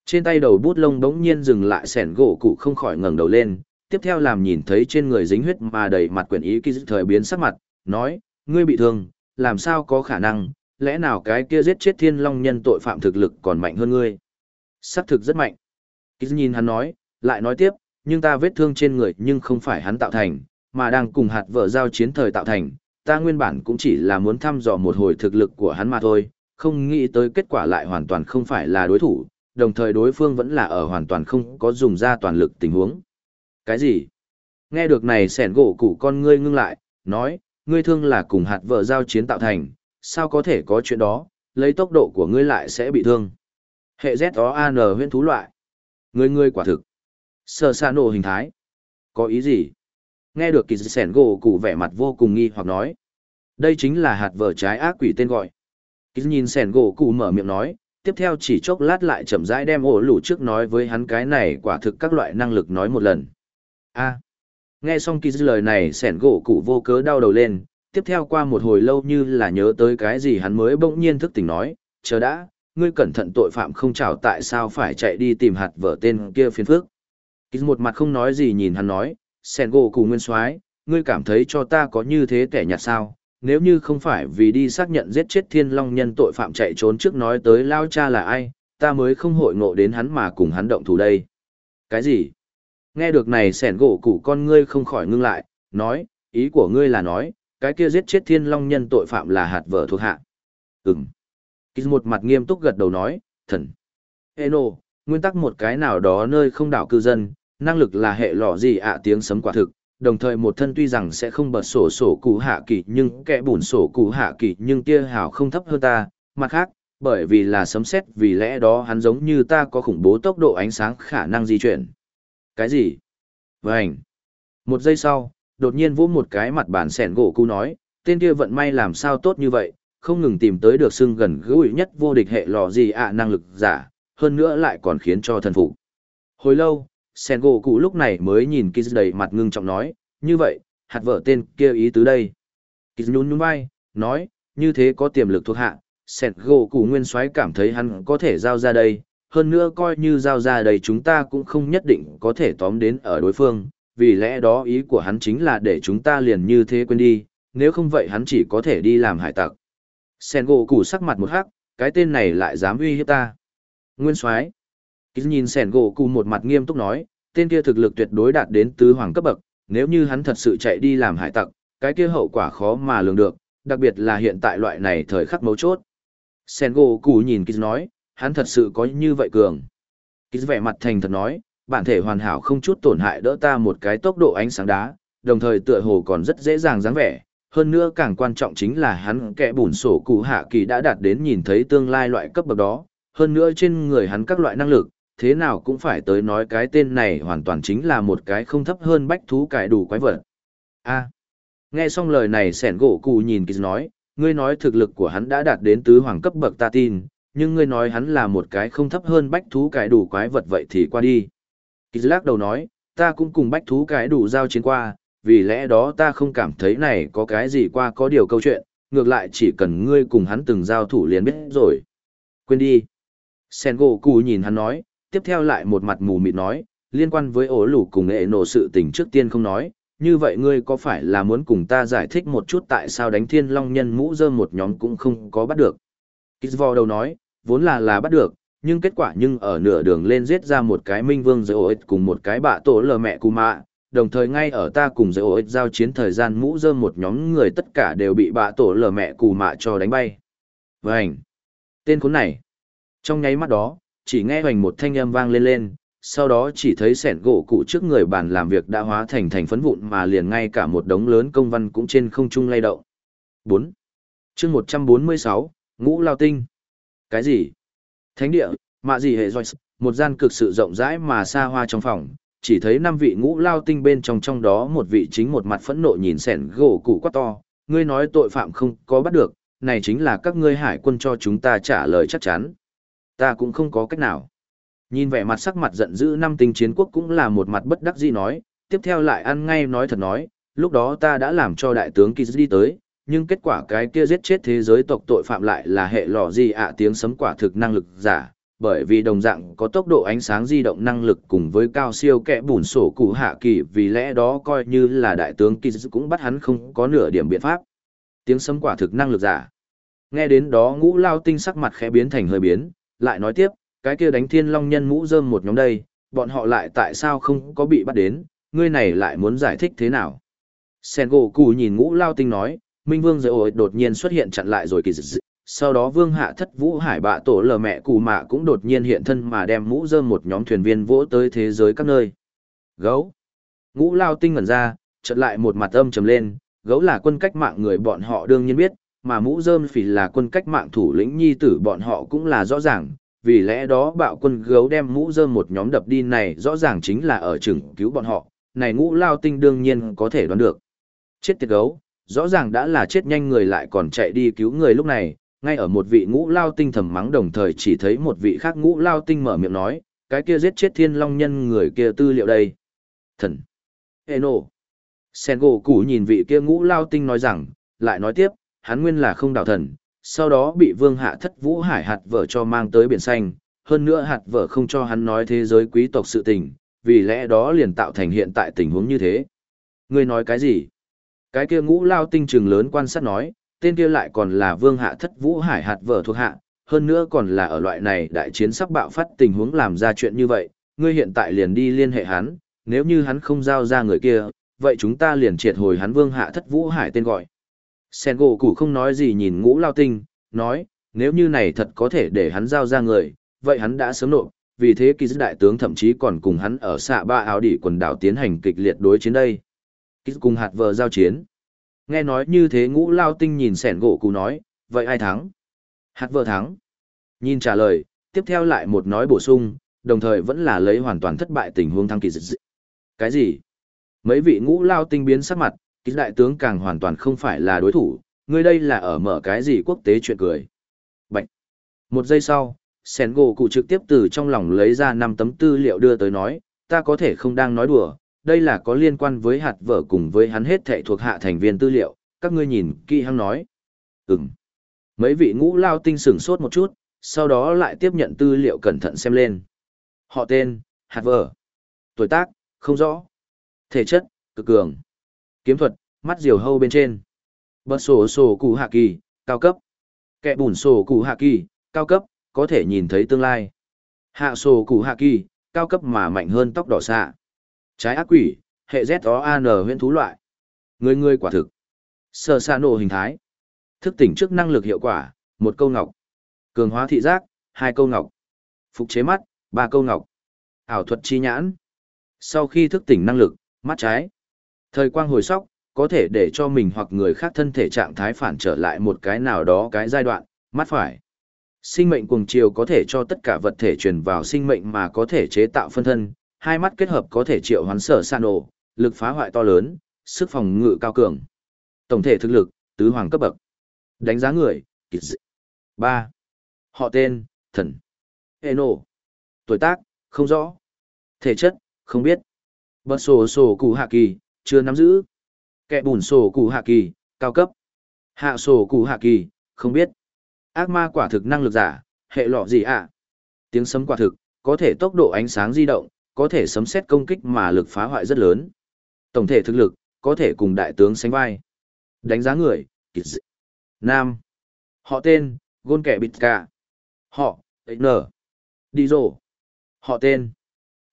Trên tay đầu bút lông bỗng nhiên dừng lại sẻn gỗ cụ không khỏi ngẩng đầu lên. Tiếp theo làm nhìn thấy trên người dính huyết mà đầy mặt quyền ý kỳ dư thời biến sắc mặt, nói, ngươi bị thương, làm sao có khả năng, lẽ nào cái kia giết chết thiên long nhân tội phạm thực lực còn mạnh hơn ngươi? xác thực rất mạnh. kỳ dư nhìn hắn nói, lại nói tiếp, nhưng ta vết thương trên người nhưng không phải hắn tạo thành, mà đang cùng hạt vợ giao chiến thời tạo thành, ta nguyên bản cũng chỉ là muốn thăm dò một hồi thực lực của hắn mà thôi, không nghĩ tới kết quả lại hoàn toàn không phải là đối thủ, đồng thời đối phương vẫn là ở hoàn toàn không có dùng ra toàn lực tình huống. Cái gì? Nghe được này sẻn gỗ củ con ngươi ngưng lại, nói, ngươi thương là cùng hạt vợ giao chiến tạo thành, sao có thể có chuyện đó, lấy tốc độ của ngươi lại sẽ bị thương. Hệ Z-O-A-N huyễn thú loại. Ngươi ngươi quả thực. Sơ xa nổ hình thái. Có ý gì? Nghe được kỳ sẻn gỗ cụ vẻ mặt vô cùng nghi hoặc nói. Đây chính là hạt vở trái ác quỷ tên gọi. Kỳ nhìn sẻn gỗ cụ mở miệng nói, tiếp theo chỉ chốc lát lại chậm rãi đem ổ lủ trước nói với hắn cái này quả thực các loại năng lực nói một lần. A. Nghe xong kỳ lời này sẻn gỗ cụ vô cớ đau đầu lên, tiếp theo qua một hồi lâu như là nhớ tới cái gì hắn mới bỗng nhiên thức tỉnh nói, chờ đã, ngươi cẩn thận tội phạm không chào tại sao phải chạy đi tìm hạt vợ tên kia phiền phước. Kýt một mặt không nói gì nhìn hắn nói, sẻn gỗ cùng nguyên soái ngươi cảm thấy cho ta có như thế kẻ nhạt sao, nếu như không phải vì đi xác nhận giết chết thiên long nhân tội phạm chạy trốn trước nói tới lao cha là ai, ta mới không hội ngộ đến hắn mà cùng hắn động thủ đây. Cái gì? Nghe được này sẻn gỗ cụ con ngươi không khỏi ngưng lại, nói, ý của ngươi là nói, cái kia giết chết thiên long nhân tội phạm là hạt vở thuộc hạ. ừng ký một mặt nghiêm túc gật đầu nói, thần. Eno, nguyên tắc một cái nào đó nơi không đảo cư dân, năng lực là hệ lọ gì ạ tiếng sấm quả thực, đồng thời một thân tuy rằng sẽ không bật sổ sổ cụ hạ kỳ nhưng kẻ bùn sổ cụ hạ kỳ nhưng tia hào không thấp hơn ta, mặt khác, bởi vì là sấm xét vì lẽ đó hắn giống như ta có khủng bố tốc độ ánh sáng khả năng di chuyển. Cái gì? Vânh! Một giây sau, đột nhiên vỗ một cái mặt bản sẻn gỗ cụ nói, tên kia vận may làm sao tốt như vậy, không ngừng tìm tới được xưng gần gũi nhất vô địch hệ lò gì ạ năng lực giả, hơn nữa lại còn khiến cho thần phục. Hồi lâu, Sen gỗ cụ lúc này mới nhìn Kiz đầy mặt ngưng trọng nói, như vậy, hạt vợ tên kia ý tứ đây. Kiz nhún nhún vai, nói, như thế có tiềm lực thuộc hạ, Sen gỗ cụ nguyên soái cảm thấy hắn có thể giao ra đây, hơn nữa coi như giao ra đây chúng ta cũng không nhất định có thể tóm đến ở đối phương, vì lẽ đó ý của hắn chính là để chúng ta liền như thế quên đi, nếu không vậy hắn chỉ có thể đi làm hải tặc. Sen gỗ cụ sắc mặt một hắc, cái tên này lại dám uy hiếp ta. Nguyên soái Kýt nhìn sẻn gỗ cụ một mặt nghiêm túc nói, tên kia thực lực tuyệt đối đạt đến tứ hoàng cấp bậc, nếu như hắn thật sự chạy đi làm hải tặc, cái kia hậu quả khó mà lường được, đặc biệt là hiện tại loại này thời khắc mấu chốt. Sẻn gỗ cụ nhìn Kýt nói, hắn thật sự có như vậy cường. Kýt vẻ mặt thành thật nói, bản thể hoàn hảo không chút tổn hại đỡ ta một cái tốc độ ánh sáng đá, đồng thời tựa hồ còn rất dễ dàng dáng vẻ. Hơn nữa càng quan trọng chính là hắn kẻ bùn sổ cụ hạ kỳ đã đạt đến nhìn thấy tương lai loại cấp bậc đó. Hơn nữa trên người hắn các loại năng lực, thế nào cũng phải tới nói cái tên này hoàn toàn chính là một cái không thấp hơn bách thú cải đủ quái vật. A. nghe xong lời này sẻn gỗ cụ nhìn kịch nói, ngươi nói thực lực của hắn đã đạt đến tứ hoàng cấp bậc ta tin, nhưng ngươi nói hắn là một cái không thấp hơn bách thú cải đủ quái vật vậy thì qua đi. Kỳ lắc đầu nói, ta cũng cùng bách thú cải đủ giao chiến qua, vì lẽ đó ta không cảm thấy này có cái gì qua có điều câu chuyện, ngược lại chỉ cần ngươi cùng hắn từng giao thủ liền biết rồi. Quên đi. Sen gỗ cù nhìn hắn nói, tiếp theo lại một mặt mù mịt nói, liên quan với ổ lũ cùng nghệ nổ sự tình trước tiên không nói, như vậy ngươi có phải là muốn cùng ta giải thích một chút tại sao đánh thiên long nhân mũ dơ một nhóm cũng không có bắt được. Kisvo đầu nói, vốn là là bắt được, nhưng kết quả nhưng ở nửa đường lên giết ra một cái minh vương giới ổ cùng một cái bạ tổ lờ mẹ cù mạ, đồng thời ngay ở ta cùng giới ổ giao chiến thời gian mũ dơ một nhóm người tất cả đều bị bạ tổ lờ mẹ cù mạ cho đánh bay. Vânh! Tên khốn này! Trong nháy mắt đó, chỉ nghe hoành một thanh âm vang lên lên, sau đó chỉ thấy sẻn gỗ cụ trước người bàn làm việc đã hóa thành thành phấn vụn mà liền ngay cả một đống lớn công văn cũng trên không trung lay động. 4. chương 146, Ngũ Lao Tinh. Cái gì? Thánh địa, mạ gì hệ Joyce, một gian cực sự rộng rãi mà xa hoa trong phòng, chỉ thấy năm vị ngũ lao tinh bên trong trong đó một vị chính một mặt phẫn nộ nhìn sẻn gỗ cụ quá to, ngươi nói tội phạm không có bắt được, này chính là các ngươi hải quân cho chúng ta trả lời chắc chắn. Ta cũng không có cách nào. Nhìn vẻ mặt sắc mặt giận dữ năm tinh chiến quốc cũng là một mặt bất đắc dĩ nói, tiếp theo lại ăn ngay nói thật nói, lúc đó ta đã làm cho đại tướng Kiz đi tới, nhưng kết quả cái kia giết chết thế giới tộc tội phạm lại là hệ lò gì ạ tiếng sấm quả thực năng lực giả, bởi vì đồng dạng có tốc độ ánh sáng di động năng lực cùng với cao siêu kẽ bùn sổ cụ hạ kỳ vì lẽ đó coi như là đại tướng Kiz cũng bắt hắn không có nửa điểm biện pháp. Tiếng sấm quả thực năng lực giả. Nghe đến đó ngũ lao tinh sắc mặt khẽ biến thành hơi biến, lại nói tiếp, cái kia đánh thiên long nhân mũ rơm một nhóm đây, bọn họ lại tại sao không có bị bắt đến, ngươi này lại muốn giải thích thế nào. Sen gỗ cù nhìn ngũ lao tinh nói, Minh Vương Giới ổi đột nhiên xuất hiện chặn lại rồi kỳ dị. Sau đó Vương Hạ Thất Vũ Hải bạ tổ lờ mẹ cù mạ cũng đột nhiên hiện thân mà đem mũ rơm một nhóm thuyền viên vỗ tới thế giới các nơi. Gấu. Ngũ lao tinh ngẩn ra, chợt lại một mặt âm trầm lên, gấu là quân cách mạng người bọn họ đương nhiên biết, mà mũ rơm phỉ là quân cách mạng thủ lĩnh nhi tử bọn họ cũng là rõ ràng, vì lẽ đó bạo quân gấu đem mũ rơm một nhóm đập đi này rõ ràng chính là ở chừng cứu bọn họ, này ngũ lao tinh đương nhiên có thể đoán được. Chết tiệt gấu, rõ ràng đã là chết nhanh người lại còn chạy đi cứu người lúc này, ngay ở một vị ngũ lao tinh thầm mắng đồng thời chỉ thấy một vị khác ngũ lao tinh mở miệng nói, cái kia giết chết thiên long nhân người kia tư liệu đây. Thần. Eno. Sen gỗ củ nhìn vị kia ngũ lao tinh nói rằng, lại nói tiếp, hắn nguyên là không đảo thần, sau đó bị vương hạ thất vũ hải hạt vợ cho mang tới biển xanh, hơn nữa hạt vợ không cho hắn nói thế giới quý tộc sự tình, vì lẽ đó liền tạo thành hiện tại tình huống như thế. Ngươi nói cái gì? Cái kia ngũ lao tinh trừng lớn quan sát nói, tên kia lại còn là vương hạ thất vũ hải hạt vợ thuộc hạ, hơn nữa còn là ở loại này đại chiến sắp bạo phát tình huống làm ra chuyện như vậy, ngươi hiện tại liền đi liên hệ hắn, nếu như hắn không giao ra người kia, vậy chúng ta liền triệt hồi hắn vương hạ thất vũ hải tên gọi. Sen gỗ củ không nói gì nhìn ngũ lao tinh, nói, nếu như này thật có thể để hắn giao ra người, vậy hắn đã sớm nộp, vì thế kỳ đại tướng thậm chí còn cùng hắn ở xạ ba áo đỉ quần đảo tiến hành kịch liệt đối chiến đây. Kỳ cùng hạt vờ giao chiến. Nghe nói như thế ngũ lao tinh nhìn sẻn gỗ cụ nói, vậy ai thắng? Hạt vờ thắng. Nhìn trả lời, tiếp theo lại một nói bổ sung, đồng thời vẫn là lấy hoàn toàn thất bại tình huống thắng kỳ dịch. Cái gì? Mấy vị ngũ lao tinh biến sắc mặt, kỳ đại tướng càng hoàn toàn không phải là đối thủ, Ngươi đây là ở mở cái gì quốc tế chuyện cười. Bạch. Một giây sau, Sen gỗ cụ trực tiếp từ trong lòng lấy ra năm tấm tư liệu đưa tới nói, ta có thể không đang nói đùa, đây là có liên quan với hạt vở cùng với hắn hết thệ thuộc hạ thành viên tư liệu, các ngươi nhìn, kỹ hăng nói. Ừm. Mấy vị ngũ lao tinh sửng sốt một chút, sau đó lại tiếp nhận tư liệu cẩn thận xem lên. Họ tên, hạt vở. Tuổi tác, không rõ. Thể chất, cực cường. Kiếm thuật, mắt diều hâu bên trên. Bật sổ sổ cụ hạ kỳ, cao cấp. Kẻ bùn sổ cụ hạ kỳ, cao cấp, có thể nhìn thấy tương lai. Hạ sổ cụ hạ kỳ, cao cấp mà mạnh hơn tóc đỏ xạ. Trái ác quỷ, hệ Z-O-A-N huyễn thú loại. Người người quả thực. sơ xa nổ hình thái. Thức tỉnh trước năng lực hiệu quả, một câu ngọc. Cường hóa thị giác, hai câu ngọc. Phục chế mắt, ba câu ngọc. Ảo thuật chi nhãn. Sau khi thức tỉnh năng lực, mắt trái. Thời quang hồi sóc, có thể để cho mình hoặc người khác thân thể trạng thái phản trở lại một cái nào đó cái giai đoạn, mắt phải. Sinh mệnh cuồng chiều có thể cho tất cả vật thể truyền vào sinh mệnh mà có thể chế tạo phân thân, hai mắt kết hợp có thể triệu hoán sở san ổ, lực phá hoại to lớn, sức phòng ngự cao cường. Tổng thể thực lực, tứ hoàng cấp bậc. Đánh giá người, ba Họ tên, thần. Eno. Tuổi tác, không rõ. Thể chất, không biết. Bật sổ sổ cụ hạ kỳ, chưa nắm giữ. Kẻ bùn sổ cụ hạ kỳ, cao cấp. Hạ sổ cụ hạ kỳ, không biết. Ác ma quả thực năng lực giả, hệ lọ gì ạ? Tiếng sấm quả thực, có thể tốc độ ánh sáng di động, có thể sấm xét công kích mà lực phá hoại rất lớn. Tổng thể thực lực, có thể cùng đại tướng sánh vai. Đánh giá người, Nam. Họ tên, Gôn Kẻ Bịt Cả. Họ, N. Đi rồ. Họ tên.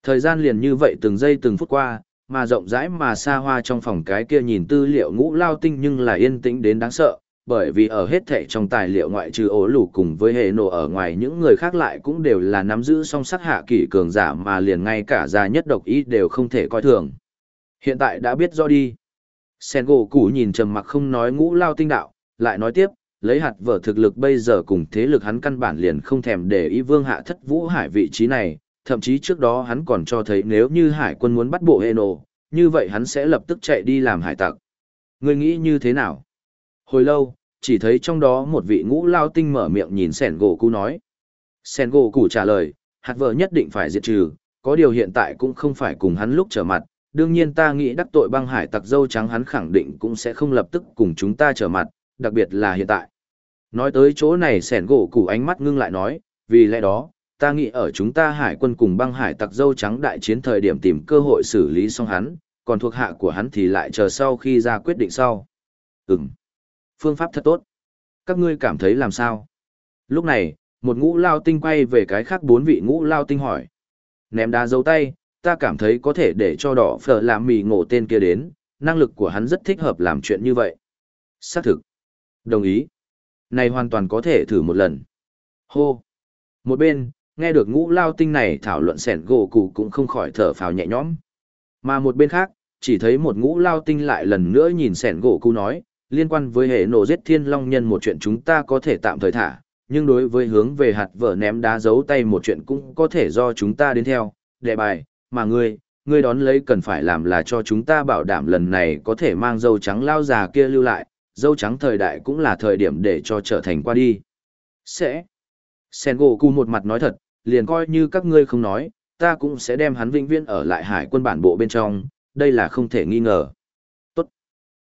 Thời gian liền như vậy từng giây từng phút qua, mà rộng rãi mà xa hoa trong phòng cái kia nhìn tư liệu ngũ lao tinh nhưng là yên tĩnh đến đáng sợ, bởi vì ở hết thệ trong tài liệu ngoại trừ ố lù cùng với hệ nổ ở ngoài những người khác lại cũng đều là nắm giữ song sắc hạ kỷ cường giả mà liền ngay cả già nhất độc ý đều không thể coi thường. Hiện tại đã biết do đi. Sen gỗ củ nhìn trầm mặc không nói ngũ lao tinh đạo, lại nói tiếp, lấy hạt vở thực lực bây giờ cùng thế lực hắn căn bản liền không thèm để ý vương hạ thất vũ hải vị trí này, thậm chí trước đó hắn còn cho thấy nếu như hải quân muốn bắt bộ hệ nổ, như vậy hắn sẽ lập tức chạy đi làm hải tặc. Người nghĩ như thế nào? Hồi lâu, chỉ thấy trong đó một vị ngũ lao tinh mở miệng nhìn sẻn gỗ cú nói. Sẻn gỗ củ trả lời, hạt vợ nhất định phải diệt trừ, có điều hiện tại cũng không phải cùng hắn lúc trở mặt. Đương nhiên ta nghĩ đắc tội băng hải tặc dâu trắng hắn khẳng định cũng sẽ không lập tức cùng chúng ta trở mặt, đặc biệt là hiện tại. Nói tới chỗ này sẻn gỗ củ ánh mắt ngưng lại nói, vì lẽ đó, ta nghĩ ở chúng ta hải quân cùng băng hải tặc dâu trắng đại chiến thời điểm tìm cơ hội xử lý xong hắn, còn thuộc hạ của hắn thì lại chờ sau khi ra quyết định sau. Ừm. Phương pháp thật tốt. Các ngươi cảm thấy làm sao? Lúc này, một ngũ lao tinh quay về cái khác bốn vị ngũ lao tinh hỏi. Ném đá dấu tay, ta cảm thấy có thể để cho đỏ phở làm mì ngộ tên kia đến, năng lực của hắn rất thích hợp làm chuyện như vậy. Xác thực. Đồng ý. Này hoàn toàn có thể thử một lần. Hô. Một bên, nghe được ngũ lao tinh này thảo luận sẻn gỗ cụ cũng không khỏi thở phào nhẹ nhõm. Mà một bên khác, chỉ thấy một ngũ lao tinh lại lần nữa nhìn sẻn gỗ cụ nói, liên quan với hệ nổ giết thiên long nhân một chuyện chúng ta có thể tạm thời thả, nhưng đối với hướng về hạt vở ném đá giấu tay một chuyện cũng có thể do chúng ta đến theo, đệ bài, mà ngươi, ngươi đón lấy cần phải làm là cho chúng ta bảo đảm lần này có thể mang dâu trắng lao già kia lưu lại, dâu trắng thời đại cũng là thời điểm để cho trở thành qua đi. Sẽ. Sen gỗ cu một mặt nói thật, liền coi như các ngươi không nói, ta cũng sẽ đem hắn vĩnh viễn ở lại hải quân bản bộ bên trong, đây là không thể nghi ngờ. tốt.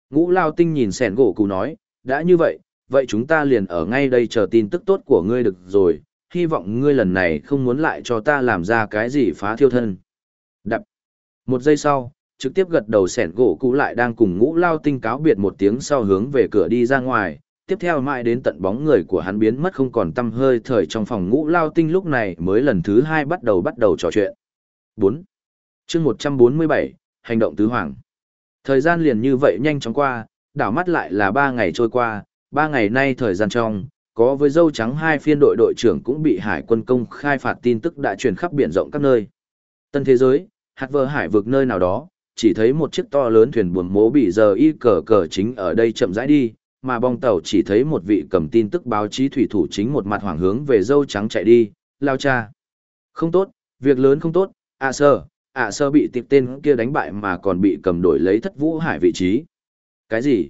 Ngũ Lao Tinh nhìn sẻn gỗ cụ nói, đã như vậy, vậy chúng ta liền ở ngay đây chờ tin tức tốt của ngươi được rồi, hy vọng ngươi lần này không muốn lại cho ta làm ra cái gì phá thiêu thân. Đập. Một giây sau, trực tiếp gật đầu sẻn gỗ cụ lại đang cùng ngũ lao tinh cáo biệt một tiếng sau hướng về cửa đi ra ngoài, tiếp theo mãi đến tận bóng người của hắn biến mất không còn tâm hơi thời trong phòng ngũ lao tinh lúc này mới lần thứ hai bắt đầu bắt đầu trò chuyện. 4. chương 147, Hành động tứ hoàng. Thời gian liền như vậy nhanh chóng qua, đảo mắt lại là ba ngày trôi qua, ba ngày nay thời gian trong, có với dâu trắng hai phiên đội đội trưởng cũng bị hải quân công khai phạt tin tức đã truyền khắp biển rộng các nơi. Tân thế giới, hạt vờ hải vực nơi nào đó, chỉ thấy một chiếc to lớn thuyền buồm mố bị giờ y cờ cờ chính ở đây chậm rãi đi, mà bong tàu chỉ thấy một vị cầm tin tức báo chí thủy thủ chính một mặt hoàng hướng về dâu trắng chạy đi, lao cha. Không tốt, việc lớn không tốt, ạ à sơ, ạ à sơ bị tiệp tên kia đánh bại mà còn bị cầm đổi lấy thất vũ hải vị trí. Cái gì?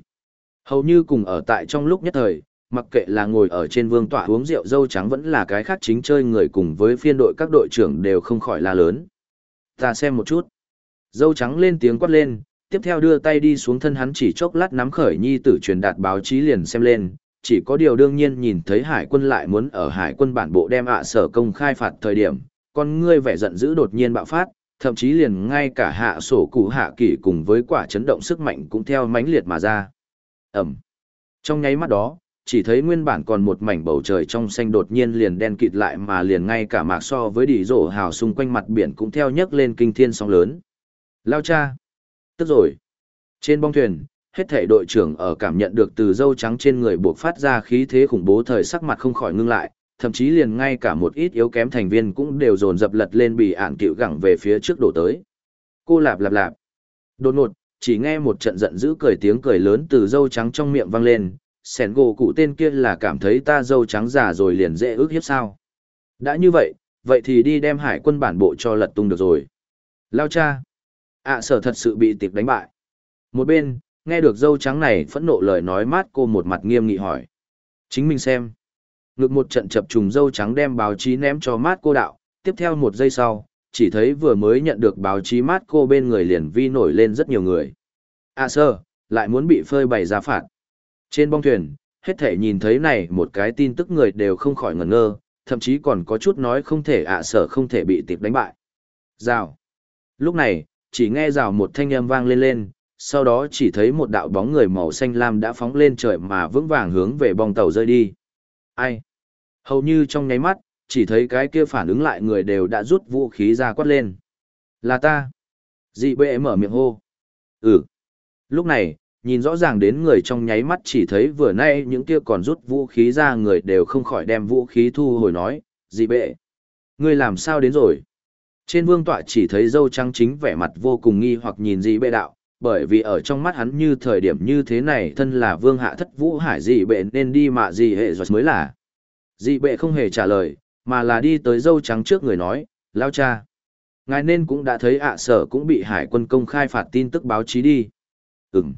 Hầu như cùng ở tại trong lúc nhất thời, mặc kệ là ngồi ở trên vương tọa uống rượu dâu trắng vẫn là cái khác chính chơi người cùng với phiên đội các đội trưởng đều không khỏi la lớn. Ta xem một chút. Dâu trắng lên tiếng quát lên, tiếp theo đưa tay đi xuống thân hắn chỉ chốc lát nắm khởi nhi tử truyền đạt báo chí liền xem lên, chỉ có điều đương nhiên nhìn thấy hải quân lại muốn ở hải quân bản bộ đem ạ sở công khai phạt thời điểm, con ngươi vẻ giận dữ đột nhiên bạo phát, thậm chí liền ngay cả hạ sổ cụ hạ kỷ cùng với quả chấn động sức mạnh cũng theo mãnh liệt mà ra. Ẩm. Trong nháy mắt đó, chỉ thấy nguyên bản còn một mảnh bầu trời trong xanh đột nhiên liền đen kịt lại mà liền ngay cả mạc so với đỉ rổ hào xung quanh mặt biển cũng theo nhấc lên kinh thiên sóng lớn. Lao cha. Tức rồi. Trên bong thuyền, hết thể đội trưởng ở cảm nhận được từ dâu trắng trên người buộc phát ra khí thế khủng bố thời sắc mặt không khỏi ngưng lại, thậm chí liền ngay cả một ít yếu kém thành viên cũng đều dồn dập lật lên bị ản cựu gẳng về phía trước đổ tới. Cô lạp lạp lạp. Đột ngột, chỉ nghe một trận giận dữ cười tiếng cười lớn từ dâu trắng trong miệng vang lên, sẻn gỗ cụ tên kia là cảm thấy ta dâu trắng già rồi liền dễ ước hiếp sao. Đã như vậy, vậy thì đi đem hải quân bản bộ cho lật tung được rồi. Lao cha ạ sở thật sự bị tiệp đánh bại. Một bên, nghe được dâu trắng này phẫn nộ lời nói mát cô một mặt nghiêm nghị hỏi. Chính mình xem. Ngực một trận chập trùng dâu trắng đem báo chí ném cho mát cô đạo, tiếp theo một giây sau, chỉ thấy vừa mới nhận được báo chí mát cô bên người liền vi nổi lên rất nhiều người. À sơ, lại muốn bị phơi bày ra phạt. Trên bong thuyền, hết thể nhìn thấy này một cái tin tức người đều không khỏi ngẩn ngơ, thậm chí còn có chút nói không thể ạ sở không thể bị tịp đánh bại. Rào. Lúc này, chỉ nghe rào một thanh âm vang lên lên, sau đó chỉ thấy một đạo bóng người màu xanh lam đã phóng lên trời mà vững vàng hướng về bong tàu rơi đi. Ai? Hầu như trong nháy mắt, chỉ thấy cái kia phản ứng lại người đều đã rút vũ khí ra quát lên. Là ta. Dị bệ mở miệng hô. Ừ. Lúc này, nhìn rõ ràng đến người trong nháy mắt chỉ thấy vừa nay những kia còn rút vũ khí ra người đều không khỏi đem vũ khí thu hồi nói, dị bệ. Ngươi làm sao đến rồi? Trên vương tọa chỉ thấy dâu trắng chính vẻ mặt vô cùng nghi hoặc nhìn dị bệ đạo, bởi vì ở trong mắt hắn như thời điểm như thế này thân là vương hạ thất vũ hải dị bệ nên đi mạ dị hệ giọt mới là. Dị bệ không hề trả lời, mà là đi tới dâu trắng trước người nói, lao cha. Ngài nên cũng đã thấy ạ sở cũng bị hải quân công khai phạt tin tức báo chí đi. Ừm.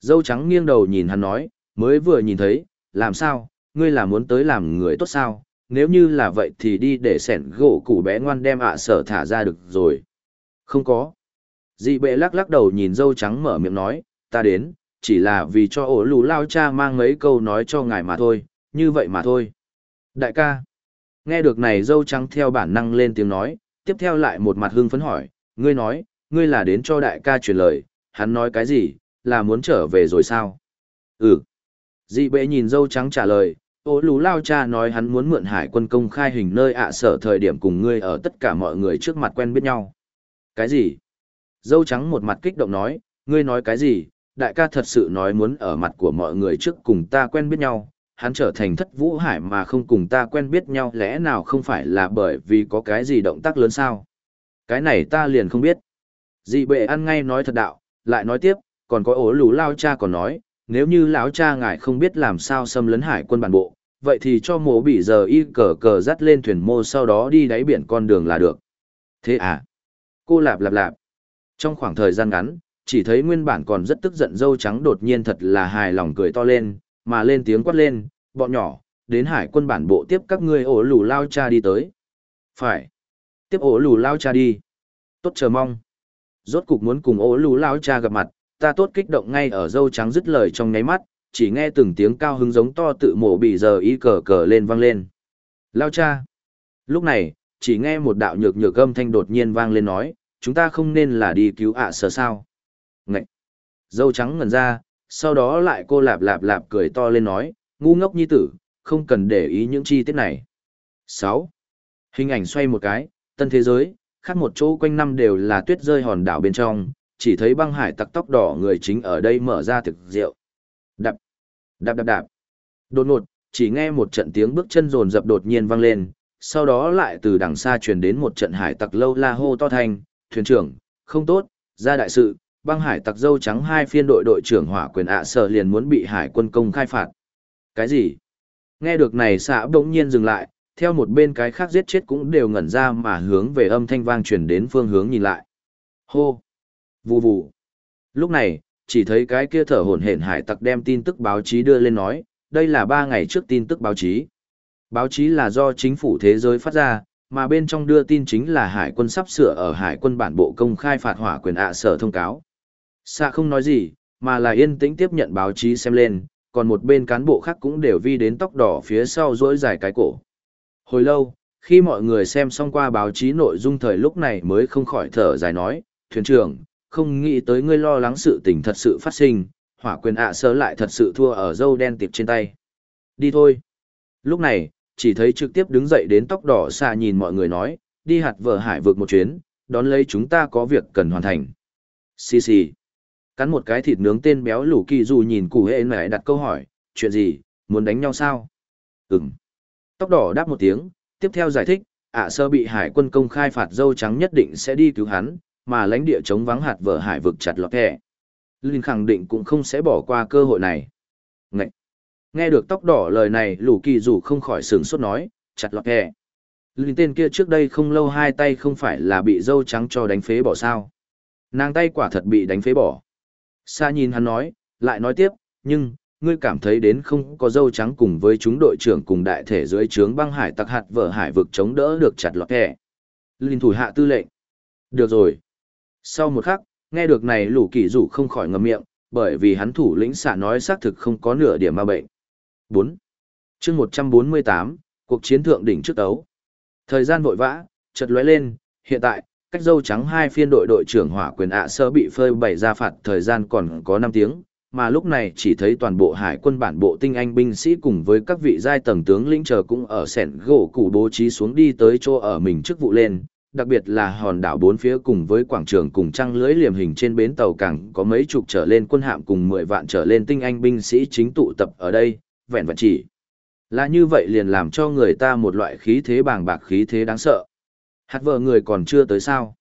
Dâu trắng nghiêng đầu nhìn hắn nói, mới vừa nhìn thấy, làm sao, ngươi là muốn tới làm người tốt sao, nếu như là vậy thì đi để sẻn gỗ củ bé ngoan đem ạ sở thả ra được rồi. Không có. Dị bệ lắc lắc đầu nhìn dâu trắng mở miệng nói, ta đến, chỉ là vì cho ổ lù lao cha mang mấy câu nói cho ngài mà thôi, như vậy mà thôi. Đại ca. Nghe được này dâu trắng theo bản năng lên tiếng nói, tiếp theo lại một mặt hưng phấn hỏi, ngươi nói, ngươi là đến cho đại ca truyền lời, hắn nói cái gì, là muốn trở về rồi sao? Ừ. Dị bệ nhìn dâu trắng trả lời, ô lú lao cha nói hắn muốn mượn hải quân công khai hình nơi ạ sở thời điểm cùng ngươi ở tất cả mọi người trước mặt quen biết nhau. Cái gì? Dâu trắng một mặt kích động nói, ngươi nói cái gì? Đại ca thật sự nói muốn ở mặt của mọi người trước cùng ta quen biết nhau, hắn trở thành thất vũ hải mà không cùng ta quen biết nhau lẽ nào không phải là bởi vì có cái gì động tác lớn sao? Cái này ta liền không biết. Dị bệ ăn ngay nói thật đạo, lại nói tiếp, còn có ố lù lao cha còn nói, nếu như lão cha ngài không biết làm sao xâm lấn hải quân bản bộ, vậy thì cho mổ bị giờ y cờ cờ dắt lên thuyền mô sau đó đi đáy biển con đường là được. Thế à? Cô lạp lạp lạp. Trong khoảng thời gian ngắn, chỉ thấy nguyên bản còn rất tức giận dâu trắng đột nhiên thật là hài lòng cười to lên, mà lên tiếng quát lên, bọn nhỏ, đến hải quân bản bộ tiếp các ngươi ổ lù lao cha đi tới. Phải. Tiếp ổ lù lao cha đi. Tốt chờ mong. Rốt cục muốn cùng ổ lù lao cha gặp mặt, ta tốt kích động ngay ở dâu trắng dứt lời trong nháy mắt, chỉ nghe từng tiếng cao hứng giống to tự mổ bị giờ ý cờ cờ lên vang lên. Lao cha. Lúc này, chỉ nghe một đạo nhược nhược âm thanh đột nhiên vang lên nói, chúng ta không nên là đi cứu ạ sở sao. Ngậy. Dâu trắng ngần ra, sau đó lại cô lạp lạp lạp cười to lên nói, ngu ngốc nhi tử, không cần để ý những chi tiết này. 6. Hình ảnh xoay một cái, tân thế giới, khác một chỗ quanh năm đều là tuyết rơi hòn đảo bên trong, chỉ thấy băng hải tặc tóc đỏ người chính ở đây mở ra thực rượu, Đạp, đạp đạp đạp. Đột ngột, chỉ nghe một trận tiếng bước chân rồn rập đột nhiên vang lên, sau đó lại từ đằng xa truyền đến một trận hải tặc lâu la hô to thành, thuyền trưởng, không tốt, ra đại sự, băng hải tặc dâu trắng hai phiên đội đội trưởng hỏa quyền ạ sở liền muốn bị hải quân công khai phạt. Cái gì? Nghe được này xã bỗng nhiên dừng lại, theo một bên cái khác giết chết cũng đều ngẩn ra mà hướng về âm thanh vang truyền đến phương hướng nhìn lại. Hô! Vù vù! Lúc này, chỉ thấy cái kia thở hổn hển hải tặc đem tin tức báo chí đưa lên nói, đây là ba ngày trước tin tức báo chí. Báo chí là do chính phủ thế giới phát ra, mà bên trong đưa tin chính là hải quân sắp sửa ở hải quân bản bộ công khai phạt hỏa quyền ạ sở thông cáo. Xa không nói gì, mà là yên tĩnh tiếp nhận báo chí xem lên, còn một bên cán bộ khác cũng đều vi đến tóc đỏ phía sau rỗi dài cái cổ. Hồi lâu, khi mọi người xem xong qua báo chí nội dung thời lúc này mới không khỏi thở dài nói, thuyền trưởng, không nghĩ tới ngươi lo lắng sự tình thật sự phát sinh, hỏa quyền ạ sơ lại thật sự thua ở dâu đen tiệp trên tay. Đi thôi. Lúc này, chỉ thấy trực tiếp đứng dậy đến tóc đỏ xa nhìn mọi người nói, đi hạt vợ hải vượt một chuyến, đón lấy chúng ta có việc cần hoàn thành. Xì xì. Cắn một cái thịt nướng tên béo lũ kỳ dù nhìn cụ hệ mẹ đặt câu hỏi, chuyện gì, muốn đánh nhau sao? Ừm. Tóc đỏ đáp một tiếng, tiếp theo giải thích, ạ sơ bị hải quân công khai phạt dâu trắng nhất định sẽ đi cứu hắn, mà lãnh địa chống vắng hạt vở hải vực chặt lọt thẻ. Linh khẳng định cũng không sẽ bỏ qua cơ hội này. Ngậy! Nghe được tóc đỏ lời này lũ kỳ dù không khỏi sướng sốt nói, chặt lọt thẻ. Linh tên kia trước đây không lâu hai tay không phải là bị dâu trắng cho đánh phế bỏ sao. Nàng tay quả thật bị đánh phế bỏ. Sa nhìn hắn nói, lại nói tiếp, nhưng, ngươi cảm thấy đến không có dâu trắng cùng với chúng đội trưởng cùng đại thể dưới trướng băng hải tặc hạt vở hải vực chống đỡ được chặt lọt kẻ. Linh thủ hạ tư lệnh. Được rồi. Sau một khắc, nghe được này lũ kỳ rủ không khỏi ngậm miệng, bởi vì hắn thủ lĩnh xạ nói xác thực không có nửa điểm ma bệnh. 4. chương 148, cuộc chiến thượng đỉnh trước tấu. Thời gian vội vã, chợt lóe lên, hiện tại, cách dâu trắng hai phiên đội đội trưởng hỏa quyền ạ sơ bị phơi bày ra phạt thời gian còn có 5 tiếng, mà lúc này chỉ thấy toàn bộ hải quân bản bộ tinh anh binh sĩ cùng với các vị giai tầng tướng lĩnh chờ cũng ở sẻn gỗ cụ bố trí xuống đi tới chỗ ở mình chức vụ lên, đặc biệt là hòn đảo bốn phía cùng với quảng trường cùng trăng lưới liềm hình trên bến tàu cảng có mấy chục trở lên quân hạm cùng 10 vạn trở lên tinh anh binh sĩ chính tụ tập ở đây, vẹn vẹn chỉ. Là như vậy liền làm cho người ta một loại khí thế bàng bạc khí thế đáng sợ. Hạt vợ người còn chưa tới sao.